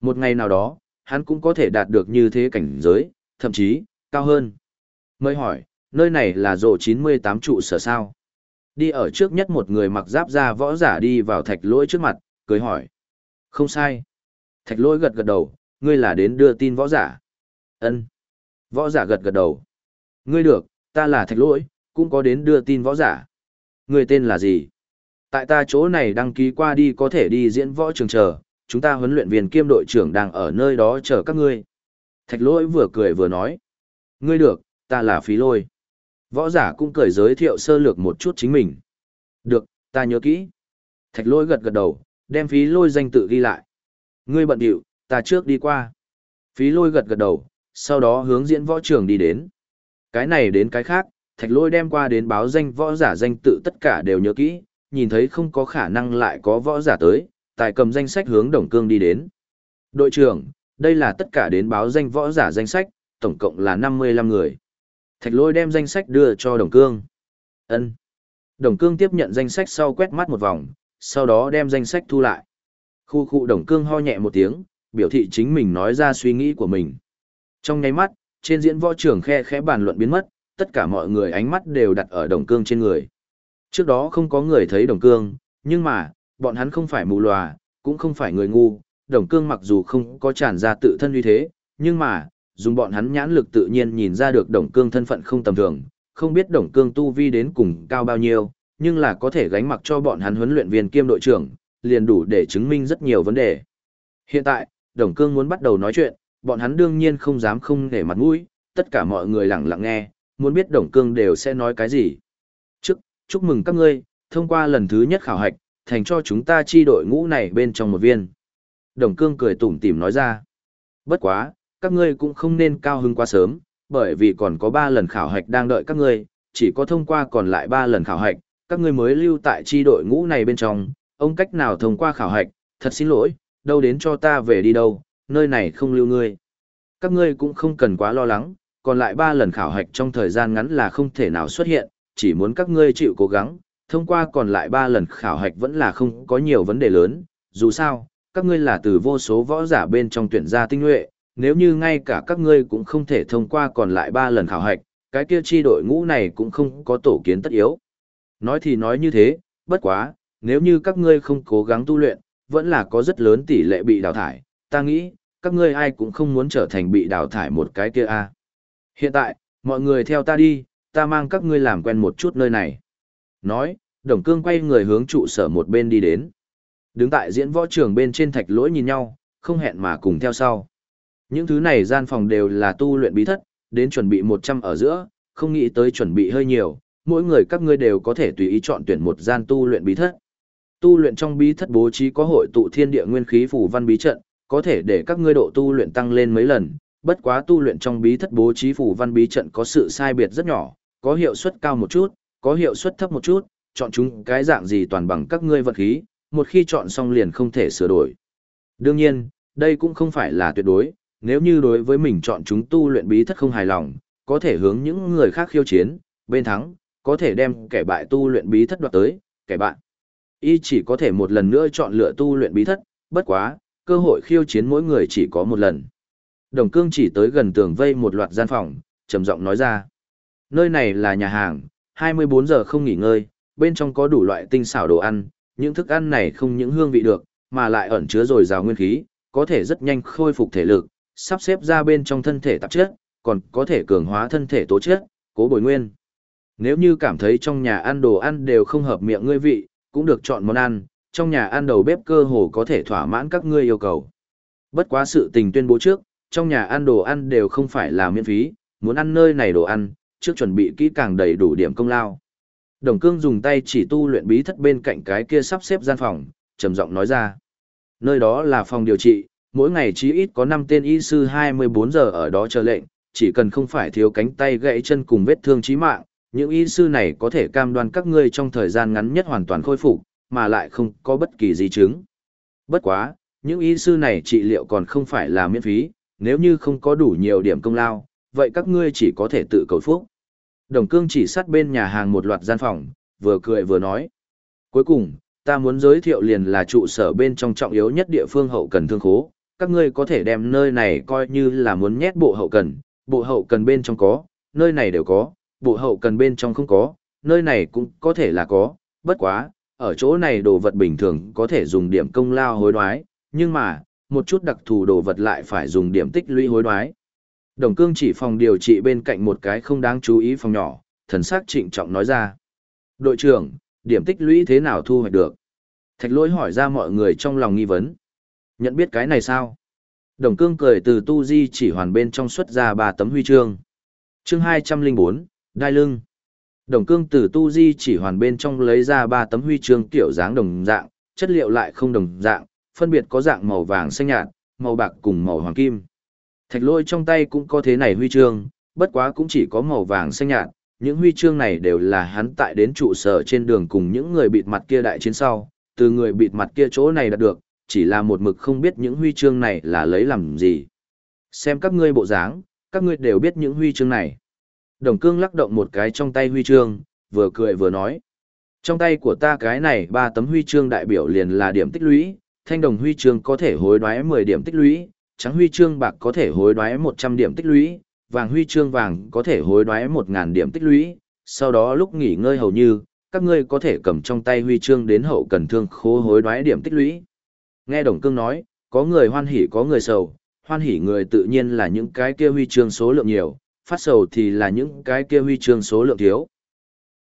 Một ngày nào đó, hắn cũng có thể đạt được như thế cảnh giới, thậm chí, cao hơn. Mới hỏi, nơi này là rộ 98 trụ sở sao? Đi ở trước nhất một người mặc giáp da võ giả đi vào thạch lôi trước mặt, cười hỏi. Không sai. Thạch Lôi gật gật đầu, ngươi là đến đưa tin võ giả. ân Võ giả gật gật đầu. Ngươi được, ta là thạch lỗi, cũng có đến đưa tin võ giả. Ngươi tên là gì? Tại ta chỗ này đăng ký qua đi có thể đi diễn võ trường chờ, chúng ta huấn luyện viên kiêm đội trưởng đang ở nơi đó chờ các ngươi. Thạch lỗi vừa cười vừa nói. Ngươi được, ta là phí lôi. Võ giả cũng cười giới thiệu sơ lược một chút chính mình. Được, ta nhớ kỹ. Thạch lỗi gật gật đầu, đem phí lôi danh tự ghi lại. Ngươi bận điệu, ta trước đi qua. Phí lôi gật gật đầu, sau đó hướng diễn võ trường đi đến. Cái này đến cái khác, thạch lôi đem qua đến báo danh võ giả danh tự tất cả đều nhớ kỹ, nhìn thấy không có khả năng lại có võ giả tới, tài cầm danh sách hướng đồng cương đi đến. Đội trưởng, đây là tất cả đến báo danh võ giả danh sách, tổng cộng là 55 người. Thạch lôi đem danh sách đưa cho đồng cương. ân Đồng cương tiếp nhận danh sách sau quét mắt một vòng, sau đó đem danh sách thu lại. Khu khu đồng cương ho nhẹ một tiếng, biểu thị chính mình nói ra suy nghĩ của mình. Trong nháy mắt, trên diễn võ trưởng khe khẽ bàn luận biến mất, tất cả mọi người ánh mắt đều đặt ở đồng cương trên người. Trước đó không có người thấy đồng cương, nhưng mà, bọn hắn không phải mù lòa, cũng không phải người ngu, đồng cương mặc dù không có tràn ra tự thân uy thế, nhưng mà, dùng bọn hắn nhãn lực tự nhiên nhìn ra được đồng cương thân phận không tầm thường, không biết đồng cương tu vi đến cùng cao bao nhiêu, nhưng là có thể gánh mặc cho bọn hắn huấn luyện viên kiêm đội trưởng, liền đủ để chứng minh rất nhiều vấn đề. Hiện tại, đồng cương muốn bắt đầu nói chuyện, bọn hắn đương nhiên không dám không để mặt mũi, tất cả mọi người lặng lặng nghe, muốn biết đồng cương đều sẽ nói cái gì. Chúc mừng các ngươi, thông qua lần thứ nhất khảo hạch, thành cho chúng ta chi đội ngũ này bên trong một viên. Đồng cương cười tủm tỉm nói ra. Bất quá, các ngươi cũng không nên cao hứng quá sớm, bởi vì còn có 3 lần khảo hạch đang đợi các ngươi, chỉ có thông qua còn lại 3 lần khảo hạch, các ngươi mới lưu tại chi đội ngũ này bên trong, ông cách nào thông qua khảo hạch, thật xin lỗi, đâu đến cho ta về đi đâu, nơi này không lưu ngươi. Các ngươi cũng không cần quá lo lắng, còn lại 3 lần khảo hạch trong thời gian ngắn là không thể nào xuất hiện, chỉ muốn các ngươi chịu cố gắng, thông qua còn lại 3 lần khảo hạch vẫn là không có nhiều vấn đề lớn, dù sao, các ngươi là từ vô số võ giả bên trong tuyển gia tinh nhuệ, nếu như ngay cả các ngươi cũng không thể thông qua còn lại 3 lần khảo hạch, cái kia chi đội ngũ này cũng không có tổ kiến tất yếu. Nói thì nói như thế, bất quá, nếu như các ngươi không cố gắng tu luyện, vẫn là có rất lớn tỷ lệ bị đào thải, ta nghĩ, các ngươi ai cũng không muốn trở thành bị đào thải một cái kia a. Hiện tại, mọi người theo ta đi, ta mang các ngươi làm quen một chút nơi này. Nói, Đồng Cương quay người hướng trụ sở một bên đi đến. Đứng tại diễn võ trường bên trên thạch lỗi nhìn nhau, không hẹn mà cùng theo sau. Những thứ này gian phòng đều là tu luyện bí thất, đến chuẩn bị 100 ở giữa, không nghĩ tới chuẩn bị hơi nhiều, mỗi người các ngươi đều có thể tùy ý chọn tuyển một gian tu luyện bí thất. Tu luyện trong bí thất bố trí có hội tụ thiên địa nguyên khí phủ văn bí trận, có thể để các ngươi độ tu luyện tăng lên mấy lần, bất quá tu luyện trong bí thất bố trí phủ văn bí trận có sự sai biệt rất nhỏ, có hiệu suất cao một chút, có hiệu suất thấp một chút, chọn chúng cái dạng gì toàn bằng các ngươi vật khí, một khi chọn xong liền không thể sửa đổi. Đương nhiên, đây cũng không phải là tuyệt đối, nếu như đối với mình chọn chúng tu luyện bí thất không hài lòng, có thể hướng những người khác khiêu chiến, bên thắng, có thể đem kẻ bại tu luyện bí thất đoạt tới, kẻ bạn. Y chỉ có thể một lần nữa chọn lựa tu luyện bí thất, bất quá, cơ hội khiêu chiến mỗi người chỉ có một lần. Đồng cương chỉ tới gần tường vây một loạt gian phòng, trầm giọng nói ra. Nơi này là nhà hàng, 24 giờ không nghỉ ngơi, bên trong có đủ loại tinh xảo đồ ăn, những thức ăn này không những hương vị được, mà lại ẩn chứa dồi dào nguyên khí, có thể rất nhanh khôi phục thể lực, sắp xếp ra bên trong thân thể tạp chất, còn có thể cường hóa thân thể tố chất, cố bồi nguyên. Nếu như cảm thấy trong nhà ăn đồ ăn đều không hợp miệng ngươi vị, cũng được chọn món ăn, trong nhà ăn đầu bếp cơ hồ có thể thỏa mãn các ngươi yêu cầu. Bất quá sự tình tuyên bố trước, trong nhà ăn đồ ăn đều không phải là miễn phí, muốn ăn nơi này đồ ăn, trước chuẩn bị kỹ càng đầy đủ điểm công lao. Đồng cương dùng tay chỉ tu luyện bí thất bên cạnh cái kia sắp xếp gian phòng, trầm giọng nói ra. Nơi đó là phòng điều trị, mỗi ngày chí ít có 5 tên y sư 24 giờ ở đó chờ lệnh, chỉ cần không phải thiếu cánh tay gãy chân cùng vết thương chí mạng, những y sư này có thể cam đoan các ngươi trong thời gian ngắn nhất hoàn toàn khôi phục, mà lại không có bất kỳ di chứng. Bất quá, những y sư này trị liệu còn không phải là miễn phí, nếu như không có đủ nhiều điểm công lao, vậy các ngươi chỉ có thể tự cầu phúc. Đồng cương chỉ sát bên nhà hàng một loạt gian phòng, vừa cười vừa nói. Cuối cùng, ta muốn giới thiệu liền là trụ sở bên trong trọng yếu nhất địa phương hậu cần thương khố. Các ngươi có thể đem nơi này coi như là muốn nhét bộ hậu cần, bộ hậu cần bên trong có, nơi này đều có, bộ hậu cần bên trong không có, nơi này cũng có thể là có, bất quá, ở chỗ này đồ vật bình thường có thể dùng điểm công lao hối đoái, nhưng mà, một chút đặc thù đồ vật lại phải dùng điểm tích lũy hối đoái. Đồng cương chỉ phòng điều trị bên cạnh một cái không đáng chú ý phòng nhỏ, thần sắc trịnh trọng nói ra. Đội trưởng, điểm tích lũy thế nào thu hoạch được? Thạch lỗi hỏi ra mọi người trong lòng nghi vấn. Nhận biết cái này sao? Đồng cương cười từ tu di chỉ hoàn bên trong xuất ra ba tấm huy chương. Chương 204, Đai lưng. Đồng cương từ tu di chỉ hoàn bên trong lấy ra ba tấm huy chương kiểu dáng đồng dạng, chất liệu lại không đồng dạng, phân biệt có dạng màu vàng xanh nhạt, màu bạc cùng màu hoàng kim. Thạch lôi trong tay cũng có thế này huy chương, bất quá cũng chỉ có màu vàng xanh nhạt, những huy chương này đều là hắn tại đến trụ sở trên đường cùng những người bịt mặt kia đại chiến sau, từ người bịt mặt kia chỗ này đạt được, chỉ là một mực không biết những huy chương này là lấy làm gì. Xem các ngươi bộ dáng, các ngươi đều biết những huy chương này. Đồng cương lắc động một cái trong tay huy chương, vừa cười vừa nói. Trong tay của ta cái này ba tấm huy chương đại biểu liền là điểm tích lũy, thanh đồng huy chương có thể hối đoái 10 điểm tích lũy, trắng huy chương bạc có thể hối đoái 100 điểm tích lũy, vàng huy chương vàng có thể hối đoái 1000 điểm tích lũy, sau đó lúc nghỉ ngơi hầu như, các ngươi có thể cầm trong tay huy chương đến hậu cần thương khố hối đoái điểm tích lũy. Nghe Đồng Cương nói, có người hoan hỉ có người sầu, hoan hỉ người tự nhiên là những cái kia huy chương số lượng nhiều, phát sầu thì là những cái kia huy chương số lượng thiếu.